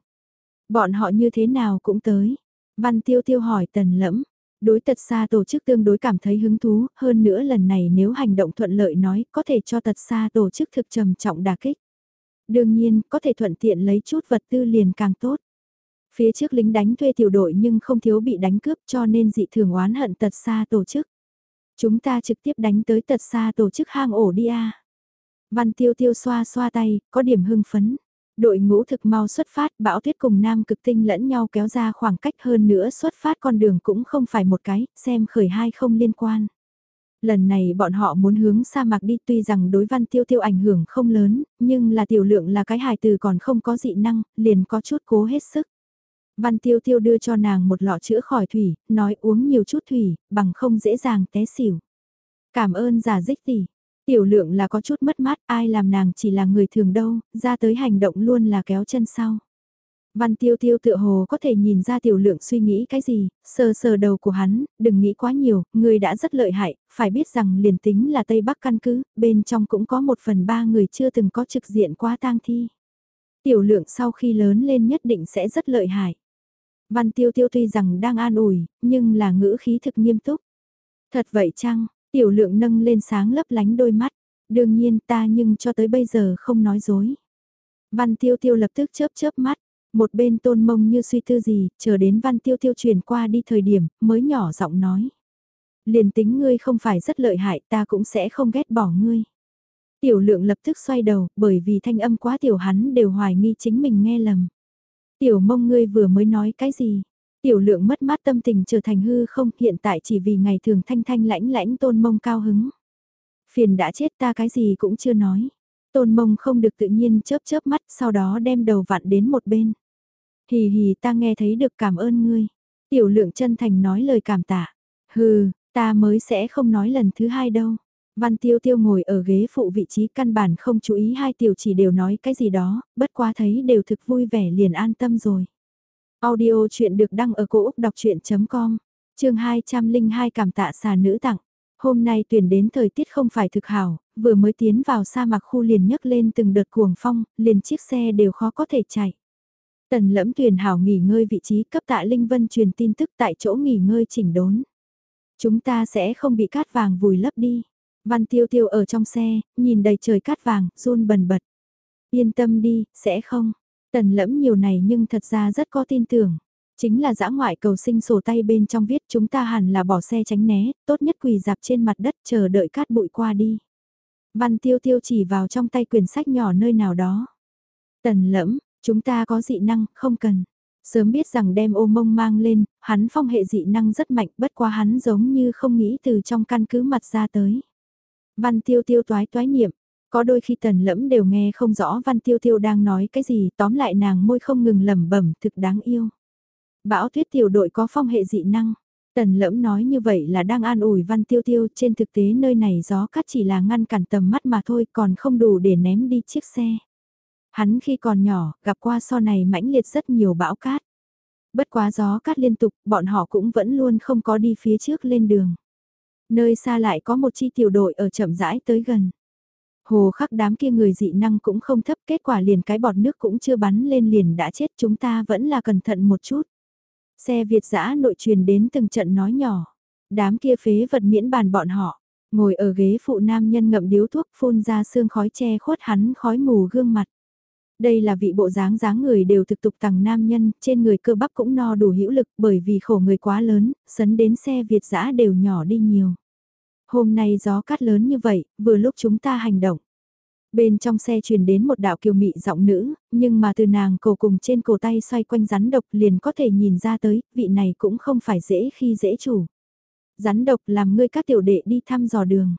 Bọn họ như thế nào cũng tới. Văn tiêu tiêu hỏi tần lẫm, đối tật xa tổ chức tương đối cảm thấy hứng thú, hơn nữa lần này nếu hành động thuận lợi nói có thể cho tật xa tổ chức thực trầm trọng đà kích. Đương nhiên, có thể thuận tiện lấy chút vật tư liền càng tốt. Phía trước lính đánh thuê tiểu đội nhưng không thiếu bị đánh cướp cho nên dị thường oán hận tật xa tổ chức. Chúng ta trực tiếp đánh tới tật xa tổ chức hang ổ đi a. Văn tiêu tiêu xoa xoa tay, có điểm hưng phấn. Đội ngũ thực mau xuất phát, bão tuyết cùng nam cực tinh lẫn nhau kéo ra khoảng cách hơn nữa xuất phát con đường cũng không phải một cái, xem khởi hai không liên quan. Lần này bọn họ muốn hướng sa mạc đi tuy rằng đối văn tiêu tiêu ảnh hưởng không lớn, nhưng là tiểu lượng là cái hài từ còn không có dị năng, liền có chút cố hết sức. Văn tiêu tiêu đưa cho nàng một lọ chữa khỏi thủy, nói uống nhiều chút thủy, bằng không dễ dàng té xỉu. Cảm ơn giả dích tỷ. Tiểu lượng là có chút mất mát, ai làm nàng chỉ là người thường đâu, ra tới hành động luôn là kéo chân sau. Văn tiêu tiêu tựa hồ có thể nhìn ra tiểu lượng suy nghĩ cái gì, sờ sờ đầu của hắn, đừng nghĩ quá nhiều, người đã rất lợi hại, phải biết rằng liền tính là Tây Bắc căn cứ, bên trong cũng có một phần ba người chưa từng có trực diện qua tang thi. Tiểu lượng sau khi lớn lên nhất định sẽ rất lợi hại. Văn tiêu tiêu tuy rằng đang an ủi, nhưng là ngữ khí thực nghiêm túc. Thật vậy chăng, tiểu lượng nâng lên sáng lấp lánh đôi mắt, Đương nhiên ta nhưng cho tới bây giờ không nói dối. Văn tiêu tiêu lập tức chớp chớp mắt, một bên tôn mông như suy tư gì, chờ đến văn tiêu tiêu chuyển qua đi thời điểm, mới nhỏ giọng nói. Liền tính ngươi không phải rất lợi hại ta cũng sẽ không ghét bỏ ngươi. Tiểu lượng lập tức xoay đầu, bởi vì thanh âm quá tiểu hắn đều hoài nghi chính mình nghe lầm. Tiểu mông ngươi vừa mới nói cái gì? Tiểu lượng mất mát tâm tình trở thành hư không, hiện tại chỉ vì ngày thường thanh thanh lãnh lãnh tôn mông cao hứng. Phiền đã chết ta cái gì cũng chưa nói. Tôn mông không được tự nhiên chớp chớp mắt, sau đó đem đầu vặn đến một bên. Hì hì ta nghe thấy được cảm ơn ngươi. Tiểu lượng chân thành nói lời cảm tạ. Hừ, ta mới sẽ không nói lần thứ hai đâu. Văn tiêu tiêu ngồi ở ghế phụ vị trí căn bản không chú ý hai tiểu chỉ đều nói cái gì đó, bất quá thấy đều thực vui vẻ liền an tâm rồi. Audio chuyện được đăng ở cổ Úc đọc chuyện.com, chương 202 cảm tạ xà nữ tặng. Hôm nay tuyển đến thời tiết không phải thực hảo, vừa mới tiến vào sa mạc khu liền nhấc lên từng đợt cuồng phong, liền chiếc xe đều khó có thể chạy. Tần lẫm tuyển hảo nghỉ ngơi vị trí cấp tạ Linh Vân truyền tin tức tại chỗ nghỉ ngơi chỉnh đốn. Chúng ta sẽ không bị cát vàng vùi lấp đi. Văn tiêu tiêu ở trong xe, nhìn đầy trời cát vàng, run bần bật. Yên tâm đi, sẽ không. Tần lẫm nhiều này nhưng thật ra rất có tin tưởng. Chính là giã ngoại cầu sinh sổ tay bên trong viết chúng ta hẳn là bỏ xe tránh né, tốt nhất quỳ dạp trên mặt đất chờ đợi cát bụi qua đi. Văn tiêu tiêu chỉ vào trong tay quyển sách nhỏ nơi nào đó. Tần lẫm, chúng ta có dị năng, không cần. Sớm biết rằng đem ô mông mang lên, hắn phong hệ dị năng rất mạnh bất quá hắn giống như không nghĩ từ trong căn cứ mặt ra tới. Văn tiêu tiêu toái toái niệm, có đôi khi tần lẫm đều nghe không rõ văn tiêu tiêu đang nói cái gì tóm lại nàng môi không ngừng lẩm bẩm thực đáng yêu. Bão tuyết tiểu đội có phong hệ dị năng. Tần lẫm nói như vậy là đang an ủi văn tiêu tiêu, trên thực tế nơi này gió cắt chỉ là ngăn cản tầm mắt mà thôi, còn không đủ để ném đi chiếc xe. Hắn khi còn nhỏ, gặp qua so này mãnh liệt rất nhiều bão cát. Bất quá gió cát liên tục, bọn họ cũng vẫn luôn không có đi phía trước lên đường. Nơi xa lại có một chi tiểu đội ở chậm rãi tới gần. Hồ khắc đám kia người dị năng cũng không thấp, kết quả liền cái bọt nước cũng chưa bắn lên liền đã chết, chúng ta vẫn là cẩn thận một chút. Xe Việt giã nội truyền đến từng trận nói nhỏ. Đám kia phế vật miễn bàn bọn họ. Ngồi ở ghế phụ nam nhân ngậm điếu thuốc phun ra sương khói che khuất hắn khói mù gương mặt. Đây là vị bộ dáng dáng người đều thực tục tầng nam nhân, trên người cơ bắp cũng no đủ hữu lực bởi vì khổ người quá lớn, sấn đến xe Việt giã đều nhỏ đi nhiều. Hôm nay gió cát lớn như vậy, vừa lúc chúng ta hành động. Bên trong xe truyền đến một đạo kiều mị giọng nữ, nhưng mà từ nàng cổ cùng trên cổ tay xoay quanh rắn độc liền có thể nhìn ra tới, vị này cũng không phải dễ khi dễ chủ. Rắn độc làm ngươi các tiểu đệ đi thăm dò đường.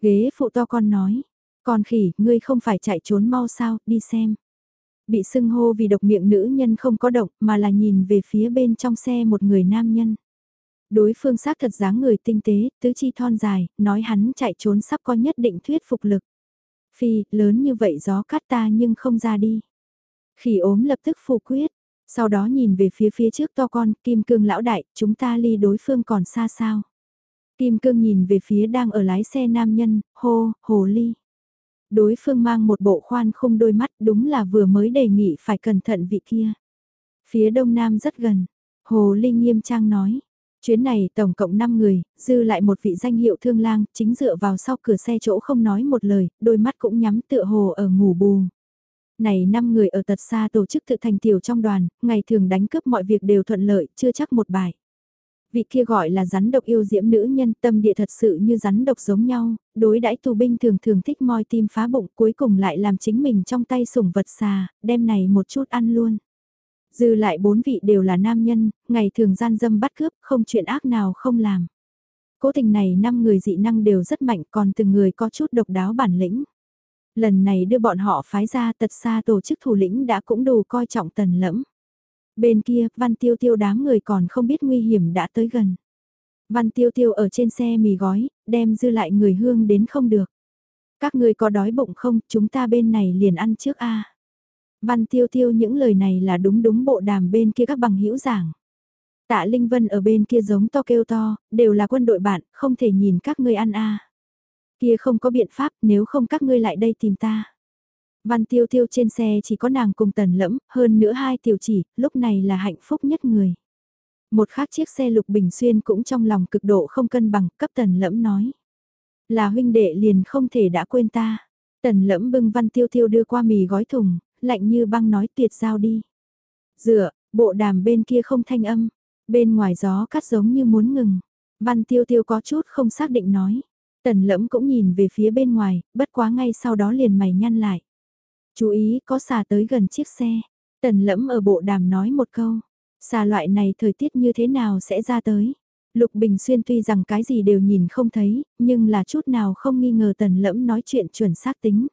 Ghế phụ to con nói, con khỉ, ngươi không phải chạy trốn mau sao, đi xem. Bị sưng hô vì độc miệng nữ nhân không có động mà là nhìn về phía bên trong xe một người nam nhân. Đối phương xác thật dáng người tinh tế, tứ chi thon dài, nói hắn chạy trốn sắp có nhất định thuyết phục lực. Phi, lớn như vậy gió cắt ta nhưng không ra đi. Khỉ ốm lập tức phủ quyết, sau đó nhìn về phía phía trước to con, kim cương lão đại, chúng ta ly đối phương còn xa sao. Kim cương nhìn về phía đang ở lái xe nam nhân, hô, hồ ly. Đối phương mang một bộ khoan không đôi mắt đúng là vừa mới đề nghị phải cẩn thận vị kia. Phía đông nam rất gần, hồ ly nghiêm trang nói, Chuyến này tổng cộng 5 người, dư lại một vị danh hiệu thương lang, chính dựa vào sau cửa xe chỗ không nói một lời, đôi mắt cũng nhắm tựa hồ ở ngủ bù. Này 5 người ở tật xa tổ chức tự thành tiểu trong đoàn, ngày thường đánh cướp mọi việc đều thuận lợi, chưa chắc một bài. Vị kia gọi là rắn độc yêu diễm nữ nhân tâm địa thật sự như rắn độc giống nhau, đối đãi tù binh thường thường thích moi tim phá bụng cuối cùng lại làm chính mình trong tay sủng vật xà, đem này một chút ăn luôn. Dư lại bốn vị đều là nam nhân, ngày thường gian dâm bắt cướp, không chuyện ác nào không làm. Cố tình này năm người dị năng đều rất mạnh còn từng người có chút độc đáo bản lĩnh. Lần này đưa bọn họ phái ra tật xa tổ chức thủ lĩnh đã cũng đủ coi trọng tần lẫm. Bên kia, văn tiêu tiêu đám người còn không biết nguy hiểm đã tới gần. Văn tiêu tiêu ở trên xe mì gói, đem dư lại người hương đến không được. Các người có đói bụng không, chúng ta bên này liền ăn trước a Văn tiêu tiêu những lời này là đúng đúng bộ đàm bên kia các bằng hữu giảng. Tạ Linh Vân ở bên kia giống to kêu to, đều là quân đội bạn, không thể nhìn các ngươi ăn a. Kia không có biện pháp nếu không các ngươi lại đây tìm ta. Văn tiêu tiêu trên xe chỉ có nàng cùng tần lẫm, hơn nữa hai tiểu chỉ, lúc này là hạnh phúc nhất người. Một khác chiếc xe lục bình xuyên cũng trong lòng cực độ không cân bằng, cấp tần lẫm nói. Là huynh đệ liền không thể đã quên ta. Tần lẫm bưng văn tiêu tiêu đưa qua mì gói thùng, lạnh như băng nói tuyệt giao đi. Dựa, bộ đàm bên kia không thanh âm, bên ngoài gió cắt giống như muốn ngừng. Văn tiêu tiêu có chút không xác định nói. Tần lẫm cũng nhìn về phía bên ngoài, bất quá ngay sau đó liền mày nhăn lại. Chú ý có xà tới gần chiếc xe. Tần lẫm ở bộ đàm nói một câu. Xà loại này thời tiết như thế nào sẽ ra tới. Lục Bình Xuyên tuy rằng cái gì đều nhìn không thấy, nhưng là chút nào không nghi ngờ tần lẫm nói chuyện chuẩn xác tính.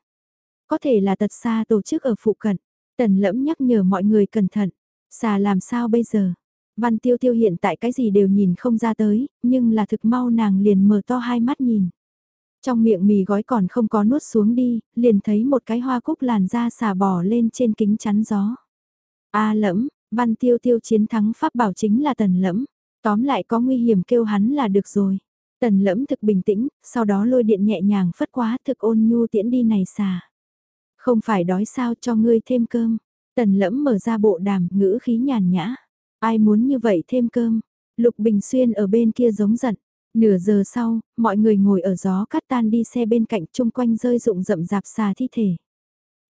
Có thể là tật xa tổ chức ở phụ cận. Tần lẫm nhắc nhở mọi người cẩn thận. Xà làm sao bây giờ? Văn tiêu tiêu hiện tại cái gì đều nhìn không ra tới, nhưng là thực mau nàng liền mở to hai mắt nhìn. Trong miệng mì gói còn không có nuốt xuống đi, liền thấy một cái hoa cúc làn da xà bò lên trên kính chắn gió. A lẫm, văn tiêu tiêu chiến thắng pháp bảo chính là tần lẫm. Tóm lại có nguy hiểm kêu hắn là được rồi. Tần lẫm thực bình tĩnh, sau đó lôi điện nhẹ nhàng phất quá thực ôn nhu tiễn đi này xà. Không phải đói sao cho ngươi thêm cơm. Tần lẫm mở ra bộ đàm, ngữ khí nhàn nhã. Ai muốn như vậy thêm cơm. Lục Bình Xuyên ở bên kia giống giận. Nửa giờ sau, mọi người ngồi ở gió cắt tan đi xe bên cạnh chung quanh rơi rụng rậm rạp xà thi thể.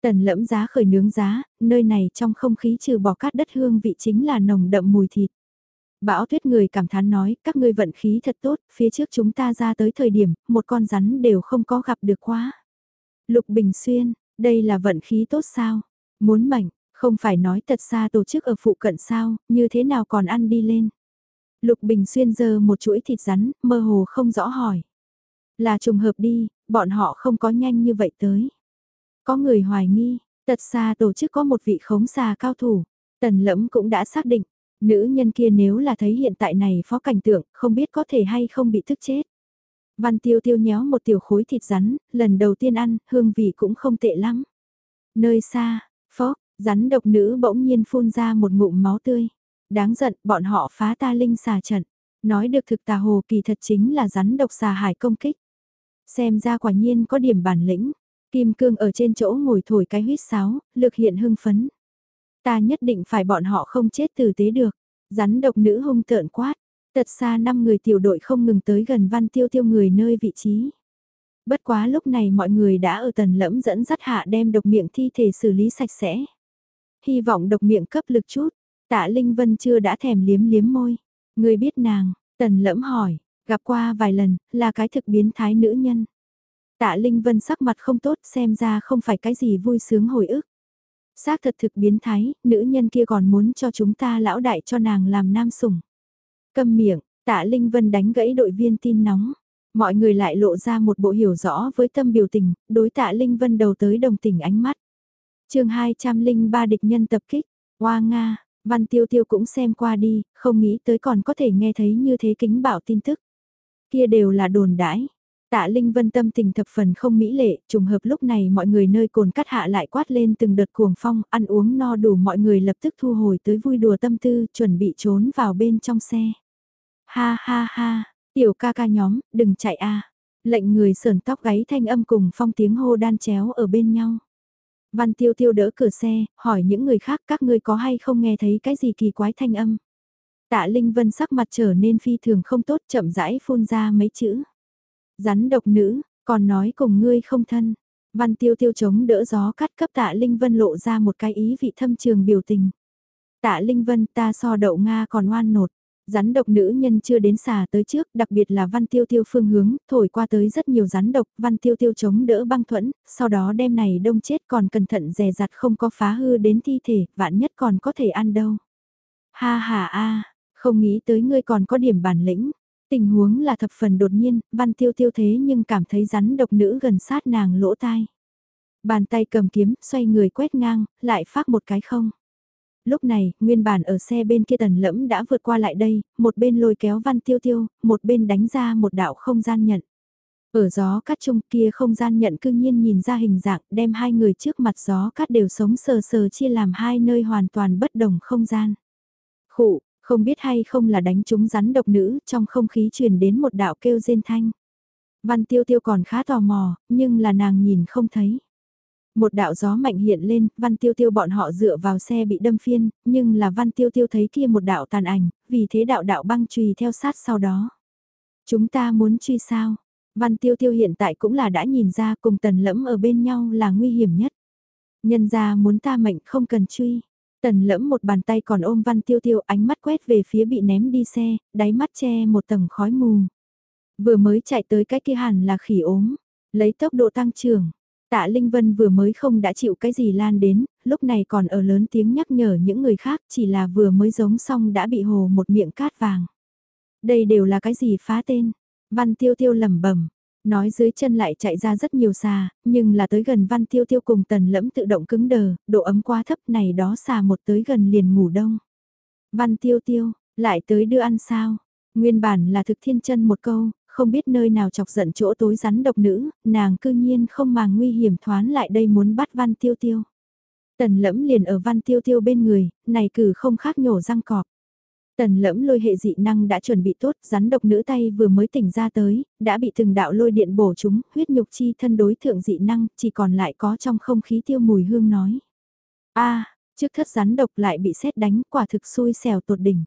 Tần lẫm giá khởi nướng giá, nơi này trong không khí trừ bỏ cát đất hương vị chính là nồng đậm mùi thịt. Bão tuyết người cảm thán nói, các ngươi vận khí thật tốt, phía trước chúng ta ra tới thời điểm, một con rắn đều không có gặp được quá. Lục Bình Xuyên, đây là vận khí tốt sao? Muốn mảnh, không phải nói thật xa tổ chức ở phụ cận sao, như thế nào còn ăn đi lên? Lục Bình Xuyên giơ một chuỗi thịt rắn, mơ hồ không rõ hỏi. Là trùng hợp đi, bọn họ không có nhanh như vậy tới. Có người hoài nghi, tật xa tổ chức có một vị khống xa cao thủ. Tần lẫm cũng đã xác định, nữ nhân kia nếu là thấy hiện tại này phó cảnh tượng, không biết có thể hay không bị thức chết. Văn tiêu tiêu nhéo một tiểu khối thịt rắn, lần đầu tiên ăn, hương vị cũng không tệ lắm. Nơi xa, phó, rắn độc nữ bỗng nhiên phun ra một ngụm máu tươi. Đáng giận, bọn họ phá ta linh xà trận. Nói được thực tà hồ kỳ thật chính là rắn độc xà hải công kích. Xem ra quả nhiên có điểm bản lĩnh. Kim cương ở trên chỗ ngồi thổi cái huyết sáo, lực hiện hưng phấn. Ta nhất định phải bọn họ không chết tử tế được. Rắn độc nữ hung tợn quát. Tật xa năm người tiểu đội không ngừng tới gần văn tiêu tiêu người nơi vị trí. Bất quá lúc này mọi người đã ở tần lẫm dẫn dắt hạ đem độc miệng thi thể xử lý sạch sẽ. Hy vọng độc miệng cấp lực chút, tạ Linh Vân chưa đã thèm liếm liếm môi. Người biết nàng, tần lẫm hỏi, gặp qua vài lần, là cái thực biến thái nữ nhân. Tạ Linh Vân sắc mặt không tốt xem ra không phải cái gì vui sướng hồi ức. Xác thật thực biến thái, nữ nhân kia còn muốn cho chúng ta lão đại cho nàng làm nam sủng. Câm miệng, tạ Linh Vân đánh gãy đội viên tin nóng. Mọi người lại lộ ra một bộ hiểu rõ với tâm biểu tình, đối tạ Linh Vân đầu tới đồng tình ánh mắt. chương 203 địch nhân tập kích, Hoa Nga, Văn Tiêu Tiêu cũng xem qua đi, không nghĩ tới còn có thể nghe thấy như thế kính bảo tin tức. Kia đều là đồn đãi, Tạ Linh Vân tâm tình thập phần không mỹ lệ, trùng hợp lúc này mọi người nơi cồn cắt hạ lại quát lên từng đợt cuồng phong, ăn uống no đủ mọi người lập tức thu hồi tới vui đùa tâm tư, chuẩn bị trốn vào bên trong xe. Ha ha ha, tiểu ca ca nhóm, đừng chạy a Lệnh người sờn tóc gáy thanh âm cùng phong tiếng hô đan chéo ở bên nhau. Văn tiêu tiêu đỡ cửa xe, hỏi những người khác các ngươi có hay không nghe thấy cái gì kỳ quái thanh âm. Tạ Linh Vân sắc mặt trở nên phi thường không tốt chậm rãi phun ra mấy chữ. Rắn độc nữ, còn nói cùng ngươi không thân. Văn tiêu tiêu chống đỡ gió cắt cấp tạ Linh Vân lộ ra một cái ý vị thâm trường biểu tình. Tạ Linh Vân ta so đậu Nga còn oan nột. Rắn độc nữ nhân chưa đến xà tới trước, đặc biệt là văn tiêu tiêu phương hướng, thổi qua tới rất nhiều rắn độc, văn tiêu tiêu chống đỡ băng thuẫn, sau đó đem này đông chết còn cẩn thận dè dặt không có phá hư đến thi thể, vạn nhất còn có thể ăn đâu. Ha ha a, không nghĩ tới ngươi còn có điểm bản lĩnh. Tình huống là thập phần đột nhiên, văn tiêu tiêu thế nhưng cảm thấy rắn độc nữ gần sát nàng lỗ tai. Bàn tay cầm kiếm, xoay người quét ngang, lại phát một cái không. Lúc này, nguyên bản ở xe bên kia tần lẫm đã vượt qua lại đây, một bên lôi kéo văn tiêu tiêu, một bên đánh ra một đạo không gian nhận. Ở gió cắt chung kia không gian nhận cư nhiên nhìn ra hình dạng đem hai người trước mặt gió cắt đều sống sờ sờ chia làm hai nơi hoàn toàn bất đồng không gian. Khụ, không biết hay không là đánh trúng rắn độc nữ, trong không khí truyền đến một đạo kêu rên thanh. Văn tiêu tiêu còn khá tò mò, nhưng là nàng nhìn không thấy. Một đạo gió mạnh hiện lên, văn tiêu tiêu bọn họ dựa vào xe bị đâm phiên, nhưng là văn tiêu tiêu thấy kia một đạo tàn ảnh, vì thế đạo đạo băng trùy theo sát sau đó. Chúng ta muốn truy sao? Văn tiêu tiêu hiện tại cũng là đã nhìn ra cùng tần lẫm ở bên nhau là nguy hiểm nhất. Nhân gia muốn ta mệnh không cần truy. Tần lẫm một bàn tay còn ôm văn tiêu tiêu ánh mắt quét về phía bị ném đi xe, đáy mắt che một tầng khói mù. Vừa mới chạy tới cái kia hẳn là khỉ ốm, lấy tốc độ tăng trưởng. Tạ Linh Vân vừa mới không đã chịu cái gì lan đến, lúc này còn ở lớn tiếng nhắc nhở những người khác chỉ là vừa mới giống xong đã bị hồ một miệng cát vàng. Đây đều là cái gì phá tên. Văn tiêu tiêu lẩm bẩm nói dưới chân lại chạy ra rất nhiều xà, nhưng là tới gần văn tiêu tiêu cùng tần lẫm tự động cứng đờ, độ ấm quá thấp này đó xà một tới gần liền ngủ đông. Văn tiêu tiêu, lại tới đưa ăn sao? Nguyên bản là thực thiên chân một câu, không biết nơi nào chọc giận chỗ tối rắn độc nữ, nàng cư nhiên không màng nguy hiểm thoán lại đây muốn bắt văn tiêu tiêu. Tần lẫm liền ở văn tiêu tiêu bên người, này cử không khác nhổ răng cọp. Tần lẫm lôi hệ dị năng đã chuẩn bị tốt, rắn độc nữ tay vừa mới tỉnh ra tới, đã bị từng đạo lôi điện bổ chúng, huyết nhục chi thân đối thượng dị năng, chỉ còn lại có trong không khí tiêu mùi hương nói. a trước thất rắn độc lại bị xét đánh, quả thực xui xẻo tột đỉnh.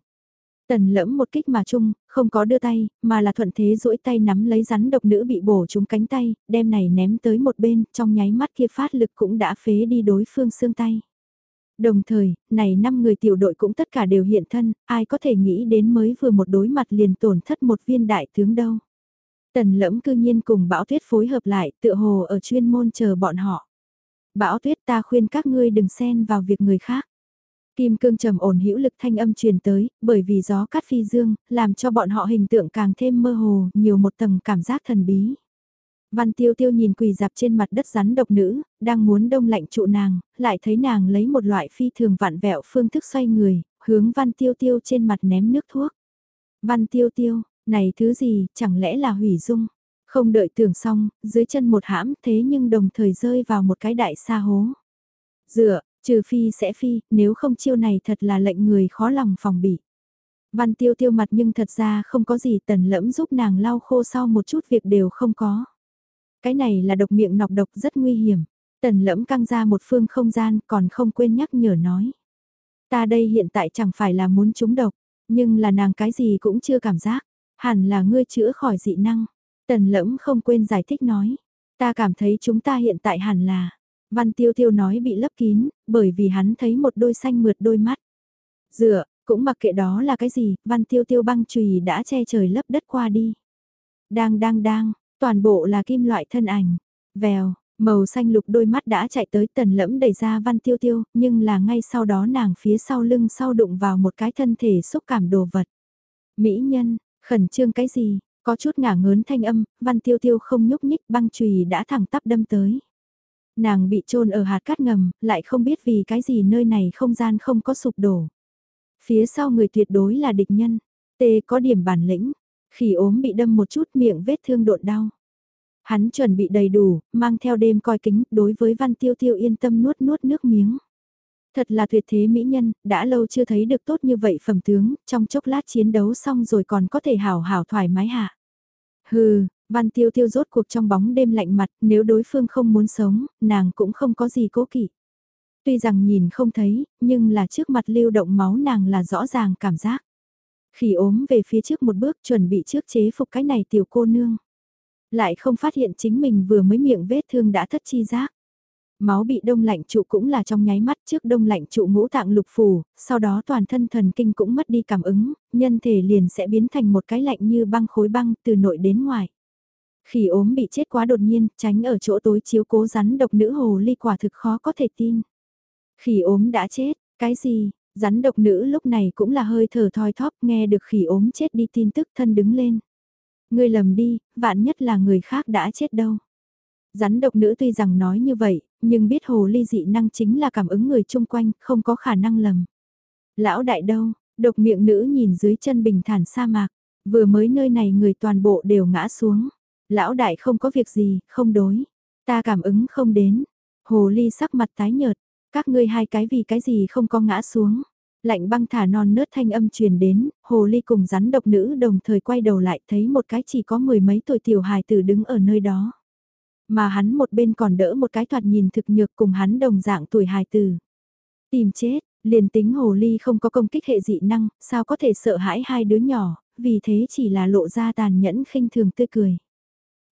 Tần lẫm một kích mà chung, không có đưa tay, mà là thuận thế duỗi tay nắm lấy rắn độc nữ bị bổ trúng cánh tay, đem này ném tới một bên, trong nháy mắt kia phát lực cũng đã phế đi đối phương xương tay. Đồng thời, này năm người tiểu đội cũng tất cả đều hiện thân, ai có thể nghĩ đến mới vừa một đối mặt liền tổn thất một viên đại tướng đâu. Tần lẫm cư nhiên cùng bão tuyết phối hợp lại, tựa hồ ở chuyên môn chờ bọn họ. Bão tuyết ta khuyên các ngươi đừng xen vào việc người khác. Kim cương trầm ổn hữu lực thanh âm truyền tới, bởi vì gió cát phi dương, làm cho bọn họ hình tượng càng thêm mơ hồ, nhiều một tầng cảm giác thần bí. Văn tiêu tiêu nhìn quỳ dạp trên mặt đất rắn độc nữ, đang muốn đông lạnh trụ nàng, lại thấy nàng lấy một loại phi thường vạn vẹo phương thức xoay người, hướng văn tiêu tiêu trên mặt ném nước thuốc. Văn tiêu tiêu, này thứ gì, chẳng lẽ là hủy dung? Không đợi tưởng xong, dưới chân một hãm thế nhưng đồng thời rơi vào một cái đại sa hố. Dựa, trừ phi sẽ phi, nếu không chiêu này thật là lệnh người khó lòng phòng bị. Văn tiêu tiêu mặt nhưng thật ra không có gì tần lẫm giúp nàng lau khô sau một chút việc đều không có. Cái này là độc miệng nọc độc rất nguy hiểm. Tần lẫm căng ra một phương không gian còn không quên nhắc nhở nói. Ta đây hiện tại chẳng phải là muốn trúng độc, nhưng là nàng cái gì cũng chưa cảm giác. Hẳn là ngươi chữa khỏi dị năng. Tần lẫm không quên giải thích nói. Ta cảm thấy chúng ta hiện tại hẳn là. Văn tiêu tiêu nói bị lấp kín, bởi vì hắn thấy một đôi xanh mượt đôi mắt. Dựa, cũng mặc kệ đó là cái gì, văn tiêu tiêu băng chùy đã che trời lấp đất qua đi. Đang đang đang, Toàn bộ là kim loại thân ảnh. Vèo, màu xanh lục đôi mắt đã chạy tới tần lẫm đẩy ra văn tiêu tiêu, nhưng là ngay sau đó nàng phía sau lưng sau đụng vào một cái thân thể xúc cảm đồ vật. Mỹ nhân, khẩn trương cái gì, có chút ngả ngớn thanh âm, văn tiêu tiêu không nhúc nhích băng chùy đã thẳng tắp đâm tới. Nàng bị trôn ở hạt cát ngầm, lại không biết vì cái gì nơi này không gian không có sụp đổ. Phía sau người tuyệt đối là địch nhân, tê có điểm bản lĩnh, Khỉ ốm bị đâm một chút miệng vết thương độn đau. Hắn chuẩn bị đầy đủ, mang theo đêm coi kính, đối với văn tiêu tiêu yên tâm nuốt nuốt nước miếng. Thật là tuyệt thế mỹ nhân, đã lâu chưa thấy được tốt như vậy phẩm tướng, trong chốc lát chiến đấu xong rồi còn có thể hào hào thoải mái hạ. Hừ, văn tiêu tiêu rốt cuộc trong bóng đêm lạnh mặt, nếu đối phương không muốn sống, nàng cũng không có gì cố kỵ. Tuy rằng nhìn không thấy, nhưng là trước mặt lưu động máu nàng là rõ ràng cảm giác. Khỉ ốm về phía trước một bước chuẩn bị trước chế phục cái này tiểu cô nương. Lại không phát hiện chính mình vừa mới miệng vết thương đã thất chi giác. Máu bị đông lạnh trụ cũng là trong nháy mắt trước đông lạnh trụ ngũ tạng lục phủ, sau đó toàn thân thần kinh cũng mất đi cảm ứng, nhân thể liền sẽ biến thành một cái lạnh như băng khối băng từ nội đến ngoài. Khỉ ốm bị chết quá đột nhiên, tránh ở chỗ tối chiếu cố rắn độc nữ hồ ly quả thực khó có thể tin. Khỉ ốm đã chết, cái gì, Rắn độc nữ lúc này cũng là hơi thở thoi thóp nghe được khỉ ốm chết đi tin tức thân đứng lên. Người lầm đi, vạn nhất là người khác đã chết đâu. Rắn độc nữ tuy rằng nói như vậy, nhưng biết hồ ly dị năng chính là cảm ứng người chung quanh, không có khả năng lầm. Lão đại đâu, độc miệng nữ nhìn dưới chân bình thản sa mạc, vừa mới nơi này người toàn bộ đều ngã xuống. Lão đại không có việc gì, không đối. Ta cảm ứng không đến. Hồ ly sắc mặt tái nhợt, các ngươi hai cái vì cái gì không có ngã xuống. Lạnh băng thả non nớt thanh âm truyền đến, hồ ly cùng rắn độc nữ đồng thời quay đầu lại thấy một cái chỉ có mười mấy tuổi tiểu hài tử đứng ở nơi đó. Mà hắn một bên còn đỡ một cái thoạt nhìn thực nhược cùng hắn đồng dạng tuổi hài tử. Tìm chết, liền tính hồ ly không có công kích hệ dị năng, sao có thể sợ hãi hai đứa nhỏ, vì thế chỉ là lộ ra tàn nhẫn khinh thường tươi cười.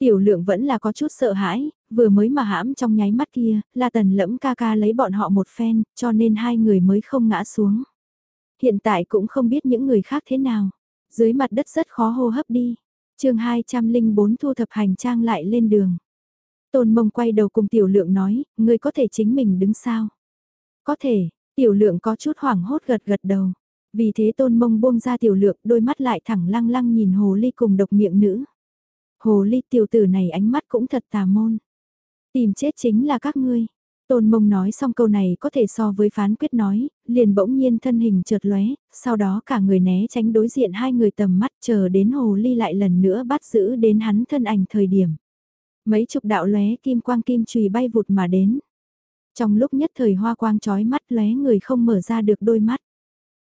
Tiểu lượng vẫn là có chút sợ hãi, vừa mới mà hãm trong nháy mắt kia, là tần lẫm ca ca lấy bọn họ một phen, cho nên hai người mới không ngã xuống. Hiện tại cũng không biết những người khác thế nào. Dưới mặt đất rất khó hô hấp đi. Trường 204 thu thập hành trang lại lên đường. Tôn mông quay đầu cùng tiểu lượng nói, người có thể chính mình đứng sao? Có thể, tiểu lượng có chút hoảng hốt gật gật đầu. Vì thế tôn mông buông ra tiểu lượng đôi mắt lại thẳng lăng lăng nhìn hồ ly cùng độc miệng nữ. Hồ ly tiểu tử này ánh mắt cũng thật tà môn. Tìm chết chính là các ngươi. Tôn mông nói xong câu này có thể so với phán quyết nói, liền bỗng nhiên thân hình trượt lóe, sau đó cả người né tránh đối diện hai người tầm mắt chờ đến hồ ly lại lần nữa bắt giữ đến hắn thân ảnh thời điểm. Mấy chục đạo lóe kim quang kim chùy bay vụt mà đến. Trong lúc nhất thời hoa quang chói mắt lóe người không mở ra được đôi mắt.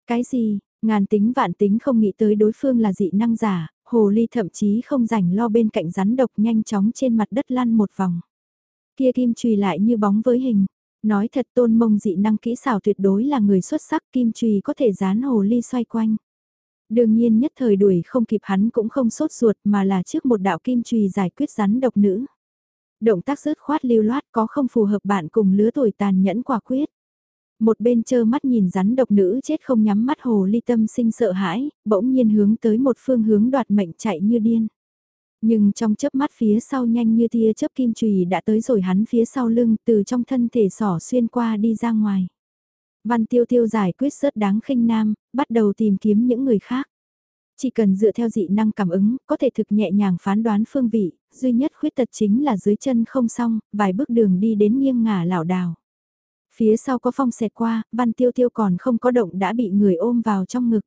Cái gì, ngàn tính vạn tính không nghĩ tới đối phương là dị năng giả, hồ ly thậm chí không rảnh lo bên cạnh rắn độc nhanh chóng trên mặt đất lăn một vòng. Kia kim chùy lại như bóng với hình. Nói thật tôn mông dị năng kỹ xảo tuyệt đối là người xuất sắc, kim chùy có thể dán hồ ly xoay quanh. Đương nhiên nhất thời đuổi không kịp hắn cũng không sốt ruột mà là trước một đạo kim chùy giải quyết rắn độc nữ. Động tác rớt khoát lưu loát có không phù hợp bạn cùng lứa tuổi tàn nhẫn quả quyết. Một bên chơ mắt nhìn rắn độc nữ chết không nhắm mắt hồ ly tâm sinh sợ hãi, bỗng nhiên hướng tới một phương hướng đoạt mệnh chạy như điên. Nhưng trong chớp mắt phía sau nhanh như tia chớp kim chùy đã tới rồi hắn phía sau lưng từ trong thân thể sỏ xuyên qua đi ra ngoài. Văn tiêu tiêu giải quyết rất đáng khinh nam, bắt đầu tìm kiếm những người khác. Chỉ cần dựa theo dị năng cảm ứng, có thể thực nhẹ nhàng phán đoán phương vị, duy nhất khuyết tật chính là dưới chân không xong, vài bước đường đi đến nghiêng ngả lảo đảo. Phía sau có phong xẹt qua, văn tiêu tiêu còn không có động đã bị người ôm vào trong ngực.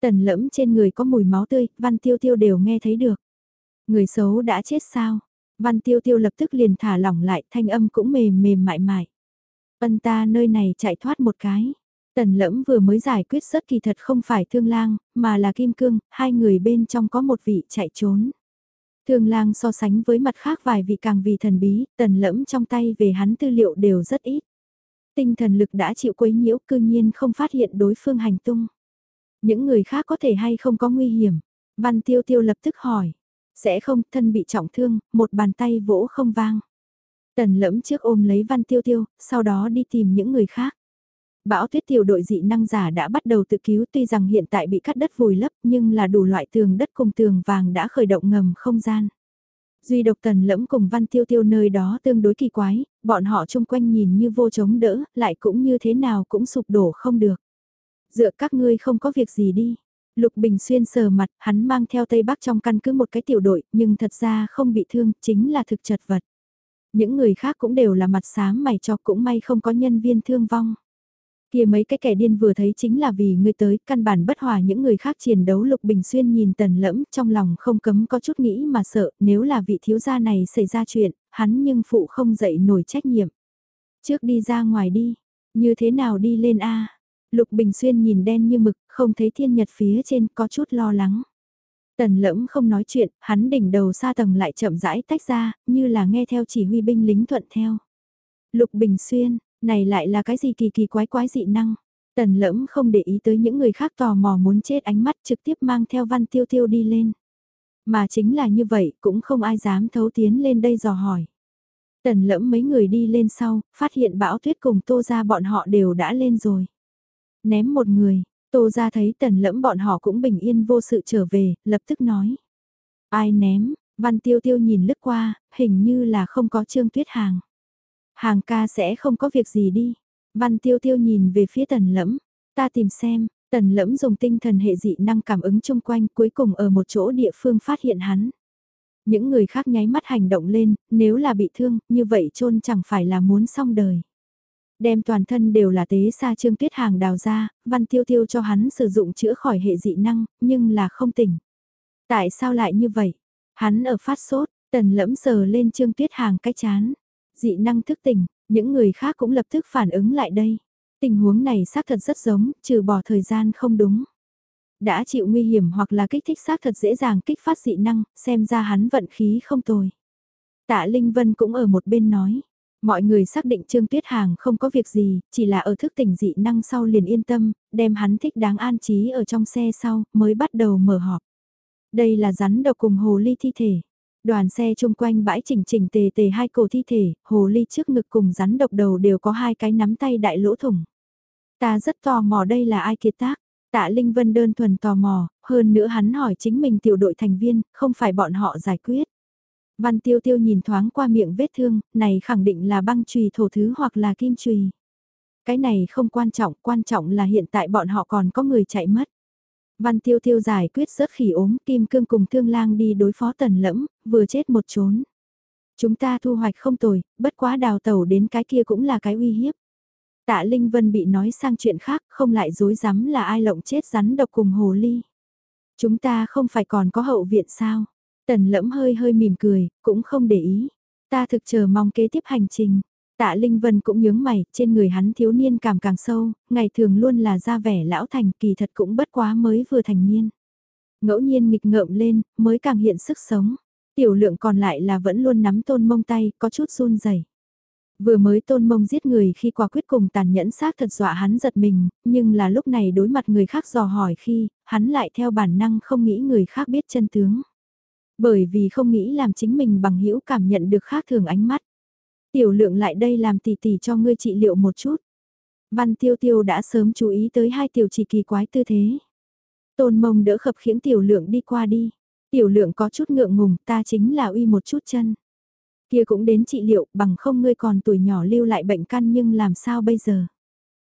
Tần lẫm trên người có mùi máu tươi, văn tiêu tiêu đều nghe thấy được. Người xấu đã chết sao? Văn tiêu tiêu lập tức liền thả lỏng lại, thanh âm cũng mềm mềm mại mại. Ân ta nơi này chạy thoát một cái. Tần lẫm vừa mới giải quyết rất kỳ thật không phải thương lang, mà là kim cương, hai người bên trong có một vị chạy trốn. Thương lang so sánh với mặt khác vài vị càng vì thần bí, tần lẫm trong tay về hắn tư liệu đều rất ít. Tinh thần lực đã chịu quấy nhiễu cư nhiên không phát hiện đối phương hành tung. Những người khác có thể hay không có nguy hiểm. Văn tiêu tiêu lập tức hỏi. Sẽ không, thân bị trọng thương, một bàn tay vỗ không vang. Tần lẫm trước ôm lấy văn tiêu tiêu, sau đó đi tìm những người khác. Bão tuyết tiểu đội dị năng giả đã bắt đầu tự cứu tuy rằng hiện tại bị cắt đất vùi lấp nhưng là đủ loại tường đất cùng tường vàng đã khởi động ngầm không gian. Duy độc tần lẫm cùng văn tiêu tiêu nơi đó tương đối kỳ quái, bọn họ chung quanh nhìn như vô chống đỡ, lại cũng như thế nào cũng sụp đổ không được. Dựa các ngươi không có việc gì đi. Lục Bình Xuyên sờ mặt, hắn mang theo Tây Bắc trong căn cứ một cái tiểu đội, nhưng thật ra không bị thương, chính là thực chật vật. Những người khác cũng đều là mặt xám mày cho cũng may không có nhân viên thương vong. Kia mấy cái kẻ điên vừa thấy chính là vì ngươi tới, căn bản bất hòa những người khác chiến đấu Lục Bình Xuyên nhìn tần lẫm trong lòng không cấm có chút nghĩ mà sợ, nếu là vị thiếu gia này xảy ra chuyện, hắn nhưng phụ không dậy nổi trách nhiệm. Trước đi ra ngoài đi, như thế nào đi lên A. Lục Bình Xuyên nhìn đen như mực, không thấy thiên nhật phía trên có chút lo lắng. Tần lẫm không nói chuyện, hắn đỉnh đầu xa tầng lại chậm rãi tách ra, như là nghe theo chỉ huy binh lính thuận theo. Lục Bình Xuyên, này lại là cái gì kỳ kỳ quái quái dị năng. Tần lẫm không để ý tới những người khác tò mò muốn chết ánh mắt trực tiếp mang theo văn tiêu tiêu đi lên. Mà chính là như vậy cũng không ai dám thấu tiến lên đây dò hỏi. Tần lẫm mấy người đi lên sau, phát hiện bão tuyết cùng tô ra bọn họ đều đã lên rồi. Ném một người, tô ra thấy tần lẫm bọn họ cũng bình yên vô sự trở về, lập tức nói. Ai ném, văn tiêu tiêu nhìn lướt qua, hình như là không có trương tuyết hàng. Hàng ca sẽ không có việc gì đi. Văn tiêu tiêu nhìn về phía tần lẫm. Ta tìm xem, tần lẫm dùng tinh thần hệ dị năng cảm ứng chung quanh cuối cùng ở một chỗ địa phương phát hiện hắn. Những người khác nháy mắt hành động lên, nếu là bị thương, như vậy trôn chẳng phải là muốn xong đời. Đem toàn thân đều là tế xa trương tuyết hàng đào ra, văn tiêu tiêu cho hắn sử dụng chữa khỏi hệ dị năng, nhưng là không tỉnh. Tại sao lại như vậy? Hắn ở phát sốt, tần lẫm sờ lên trương tuyết hàng cái chán. Dị năng thức tỉnh, những người khác cũng lập tức phản ứng lại đây. Tình huống này xác thật rất giống, trừ bỏ thời gian không đúng. Đã chịu nguy hiểm hoặc là kích thích xác thật dễ dàng kích phát dị năng, xem ra hắn vận khí không tồi. Tạ Linh Vân cũng ở một bên nói. Mọi người xác định Trương Tuyết Hàng không có việc gì, chỉ là ở thức tỉnh dị năng sau liền yên tâm, đem hắn thích đáng an trí ở trong xe sau, mới bắt đầu mở họp. Đây là rắn độc cùng hồ ly thi thể. Đoàn xe chung quanh bãi chỉnh chỉnh tề tề hai cổ thi thể, hồ ly trước ngực cùng rắn độc đầu đều có hai cái nắm tay đại lỗ thủng. Ta rất tò mò đây là ai kiệt tác. Tạ Linh Vân đơn thuần tò mò, hơn nữa hắn hỏi chính mình tiểu đội thành viên, không phải bọn họ giải quyết. Văn Tiêu Tiêu nhìn thoáng qua miệng vết thương, này khẳng định là băng chùy thổ thứ hoặc là kim chùy. Cái này không quan trọng, quan trọng là hiện tại bọn họ còn có người chạy mất. Văn Tiêu Tiêu giải quyết rớt khỉ ốm, Kim Cương cùng Thương Lang đi đối phó tần lẫm, vừa chết một trốn. Chúng ta thu hoạch không tồi, bất quá đào tẩu đến cái kia cũng là cái uy hiếp. Tạ Linh Vân bị nói sang chuyện khác, không lại dối rắm là ai lộng chết rắn độc cùng hồ ly. Chúng ta không phải còn có hậu viện sao? Tần lẫm hơi hơi mỉm cười, cũng không để ý. Ta thực chờ mong kế tiếp hành trình. Tạ Linh Vân cũng nhướng mày, trên người hắn thiếu niên cảm càng sâu, ngày thường luôn là ra vẻ lão thành kỳ thật cũng bất quá mới vừa thành niên. Ngẫu nhiên nghịch ngợm lên, mới càng hiện sức sống. Tiểu lượng còn lại là vẫn luôn nắm tôn mông tay, có chút run rẩy. Vừa mới tôn mông giết người khi quả quyết cùng tàn nhẫn xác thật dọa hắn giật mình, nhưng là lúc này đối mặt người khác dò hỏi khi, hắn lại theo bản năng không nghĩ người khác biết chân tướng. Bởi vì không nghĩ làm chính mình bằng hữu cảm nhận được khác thường ánh mắt. Tiểu lượng lại đây làm tỷ tỷ cho ngươi trị liệu một chút. Văn tiêu tiêu đã sớm chú ý tới hai tiểu chỉ kỳ quái tư thế. Tôn mông đỡ khập khiến tiểu lượng đi qua đi. Tiểu lượng có chút ngượng ngùng, ta chính là uy một chút chân. Kia cũng đến trị liệu, bằng không ngươi còn tuổi nhỏ lưu lại bệnh căn nhưng làm sao bây giờ.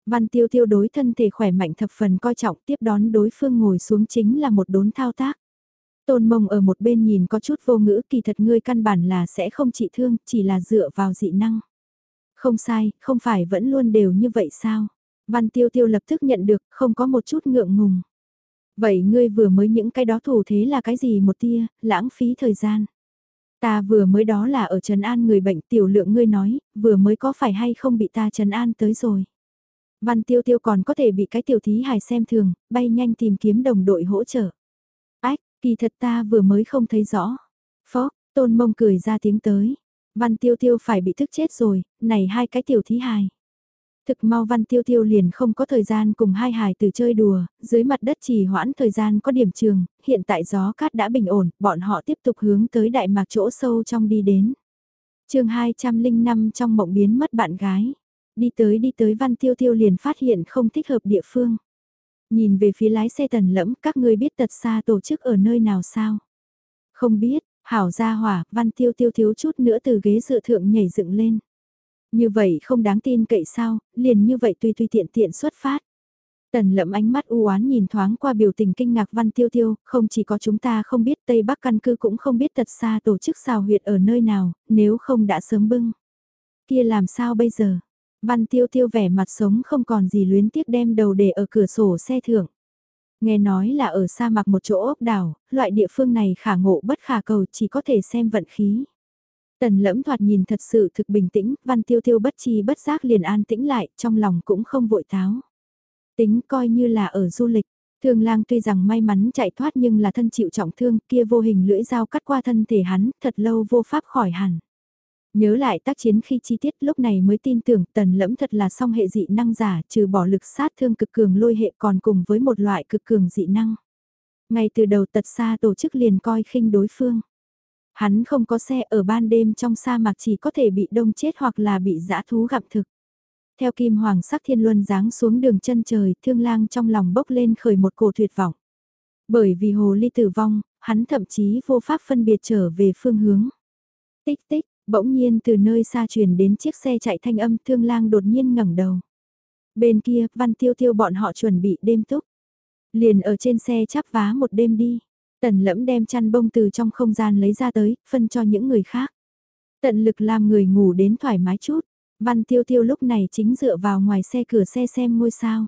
Văn tiêu tiêu đối thân thể khỏe mạnh thập phần coi trọng, tiếp đón đối phương ngồi xuống chính là một đốn thao tác. Tôn mông ở một bên nhìn có chút vô ngữ kỳ thật ngươi căn bản là sẽ không trị thương, chỉ là dựa vào dị năng. Không sai, không phải vẫn luôn đều như vậy sao? Văn tiêu tiêu lập tức nhận được, không có một chút ngượng ngùng. Vậy ngươi vừa mới những cái đó thủ thế là cái gì một tia, lãng phí thời gian. Ta vừa mới đó là ở Trần An người bệnh tiểu lượng ngươi nói, vừa mới có phải hay không bị ta Trần An tới rồi. Văn tiêu tiêu còn có thể bị cái tiểu thí hài xem thường, bay nhanh tìm kiếm đồng đội hỗ trợ. Kỳ thật ta vừa mới không thấy rõ. Phó, tôn mông cười ra tiếng tới. Văn tiêu tiêu phải bị thức chết rồi, này hai cái tiểu thí hài. Thực mau văn tiêu tiêu liền không có thời gian cùng hai hài từ chơi đùa, dưới mặt đất chỉ hoãn thời gian có điểm trường, hiện tại gió cát đã bình ổn, bọn họ tiếp tục hướng tới đại mạc chỗ sâu trong đi đến. chương 205 trong mộng biến mất bạn gái, đi tới đi tới văn tiêu tiêu liền phát hiện không thích hợp địa phương. Nhìn về phía lái xe tần lẫm các ngươi biết tật xa tổ chức ở nơi nào sao? Không biết, hảo gia hỏa, văn tiêu tiêu thiếu chút nữa từ ghế dự thượng nhảy dựng lên. Như vậy không đáng tin cậy sao, liền như vậy tùy tùy tiện tiện xuất phát. Tần lẫm ánh mắt u oán nhìn thoáng qua biểu tình kinh ngạc văn tiêu tiêu, không chỉ có chúng ta không biết Tây Bắc căn cứ cũng không biết tật xa tổ chức xào huyệt ở nơi nào, nếu không đã sớm bưng. Kia làm sao bây giờ? Văn tiêu tiêu vẻ mặt sống không còn gì luyến tiếc đem đầu để ở cửa sổ xe thưởng. Nghe nói là ở sa mạc một chỗ ốc đảo, loại địa phương này khả ngộ bất khả cầu chỉ có thể xem vận khí. Tần lẫm thoạt nhìn thật sự thực bình tĩnh, văn tiêu tiêu bất chi bất giác liền an tĩnh lại, trong lòng cũng không vội táo. Tính coi như là ở du lịch, thương lang tuy rằng may mắn chạy thoát nhưng là thân chịu trọng thương kia vô hình lưỡi dao cắt qua thân thể hắn, thật lâu vô pháp khỏi hẳn. Nhớ lại tác chiến khi chi tiết lúc này mới tin tưởng tần lẫm thật là song hệ dị năng giả trừ bỏ lực sát thương cực cường lôi hệ còn cùng với một loại cực cường dị năng. Ngay từ đầu tật xa tổ chức liền coi khinh đối phương. Hắn không có xe ở ban đêm trong sa mạc chỉ có thể bị đông chết hoặc là bị dã thú gặm thực. Theo kim hoàng sắc thiên luân giáng xuống đường chân trời, thương lang trong lòng bốc lên khởi một cổ tuyệt vọng. Bởi vì hồ ly tử vong, hắn thậm chí vô pháp phân biệt trở về phương hướng. Tích tích, Bỗng nhiên từ nơi xa truyền đến chiếc xe chạy thanh âm thương lang đột nhiên ngẩng đầu. Bên kia, văn tiêu tiêu bọn họ chuẩn bị đêm túc. Liền ở trên xe chắp vá một đêm đi. Tần lẫm đem chăn bông từ trong không gian lấy ra tới, phân cho những người khác. Tận lực làm người ngủ đến thoải mái chút. Văn tiêu tiêu lúc này chính dựa vào ngoài xe cửa xe xem ngôi sao.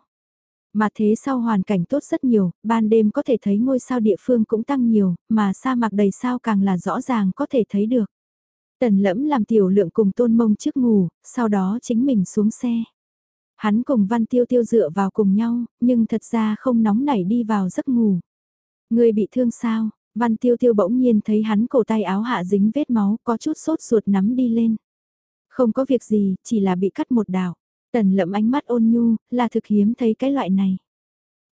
Mà thế sau hoàn cảnh tốt rất nhiều, ban đêm có thể thấy ngôi sao địa phương cũng tăng nhiều, mà sa mạc đầy sao càng là rõ ràng có thể thấy được. Tần lẫm làm tiểu lượng cùng tôn mông trước ngủ, sau đó chính mình xuống xe. Hắn cùng văn tiêu tiêu dựa vào cùng nhau, nhưng thật ra không nóng nảy đi vào giấc ngủ. Người bị thương sao? Văn tiêu tiêu bỗng nhiên thấy hắn cổ tay áo hạ dính vết máu, có chút sốt ruột nắm đi lên. Không có việc gì, chỉ là bị cắt một đảo. Tần lẫm ánh mắt ôn nhu, là thực hiếm thấy cái loại này.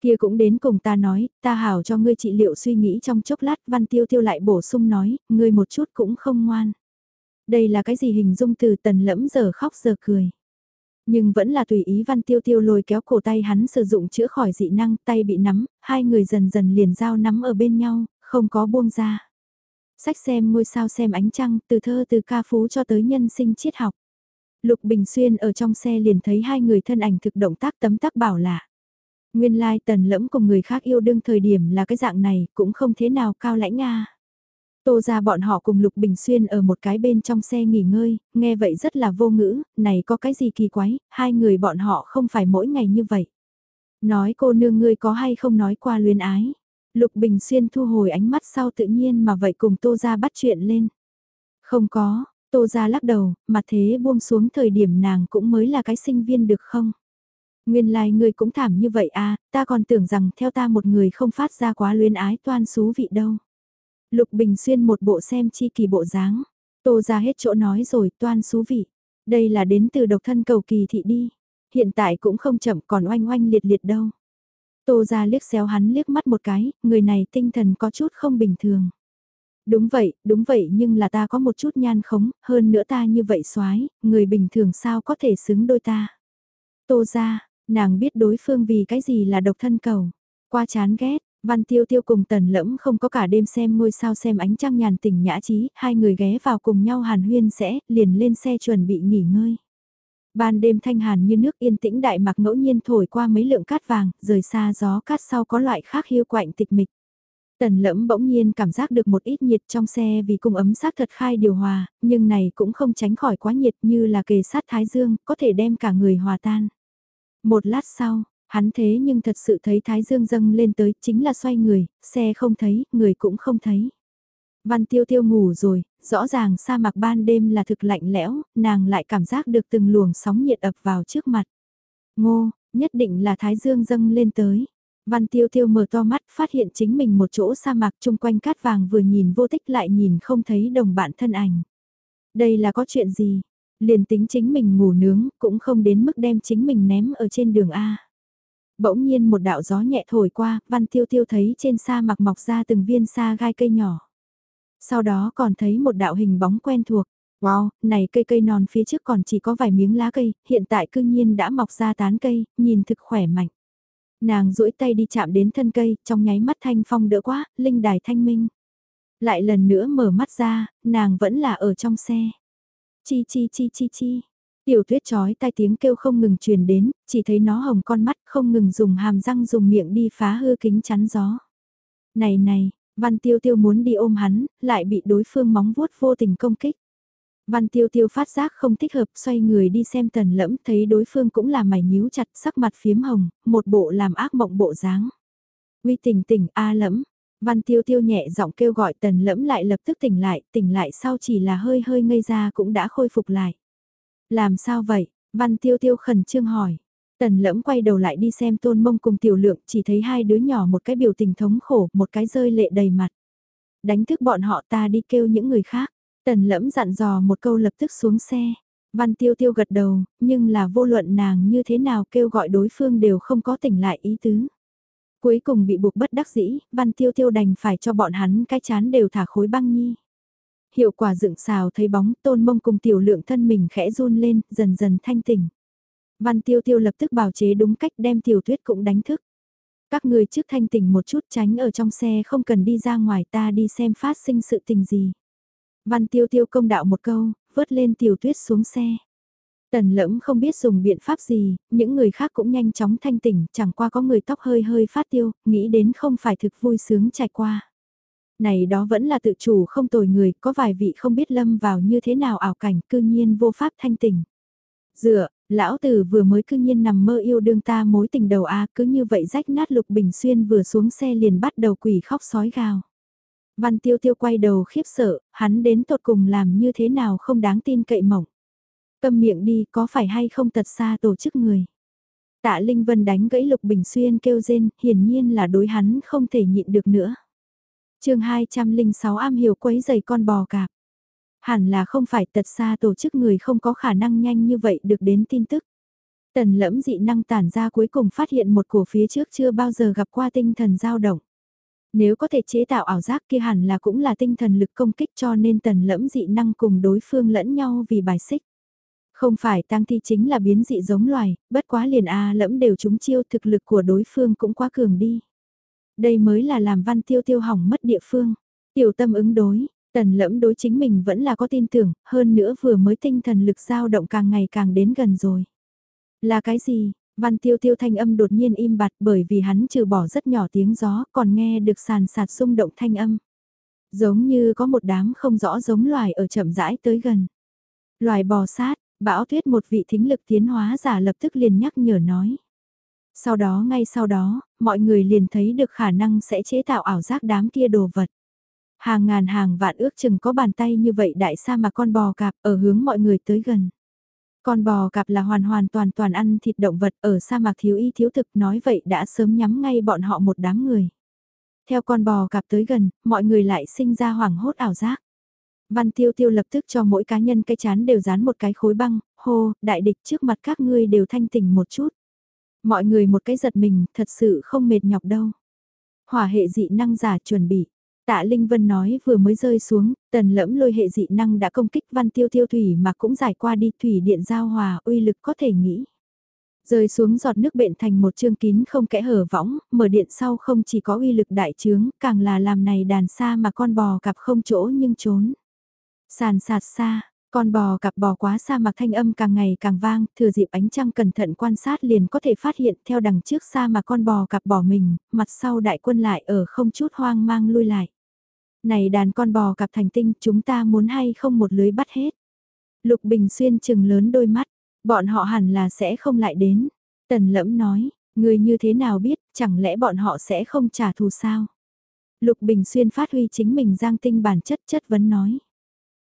Kia cũng đến cùng ta nói, ta hảo cho ngươi trị liệu suy nghĩ trong chốc lát văn tiêu tiêu lại bổ sung nói, ngươi một chút cũng không ngoan. Đây là cái gì hình dung từ tần lẫm giờ khóc giờ cười. Nhưng vẫn là tùy ý văn tiêu tiêu lôi kéo cổ tay hắn sử dụng chữa khỏi dị năng tay bị nắm, hai người dần dần liền giao nắm ở bên nhau, không có buông ra. Sách xem ngôi sao xem ánh trăng, từ thơ từ ca phú cho tới nhân sinh triết học. Lục Bình Xuyên ở trong xe liền thấy hai người thân ảnh thực động tác tấm tắc bảo lạ. Nguyên lai tần lẫm cùng người khác yêu đương thời điểm là cái dạng này, cũng không thế nào cao lãnh nga. Tô ra bọn họ cùng Lục Bình Xuyên ở một cái bên trong xe nghỉ ngơi, nghe vậy rất là vô ngữ, này có cái gì kỳ quái, hai người bọn họ không phải mỗi ngày như vậy. Nói cô nương ngươi có hay không nói qua luyến ái. Lục Bình Xuyên thu hồi ánh mắt sau tự nhiên mà vậy cùng Tô ra bắt chuyện lên. Không có, Tô ra lắc đầu, mà thế buông xuống thời điểm nàng cũng mới là cái sinh viên được không? Nguyên lai like ngươi cũng thảm như vậy à, ta còn tưởng rằng theo ta một người không phát ra quá luyến ái toan xú vị đâu. Lục Bình Xuyên một bộ xem chi kỳ bộ dáng. Tô ra hết chỗ nói rồi toan xú vị. Đây là đến từ độc thân cầu kỳ thị đi. Hiện tại cũng không chậm còn oanh oanh liệt liệt đâu. Tô ra liếc xéo hắn liếc mắt một cái, người này tinh thần có chút không bình thường. Đúng vậy, đúng vậy nhưng là ta có một chút nhan khống, hơn nữa ta như vậy soái người bình thường sao có thể xứng đôi ta. Tô ra, nàng biết đối phương vì cái gì là độc thân cầu. Qua chán ghét, Văn Tiêu Tiêu cùng Tần Lẫm không có cả đêm xem ngôi sao xem ánh trăng nhàn tình nhã trí, hai người ghé vào cùng nhau hàn huyên sẽ, liền lên xe chuẩn bị nghỉ ngơi. Ban đêm thanh hàn như nước yên tĩnh đại mặc ngẫu nhiên thổi qua mấy lượng cát vàng, rời xa gió cát sau có loại khác hiu quạnh tịch mịch. Tần lẫm bỗng nhiên cảm giác được một ít nhiệt trong xe vì cung ấm sát thật khai điều hòa, nhưng này cũng không tránh khỏi quá nhiệt như là kề sát thái dương, có thể đem cả người hòa tan. Một lát sau, hắn thế nhưng thật sự thấy thái dương dâng lên tới, chính là xoay người, xe không thấy, người cũng không thấy. Văn tiêu tiêu ngủ rồi, rõ ràng sa mạc ban đêm là thực lạnh lẽo, nàng lại cảm giác được từng luồng sóng nhiệt ập vào trước mặt. Ngô, nhất định là thái dương dâng lên tới. Văn tiêu tiêu mở to mắt phát hiện chính mình một chỗ sa mạc chung quanh cát vàng vừa nhìn vô tích lại nhìn không thấy đồng bạn thân ảnh. Đây là có chuyện gì? Liền tính chính mình ngủ nướng cũng không đến mức đem chính mình ném ở trên đường A. Bỗng nhiên một đạo gió nhẹ thổi qua, văn tiêu tiêu thấy trên sa mạc mọc ra từng viên sa gai cây nhỏ. Sau đó còn thấy một đạo hình bóng quen thuộc. Wow, này cây cây non phía trước còn chỉ có vài miếng lá cây, hiện tại cư nhiên đã mọc ra tán cây, nhìn thực khỏe mạnh. Nàng duỗi tay đi chạm đến thân cây, trong nháy mắt thanh phong đỡ quá, linh đài thanh minh. Lại lần nữa mở mắt ra, nàng vẫn là ở trong xe. Chi chi chi chi chi. Tiểu tuyết chói tai tiếng kêu không ngừng truyền đến, chỉ thấy nó hồng con mắt không ngừng dùng hàm răng dùng miệng đi phá hư kính chắn gió. Này này, văn tiêu tiêu muốn đi ôm hắn, lại bị đối phương móng vuốt vô tình công kích. Văn tiêu tiêu phát giác không thích hợp xoay người đi xem tần lẫm thấy đối phương cũng là mày nhíu chặt sắc mặt phiếm hồng, một bộ làm ác mộng bộ dáng. Uy tỉnh tỉnh a lẫm, văn tiêu tiêu nhẹ giọng kêu gọi tần lẫm lại lập tức tỉnh lại, tỉnh lại sau chỉ là hơi hơi ngây ra cũng đã khôi phục lại. Làm sao vậy? Văn tiêu tiêu khẩn trương hỏi. Tần lẫm quay đầu lại đi xem tôn mông cùng tiểu lượng chỉ thấy hai đứa nhỏ một cái biểu tình thống khổ, một cái rơi lệ đầy mặt. Đánh thức bọn họ ta đi kêu những người khác. Tần lẫm dặn dò một câu lập tức xuống xe. Văn tiêu tiêu gật đầu, nhưng là vô luận nàng như thế nào kêu gọi đối phương đều không có tỉnh lại ý tứ. Cuối cùng bị buộc bất đắc dĩ, văn tiêu tiêu đành phải cho bọn hắn cái chán đều thả khối băng nhi. Hiệu quả dựng xào thấy bóng tôn mông cùng tiểu lượng thân mình khẽ run lên, dần dần thanh tỉnh. Văn tiêu tiêu lập tức bào chế đúng cách đem tiểu tuyết cũng đánh thức. Các người trước thanh tỉnh một chút tránh ở trong xe không cần đi ra ngoài ta đi xem phát sinh sự tình gì. Văn tiêu tiêu công đạo một câu, vớt lên tiểu tuyết xuống xe. Tần lẫm không biết dùng biện pháp gì, những người khác cũng nhanh chóng thanh tỉnh, chẳng qua có người tóc hơi hơi phát tiêu, nghĩ đến không phải thực vui sướng trải qua. Này đó vẫn là tự chủ không tồi người, có vài vị không biết lâm vào như thế nào ảo cảnh, cư nhiên vô pháp thanh tỉnh. Dựa, lão tử vừa mới cư nhiên nằm mơ yêu đương ta mối tình đầu a cứ như vậy rách nát lục bình xuyên vừa xuống xe liền bắt đầu quỷ khóc sói gào. Văn tiêu tiêu quay đầu khiếp sợ, hắn đến tột cùng làm như thế nào không đáng tin cậy mỏng. Câm miệng đi có phải hay không tật xa tổ chức người. Tạ Linh Vân đánh gãy Lục Bình Xuyên kêu rên, hiển nhiên là đối hắn không thể nhịn được nữa chương 206 am hiểu quấy giày con bò cạp. Hẳn là không phải tật xa tổ chức người không có khả năng nhanh như vậy được đến tin tức. Tần lẫm dị năng tản ra cuối cùng phát hiện một cổ phía trước chưa bao giờ gặp qua tinh thần dao động. Nếu có thể chế tạo ảo giác kia hẳn là cũng là tinh thần lực công kích cho nên tần lẫm dị năng cùng đối phương lẫn nhau vì bài xích. Không phải tăng thi chính là biến dị giống loài, bất quá liền A lẫm đều trúng chiêu thực lực của đối phương cũng quá cường đi. Đây mới là làm văn tiêu tiêu hỏng mất địa phương. Tiểu tâm ứng đối, tần lẫm đối chính mình vẫn là có tin tưởng, hơn nữa vừa mới tinh thần lực dao động càng ngày càng đến gần rồi. Là cái gì? Văn tiêu tiêu thanh âm đột nhiên im bặt bởi vì hắn trừ bỏ rất nhỏ tiếng gió còn nghe được sàn sạt xung động thanh âm. Giống như có một đám không rõ giống loài ở chậm rãi tới gần. Loài bò sát, bão tuyết một vị thính lực tiến hóa giả lập tức liền nhắc nhở nói. Sau đó ngay sau đó, mọi người liền thấy được khả năng sẽ chế tạo ảo giác đám kia đồ vật. Hàng ngàn hàng vạn ước chừng có bàn tay như vậy đại sa mà con bò cạp ở hướng mọi người tới gần. Con bò cạp là hoàn hoàn toàn toàn ăn thịt động vật ở sa mạc thiếu y thiếu thực nói vậy đã sớm nhắm ngay bọn họ một đám người. Theo con bò cạp tới gần, mọi người lại sinh ra hoảng hốt ảo giác. Văn tiêu tiêu lập tức cho mỗi cá nhân cái chán đều dán một cái khối băng, hô, đại địch trước mặt các ngươi đều thanh tỉnh một chút. Mọi người một cái giật mình, thật sự không mệt nhọc đâu. Hỏa hệ dị năng giả chuẩn bị. Tạ Linh Vân nói vừa mới rơi xuống, tần lẫm lôi hệ dị năng đã công kích văn tiêu tiêu thủy mà cũng giải qua đi thủy điện giao hòa uy lực có thể nghĩ. Rơi xuống giọt nước bệnh thành một chương kín không kẽ hở võng, mở điện sau không chỉ có uy lực đại trướng, càng là làm này đàn xa mà con bò cặp không chỗ nhưng trốn. Sàn sạt xa, con bò cặp bò quá xa mạc thanh âm càng ngày càng vang, thừa dịp ánh trăng cẩn thận quan sát liền có thể phát hiện theo đằng trước xa mà con bò cặp bò mình, mặt sau đại quân lại ở không chút hoang mang lui lại. Này đàn con bò cặp thành tinh chúng ta muốn hay không một lưới bắt hết. Lục Bình Xuyên chừng lớn đôi mắt, bọn họ hẳn là sẽ không lại đến. Tần lẫm nói, người như thế nào biết, chẳng lẽ bọn họ sẽ không trả thù sao? Lục Bình Xuyên phát huy chính mình giang tinh bản chất chất vấn nói.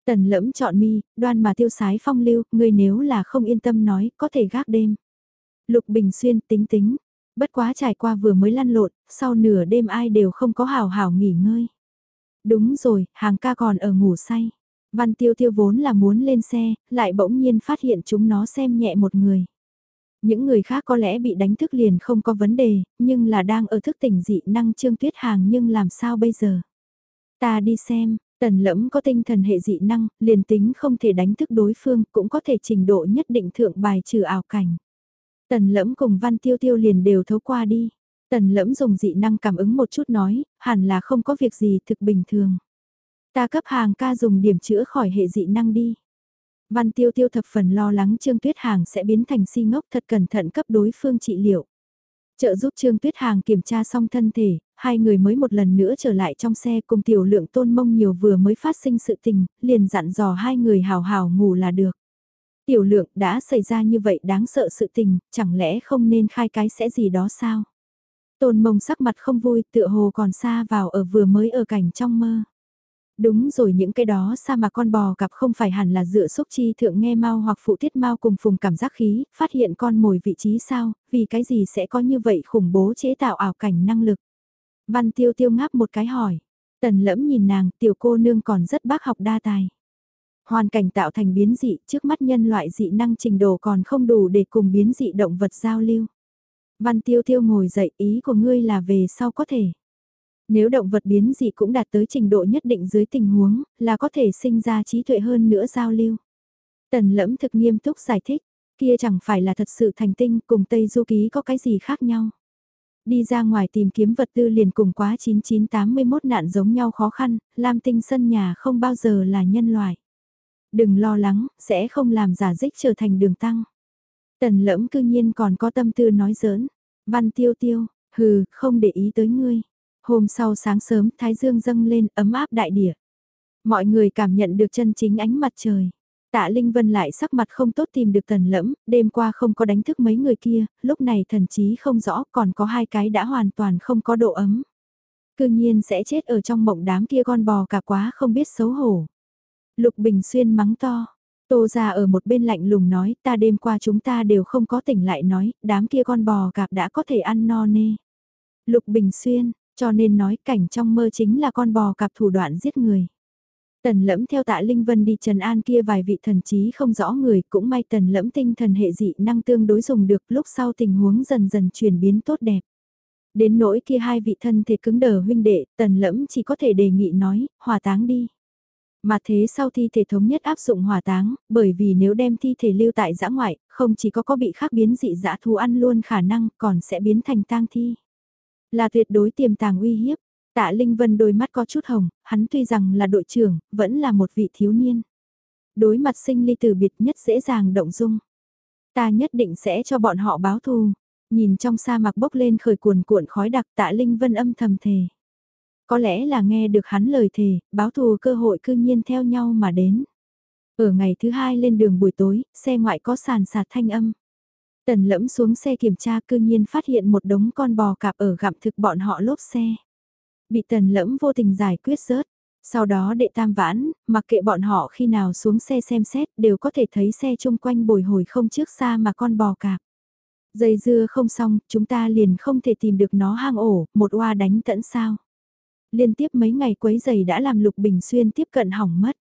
Tần lẫm chọn mi, đoan mà tiêu sái phong lưu, người nếu là không yên tâm nói, có thể gác đêm. Lục Bình Xuyên tính tính, bất quá trải qua vừa mới lăn lộn, sau nửa đêm ai đều không có hào hào nghỉ ngơi. Đúng rồi, hàng ca còn ở ngủ say. Văn tiêu tiêu vốn là muốn lên xe, lại bỗng nhiên phát hiện chúng nó xem nhẹ một người. Những người khác có lẽ bị đánh thức liền không có vấn đề, nhưng là đang ở thức tỉnh dị năng trương tuyết hàng nhưng làm sao bây giờ? Ta đi xem, tần lẫm có tinh thần hệ dị năng, liền tính không thể đánh thức đối phương cũng có thể trình độ nhất định thượng bài trừ ảo cảnh. Tần lẫm cùng văn tiêu tiêu liền đều thấu qua đi. Tần lẫm dùng dị năng cảm ứng một chút nói, hẳn là không có việc gì thực bình thường. Ta cấp hàng ca dùng điểm chữa khỏi hệ dị năng đi. Văn tiêu tiêu thập phần lo lắng Trương Tuyết Hàng sẽ biến thành si ngốc thật cẩn thận cấp đối phương trị liệu. Trợ giúp Trương Tuyết Hàng kiểm tra xong thân thể, hai người mới một lần nữa trở lại trong xe cùng tiểu lượng tôn mông nhiều vừa mới phát sinh sự tình, liền dặn dò hai người hào hào ngủ là được. Tiểu lượng đã xảy ra như vậy đáng sợ sự tình, chẳng lẽ không nên khai cái sẽ gì đó sao? Tôn mông sắc mặt không vui tựa hồ còn xa vào ở vừa mới ở cảnh trong mơ. Đúng rồi những cái đó sao mà con bò cặp không phải hẳn là dựa xúc chi thượng nghe mau hoặc phụ tiết mau cùng phùng cảm giác khí, phát hiện con mồi vị trí sao, vì cái gì sẽ có như vậy khủng bố chế tạo ảo cảnh năng lực. Văn tiêu tiêu ngáp một cái hỏi, tần lẫm nhìn nàng tiểu cô nương còn rất bác học đa tài. Hoàn cảnh tạo thành biến dị trước mắt nhân loại dị năng trình độ còn không đủ để cùng biến dị động vật giao lưu. Văn tiêu tiêu ngồi dậy ý của ngươi là về sau có thể. Nếu động vật biến dị cũng đạt tới trình độ nhất định dưới tình huống, là có thể sinh ra trí tuệ hơn nữa giao lưu. Tần lẫm thực nghiêm túc giải thích, kia chẳng phải là thật sự thành tinh cùng Tây Du Ký có cái gì khác nhau. Đi ra ngoài tìm kiếm vật tư liền cùng quá 9981 nạn giống nhau khó khăn, Lam tinh sân nhà không bao giờ là nhân loại. Đừng lo lắng, sẽ không làm giả dích trở thành đường tăng. Tần lẫm cư nhiên còn có tâm tư nói giỡn. Văn tiêu tiêu, hừ, không để ý tới ngươi. Hôm sau sáng sớm thái dương dâng lên ấm áp đại địa. Mọi người cảm nhận được chân chính ánh mặt trời. Tạ Linh Vân lại sắc mặt không tốt tìm được tần lẫm, đêm qua không có đánh thức mấy người kia, lúc này thần chí không rõ còn có hai cái đã hoàn toàn không có độ ấm. Cư nhiên sẽ chết ở trong mộng đám kia con bò cả quá không biết xấu hổ. Lục Bình Xuyên mắng to, Tô ra ở một bên lạnh lùng nói, ta đêm qua chúng ta đều không có tỉnh lại nói, đám kia con bò cạp đã có thể ăn no nê. Lục Bình Xuyên, cho nên nói cảnh trong mơ chính là con bò cặp thủ đoạn giết người. Tần lẫm theo tạ Linh Vân đi Trần An kia vài vị thần trí không rõ người cũng may tần lẫm tinh thần hệ dị năng tương đối dùng được lúc sau tình huống dần dần chuyển biến tốt đẹp. Đến nỗi kia hai vị thân thể cứng đờ huynh đệ, tần lẫm chỉ có thể đề nghị nói, hòa táng đi. Mà thế sau thi thể thống nhất áp dụng hòa táng, bởi vì nếu đem thi thể lưu tại giã ngoại, không chỉ có có bị khác biến dị dã thú ăn luôn khả năng, còn sẽ biến thành tang thi. Là tuyệt đối tiềm tàng uy hiếp, tạ Linh Vân đôi mắt có chút hồng, hắn tuy rằng là đội trưởng, vẫn là một vị thiếu niên. Đối mặt sinh ly từ biệt nhất dễ dàng động dung. Ta nhất định sẽ cho bọn họ báo thù. Nhìn trong sa mạc bốc lên khởi cuồn cuộn khói đặc tạ Linh Vân âm thầm thề. Có lẽ là nghe được hắn lời thề, báo thù cơ hội cư nhiên theo nhau mà đến. Ở ngày thứ hai lên đường buổi tối, xe ngoại có sàn sạt thanh âm. Tần lẫm xuống xe kiểm tra cư nhiên phát hiện một đống con bò cạp ở gặm thực bọn họ lốp xe. Bị tần lẫm vô tình giải quyết rớt. Sau đó đệ tam vãn, mặc kệ bọn họ khi nào xuống xe xem xét đều có thể thấy xe chung quanh bồi hồi không trước xa mà con bò cạp. Dây dưa không xong, chúng ta liền không thể tìm được nó hang ổ, một oa đánh tẫn sao liên tiếp mấy ngày quấy giày đã làm Lục Bình Xuyên tiếp cận hỏng mất.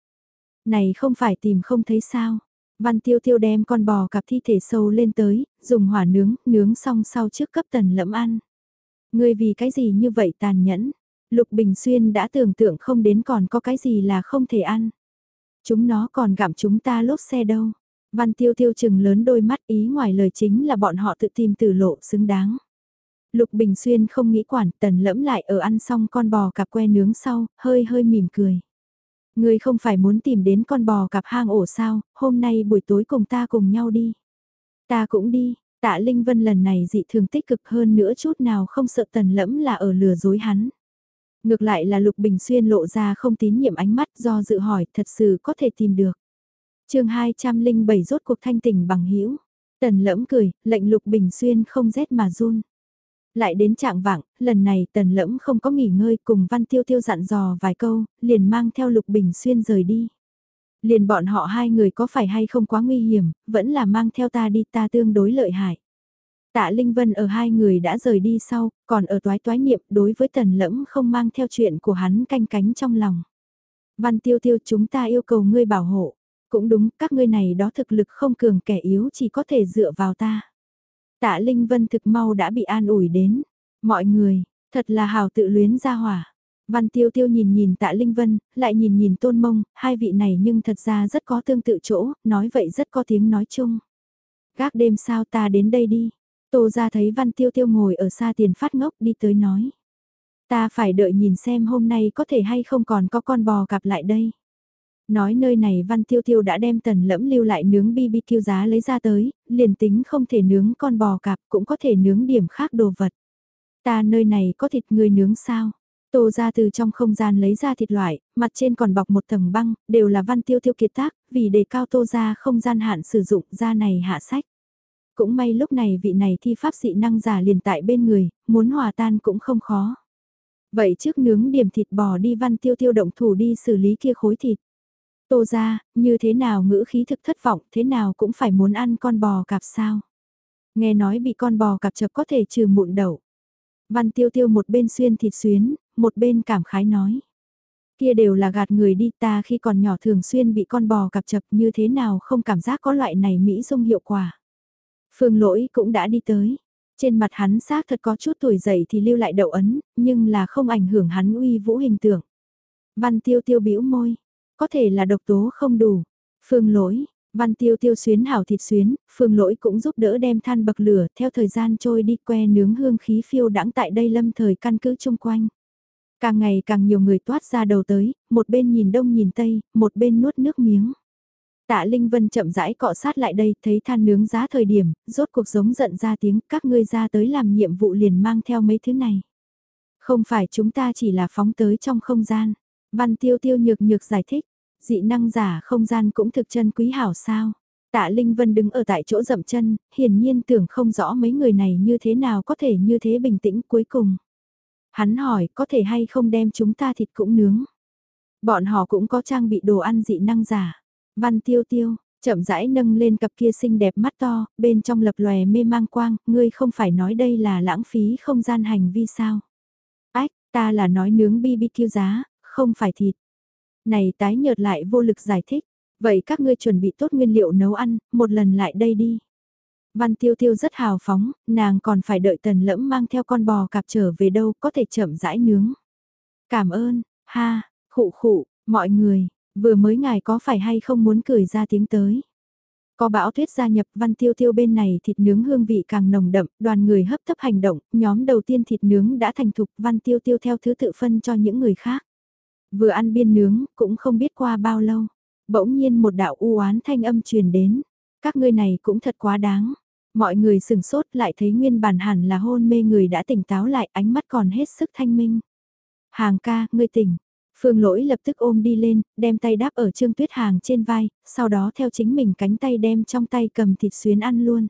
Này không phải tìm không thấy sao. Văn Tiêu Tiêu đem con bò cặp thi thể sâu lên tới, dùng hỏa nướng, nướng xong sau trước cấp tần lẫm ăn. Ngươi vì cái gì như vậy tàn nhẫn? Lục Bình Xuyên đã tưởng tượng không đến còn có cái gì là không thể ăn. Chúng nó còn gặm chúng ta lốp xe đâu. Văn Tiêu Tiêu chừng lớn đôi mắt ý ngoài lời chính là bọn họ tự tìm tử lộ xứng đáng. Lục Bình Xuyên không nghĩ quản tần lẫm lại ở ăn xong con bò cặp que nướng sau, hơi hơi mỉm cười. Người không phải muốn tìm đến con bò cặp hang ổ sao, hôm nay buổi tối cùng ta cùng nhau đi. Ta cũng đi, tạ Linh Vân lần này dị thường tích cực hơn nữa chút nào không sợ tần lẫm là ở lừa dối hắn. Ngược lại là Lục Bình Xuyên lộ ra không tín nhiệm ánh mắt do dự hỏi thật sự có thể tìm được. chương 207 rốt cuộc thanh tỉnh bằng hữu Tần lẫm cười, lệnh Lục Bình Xuyên không rét mà run. Lại đến trạng vạng, lần này tần lẫm không có nghỉ ngơi cùng Văn Tiêu Tiêu dặn dò vài câu, liền mang theo Lục Bình Xuyên rời đi. Liền bọn họ hai người có phải hay không quá nguy hiểm, vẫn là mang theo ta đi ta tương đối lợi hại. Tạ Linh Vân ở hai người đã rời đi sau, còn ở toái toái niệm đối với tần lẫm không mang theo chuyện của hắn canh cánh trong lòng. Văn Tiêu Tiêu chúng ta yêu cầu ngươi bảo hộ. Cũng đúng, các ngươi này đó thực lực không cường kẻ yếu chỉ có thể dựa vào ta. Tạ Linh Vân thực mau đã bị an ủi đến. Mọi người, thật là hào tự luyến ra hỏa. Văn Tiêu Tiêu nhìn nhìn Tạ Linh Vân, lại nhìn nhìn Tôn Mông, hai vị này nhưng thật ra rất có tương tự chỗ, nói vậy rất có tiếng nói chung. Gác đêm sao ta đến đây đi. Tô ra thấy Văn Tiêu Tiêu ngồi ở xa tiền phát ngốc đi tới nói. Ta phải đợi nhìn xem hôm nay có thể hay không còn có con bò gặp lại đây. Nói nơi này Văn Tiêu Tiêu đã đem tần lẫm lưu lại nướng BBQ giá lấy ra tới, liền tính không thể nướng con bò cạp cũng có thể nướng điểm khác đồ vật. Ta nơi này có thịt người nướng sao? Tô ra từ trong không gian lấy ra thịt loại, mặt trên còn bọc một tầng băng, đều là Văn Tiêu Tiêu kiệt tác, vì đề cao tô ra không gian hạn sử dụng ra này hạ sách. Cũng may lúc này vị này thi pháp dị năng giả liền tại bên người, muốn hòa tan cũng không khó. Vậy trước nướng điểm thịt bò đi Văn Tiêu Tiêu động thủ đi xử lý kia khối thịt. Tô ra, như thế nào ngữ khí thực thất vọng, thế nào cũng phải muốn ăn con bò cạp sao. Nghe nói bị con bò cạp chập có thể trừ mụn đậu. Văn tiêu tiêu một bên xuyên thịt xuyến, một bên cảm khái nói. Kia đều là gạt người đi ta khi còn nhỏ thường xuyên bị con bò cạp chập như thế nào không cảm giác có loại này Mỹ dung hiệu quả. Phương lỗi cũng đã đi tới. Trên mặt hắn xác thật có chút tuổi dậy thì lưu lại đậu ấn, nhưng là không ảnh hưởng hắn uy vũ hình tượng. Văn tiêu tiêu bĩu môi, có thể là độc tố không đủ. Phương lỗi, văn tiêu tiêu xuyến hảo thịt xuyến, phương lỗi cũng giúp đỡ đem than bậc lửa theo thời gian trôi đi que nướng hương khí phiêu đãng tại đây lâm thời căn cứ chung quanh. Càng ngày càng nhiều người toát ra đầu tới, một bên nhìn đông nhìn tây, một bên nuốt nước miếng. Tạ Linh Vân chậm rãi cọ sát lại đây, thấy than nướng giá thời điểm, rốt cuộc giống giận ra tiếng, các ngươi ra tới làm nhiệm vụ liền mang theo mấy thứ này. Không phải chúng ta chỉ là phóng tới trong không gian. Văn tiêu tiêu nhược nhược giải thích, dị năng giả không gian cũng thực chân quý hảo sao. Tạ Linh Vân đứng ở tại chỗ dậm chân, hiển nhiên tưởng không rõ mấy người này như thế nào có thể như thế bình tĩnh cuối cùng. Hắn hỏi có thể hay không đem chúng ta thịt cũng nướng. Bọn họ cũng có trang bị đồ ăn dị năng giả. Văn tiêu tiêu, chậm rãi nâng lên cặp kia xinh đẹp mắt to, bên trong lập lòe mê mang quang, ngươi không phải nói đây là lãng phí không gian hành vi sao. Ách, ta là nói nướng BBQ giá, không phải thịt. Này tái nhợt lại vô lực giải thích. Vậy các ngươi chuẩn bị tốt nguyên liệu nấu ăn, một lần lại đây đi. Văn tiêu tiêu rất hào phóng, nàng còn phải đợi tần lẫm mang theo con bò cạp trở về đâu có thể chậm rãi nướng. Cảm ơn, ha, khụ khụ, mọi người, vừa mới ngài có phải hay không muốn cười ra tiếng tới. Có bão tuyết gia nhập văn tiêu tiêu bên này thịt nướng hương vị càng nồng đậm, đoàn người hấp tấp hành động, nhóm đầu tiên thịt nướng đã thành thục văn tiêu tiêu theo thứ tự phân cho những người khác. Vừa ăn biên nướng, cũng không biết qua bao lâu. Bỗng nhiên một đạo u oán thanh âm truyền đến. Các ngươi này cũng thật quá đáng. Mọi người sừng sốt lại thấy nguyên bản hẳn là hôn mê người đã tỉnh táo lại ánh mắt còn hết sức thanh minh. Hàng ca, ngươi tỉnh. Phương lỗi lập tức ôm đi lên, đem tay đáp ở Trương Tuyết Hàng trên vai, sau đó theo chính mình cánh tay đem trong tay cầm thịt xuyến ăn luôn.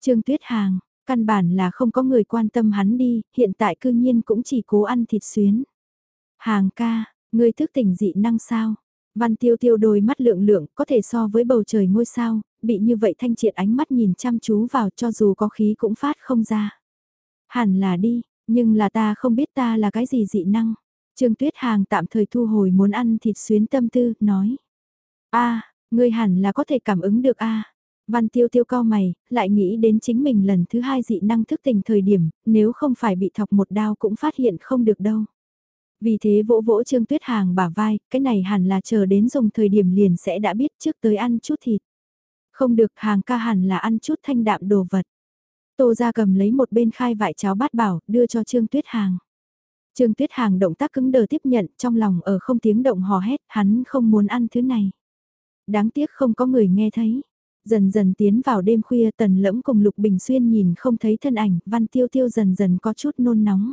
Trương Tuyết Hàng, căn bản là không có người quan tâm hắn đi, hiện tại cư nhiên cũng chỉ cố ăn thịt xuyến. Hàng ca, ngươi thức tỉnh dị năng sao? Văn tiêu tiêu đôi mắt lượng lượng có thể so với bầu trời ngôi sao, bị như vậy thanh triệt ánh mắt nhìn chăm chú vào cho dù có khí cũng phát không ra. Hẳn là đi, nhưng là ta không biết ta là cái gì dị năng. Trương Tuyết Hàng tạm thời thu hồi muốn ăn thịt xuyến tâm tư, nói. a ngươi hẳn là có thể cảm ứng được a Văn tiêu tiêu cao mày, lại nghĩ đến chính mình lần thứ hai dị năng thức tỉnh thời điểm, nếu không phải bị thọc một đao cũng phát hiện không được đâu. Vì thế vỗ vỗ Trương Tuyết Hàng bả vai, cái này hẳn là chờ đến dùng thời điểm liền sẽ đã biết trước tới ăn chút thịt. Không được hàng ca hẳn là ăn chút thanh đạm đồ vật. Tô ra cầm lấy một bên khai vải cháo bát bảo, đưa cho Trương Tuyết Hàng. Trương Tuyết Hàng động tác cứng đờ tiếp nhận trong lòng ở không tiếng động hò hét, hắn không muốn ăn thứ này. Đáng tiếc không có người nghe thấy. Dần dần tiến vào đêm khuya tần lẫm cùng Lục Bình Xuyên nhìn không thấy thân ảnh, văn tiêu tiêu dần dần có chút nôn nóng.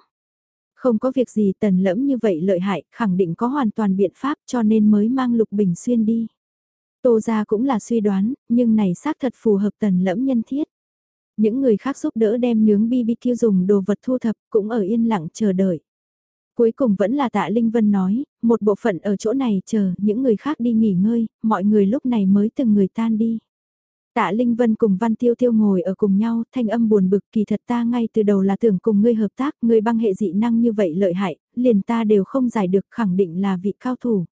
Không có việc gì tần lẫm như vậy lợi hại, khẳng định có hoàn toàn biện pháp cho nên mới mang Lục Bình Xuyên đi. Tô ra cũng là suy đoán, nhưng này xác thật phù hợp tần lẫm nhân thiết. Những người khác giúp đỡ đem nướng BBQ dùng đồ vật thu thập cũng ở yên lặng chờ đợi. Cuối cùng vẫn là tạ Linh Vân nói, một bộ phận ở chỗ này chờ những người khác đi nghỉ ngơi, mọi người lúc này mới từng người tan đi. Tạ Linh Vân cùng Văn Tiêu Tiêu ngồi ở cùng nhau, thanh âm buồn bực kỳ thật ta ngay từ đầu là tưởng cùng ngươi hợp tác, ngươi băng hệ dị năng như vậy lợi hại, liền ta đều không giải được khẳng định là vị cao thủ.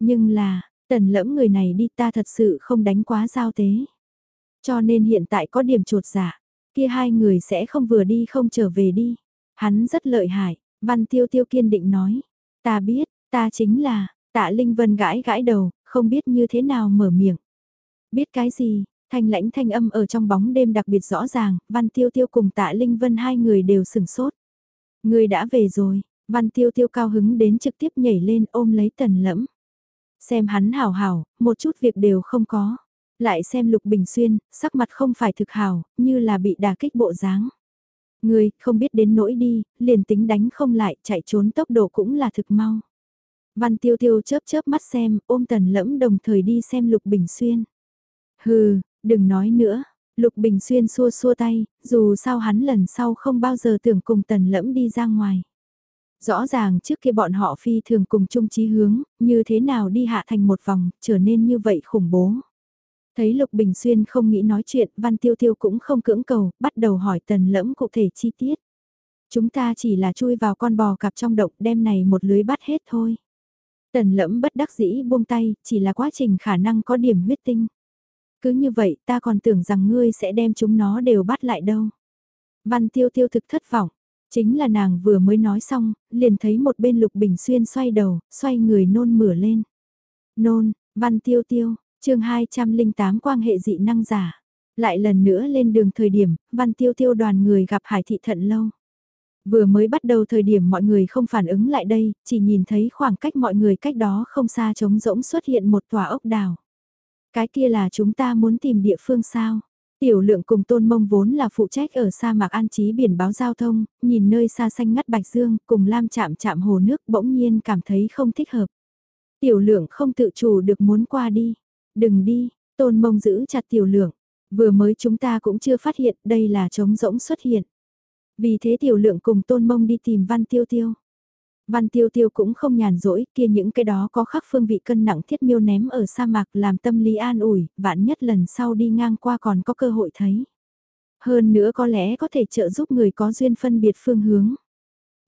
Nhưng là, tần lẫm người này đi ta thật sự không đánh quá giao tế. Cho nên hiện tại có điểm trột giả, dạ, kia hai người sẽ không vừa đi không trở về đi. Hắn rất lợi hại, Văn Tiêu Tiêu kiên định nói, ta biết, ta chính là, tạ Linh Vân gãi gãi đầu, không biết như thế nào mở miệng. Biết cái gì, thanh lãnh thanh âm ở trong bóng đêm đặc biệt rõ ràng, Văn Tiêu Tiêu cùng tạ Linh Vân hai người đều sửng sốt. Người đã về rồi, Văn Tiêu Tiêu cao hứng đến trực tiếp nhảy lên ôm lấy tần lẫm. Xem hắn hào hào, một chút việc đều không có. Lại xem Lục Bình Xuyên, sắc mặt không phải thực hào, như là bị đả kích bộ dáng. Người, không biết đến nỗi đi, liền tính đánh không lại, chạy trốn tốc độ cũng là thực mau. Văn tiêu tiêu chớp chớp mắt xem, ôm tần lẫm đồng thời đi xem Lục Bình Xuyên. Hừ, đừng nói nữa, Lục Bình Xuyên xua xua tay, dù sao hắn lần sau không bao giờ tưởng cùng tần lẫm đi ra ngoài. Rõ ràng trước kia bọn họ phi thường cùng chung chí hướng, như thế nào đi hạ thành một vòng, trở nên như vậy khủng bố. Thấy Lục Bình Xuyên không nghĩ nói chuyện, Văn Tiêu Tiêu cũng không cưỡng cầu, bắt đầu hỏi tần lẫm cụ thể chi tiết. Chúng ta chỉ là chui vào con bò cặp trong động đem này một lưới bắt hết thôi. Tần lẫm bất đắc dĩ buông tay, chỉ là quá trình khả năng có điểm huyết tinh. Cứ như vậy ta còn tưởng rằng ngươi sẽ đem chúng nó đều bắt lại đâu. Văn Tiêu Tiêu thực thất vọng. Chính là nàng vừa mới nói xong, liền thấy một bên Lục Bình Xuyên xoay đầu, xoay người nôn mửa lên. Nôn, Văn Tiêu Tiêu, chương 208 quan hệ dị năng giả. Lại lần nữa lên đường thời điểm, văn tiêu tiêu đoàn người gặp hải thị thận lâu. Vừa mới bắt đầu thời điểm mọi người không phản ứng lại đây, chỉ nhìn thấy khoảng cách mọi người cách đó không xa trống rỗng xuất hiện một tòa ốc đảo. Cái kia là chúng ta muốn tìm địa phương sao? Tiểu lượng cùng tôn mông vốn là phụ trách ở sa mạc an trí biển báo giao thông, nhìn nơi xa xanh ngắt bạch dương, cùng lam chạm chạm hồ nước bỗng nhiên cảm thấy không thích hợp. Tiểu lượng không tự chủ được muốn qua đi. Đừng đi, tôn mông giữ chặt tiểu lượng. Vừa mới chúng ta cũng chưa phát hiện đây là trống rỗng xuất hiện. Vì thế tiểu lượng cùng tôn mông đi tìm văn tiêu tiêu. Văn tiêu tiêu cũng không nhàn rỗi kia những cái đó có khắc phương vị cân nặng thiết miêu ném ở sa mạc làm tâm lý an ủi, vạn nhất lần sau đi ngang qua còn có cơ hội thấy. Hơn nữa có lẽ có thể trợ giúp người có duyên phân biệt phương hướng.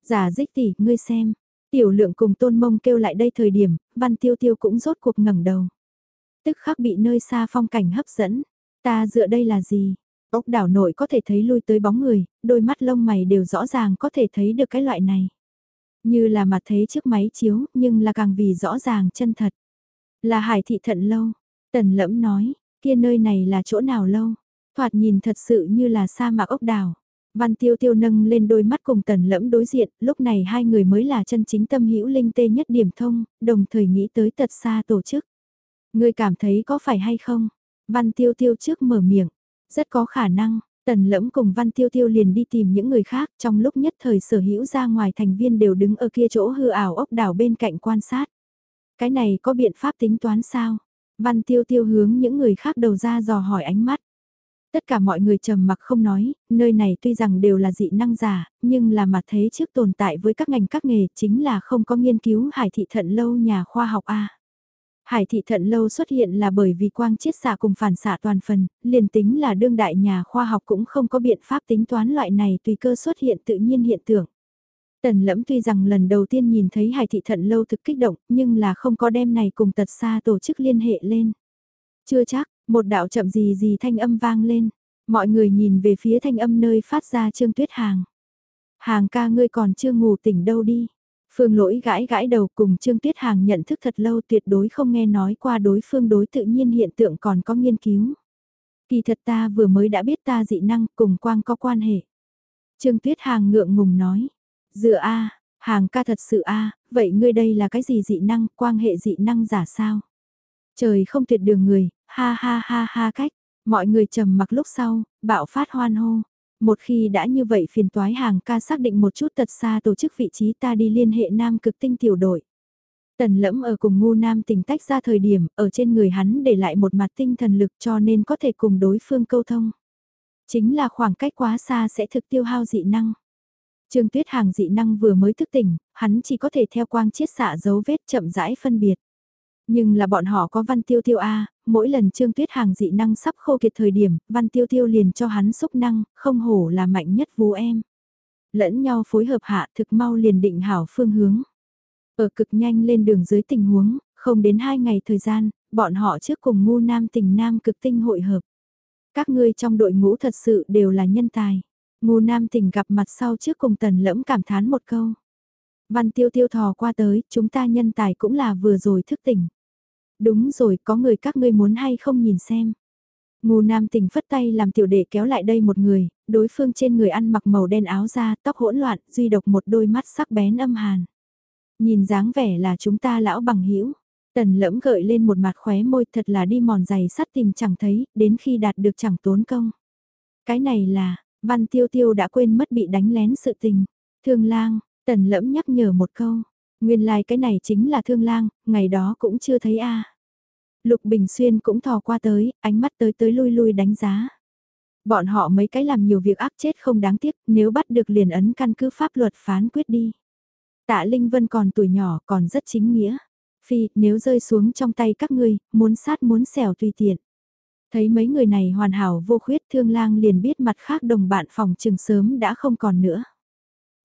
Giả dích tỷ, ngươi xem. Tiểu lượng cùng tôn mông kêu lại đây thời điểm, văn tiêu tiêu cũng rốt cuộc ngẩng đầu. Tức khắc bị nơi xa phong cảnh hấp dẫn. Ta dựa đây là gì? Ốc đảo nội có thể thấy lui tới bóng người, đôi mắt lông mày đều rõ ràng có thể thấy được cái loại này. Như là mặt thấy trước máy chiếu, nhưng là càng vì rõ ràng chân thật. Là hải thị thận lâu. Tần lẫm nói, kia nơi này là chỗ nào lâu? Thoạt nhìn thật sự như là sa mạc ốc đảo. Văn tiêu tiêu nâng lên đôi mắt cùng tần lẫm đối diện, lúc này hai người mới là chân chính tâm hữu linh tê nhất điểm thông, đồng thời nghĩ tới tật xa tổ chức. Người cảm thấy có phải hay không? Văn tiêu tiêu trước mở miệng, rất có khả năng, tần lẫm cùng văn tiêu tiêu liền đi tìm những người khác trong lúc nhất thời sở hữu ra ngoài thành viên đều đứng ở kia chỗ hư ảo ốc đảo bên cạnh quan sát. Cái này có biện pháp tính toán sao? Văn tiêu tiêu hướng những người khác đầu ra dò hỏi ánh mắt. Tất cả mọi người trầm mặc không nói, nơi này tuy rằng đều là dị năng giả, nhưng là mặt thế trước tồn tại với các ngành các nghề chính là không có nghiên cứu hải thị thận lâu nhà khoa học A. Hải thị thận lâu xuất hiện là bởi vì quang chiết xạ cùng phản xạ toàn phần, liền tính là đương đại nhà khoa học cũng không có biện pháp tính toán loại này tùy cơ xuất hiện tự nhiên hiện tượng. Tần lẫm tuy rằng lần đầu tiên nhìn thấy hải thị thận lâu thực kích động, nhưng là không có đem này cùng tật xa tổ chức liên hệ lên. Chưa chắc, một đạo chậm gì gì thanh âm vang lên, mọi người nhìn về phía thanh âm nơi phát ra Trương Tuyết Hàng. Hàng ca ngươi còn chưa ngủ tỉnh đâu đi. Phương lỗi gãi gãi đầu cùng Trương Tuyết Hàng nhận thức thật lâu tuyệt đối không nghe nói qua đối phương đối tự nhiên hiện tượng còn có nghiên cứu. Kỳ thật ta vừa mới đã biết ta dị năng cùng quang có quan hệ. Trương Tuyết Hàng ngượng ngùng nói. Dựa a hàng ca thật sự a vậy ngươi đây là cái gì dị năng, quan hệ dị năng giả sao? Trời không tuyệt đường người, ha ha ha ha cách, mọi người trầm mặc lúc sau, bạo phát hoan hô. Một khi đã như vậy phiền toái hàng ca xác định một chút tật xa tổ chức vị trí ta đi liên hệ nam cực tinh tiểu đội. Tần lẫm ở cùng ngu nam tình tách ra thời điểm, ở trên người hắn để lại một mặt tinh thần lực cho nên có thể cùng đối phương câu thông. Chính là khoảng cách quá xa sẽ thực tiêu hao dị năng. Trương Tuyết Hàng dị năng vừa mới thức tỉnh, hắn chỉ có thể theo quang chiết xạ dấu vết chậm rãi phân biệt. Nhưng là bọn họ có văn tiêu tiêu A, mỗi lần Trương Tuyết Hàng dị năng sắp khô kiệt thời điểm, văn tiêu tiêu liền cho hắn xúc năng, không hổ là mạnh nhất vú em. Lẫn nhau phối hợp hạ thực mau liền định hảo phương hướng. Ở cực nhanh lên đường dưới tình huống, không đến hai ngày thời gian, bọn họ trước cùng ngu nam tình nam cực tinh hội hợp. Các ngươi trong đội ngũ thật sự đều là nhân tài. Ngu nam tình gặp mặt sau trước cùng tần lẫm cảm thán một câu. Văn tiêu tiêu thò qua tới, chúng ta nhân tài cũng là vừa rồi thức tỉnh. Đúng rồi, có người các ngươi muốn hay không nhìn xem. Ngô nam tình phất tay làm tiểu đệ kéo lại đây một người, đối phương trên người ăn mặc màu đen áo da, tóc hỗn loạn, duy độc một đôi mắt sắc bén âm hàn. Nhìn dáng vẻ là chúng ta lão bằng hữu Tần lẫm gợi lên một mặt khóe môi thật là đi mòn giày sắt tìm chẳng thấy, đến khi đạt được chẳng tốn công. Cái này là, văn tiêu tiêu đã quên mất bị đánh lén sự tình. Thương lang, tần lẫm nhắc nhở một câu. Nguyên lai like cái này chính là thương lang, ngày đó cũng chưa thấy a Lục Bình Xuyên cũng thò qua tới, ánh mắt tới tới lui lui đánh giá. Bọn họ mấy cái làm nhiều việc ác chết không đáng tiếc, nếu bắt được liền ấn căn cứ pháp luật phán quyết đi. Tạ Linh Vân còn tuổi nhỏ, còn rất chính nghĩa. Phi, nếu rơi xuống trong tay các ngươi, muốn sát muốn xẻo tùy tiện. Thấy mấy người này hoàn hảo vô khuyết thương lang liền biết mặt khác đồng bạn phòng trường sớm đã không còn nữa.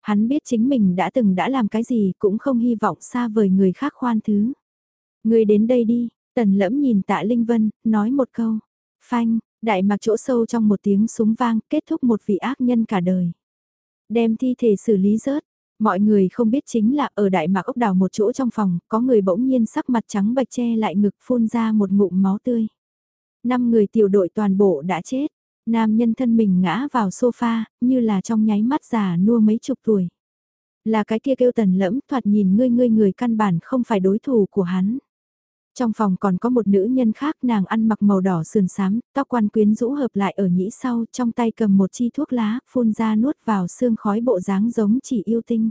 Hắn biết chính mình đã từng đã làm cái gì cũng không hy vọng xa vời người khác khoan thứ. Người đến đây đi, tần lẫm nhìn tạ Linh Vân, nói một câu. Phanh, đại mạc chỗ sâu trong một tiếng súng vang kết thúc một vị ác nhân cả đời. Đem thi thể xử lý rớt, Mọi người không biết chính là ở Đại Mạc ốc đào một chỗ trong phòng, có người bỗng nhiên sắc mặt trắng bạch che lại ngực phun ra một ngụm máu tươi. Năm người tiểu đội toàn bộ đã chết, nam nhân thân mình ngã vào sofa, như là trong nháy mắt già nua mấy chục tuổi. Là cái kia kêu tần lẫm thoạt nhìn ngươi ngươi người căn bản không phải đối thủ của hắn. Trong phòng còn có một nữ nhân khác nàng ăn mặc màu đỏ sườn xám, tóc quan quyến rũ hợp lại ở nhĩ sau, trong tay cầm một chi thuốc lá, phun ra nuốt vào xương khói bộ dáng giống chỉ yêu tinh.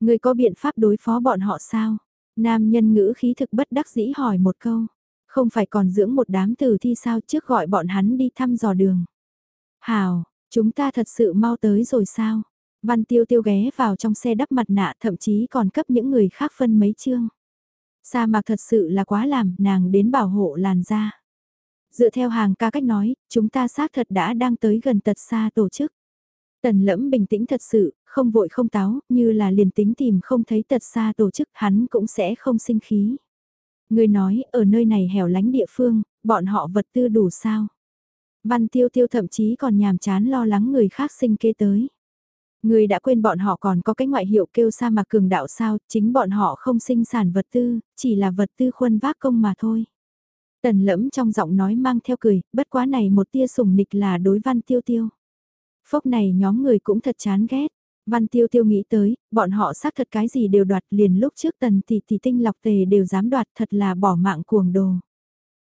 Người có biện pháp đối phó bọn họ sao? Nam nhân ngữ khí thực bất đắc dĩ hỏi một câu. Không phải còn dưỡng một đám tử thi sao trước gọi bọn hắn đi thăm dò đường. Hào, chúng ta thật sự mau tới rồi sao? Văn tiêu tiêu ghé vào trong xe đắp mặt nạ thậm chí còn cấp những người khác phân mấy chương. Sa mạc thật sự là quá làm, nàng đến bảo hộ làn da. Dựa theo hàng ca cách nói, chúng ta xác thật đã đang tới gần tật xa tổ chức. Tần lẫm bình tĩnh thật sự, không vội không táo, như là liền tính tìm không thấy tật xa tổ chức hắn cũng sẽ không sinh khí. Người nói, ở nơi này hẻo lánh địa phương, bọn họ vật tư đủ sao? Văn tiêu tiêu thậm chí còn nhàm chán lo lắng người khác sinh kế tới. Người đã quên bọn họ còn có cái ngoại hiệu kêu sa mà cường đạo sao, chính bọn họ không sinh sản vật tư, chỉ là vật tư khuân vác công mà thôi. Tần lẫm trong giọng nói mang theo cười, bất quá này một tia sùng nịch là đối văn tiêu tiêu. Phốc này nhóm người cũng thật chán ghét. Văn tiêu tiêu nghĩ tới, bọn họ xác thật cái gì đều đoạt liền lúc trước tần tỷ tỷ tinh lọc tề đều dám đoạt thật là bỏ mạng cuồng đồ.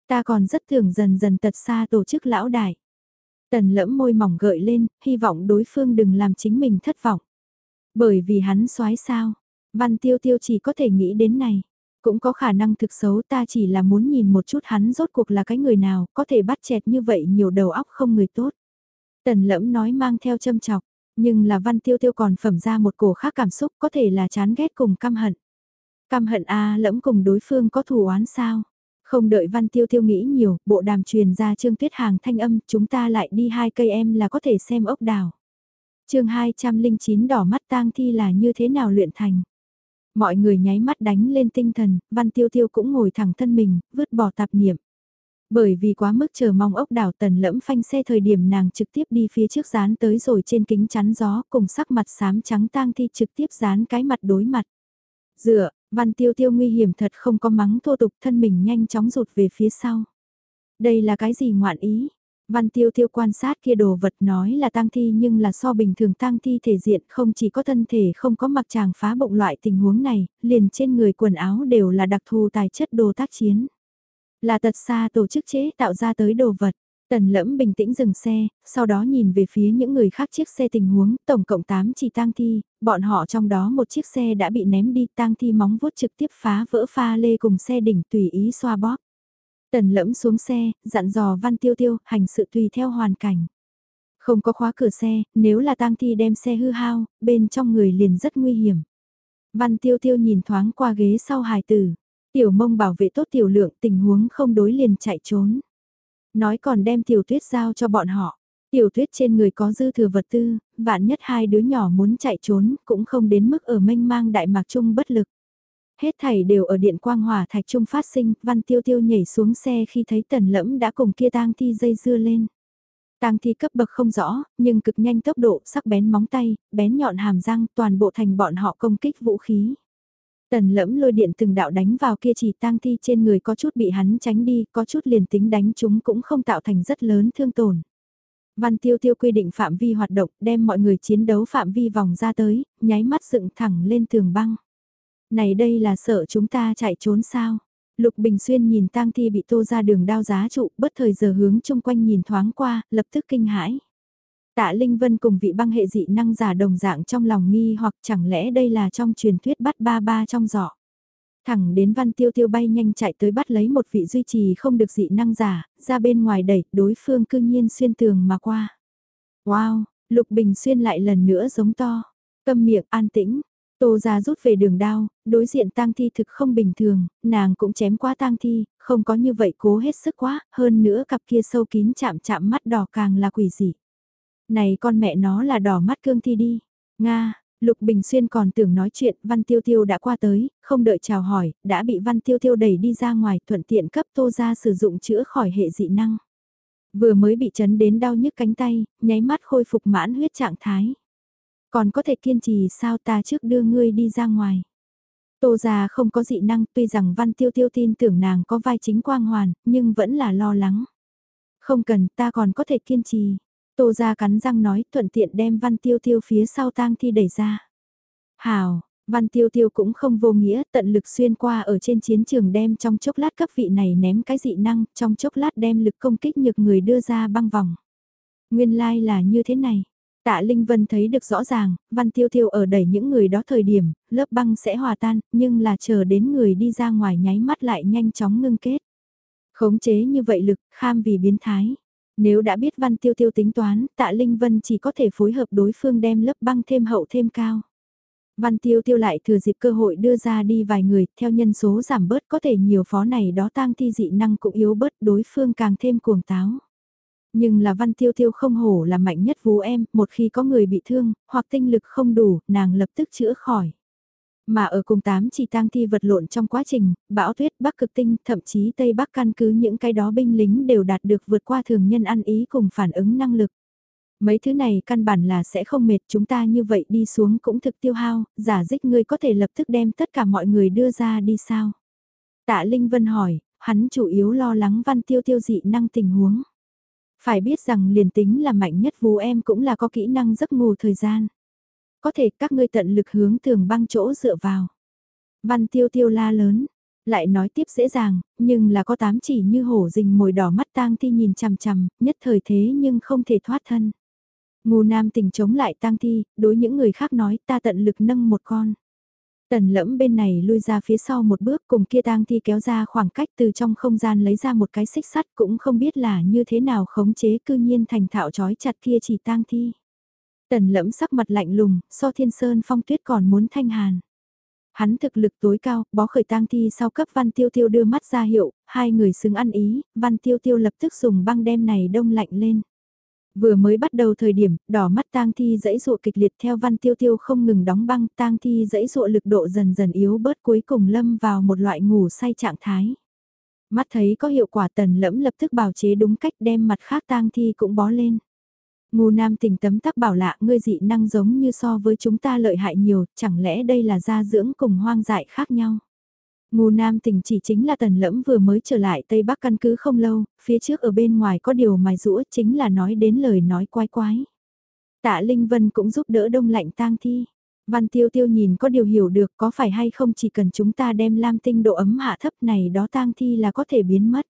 Ta còn rất thường dần dần tật xa tổ chức lão đại. Tần lẫm môi mỏng gợi lên, hy vọng đối phương đừng làm chính mình thất vọng. Bởi vì hắn xoái sao, văn tiêu tiêu chỉ có thể nghĩ đến này. Cũng có khả năng thực xấu ta chỉ là muốn nhìn một chút hắn rốt cuộc là cái người nào, có thể bắt chẹt như vậy nhiều đầu óc không người tốt. Tần lẫm nói mang theo châm chọc, nhưng là văn tiêu tiêu còn phẩm ra một cổ khác cảm xúc có thể là chán ghét cùng căm hận. Căm hận a lẫm cùng đối phương có thù oán sao? Không đợi văn tiêu tiêu nghĩ nhiều, bộ đàm truyền ra trương tuyết hàng thanh âm, chúng ta lại đi hai cây em là có thể xem ốc đào. chương 209 đỏ mắt tang thi là như thế nào luyện thành. Mọi người nháy mắt đánh lên tinh thần, văn tiêu tiêu cũng ngồi thẳng thân mình, vứt bỏ tạp niệm. Bởi vì quá mức chờ mong ốc đảo tần lẫm phanh xe thời điểm nàng trực tiếp đi phía trước dán tới rồi trên kính chắn gió cùng sắc mặt xám trắng tang thi trực tiếp dán cái mặt đối mặt. Dựa, văn tiêu tiêu nguy hiểm thật không có mắng thô tục thân mình nhanh chóng rụt về phía sau. Đây là cái gì ngoạn ý? Văn tiêu tiêu quan sát kia đồ vật nói là tang thi nhưng là so bình thường tang thi thể diện không chỉ có thân thể không có mặc chàng phá bụng loại tình huống này, liền trên người quần áo đều là đặc thù tài chất đồ tác chiến. Là tật xa tổ chức chế tạo ra tới đồ vật. Tần lẫm bình tĩnh dừng xe, sau đó nhìn về phía những người khác chiếc xe tình huống, tổng cộng 8 chỉ tang thi, bọn họ trong đó một chiếc xe đã bị ném đi tang thi móng vuốt trực tiếp phá vỡ pha lê cùng xe đỉnh tùy ý xoa bóp. Tần lẫm xuống xe, dặn dò văn tiêu tiêu, hành sự tùy theo hoàn cảnh. Không có khóa cửa xe, nếu là tang thi đem xe hư hao, bên trong người liền rất nguy hiểm. Văn tiêu tiêu nhìn thoáng qua ghế sau hài tử. Tiểu mông bảo vệ tốt tiểu lượng tình huống không đối liền chạy trốn. Nói còn đem tiểu tuyết giao cho bọn họ. Tiểu tuyết trên người có dư thừa vật tư, vạn nhất hai đứa nhỏ muốn chạy trốn cũng không đến mức ở mênh mang đại mạc trung bất lực. Hết thảy đều ở điện quang hỏa thạch trung phát sinh, văn tiêu tiêu nhảy xuống xe khi thấy tần lẫm đã cùng kia tang thi dây dưa lên. Tang thi cấp bậc không rõ, nhưng cực nhanh tốc độ, sắc bén móng tay, bén nhọn hàm răng, toàn bộ thành bọn họ công kích vũ khí. Tần lẫm lôi điện từng đạo đánh vào kia chỉ tang thi trên người có chút bị hắn tránh đi, có chút liền tính đánh chúng cũng không tạo thành rất lớn thương tổn. Văn tiêu tiêu quy định phạm vi hoạt động, đem mọi người chiến đấu phạm vi vòng ra tới, nháy mắt dựng thẳng lên tường băng. Này đây là sợ chúng ta chạy trốn sao? Lục Bình Xuyên nhìn tang thi bị tô ra đường đao giá trụ, bất thời giờ hướng chung quanh nhìn thoáng qua, lập tức kinh hãi. Tạ Linh Vân cùng vị băng hệ dị năng giả đồng dạng trong lòng nghi hoặc chẳng lẽ đây là trong truyền thuyết bắt ba ba trong giỏ. Thẳng đến văn tiêu tiêu bay nhanh chạy tới bắt lấy một vị duy trì không được dị năng giả, ra bên ngoài đẩy, đối phương cư nhiên xuyên tường mà qua. Wow, Lục Bình xuyên lại lần nữa giống to. Câm miệng an tĩnh, Tô ra rút về đường đao, đối diện tang thi thực không bình thường, nàng cũng chém quá tang thi, không có như vậy cố hết sức quá, hơn nữa cặp kia sâu kín chạm chạm mắt đỏ càng là quỷ dị. Này con mẹ nó là đỏ mắt cương thi đi. Nga, Lục Bình Xuyên còn tưởng nói chuyện, Văn Tiêu Tiêu đã qua tới, không đợi chào hỏi, đã bị Văn Tiêu Tiêu đẩy đi ra ngoài, thuận tiện cấp Tô ra sử dụng chữa khỏi hệ dị năng. Vừa mới bị chấn đến đau nhức cánh tay, nháy mắt khôi phục mãn huyết trạng thái. Còn có thể kiên trì sao ta trước đưa ngươi đi ra ngoài. Tô già không có dị năng, tuy rằng Văn Tiêu Tiêu tin tưởng nàng có vai chính quang hoàn, nhưng vẫn là lo lắng. Không cần, ta còn có thể kiên trì. Tô ra cắn răng nói thuận tiện đem văn tiêu tiêu phía sau tang thi đẩy ra. Hào, văn tiêu tiêu cũng không vô nghĩa tận lực xuyên qua ở trên chiến trường đem trong chốc lát cấp vị này ném cái dị năng, trong chốc lát đem lực công kích nhược người đưa ra băng vòng. Nguyên lai like là như thế này. Tạ Linh Vân thấy được rõ ràng, Văn Tiêu Tiêu ở đẩy những người đó thời điểm, lớp băng sẽ hòa tan, nhưng là chờ đến người đi ra ngoài nháy mắt lại nhanh chóng ngưng kết. Khống chế như vậy lực, kham vì biến thái. Nếu đã biết Văn Tiêu Tiêu tính toán, tạ Linh Vân chỉ có thể phối hợp đối phương đem lớp băng thêm hậu thêm cao. Văn Tiêu Tiêu lại thừa dịp cơ hội đưa ra đi vài người, theo nhân số giảm bớt có thể nhiều phó này đó tang thi dị năng cũng yếu bớt đối phương càng thêm cuồng táo. Nhưng là văn tiêu tiêu không hổ là mạnh nhất vú em, một khi có người bị thương, hoặc tinh lực không đủ, nàng lập tức chữa khỏi. Mà ở cùng tám chỉ tang thi vật lộn trong quá trình, bão tuyết bắc cực tinh, thậm chí Tây Bắc căn cứ những cái đó binh lính đều đạt được vượt qua thường nhân ăn ý cùng phản ứng năng lực. Mấy thứ này căn bản là sẽ không mệt chúng ta như vậy đi xuống cũng thực tiêu hao, giả dích ngươi có thể lập tức đem tất cả mọi người đưa ra đi sao? Tạ Linh Vân hỏi, hắn chủ yếu lo lắng văn tiêu tiêu dị năng tình huống. Phải biết rằng liền tính là mạnh nhất vú em cũng là có kỹ năng giấc ngủ thời gian. Có thể các ngươi tận lực hướng tường băng chỗ dựa vào. Văn tiêu tiêu la lớn, lại nói tiếp dễ dàng, nhưng là có tám chỉ như hổ rình mồi đỏ mắt tang thi nhìn chằm chằm, nhất thời thế nhưng không thể thoát thân. Ngô nam tình chống lại tang thi, đối những người khác nói ta tận lực nâng một con. Tần lẫm bên này lui ra phía sau một bước cùng kia tang thi kéo ra khoảng cách từ trong không gian lấy ra một cái xích sắt cũng không biết là như thế nào khống chế cư nhiên thành thạo chói chặt kia chỉ tang thi. Tần lẫm sắc mặt lạnh lùng, so thiên sơn phong tuyết còn muốn thanh hàn. Hắn thực lực tối cao, bó khởi tang thi sau cấp văn tiêu tiêu đưa mắt ra hiệu, hai người xứng ăn ý, văn tiêu tiêu lập tức dùng băng đem này đông lạnh lên. Vừa mới bắt đầu thời điểm, đỏ mắt tang thi dãy dụa kịch liệt theo văn tiêu tiêu không ngừng đóng băng, tang thi dãy dụa lực độ dần dần yếu bớt cuối cùng lâm vào một loại ngủ say trạng thái. Mắt thấy có hiệu quả tần lẫm lập tức bào chế đúng cách đem mặt khác tang thi cũng bó lên. Ngu nam tình tấm tắc bảo lạ ngươi dị năng giống như so với chúng ta lợi hại nhiều, chẳng lẽ đây là gia dưỡng cùng hoang dại khác nhau. Ngu nam tình chỉ chính là tần lẫm vừa mới trở lại Tây Bắc căn cứ không lâu, phía trước ở bên ngoài có điều mài rũa chính là nói đến lời nói quái quái. Tạ Linh Vân cũng giúp đỡ đông lạnh tang thi. Văn tiêu tiêu nhìn có điều hiểu được có phải hay không chỉ cần chúng ta đem lam tinh độ ấm hạ thấp này đó tang thi là có thể biến mất.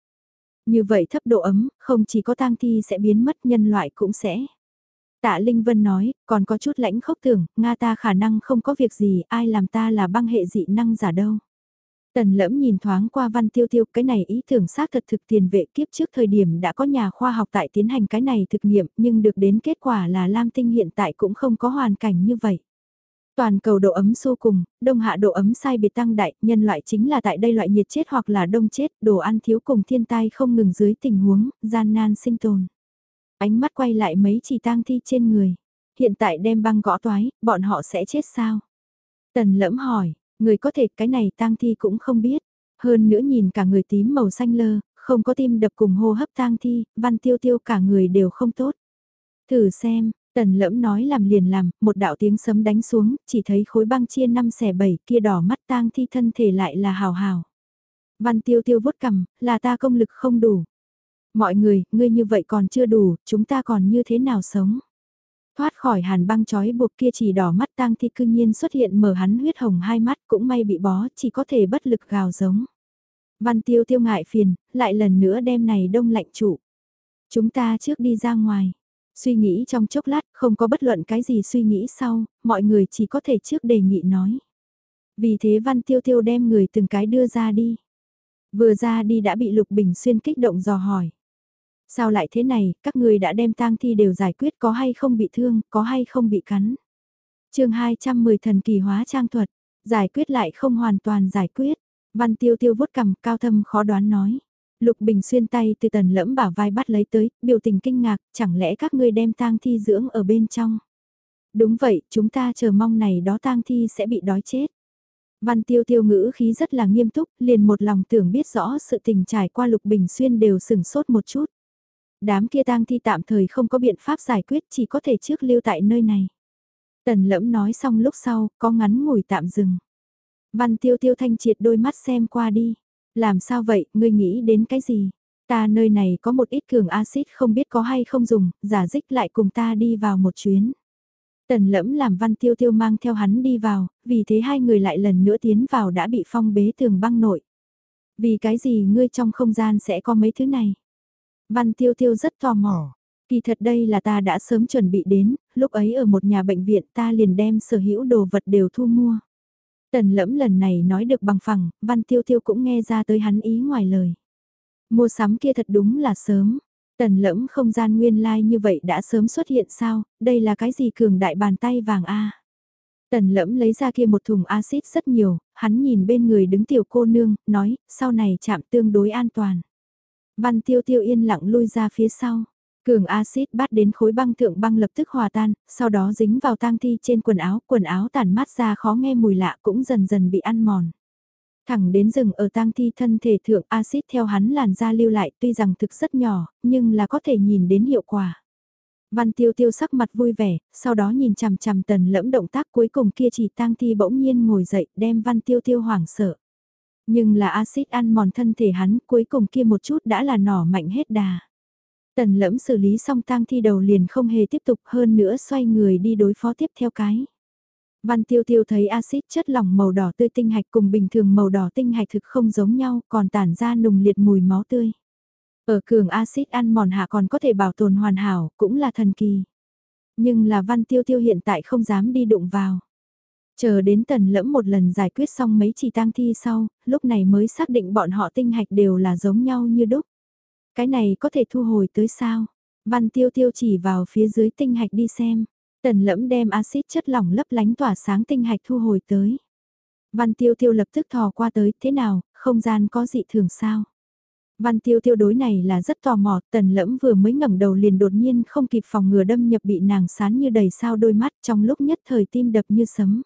Như vậy thấp độ ấm, không chỉ có tang thi sẽ biến mất nhân loại cũng sẽ. Tạ Linh Vân nói, còn có chút lãnh khốc tưởng, Nga ta khả năng không có việc gì, ai làm ta là băng hệ dị năng giả đâu. Tần lẫm nhìn thoáng qua văn tiêu tiêu cái này ý tưởng xác thật thực tiền vệ kiếp trước thời điểm đã có nhà khoa học tại tiến hành cái này thực nghiệm nhưng được đến kết quả là Lam Tinh hiện tại cũng không có hoàn cảnh như vậy. Toàn cầu độ ấm xô cùng, đông hạ độ ấm sai biệt tăng đại, nhân loại chính là tại đây loại nhiệt chết hoặc là đông chết, đồ ăn thiếu cùng thiên tai không ngừng dưới tình huống, gian nan sinh tồn. Ánh mắt quay lại mấy chỉ tang thi trên người. Hiện tại đem băng gõ toái, bọn họ sẽ chết sao? Tần lẫm hỏi, người có thể cái này tang thi cũng không biết. Hơn nữa nhìn cả người tím màu xanh lơ, không có tim đập cùng hô hấp tang thi, văn tiêu tiêu cả người đều không tốt. Thử xem, Tần lẫm nói làm liền làm, một đạo tiếng sấm đánh xuống, chỉ thấy khối băng chia năm xẻ bảy kia đỏ mắt tang thi thân thể lại là hào hào. Văn tiêu tiêu vuốt cầm, là ta công lực không đủ. Mọi người, ngươi như vậy còn chưa đủ, chúng ta còn như thế nào sống? Thoát khỏi hàn băng chói buộc kia chỉ đỏ mắt tang thi cư nhiên xuất hiện mở hắn huyết hồng hai mắt cũng may bị bó, chỉ có thể bất lực gào giống. Văn tiêu tiêu ngại phiền, lại lần nữa đem này đông lạnh trụ. Chúng ta trước đi ra ngoài. Suy nghĩ trong chốc lát, không có bất luận cái gì suy nghĩ sau, mọi người chỉ có thể trước đề nghị nói. Vì thế Văn Tiêu Tiêu đem người từng cái đưa ra đi. Vừa ra đi đã bị Lục Bình Xuyên kích động dò hỏi. Sao lại thế này, các người đã đem tang thi đều giải quyết có hay không bị thương, có hay không bị cắn. chương 210 thần kỳ hóa trang thuật, giải quyết lại không hoàn toàn giải quyết. Văn Tiêu Tiêu vuốt cầm cao thâm khó đoán nói. Lục Bình xuyên tay từ tần lẫm bả vai bắt lấy tới, biểu tình kinh ngạc, chẳng lẽ các ngươi đem tang thi dưỡng ở bên trong. Đúng vậy, chúng ta chờ mong này đó tang thi sẽ bị đói chết. Văn tiêu tiêu ngữ khí rất là nghiêm túc, liền một lòng tưởng biết rõ sự tình trải qua Lục Bình xuyên đều sửng sốt một chút. Đám kia tang thi tạm thời không có biện pháp giải quyết chỉ có thể trước lưu tại nơi này. Tần lẫm nói xong lúc sau, có ngắn ngủi tạm dừng. Văn tiêu tiêu thanh triệt đôi mắt xem qua đi. Làm sao vậy, ngươi nghĩ đến cái gì? Ta nơi này có một ít cường axit không biết có hay không dùng, giả dích lại cùng ta đi vào một chuyến. Tần lẫm làm văn tiêu tiêu mang theo hắn đi vào, vì thế hai người lại lần nữa tiến vào đã bị phong bế tường băng nội. Vì cái gì ngươi trong không gian sẽ có mấy thứ này? Văn tiêu tiêu rất tò mò. Kỳ thật đây là ta đã sớm chuẩn bị đến, lúc ấy ở một nhà bệnh viện ta liền đem sở hữu đồ vật đều thu mua. Tần lẫm lần này nói được bằng phẳng, văn tiêu tiêu cũng nghe ra tới hắn ý ngoài lời. Mua sắm kia thật đúng là sớm. Tần lẫm không gian nguyên lai like như vậy đã sớm xuất hiện sao, đây là cái gì cường đại bàn tay vàng a Tần lẫm lấy ra kia một thùng axit rất nhiều, hắn nhìn bên người đứng tiểu cô nương, nói, sau này chạm tương đối an toàn. Văn tiêu tiêu yên lặng lui ra phía sau. Cường axit bắt đến khối băng thượng băng lập tức hòa tan, sau đó dính vào tang thi trên quần áo, quần áo tản mát ra khó nghe mùi lạ cũng dần dần bị ăn mòn. Thẳng đến rừng ở tang thi thân thể thượng axit theo hắn làn da lưu lại tuy rằng thực rất nhỏ, nhưng là có thể nhìn đến hiệu quả. Văn tiêu tiêu sắc mặt vui vẻ, sau đó nhìn chằm chằm tần lẫm động tác cuối cùng kia chỉ tang thi bỗng nhiên ngồi dậy đem văn tiêu tiêu hoảng sợ. Nhưng là axit ăn mòn thân thể hắn cuối cùng kia một chút đã là nỏ mạnh hết đà. Tần lẫm xử lý xong tang thi đầu liền không hề tiếp tục hơn nữa xoay người đi đối phó tiếp theo cái. Văn tiêu tiêu thấy axit chất lỏng màu đỏ tươi tinh hạch cùng bình thường màu đỏ tinh hạch thực không giống nhau còn tản ra nùng liệt mùi máu tươi. Ở cường axit ăn mòn hạ còn có thể bảo tồn hoàn hảo cũng là thần kỳ. Nhưng là văn tiêu tiêu hiện tại không dám đi đụng vào. Chờ đến tần lẫm một lần giải quyết xong mấy chỉ tang thi sau, lúc này mới xác định bọn họ tinh hạch đều là giống nhau như đúc. Cái này có thể thu hồi tới sao? Văn tiêu tiêu chỉ vào phía dưới tinh hạch đi xem. Tần lẫm đem axit chất lỏng lấp lánh tỏa sáng tinh hạch thu hồi tới. Văn tiêu tiêu lập tức thò qua tới, thế nào, không gian có dị thường sao? Văn tiêu tiêu đối này là rất tò mò, tần lẫm vừa mới ngẩng đầu liền đột nhiên không kịp phòng ngừa đâm nhập bị nàng sán như đầy sao đôi mắt trong lúc nhất thời tim đập như sấm.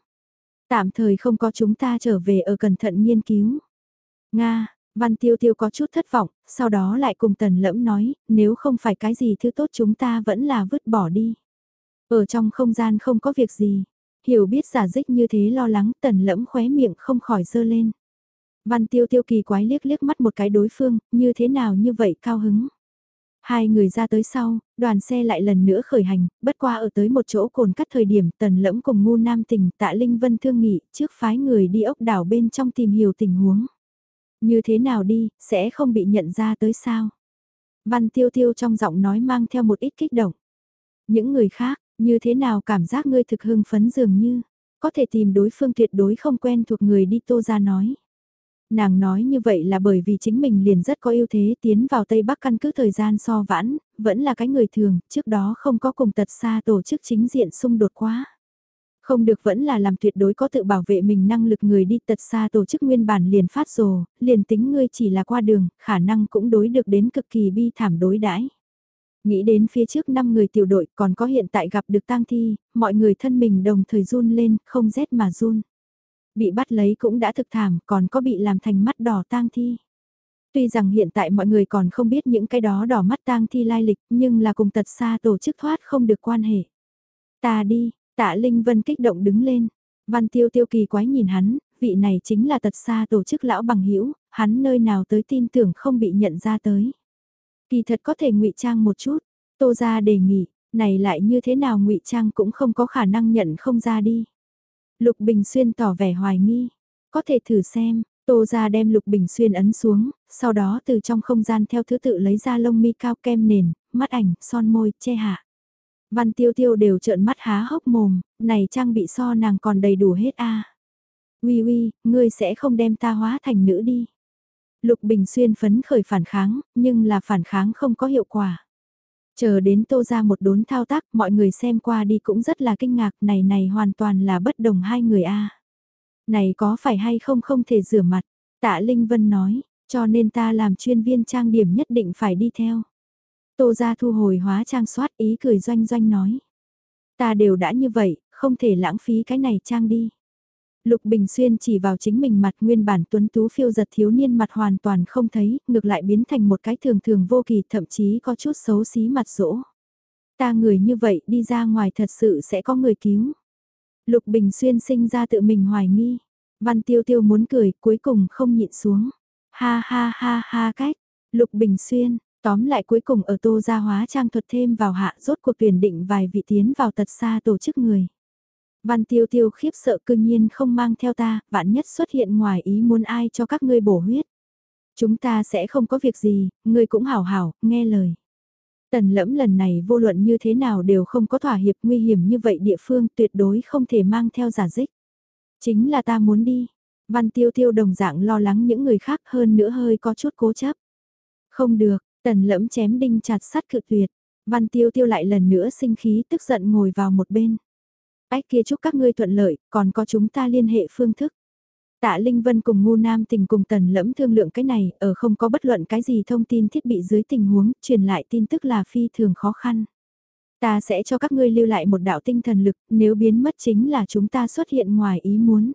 Tạm thời không có chúng ta trở về ở cẩn thận nghiên cứu. Nga, Văn Tiêu Tiêu có chút thất vọng, sau đó lại cùng Tần Lẫm nói, nếu không phải cái gì thứ tốt chúng ta vẫn là vứt bỏ đi. Ở trong không gian không có việc gì, hiểu biết giả dích như thế lo lắng Tần Lẫm khóe miệng không khỏi dơ lên. Văn Tiêu Tiêu kỳ quái liếc liếc mắt một cái đối phương, như thế nào như vậy cao hứng. Hai người ra tới sau, đoàn xe lại lần nữa khởi hành, bất qua ở tới một chỗ cồn cắt thời điểm tần lẫm cùng ngu nam tình tạ Linh Vân thương nghị trước phái người đi ốc đảo bên trong tìm hiểu tình huống. Như thế nào đi, sẽ không bị nhận ra tới sao? Văn tiêu tiêu trong giọng nói mang theo một ít kích động. Những người khác, như thế nào cảm giác ngươi thực hưng phấn dường như, có thể tìm đối phương tuyệt đối không quen thuộc người đi tô ra nói. Nàng nói như vậy là bởi vì chính mình liền rất có ưu thế tiến vào Tây Bắc căn cứ thời gian so vãn, vẫn là cái người thường, trước đó không có cùng tật xa tổ chức chính diện xung đột quá. Không được vẫn là làm tuyệt đối có tự bảo vệ mình năng lực người đi tật xa tổ chức nguyên bản liền phát rồ, liền tính ngươi chỉ là qua đường, khả năng cũng đối được đến cực kỳ bi thảm đối đãi. Nghĩ đến phía trước 5 người tiểu đội còn có hiện tại gặp được tang thi, mọi người thân mình đồng thời run lên, không rét mà run. Bị bắt lấy cũng đã thực thảm, còn có bị làm thành mắt đỏ tang thi. Tuy rằng hiện tại mọi người còn không biết những cái đó đỏ mắt tang thi lai lịch, nhưng là cùng tật xa tổ chức thoát không được quan hệ. Ta đi, tạ Linh Vân kích động đứng lên. Văn tiêu tiêu kỳ quái nhìn hắn, vị này chính là tật xa tổ chức lão bằng hữu hắn nơi nào tới tin tưởng không bị nhận ra tới. Kỳ thật có thể ngụy trang một chút, tô Gia đề nghị, này lại như thế nào ngụy trang cũng không có khả năng nhận không ra đi. Lục Bình Xuyên tỏ vẻ hoài nghi. Có thể thử xem, Tô Gia đem Lục Bình Xuyên ấn xuống, sau đó từ trong không gian theo thứ tự lấy ra lông mi cao kem nền, mắt ảnh, son môi, che hạ. Văn tiêu tiêu đều trợn mắt há hốc mồm, này trang bị so nàng còn đầy đủ hết a. À. Uy uy, ngươi sẽ không đem ta hóa thành nữ đi. Lục Bình Xuyên phấn khởi phản kháng, nhưng là phản kháng không có hiệu quả. Chờ đến tô ra một đốn thao tác, mọi người xem qua đi cũng rất là kinh ngạc, này này hoàn toàn là bất đồng hai người a. Này có phải hay không không thể rửa mặt, tạ Linh Vân nói, cho nên ta làm chuyên viên trang điểm nhất định phải đi theo. Tô ra thu hồi hóa trang soát ý cười doanh doanh nói. Ta đều đã như vậy, không thể lãng phí cái này trang đi. Lục Bình Xuyên chỉ vào chính mình mặt nguyên bản tuấn tú phiêu giật thiếu niên mặt hoàn toàn không thấy, ngược lại biến thành một cái thường thường vô kỳ thậm chí có chút xấu xí mặt rỗ. Ta người như vậy đi ra ngoài thật sự sẽ có người cứu. Lục Bình Xuyên sinh ra tự mình hoài nghi. Văn Tiêu Tiêu muốn cười cuối cùng không nhịn xuống. Ha ha ha ha cách. Lục Bình Xuyên, tóm lại cuối cùng ở tô gia hóa trang thuật thêm vào hạ rốt cuộc tuyển định vài vị tiến vào tật xa tổ chức người. Văn tiêu tiêu khiếp sợ cương nhiên không mang theo ta, vạn nhất xuất hiện ngoài ý muốn ai cho các ngươi bổ huyết. Chúng ta sẽ không có việc gì, ngươi cũng hảo hảo, nghe lời. Tần lẫm lần này vô luận như thế nào đều không có thỏa hiệp nguy hiểm như vậy địa phương tuyệt đối không thể mang theo giả dích. Chính là ta muốn đi. Văn tiêu tiêu đồng dạng lo lắng những người khác hơn nữa hơi có chút cố chấp. Không được, tần lẫm chém đinh chặt sắt cự tuyệt. Văn tiêu tiêu lại lần nữa sinh khí tức giận ngồi vào một bên. Ách kia chúc các ngươi thuận lợi, còn có chúng ta liên hệ phương thức. Tạ Linh Vân cùng Ngu Nam tình cùng tần lẫm thương lượng cái này, ở không có bất luận cái gì thông tin thiết bị dưới tình huống, truyền lại tin tức là phi thường khó khăn. Ta sẽ cho các ngươi lưu lại một đạo tinh thần lực, nếu biến mất chính là chúng ta xuất hiện ngoài ý muốn.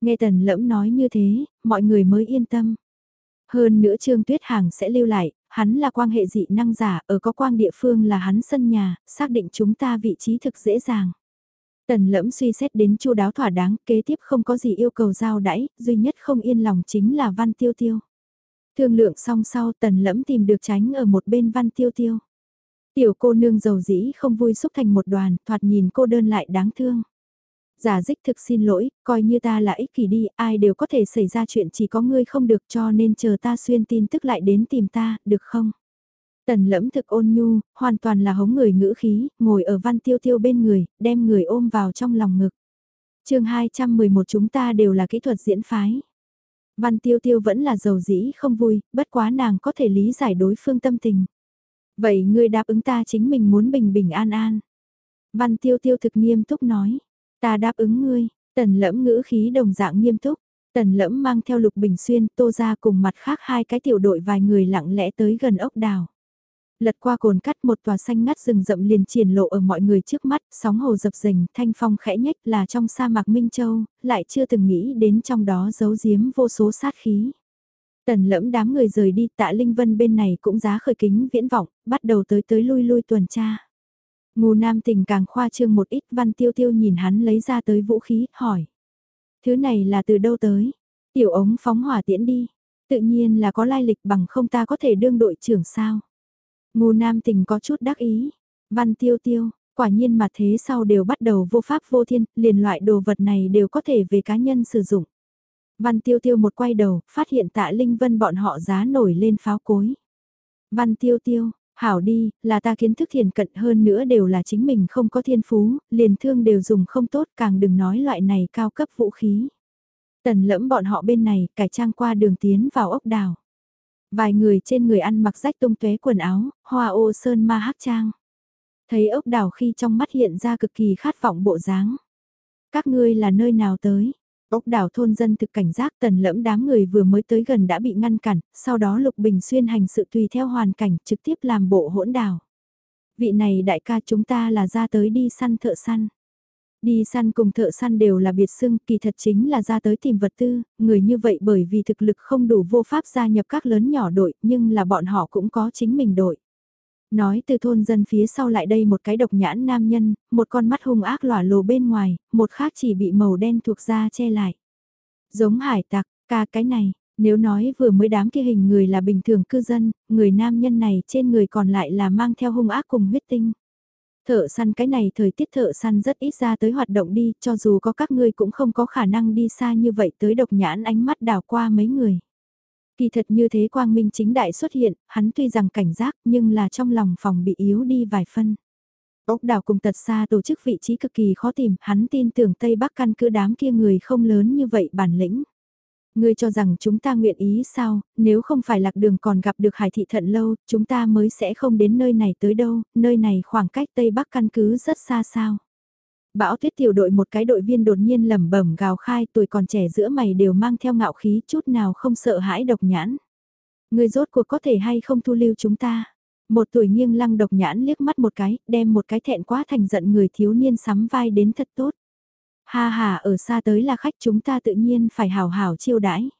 Nghe tần lẫm nói như thế, mọi người mới yên tâm. Hơn nữa Trương Tuyết Hàng sẽ lưu lại, hắn là quan hệ dị năng giả, ở có quang địa phương là hắn sân nhà, xác định chúng ta vị trí thực dễ dàng. Tần lẫm suy xét đến chu đáo thỏa đáng, kế tiếp không có gì yêu cầu giao đãi, duy nhất không yên lòng chính là văn tiêu tiêu. Thương lượng xong sau tần lẫm tìm được tránh ở một bên văn tiêu tiêu. Tiểu cô nương giàu dĩ không vui xúc thành một đoàn, thoạt nhìn cô đơn lại đáng thương. Giả dích thực xin lỗi, coi như ta là ích kỷ đi, ai đều có thể xảy ra chuyện chỉ có ngươi không được cho nên chờ ta xuyên tin tức lại đến tìm ta, được không? Tần lẫm thực ôn nhu, hoàn toàn là hống người ngữ khí, ngồi ở văn tiêu tiêu bên người, đem người ôm vào trong lòng ngực. chương 211 chúng ta đều là kỹ thuật diễn phái. Văn tiêu tiêu vẫn là giàu dĩ không vui, bất quá nàng có thể lý giải đối phương tâm tình. Vậy ngươi đáp ứng ta chính mình muốn bình bình an an. Văn tiêu tiêu thực nghiêm túc nói. Ta đáp ứng ngươi, tần lẫm ngữ khí đồng dạng nghiêm túc. Tần lẫm mang theo lục bình xuyên tô ra cùng mặt khác hai cái tiểu đội vài người lặng lẽ tới gần ốc đào. Lật qua cồn cắt một tòa xanh ngắt rừng rậm liền triển lộ ở mọi người trước mắt, sóng hồ dập dềnh thanh phong khẽ nhách là trong sa mạc Minh Châu, lại chưa từng nghĩ đến trong đó giấu giếm vô số sát khí. Tần lẫm đám người rời đi tạ Linh Vân bên này cũng giá khởi kính viễn vọng, bắt đầu tới tới lui lui tuần tra. Ngô nam tình càng khoa trương một ít văn tiêu tiêu nhìn hắn lấy ra tới vũ khí, hỏi. Thứ này là từ đâu tới? Tiểu ống phóng hỏa tiễn đi. Tự nhiên là có lai lịch bằng không ta có thể đương đội trưởng sao? Ngô nam tình có chút đắc ý. Văn tiêu tiêu, quả nhiên mà thế sau đều bắt đầu vô pháp vô thiên, liền loại đồ vật này đều có thể về cá nhân sử dụng. Văn tiêu tiêu một quay đầu, phát hiện tạ Linh Vân bọn họ giá nổi lên pháo cối. Văn tiêu tiêu, hảo đi, là ta kiến thức thiền cận hơn nữa đều là chính mình không có thiên phú, liền thương đều dùng không tốt càng đừng nói loại này cao cấp vũ khí. Tần lẫm bọn họ bên này cải trang qua đường tiến vào ốc đảo Vài người trên người ăn mặc rách tung tóe quần áo, hoa ô sơn ma hắc trang. Thấy ốc đảo khi trong mắt hiện ra cực kỳ khát vọng bộ dáng. Các ngươi là nơi nào tới? Ốc đảo thôn dân thực cảnh giác tần lẫm đám người vừa mới tới gần đã bị ngăn cản, sau đó Lục Bình Xuyên hành sự tùy theo hoàn cảnh trực tiếp làm bộ hỗn đảo. Vị này đại ca chúng ta là ra tới đi săn thợ săn. Đi săn cùng thợ săn đều là biệt xưng, kỳ thật chính là ra tới tìm vật tư, người như vậy bởi vì thực lực không đủ vô pháp gia nhập các lớn nhỏ đội, nhưng là bọn họ cũng có chính mình đội. Nói từ thôn dân phía sau lại đây một cái độc nhãn nam nhân, một con mắt hung ác lỏa lồ bên ngoài, một khác chỉ bị màu đen thuộc da che lại. Giống hải tặc, ca cái này, nếu nói vừa mới đám kia hình người là bình thường cư dân, người nam nhân này trên người còn lại là mang theo hung ác cùng huyết tinh. Thợ săn cái này thời tiết thợ săn rất ít ra tới hoạt động đi, cho dù có các ngươi cũng không có khả năng đi xa như vậy tới độc nhãn ánh mắt đảo qua mấy người. Kỳ thật như thế quang minh chính đại xuất hiện, hắn tuy rằng cảnh giác nhưng là trong lòng phòng bị yếu đi vài phân. Ốc đảo cùng tật xa tổ chức vị trí cực kỳ khó tìm, hắn tin tưởng Tây Bắc căn cứ đám kia người không lớn như vậy bản lĩnh. Ngươi cho rằng chúng ta nguyện ý sao, nếu không phải lạc đường còn gặp được hải thị thận lâu, chúng ta mới sẽ không đến nơi này tới đâu, nơi này khoảng cách Tây Bắc căn cứ rất xa sao. Bão tuyết tiểu đội một cái đội viên đột nhiên lẩm bẩm gào khai tuổi còn trẻ giữa mày đều mang theo ngạo khí chút nào không sợ hãi độc nhãn. Người rốt cuộc có thể hay không thu lưu chúng ta. Một tuổi nghiêng lăng độc nhãn liếc mắt một cái, đem một cái thẹn quá thành giận người thiếu niên sắm vai đến thật tốt. Ha ha ở xa tới là khách chúng ta tự nhiên phải hào hào chiêu đãi.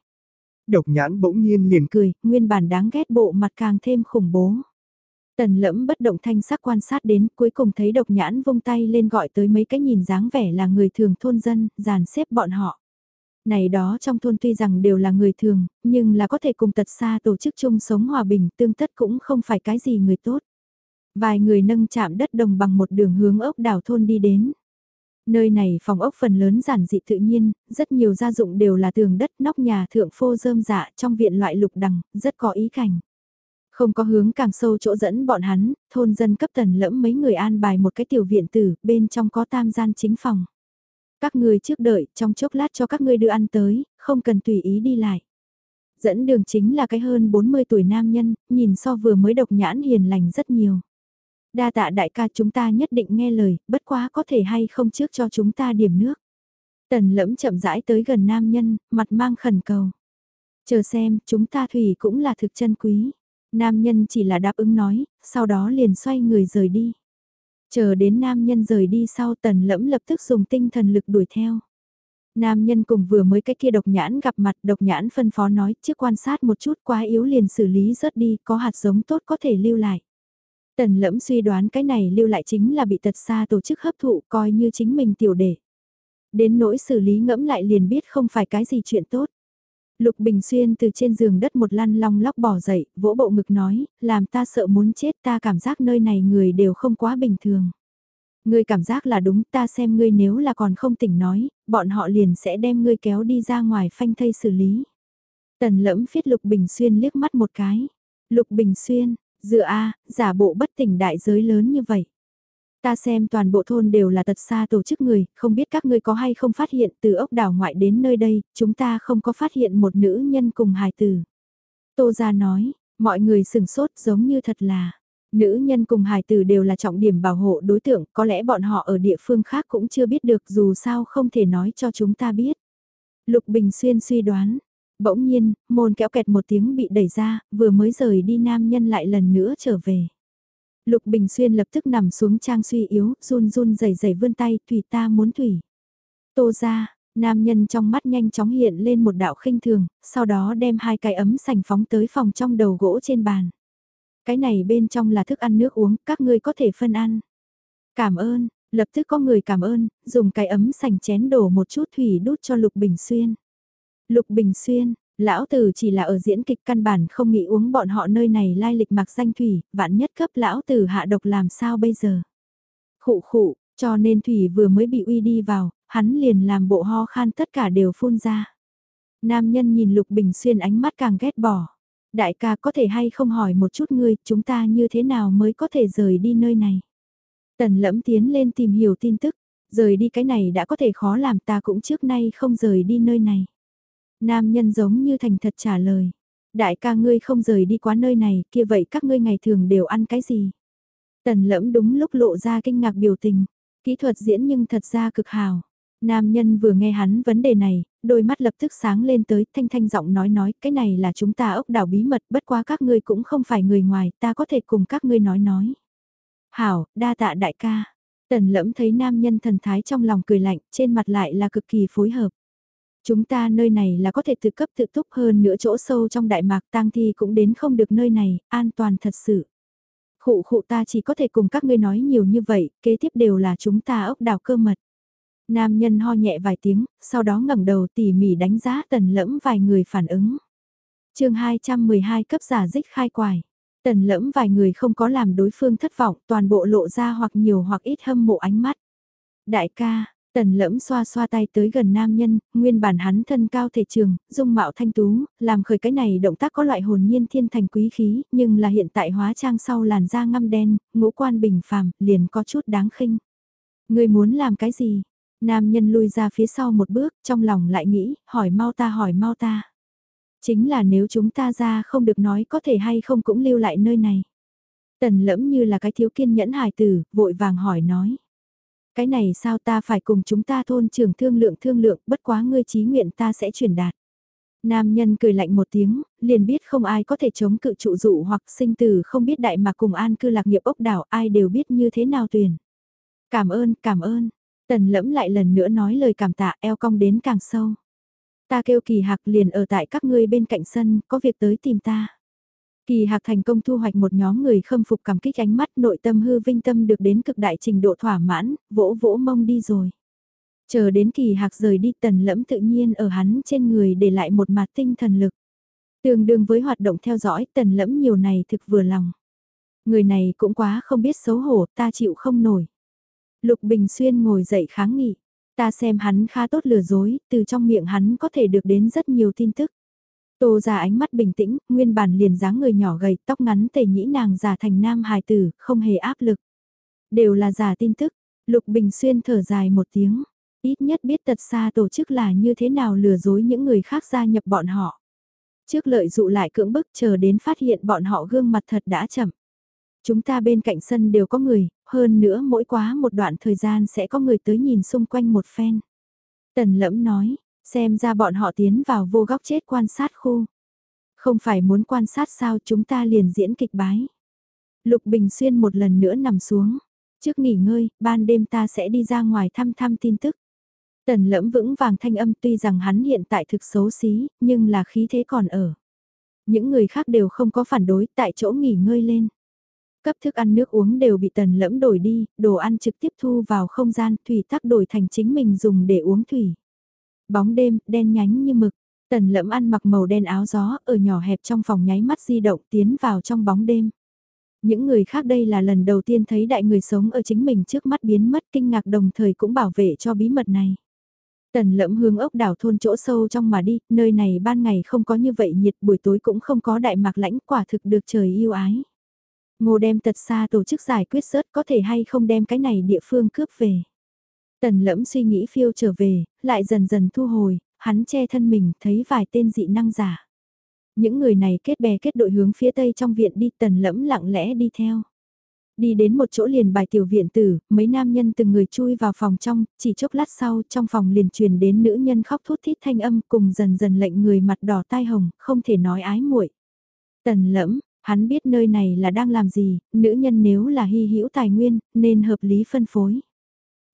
Độc nhãn bỗng nhiên liền cười, nguyên bản đáng ghét bộ mặt càng thêm khủng bố. Tần lẫm bất động thanh sắc quan sát đến cuối cùng thấy độc nhãn vung tay lên gọi tới mấy cái nhìn dáng vẻ là người thường thôn dân, dàn xếp bọn họ. Này đó trong thôn tuy rằng đều là người thường, nhưng là có thể cùng tật xa tổ chức chung sống hòa bình tương tất cũng không phải cái gì người tốt. Vài người nâng chạm đất đồng bằng một đường hướng ốc đảo thôn đi đến. Nơi này phòng ốc phần lớn giản dị tự nhiên, rất nhiều gia dụng đều là tường đất nóc nhà thượng phô rơm dạ trong viện loại lục đằng, rất có ý cảnh. Không có hướng càng sâu chỗ dẫn bọn hắn, thôn dân cấp tần lẫm mấy người an bài một cái tiểu viện tử, bên trong có tam gian chính phòng. Các người trước đợi, trong chốc lát cho các ngươi đưa ăn tới, không cần tùy ý đi lại. Dẫn đường chính là cái hơn 40 tuổi nam nhân, nhìn so vừa mới độc nhãn hiền lành rất nhiều. Đa tạ đại ca chúng ta nhất định nghe lời, bất quá có thể hay không trước cho chúng ta điểm nước. Tần lẫm chậm rãi tới gần nam nhân, mặt mang khẩn cầu. Chờ xem, chúng ta thủy cũng là thực chân quý. Nam nhân chỉ là đáp ứng nói, sau đó liền xoay người rời đi. Chờ đến nam nhân rời đi sau tần lẫm lập tức dùng tinh thần lực đuổi theo. Nam nhân cùng vừa mới cái kia độc nhãn gặp mặt độc nhãn phân phó nói trước quan sát một chút quá yếu liền xử lý rớt đi có hạt giống tốt có thể lưu lại. Tần lẫm suy đoán cái này lưu lại chính là bị tật xa tổ chức hấp thụ coi như chính mình tiểu đệ. Đến nỗi xử lý ngẫm lại liền biết không phải cái gì chuyện tốt. Lục Bình Xuyên từ trên giường đất một lăn long lóc bỏ dậy, vỗ bộ ngực nói, làm ta sợ muốn chết ta cảm giác nơi này người đều không quá bình thường. Ngươi cảm giác là đúng ta xem ngươi nếu là còn không tỉnh nói, bọn họ liền sẽ đem ngươi kéo đi ra ngoài phanh thây xử lý. Tần lẫm phiết Lục Bình Xuyên liếc mắt một cái. Lục Bình Xuyên, dựa a giả bộ bất tỉnh đại giới lớn như vậy. Ta xem toàn bộ thôn đều là tật xa tổ chức người, không biết các ngươi có hay không phát hiện từ ốc đảo ngoại đến nơi đây, chúng ta không có phát hiện một nữ nhân cùng hài tử. Tô gia nói, mọi người sừng sốt giống như thật là, nữ nhân cùng hài tử đều là trọng điểm bảo hộ đối tượng, có lẽ bọn họ ở địa phương khác cũng chưa biết được dù sao không thể nói cho chúng ta biết. Lục Bình Xuyên suy đoán, bỗng nhiên, môn kéo kẹt một tiếng bị đẩy ra, vừa mới rời đi nam nhân lại lần nữa trở về. Lục Bình Xuyên lập tức nằm xuống trang suy yếu, run run rẩy rẩy vươn tay, thủy ta muốn thủy. Tô ra, nam nhân trong mắt nhanh chóng hiện lên một đạo khinh thường, sau đó đem hai cái ấm sành phóng tới phòng trong đầu gỗ trên bàn. Cái này bên trong là thức ăn nước uống, các ngươi có thể phân ăn. Cảm ơn, lập tức có người cảm ơn, dùng cái ấm sành chén đổ một chút thủy đút cho Lục Bình Xuyên. Lục Bình Xuyên, Lão tử chỉ là ở diễn kịch căn bản không nghĩ uống bọn họ nơi này lai lịch mặc danh thủy, vạn nhất cấp lão tử hạ độc làm sao bây giờ. Khụ khụ, cho nên thủy vừa mới bị uy đi vào, hắn liền làm bộ ho khan tất cả đều phun ra. Nam nhân nhìn Lục Bình Xuyên ánh mắt càng ghét bỏ. Đại ca có thể hay không hỏi một chút ngươi, chúng ta như thế nào mới có thể rời đi nơi này. Tần lẫm tiến lên tìm hiểu tin tức, rời đi cái này đã có thể khó làm ta cũng trước nay không rời đi nơi này. Nam nhân giống như thành thật trả lời. Đại ca ngươi không rời đi quá nơi này, kia vậy các ngươi ngày thường đều ăn cái gì? Tần lẫm đúng lúc lộ ra kinh ngạc biểu tình. Kỹ thuật diễn nhưng thật ra cực hào. Nam nhân vừa nghe hắn vấn đề này, đôi mắt lập tức sáng lên tới thanh thanh giọng nói nói cái này là chúng ta ốc đảo bí mật bất quá các ngươi cũng không phải người ngoài ta có thể cùng các ngươi nói nói. Hảo, đa tạ đại ca. Tần lẫm thấy nam nhân thần thái trong lòng cười lạnh trên mặt lại là cực kỳ phối hợp. Chúng ta nơi này là có thể tự cấp tự túc hơn nữa chỗ sâu trong đại mạc tang thi cũng đến không được nơi này, an toàn thật sự. Khụ khụ ta chỉ có thể cùng các ngươi nói nhiều như vậy, kế tiếp đều là chúng ta ốc đào cơ mật. Nam nhân ho nhẹ vài tiếng, sau đó ngẩng đầu tỉ mỉ đánh giá tần lẫm vài người phản ứng. chương 212 cấp giả dích khai quài. Tần lẫm vài người không có làm đối phương thất vọng, toàn bộ lộ ra hoặc nhiều hoặc ít hâm mộ ánh mắt. Đại ca, Tần lẫm xoa xoa tay tới gần nam nhân, nguyên bản hắn thân cao thể trường, dung mạo thanh tú, làm khởi cái này động tác có loại hồn nhiên thiên thành quý khí, nhưng là hiện tại hóa trang sau làn da ngăm đen, ngũ quan bình phàm, liền có chút đáng khinh. Người muốn làm cái gì? Nam nhân lui ra phía sau một bước, trong lòng lại nghĩ, hỏi mau ta hỏi mau ta. Chính là nếu chúng ta ra không được nói có thể hay không cũng lưu lại nơi này. Tần lẫm như là cái thiếu kiên nhẫn hài tử, vội vàng hỏi nói. Cái này sao ta phải cùng chúng ta thôn trưởng thương lượng thương lượng, bất quá ngươi trí nguyện ta sẽ truyền đạt. Nam nhân cười lạnh một tiếng, liền biết không ai có thể chống cự trụ dụ hoặc sinh tử không biết đại mà cùng an cư lạc nghiệp ốc đảo ai đều biết như thế nào tuyển. Cảm ơn, cảm ơn. Tần lẫm lại lần nữa nói lời cảm tạ eo cong đến càng sâu. Ta kêu kỳ hạc liền ở tại các ngươi bên cạnh sân, có việc tới tìm ta. Kỳ Hạc thành công thu hoạch một nhóm người khâm phục cảm kích ánh mắt nội tâm hư vinh tâm được đến cực đại trình độ thỏa mãn, vỗ vỗ mông đi rồi. Chờ đến Kỳ Hạc rời đi tần lẫm tự nhiên ở hắn trên người để lại một mặt tinh thần lực. Tương đương với hoạt động theo dõi tần lẫm nhiều này thực vừa lòng. Người này cũng quá không biết xấu hổ ta chịu không nổi. Lục Bình Xuyên ngồi dậy kháng nghị. Ta xem hắn khá tốt lừa dối, từ trong miệng hắn có thể được đến rất nhiều tin tức. Tô ra ánh mắt bình tĩnh, nguyên bản liền dáng người nhỏ gầy, tóc ngắn tề nhĩ nàng giả thành nam hài tử, không hề áp lực. Đều là giả tin tức, Lục Bình Xuyên thở dài một tiếng, ít nhất biết tật xa tổ chức là như thế nào lừa dối những người khác gia nhập bọn họ. Trước lợi dụ lại cưỡng bức chờ đến phát hiện bọn họ gương mặt thật đã chậm. Chúng ta bên cạnh sân đều có người, hơn nữa mỗi quá một đoạn thời gian sẽ có người tới nhìn xung quanh một phen. Tần lẫm nói, xem ra bọn họ tiến vào vô góc chết quan sát khu. Không phải muốn quan sát sao chúng ta liền diễn kịch bái. Lục Bình Xuyên một lần nữa nằm xuống. Trước nghỉ ngơi, ban đêm ta sẽ đi ra ngoài thăm thăm tin tức. Tần lẫm vững vàng thanh âm tuy rằng hắn hiện tại thực xấu xí, nhưng là khí thế còn ở. Những người khác đều không có phản đối tại chỗ nghỉ ngơi lên. Cấp thức ăn nước uống đều bị tần lẫm đổi đi, đồ ăn trực tiếp thu vào không gian, thủy tắc đổi thành chính mình dùng để uống thủy. Bóng đêm, đen nhánh như mực, tần lẫm ăn mặc màu đen áo gió, ở nhỏ hẹp trong phòng nháy mắt di động tiến vào trong bóng đêm. Những người khác đây là lần đầu tiên thấy đại người sống ở chính mình trước mắt biến mất kinh ngạc đồng thời cũng bảo vệ cho bí mật này. Tần lẫm hướng ốc đảo thôn chỗ sâu trong mà đi, nơi này ban ngày không có như vậy nhiệt buổi tối cũng không có đại mạc lãnh quả thực được trời yêu ái. Ngô đem tật xa tổ chức giải quyết sớt có thể hay không đem cái này địa phương cướp về. Tần lẫm suy nghĩ phiêu trở về, lại dần dần thu hồi, hắn che thân mình thấy vài tên dị năng giả. Những người này kết bè kết đội hướng phía tây trong viện đi tần lẫm lặng lẽ đi theo. Đi đến một chỗ liền bài tiểu viện tử, mấy nam nhân từng người chui vào phòng trong, chỉ chốc lát sau trong phòng liền truyền đến nữ nhân khóc thút thít thanh âm cùng dần dần lệnh người mặt đỏ tai hồng, không thể nói ái muội. Tần lẫm, hắn biết nơi này là đang làm gì, nữ nhân nếu là hy hữu tài nguyên, nên hợp lý phân phối.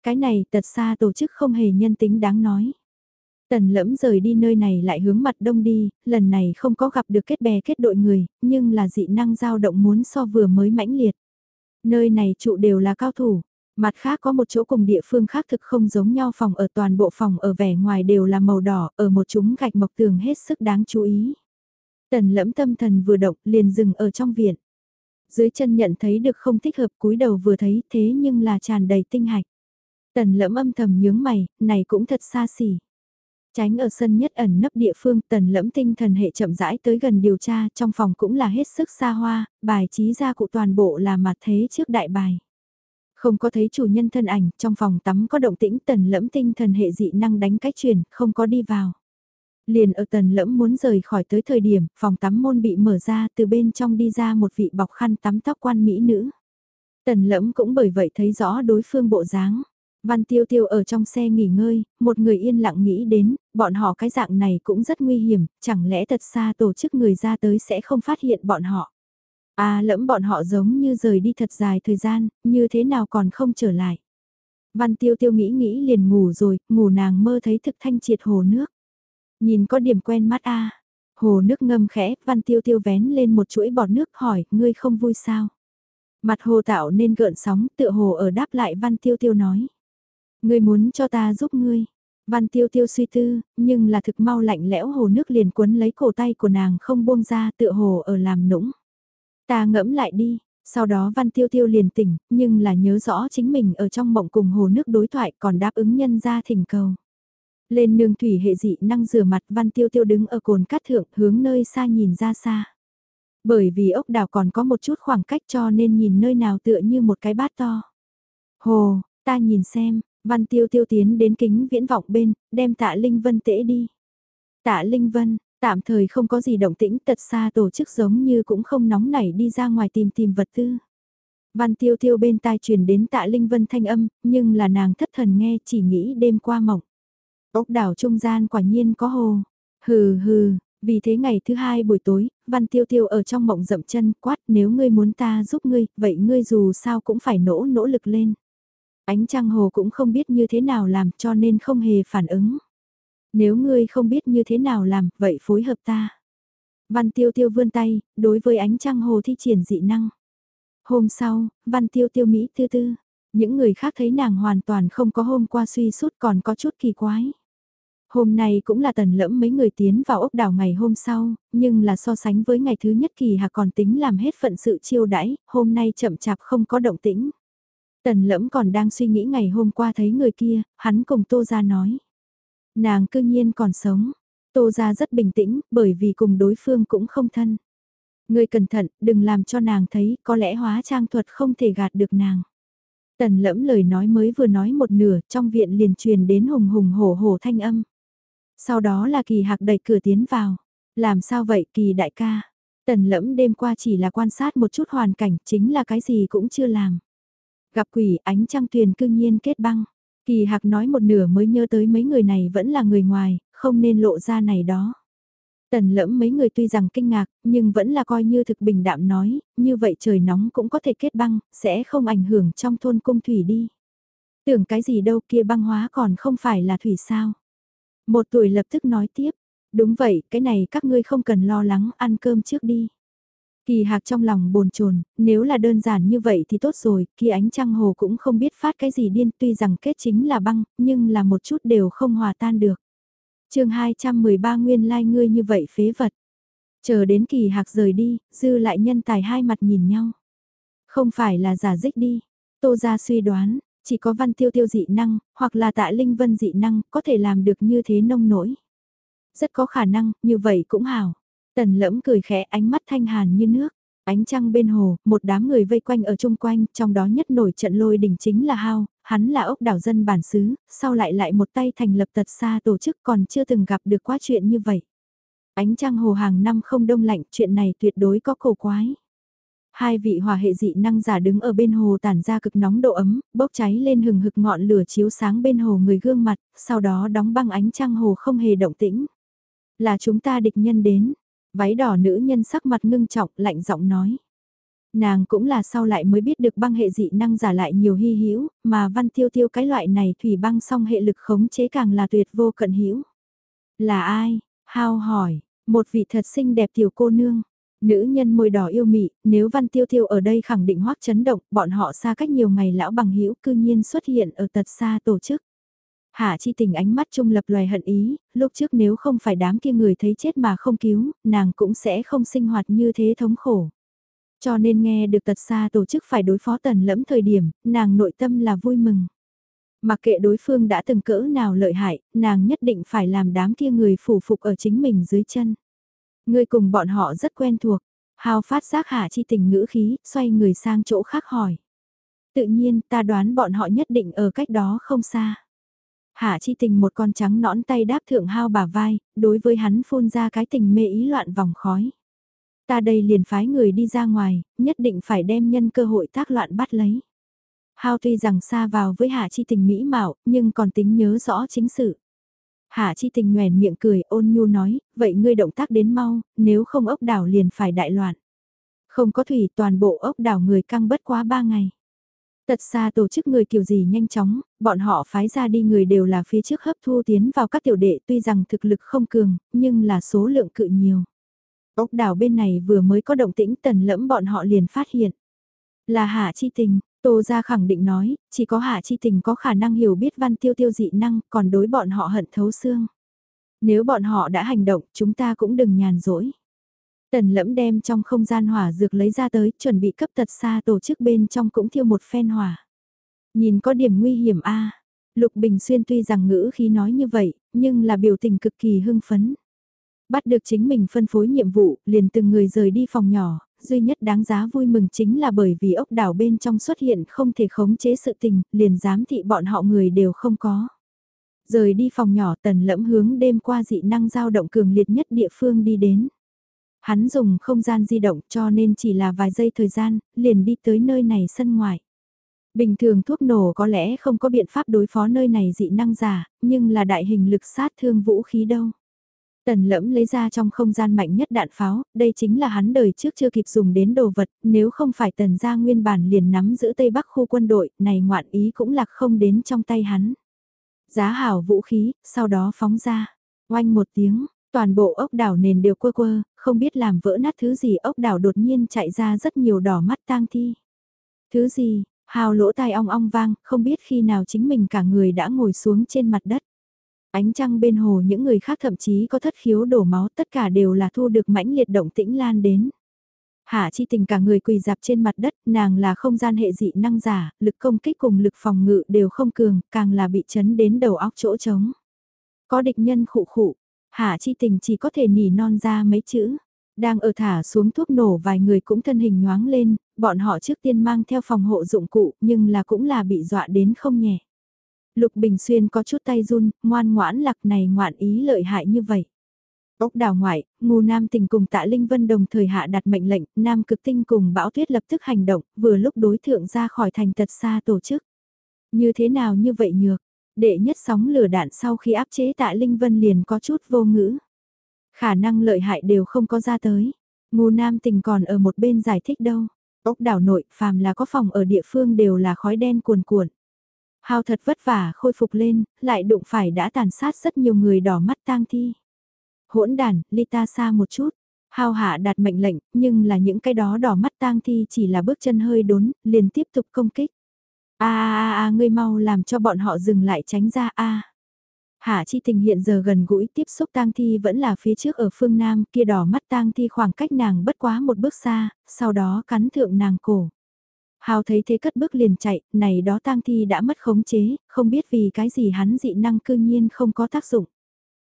Cái này tật xa tổ chức không hề nhân tính đáng nói. Tần lẫm rời đi nơi này lại hướng mặt đông đi, lần này không có gặp được kết bè kết đội người, nhưng là dị năng dao động muốn so vừa mới mãnh liệt. Nơi này trụ đều là cao thủ, mặt khác có một chỗ cùng địa phương khác thực không giống nhau phòng ở toàn bộ phòng ở vẻ ngoài đều là màu đỏ, ở một chúng gạch mộc tường hết sức đáng chú ý. Tần lẫm tâm thần vừa động liền dừng ở trong viện. Dưới chân nhận thấy được không thích hợp cúi đầu vừa thấy thế nhưng là tràn đầy tinh hạch. Tần lẫm âm thầm nhướng mày, này cũng thật xa xỉ. Tránh ở sân nhất ẩn nấp địa phương tần lẫm tinh thần hệ chậm rãi tới gần điều tra trong phòng cũng là hết sức xa hoa, bài trí ra cụ toàn bộ là mặt thế trước đại bài. Không có thấy chủ nhân thân ảnh, trong phòng tắm có động tĩnh tần lẫm tinh thần hệ dị năng đánh cách truyền, không có đi vào. Liền ở tần lẫm muốn rời khỏi tới thời điểm, phòng tắm môn bị mở ra từ bên trong đi ra một vị bọc khăn tắm tóc quan mỹ nữ. Tần lẫm cũng bởi vậy thấy rõ đối phương bộ dáng. Văn Tiêu Tiêu ở trong xe nghỉ ngơi, một người yên lặng nghĩ đến, bọn họ cái dạng này cũng rất nguy hiểm, chẳng lẽ thật xa tổ chức người ra tới sẽ không phát hiện bọn họ. À lẫm bọn họ giống như rời đi thật dài thời gian, như thế nào còn không trở lại. Văn Tiêu Tiêu nghĩ nghĩ liền ngủ rồi, ngủ nàng mơ thấy thực thanh triệt hồ nước. Nhìn có điểm quen mắt a Hồ nước ngâm khẽ, Văn Tiêu Tiêu vén lên một chuỗi bọt nước hỏi, ngươi không vui sao? Mặt hồ tạo nên gợn sóng, tựa hồ ở đáp lại Văn Tiêu Tiêu nói. Ngươi muốn cho ta giúp ngươi. Văn tiêu tiêu suy tư, nhưng là thực mau lạnh lẽo hồ nước liền cuốn lấy cổ tay của nàng không buông ra tựa hồ ở làm nũng. Ta ngẫm lại đi, sau đó văn tiêu tiêu liền tỉnh, nhưng là nhớ rõ chính mình ở trong mộng cùng hồ nước đối thoại còn đáp ứng nhân ra thỉnh cầu. Lên nương thủy hệ dị năng rửa mặt văn tiêu tiêu đứng ở cồn cát thượng hướng nơi xa nhìn ra xa. Bởi vì ốc đảo còn có một chút khoảng cách cho nên nhìn nơi nào tựa như một cái bát to. Hồ, ta nhìn xem, Văn tiêu tiêu tiến đến kính viễn vọng bên, đem tạ Linh Vân tễ đi. Tạ Linh Vân, tạm thời không có gì động tĩnh tật xa tổ chức giống như cũng không nóng nảy đi ra ngoài tìm tìm vật tư. Văn tiêu tiêu bên tai truyền đến tạ Linh Vân thanh âm, nhưng là nàng thất thần nghe chỉ nghĩ đêm qua mộng. Ốc đảo trung gian quả nhiên có hồ. Hừ hừ, vì thế ngày thứ hai buổi tối, Văn Tiêu Tiêu ở trong mộng dậm chân quát nếu ngươi muốn ta giúp ngươi, vậy ngươi dù sao cũng phải nỗ nỗ lực lên. Ánh trăng hồ cũng không biết như thế nào làm cho nên không hề phản ứng. Nếu ngươi không biết như thế nào làm, vậy phối hợp ta. Văn tiêu tiêu vươn tay, đối với ánh trăng hồ thi triển dị năng. Hôm sau, văn tiêu tiêu Mỹ tư tư. Những người khác thấy nàng hoàn toàn không có hôm qua suy sút còn có chút kỳ quái. Hôm nay cũng là tần lẫm mấy người tiến vào ốc đảo ngày hôm sau, nhưng là so sánh với ngày thứ nhất kỳ hạ còn tính làm hết phận sự chiêu đãi, hôm nay chậm chạp không có động tĩnh. Tần lẫm còn đang suy nghĩ ngày hôm qua thấy người kia, hắn cùng Tô Gia nói. Nàng cư nhiên còn sống. Tô Gia rất bình tĩnh, bởi vì cùng đối phương cũng không thân. Ngươi cẩn thận, đừng làm cho nàng thấy, có lẽ hóa trang thuật không thể gạt được nàng. Tần lẫm lời nói mới vừa nói một nửa, trong viện liền truyền đến hùng hùng hổ hổ thanh âm. Sau đó là kỳ hạc đẩy cửa tiến vào. Làm sao vậy kỳ đại ca? Tần lẫm đêm qua chỉ là quan sát một chút hoàn cảnh, chính là cái gì cũng chưa làm. Gặp quỷ ánh trăng tuyền cương nhiên kết băng. Kỳ Hạc nói một nửa mới nhớ tới mấy người này vẫn là người ngoài, không nên lộ ra này đó. Tần lẫm mấy người tuy rằng kinh ngạc, nhưng vẫn là coi như thực bình đạm nói, như vậy trời nóng cũng có thể kết băng, sẽ không ảnh hưởng trong thôn cung thủy đi. Tưởng cái gì đâu kia băng hóa còn không phải là thủy sao. Một tuổi lập tức nói tiếp, đúng vậy, cái này các ngươi không cần lo lắng ăn cơm trước đi. Kỳ hạc trong lòng bồn chồn nếu là đơn giản như vậy thì tốt rồi, Kỳ ánh trăng hồ cũng không biết phát cái gì điên tuy rằng kết chính là băng, nhưng là một chút đều không hòa tan được. chương 213 nguyên lai like ngươi như vậy phế vật. Chờ đến kỳ hạc rời đi, dư lại nhân tài hai mặt nhìn nhau. Không phải là giả dích đi. Tô ra suy đoán, chỉ có văn tiêu tiêu dị năng, hoặc là tạ linh vân dị năng, có thể làm được như thế nông nổi. Rất có khả năng, như vậy cũng hảo. Tần lẫm cười khẽ ánh mắt thanh hàn như nước. Ánh trăng bên hồ, một đám người vây quanh ở chung quanh, trong đó nhất nổi trận lôi đỉnh chính là Hao, hắn là ốc đảo dân bản xứ, sau lại lại một tay thành lập tật xa tổ chức còn chưa từng gặp được quá chuyện như vậy. Ánh trăng hồ hàng năm không đông lạnh, chuyện này tuyệt đối có cổ quái. Hai vị hòa hệ dị năng giả đứng ở bên hồ tản ra cực nóng độ ấm, bốc cháy lên hừng hực ngọn lửa chiếu sáng bên hồ người gương mặt, sau đó đóng băng ánh trăng hồ không hề động tĩnh. Là chúng ta địch nhân đến, váy đỏ nữ nhân sắc mặt ngưng trọng lạnh giọng nói. Nàng cũng là sau lại mới biết được băng hệ dị năng giả lại nhiều hy hữu mà văn tiêu tiêu cái loại này thủy băng song hệ lực khống chế càng là tuyệt vô cận hữu Là ai? Hao hỏi, một vị thật xinh đẹp tiểu cô nương. Nữ nhân môi đỏ yêu mị, nếu Văn Tiêu Tiêu ở đây khẳng định hoắc chấn động, bọn họ xa cách nhiều ngày lão bằng hữu cư nhiên xuất hiện ở tật xa tổ chức. Hạ chi tình ánh mắt trung lập loài hận ý, lúc trước nếu không phải đám kia người thấy chết mà không cứu, nàng cũng sẽ không sinh hoạt như thế thống khổ. Cho nên nghe được tật xa tổ chức phải đối phó tần lẫm thời điểm, nàng nội tâm là vui mừng. Mặc kệ đối phương đã từng cỡ nào lợi hại, nàng nhất định phải làm đám kia người phủ phục ở chính mình dưới chân. Người cùng bọn họ rất quen thuộc, hào phát giác hạ chi tình ngữ khí, xoay người sang chỗ khác hỏi. Tự nhiên ta đoán bọn họ nhất định ở cách đó không xa. Hạ chi tình một con trắng nõn tay đáp thượng hao bà vai, đối với hắn phun ra cái tình mê ý loạn vòng khói. Ta đây liền phái người đi ra ngoài, nhất định phải đem nhân cơ hội tác loạn bắt lấy. Hao tuy rằng xa vào với hạ chi tình mỹ mạo, nhưng còn tính nhớ rõ chính sự. Hạ chi tình nhoèn miệng cười ôn nhu nói, vậy ngươi động tác đến mau, nếu không ốc đảo liền phải đại loạn. Không có thủy toàn bộ ốc đảo người căng bất quá ba ngày. Tật xa tổ chức người kiểu gì nhanh chóng, bọn họ phái ra đi người đều là phía trước hấp thu tiến vào các tiểu đệ tuy rằng thực lực không cường, nhưng là số lượng cự nhiều. Ốc đảo bên này vừa mới có động tĩnh tần lẫm bọn họ liền phát hiện. Là hạ chi tình, Tô gia khẳng định nói, chỉ có hạ chi tình có khả năng hiểu biết văn tiêu tiêu dị năng, còn đối bọn họ hận thấu xương. Nếu bọn họ đã hành động, chúng ta cũng đừng nhàn rỗi. Tần lẫm đem trong không gian hỏa dược lấy ra tới, chuẩn bị cấp tật xa tổ chức bên trong cũng thiêu một phen hỏa. Nhìn có điểm nguy hiểm a Lục Bình Xuyên tuy rằng ngữ khi nói như vậy, nhưng là biểu tình cực kỳ hưng phấn. Bắt được chính mình phân phối nhiệm vụ, liền từng người rời đi phòng nhỏ, duy nhất đáng giá vui mừng chính là bởi vì ốc đảo bên trong xuất hiện không thể khống chế sự tình, liền giám thị bọn họ người đều không có. Rời đi phòng nhỏ tần lẫm hướng đêm qua dị năng dao động cường liệt nhất địa phương đi đến. Hắn dùng không gian di động cho nên chỉ là vài giây thời gian, liền đi tới nơi này sân ngoài. Bình thường thuốc nổ có lẽ không có biện pháp đối phó nơi này dị năng giả, nhưng là đại hình lực sát thương vũ khí đâu. Tần lẫm lấy ra trong không gian mạnh nhất đạn pháo, đây chính là hắn đời trước chưa kịp dùng đến đồ vật, nếu không phải tần gia nguyên bản liền nắm giữ Tây Bắc khu quân đội, này ngoạn ý cũng lạc không đến trong tay hắn. Giá hảo vũ khí, sau đó phóng ra, oanh một tiếng, toàn bộ ốc đảo nền đều quơ quơ, không biết làm vỡ nát thứ gì ốc đảo đột nhiên chạy ra rất nhiều đỏ mắt tang thi. Thứ gì, hào lỗ tai ong ong vang, không biết khi nào chính mình cả người đã ngồi xuống trên mặt đất. Ánh trăng bên hồ những người khác thậm chí có thất khiếu đổ máu tất cả đều là thu được mãnh liệt động tĩnh lan đến. Hạ chi tình cả người quỳ dạp trên mặt đất, nàng là không gian hệ dị năng giả, lực công kích cùng lực phòng ngự đều không cường, càng là bị chấn đến đầu óc chỗ trống. Có địch nhân khụ khụ, hạ chi tình chỉ có thể nỉ non ra mấy chữ. Đang ở thả xuống thuốc nổ vài người cũng thân hình nhoáng lên, bọn họ trước tiên mang theo phòng hộ dụng cụ nhưng là cũng là bị dọa đến không nhẹ. Lục Bình Xuyên có chút tay run, ngoan ngoãn lạc này ngoạn ý lợi hại như vậy. Ốc đảo ngoại, ngu Nam tình cùng tạ Linh Vân đồng thời hạ đặt mệnh lệnh, Nam cực tinh cùng bão tuyết lập tức hành động, vừa lúc đối thượng ra khỏi thành tật xa tổ chức. Như thế nào như vậy nhược, Đệ nhất sóng lửa đạn sau khi áp chế tạ Linh Vân liền có chút vô ngữ. Khả năng lợi hại đều không có ra tới. Ngu nam tình còn ở một bên giải thích đâu. Ốc đảo nội, phàm là có phòng ở địa phương đều là khói đen cuồn cuộn. Hao thật vất vả khôi phục lên, lại đụng phải đã tàn sát rất nhiều người đỏ mắt tang thi. Hỗn đàn, ly ta xa một chút. Hao hạ đạt mệnh lệnh, nhưng là những cái đó đỏ mắt tang thi chỉ là bước chân hơi đốn, liền tiếp tục công kích. A a a ngươi mau làm cho bọn họ dừng lại tránh ra a. Hạ Chi Tình hiện giờ gần gũi tiếp xúc tang thi vẫn là phía trước ở phương Nam, kia đỏ mắt tang thi khoảng cách nàng bất quá một bước xa, sau đó cắn thượng nàng cổ. Hào thấy thế cất bước liền chạy, này đó tang thi đã mất khống chế, không biết vì cái gì hắn dị năng cư nhiên không có tác dụng.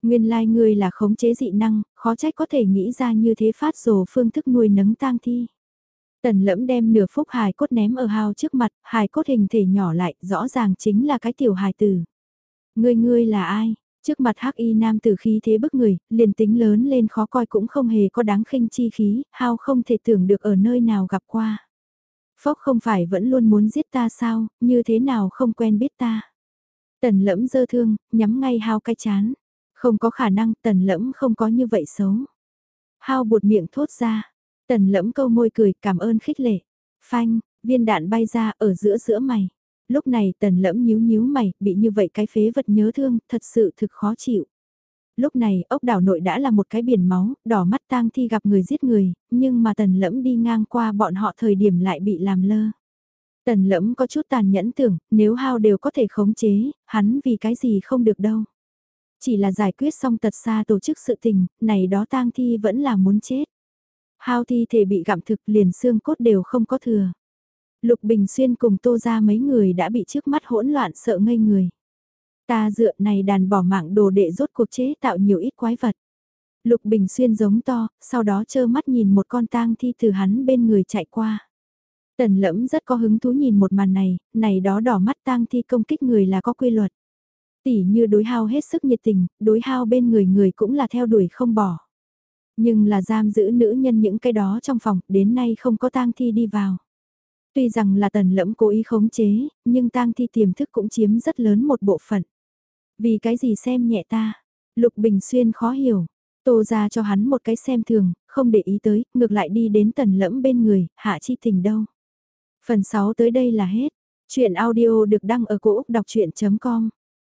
Nguyên lai like ngươi là khống chế dị năng, khó trách có thể nghĩ ra như thế phát rồ phương thức nuôi nấng tang thi. Tần lẫm đem nửa phúc hài cốt ném ở hào trước mặt, hài cốt hình thể nhỏ lại, rõ ràng chính là cái tiểu hài tử. Ngươi ngươi là ai? Trước mặt hắc y nam tử khí thế bức người, liền tính lớn lên khó coi cũng không hề có đáng khinh chi khí, hao không thể tưởng được ở nơi nào gặp qua. Phốc không phải vẫn luôn muốn giết ta sao, như thế nào không quen biết ta. Tần lẫm dơ thương, nhắm ngay hao cái chán. Không có khả năng tần lẫm không có như vậy xấu. Hao buột miệng thốt ra. Tần lẫm câu môi cười cảm ơn khích lệ. Phanh, viên đạn bay ra ở giữa giữa mày. Lúc này tần lẫm nhíu nhíu mày, bị như vậy cái phế vật nhớ thương, thật sự thực khó chịu. Lúc này ốc đảo nội đã là một cái biển máu, đỏ mắt tang thi gặp người giết người, nhưng mà tần lẫm đi ngang qua bọn họ thời điểm lại bị làm lơ. Tần lẫm có chút tàn nhẫn tưởng, nếu hao đều có thể khống chế, hắn vì cái gì không được đâu. Chỉ là giải quyết xong tật xa tổ chức sự tình, này đó tang thi vẫn là muốn chết. Hao thi thể bị gặm thực liền xương cốt đều không có thừa. Lục Bình Xuyên cùng tô ra mấy người đã bị trước mắt hỗn loạn sợ ngây người. Ta dựa này đàn bỏ mạng đồ đệ rốt cuộc chế tạo nhiều ít quái vật. Lục Bình Xuyên giống to, sau đó chơ mắt nhìn một con tang thi từ hắn bên người chạy qua. Tần lẫm rất có hứng thú nhìn một màn này, này đó đỏ mắt tang thi công kích người là có quy luật. Tỷ như đối hao hết sức nhiệt tình, đối hao bên người người cũng là theo đuổi không bỏ. Nhưng là giam giữ nữ nhân những cái đó trong phòng, đến nay không có tang thi đi vào. Tuy rằng là tần lẫm cố ý khống chế, nhưng tang thi tiềm thức cũng chiếm rất lớn một bộ phận. Vì cái gì xem nhẹ ta? Lục Bình Xuyên khó hiểu. Tô ra cho hắn một cái xem thường, không để ý tới, ngược lại đi đến tần lẫm bên người, hạ chi tình đâu. Phần 6 tới đây là hết. Chuyện audio được đăng ở cổ Úc đọc chuyện.com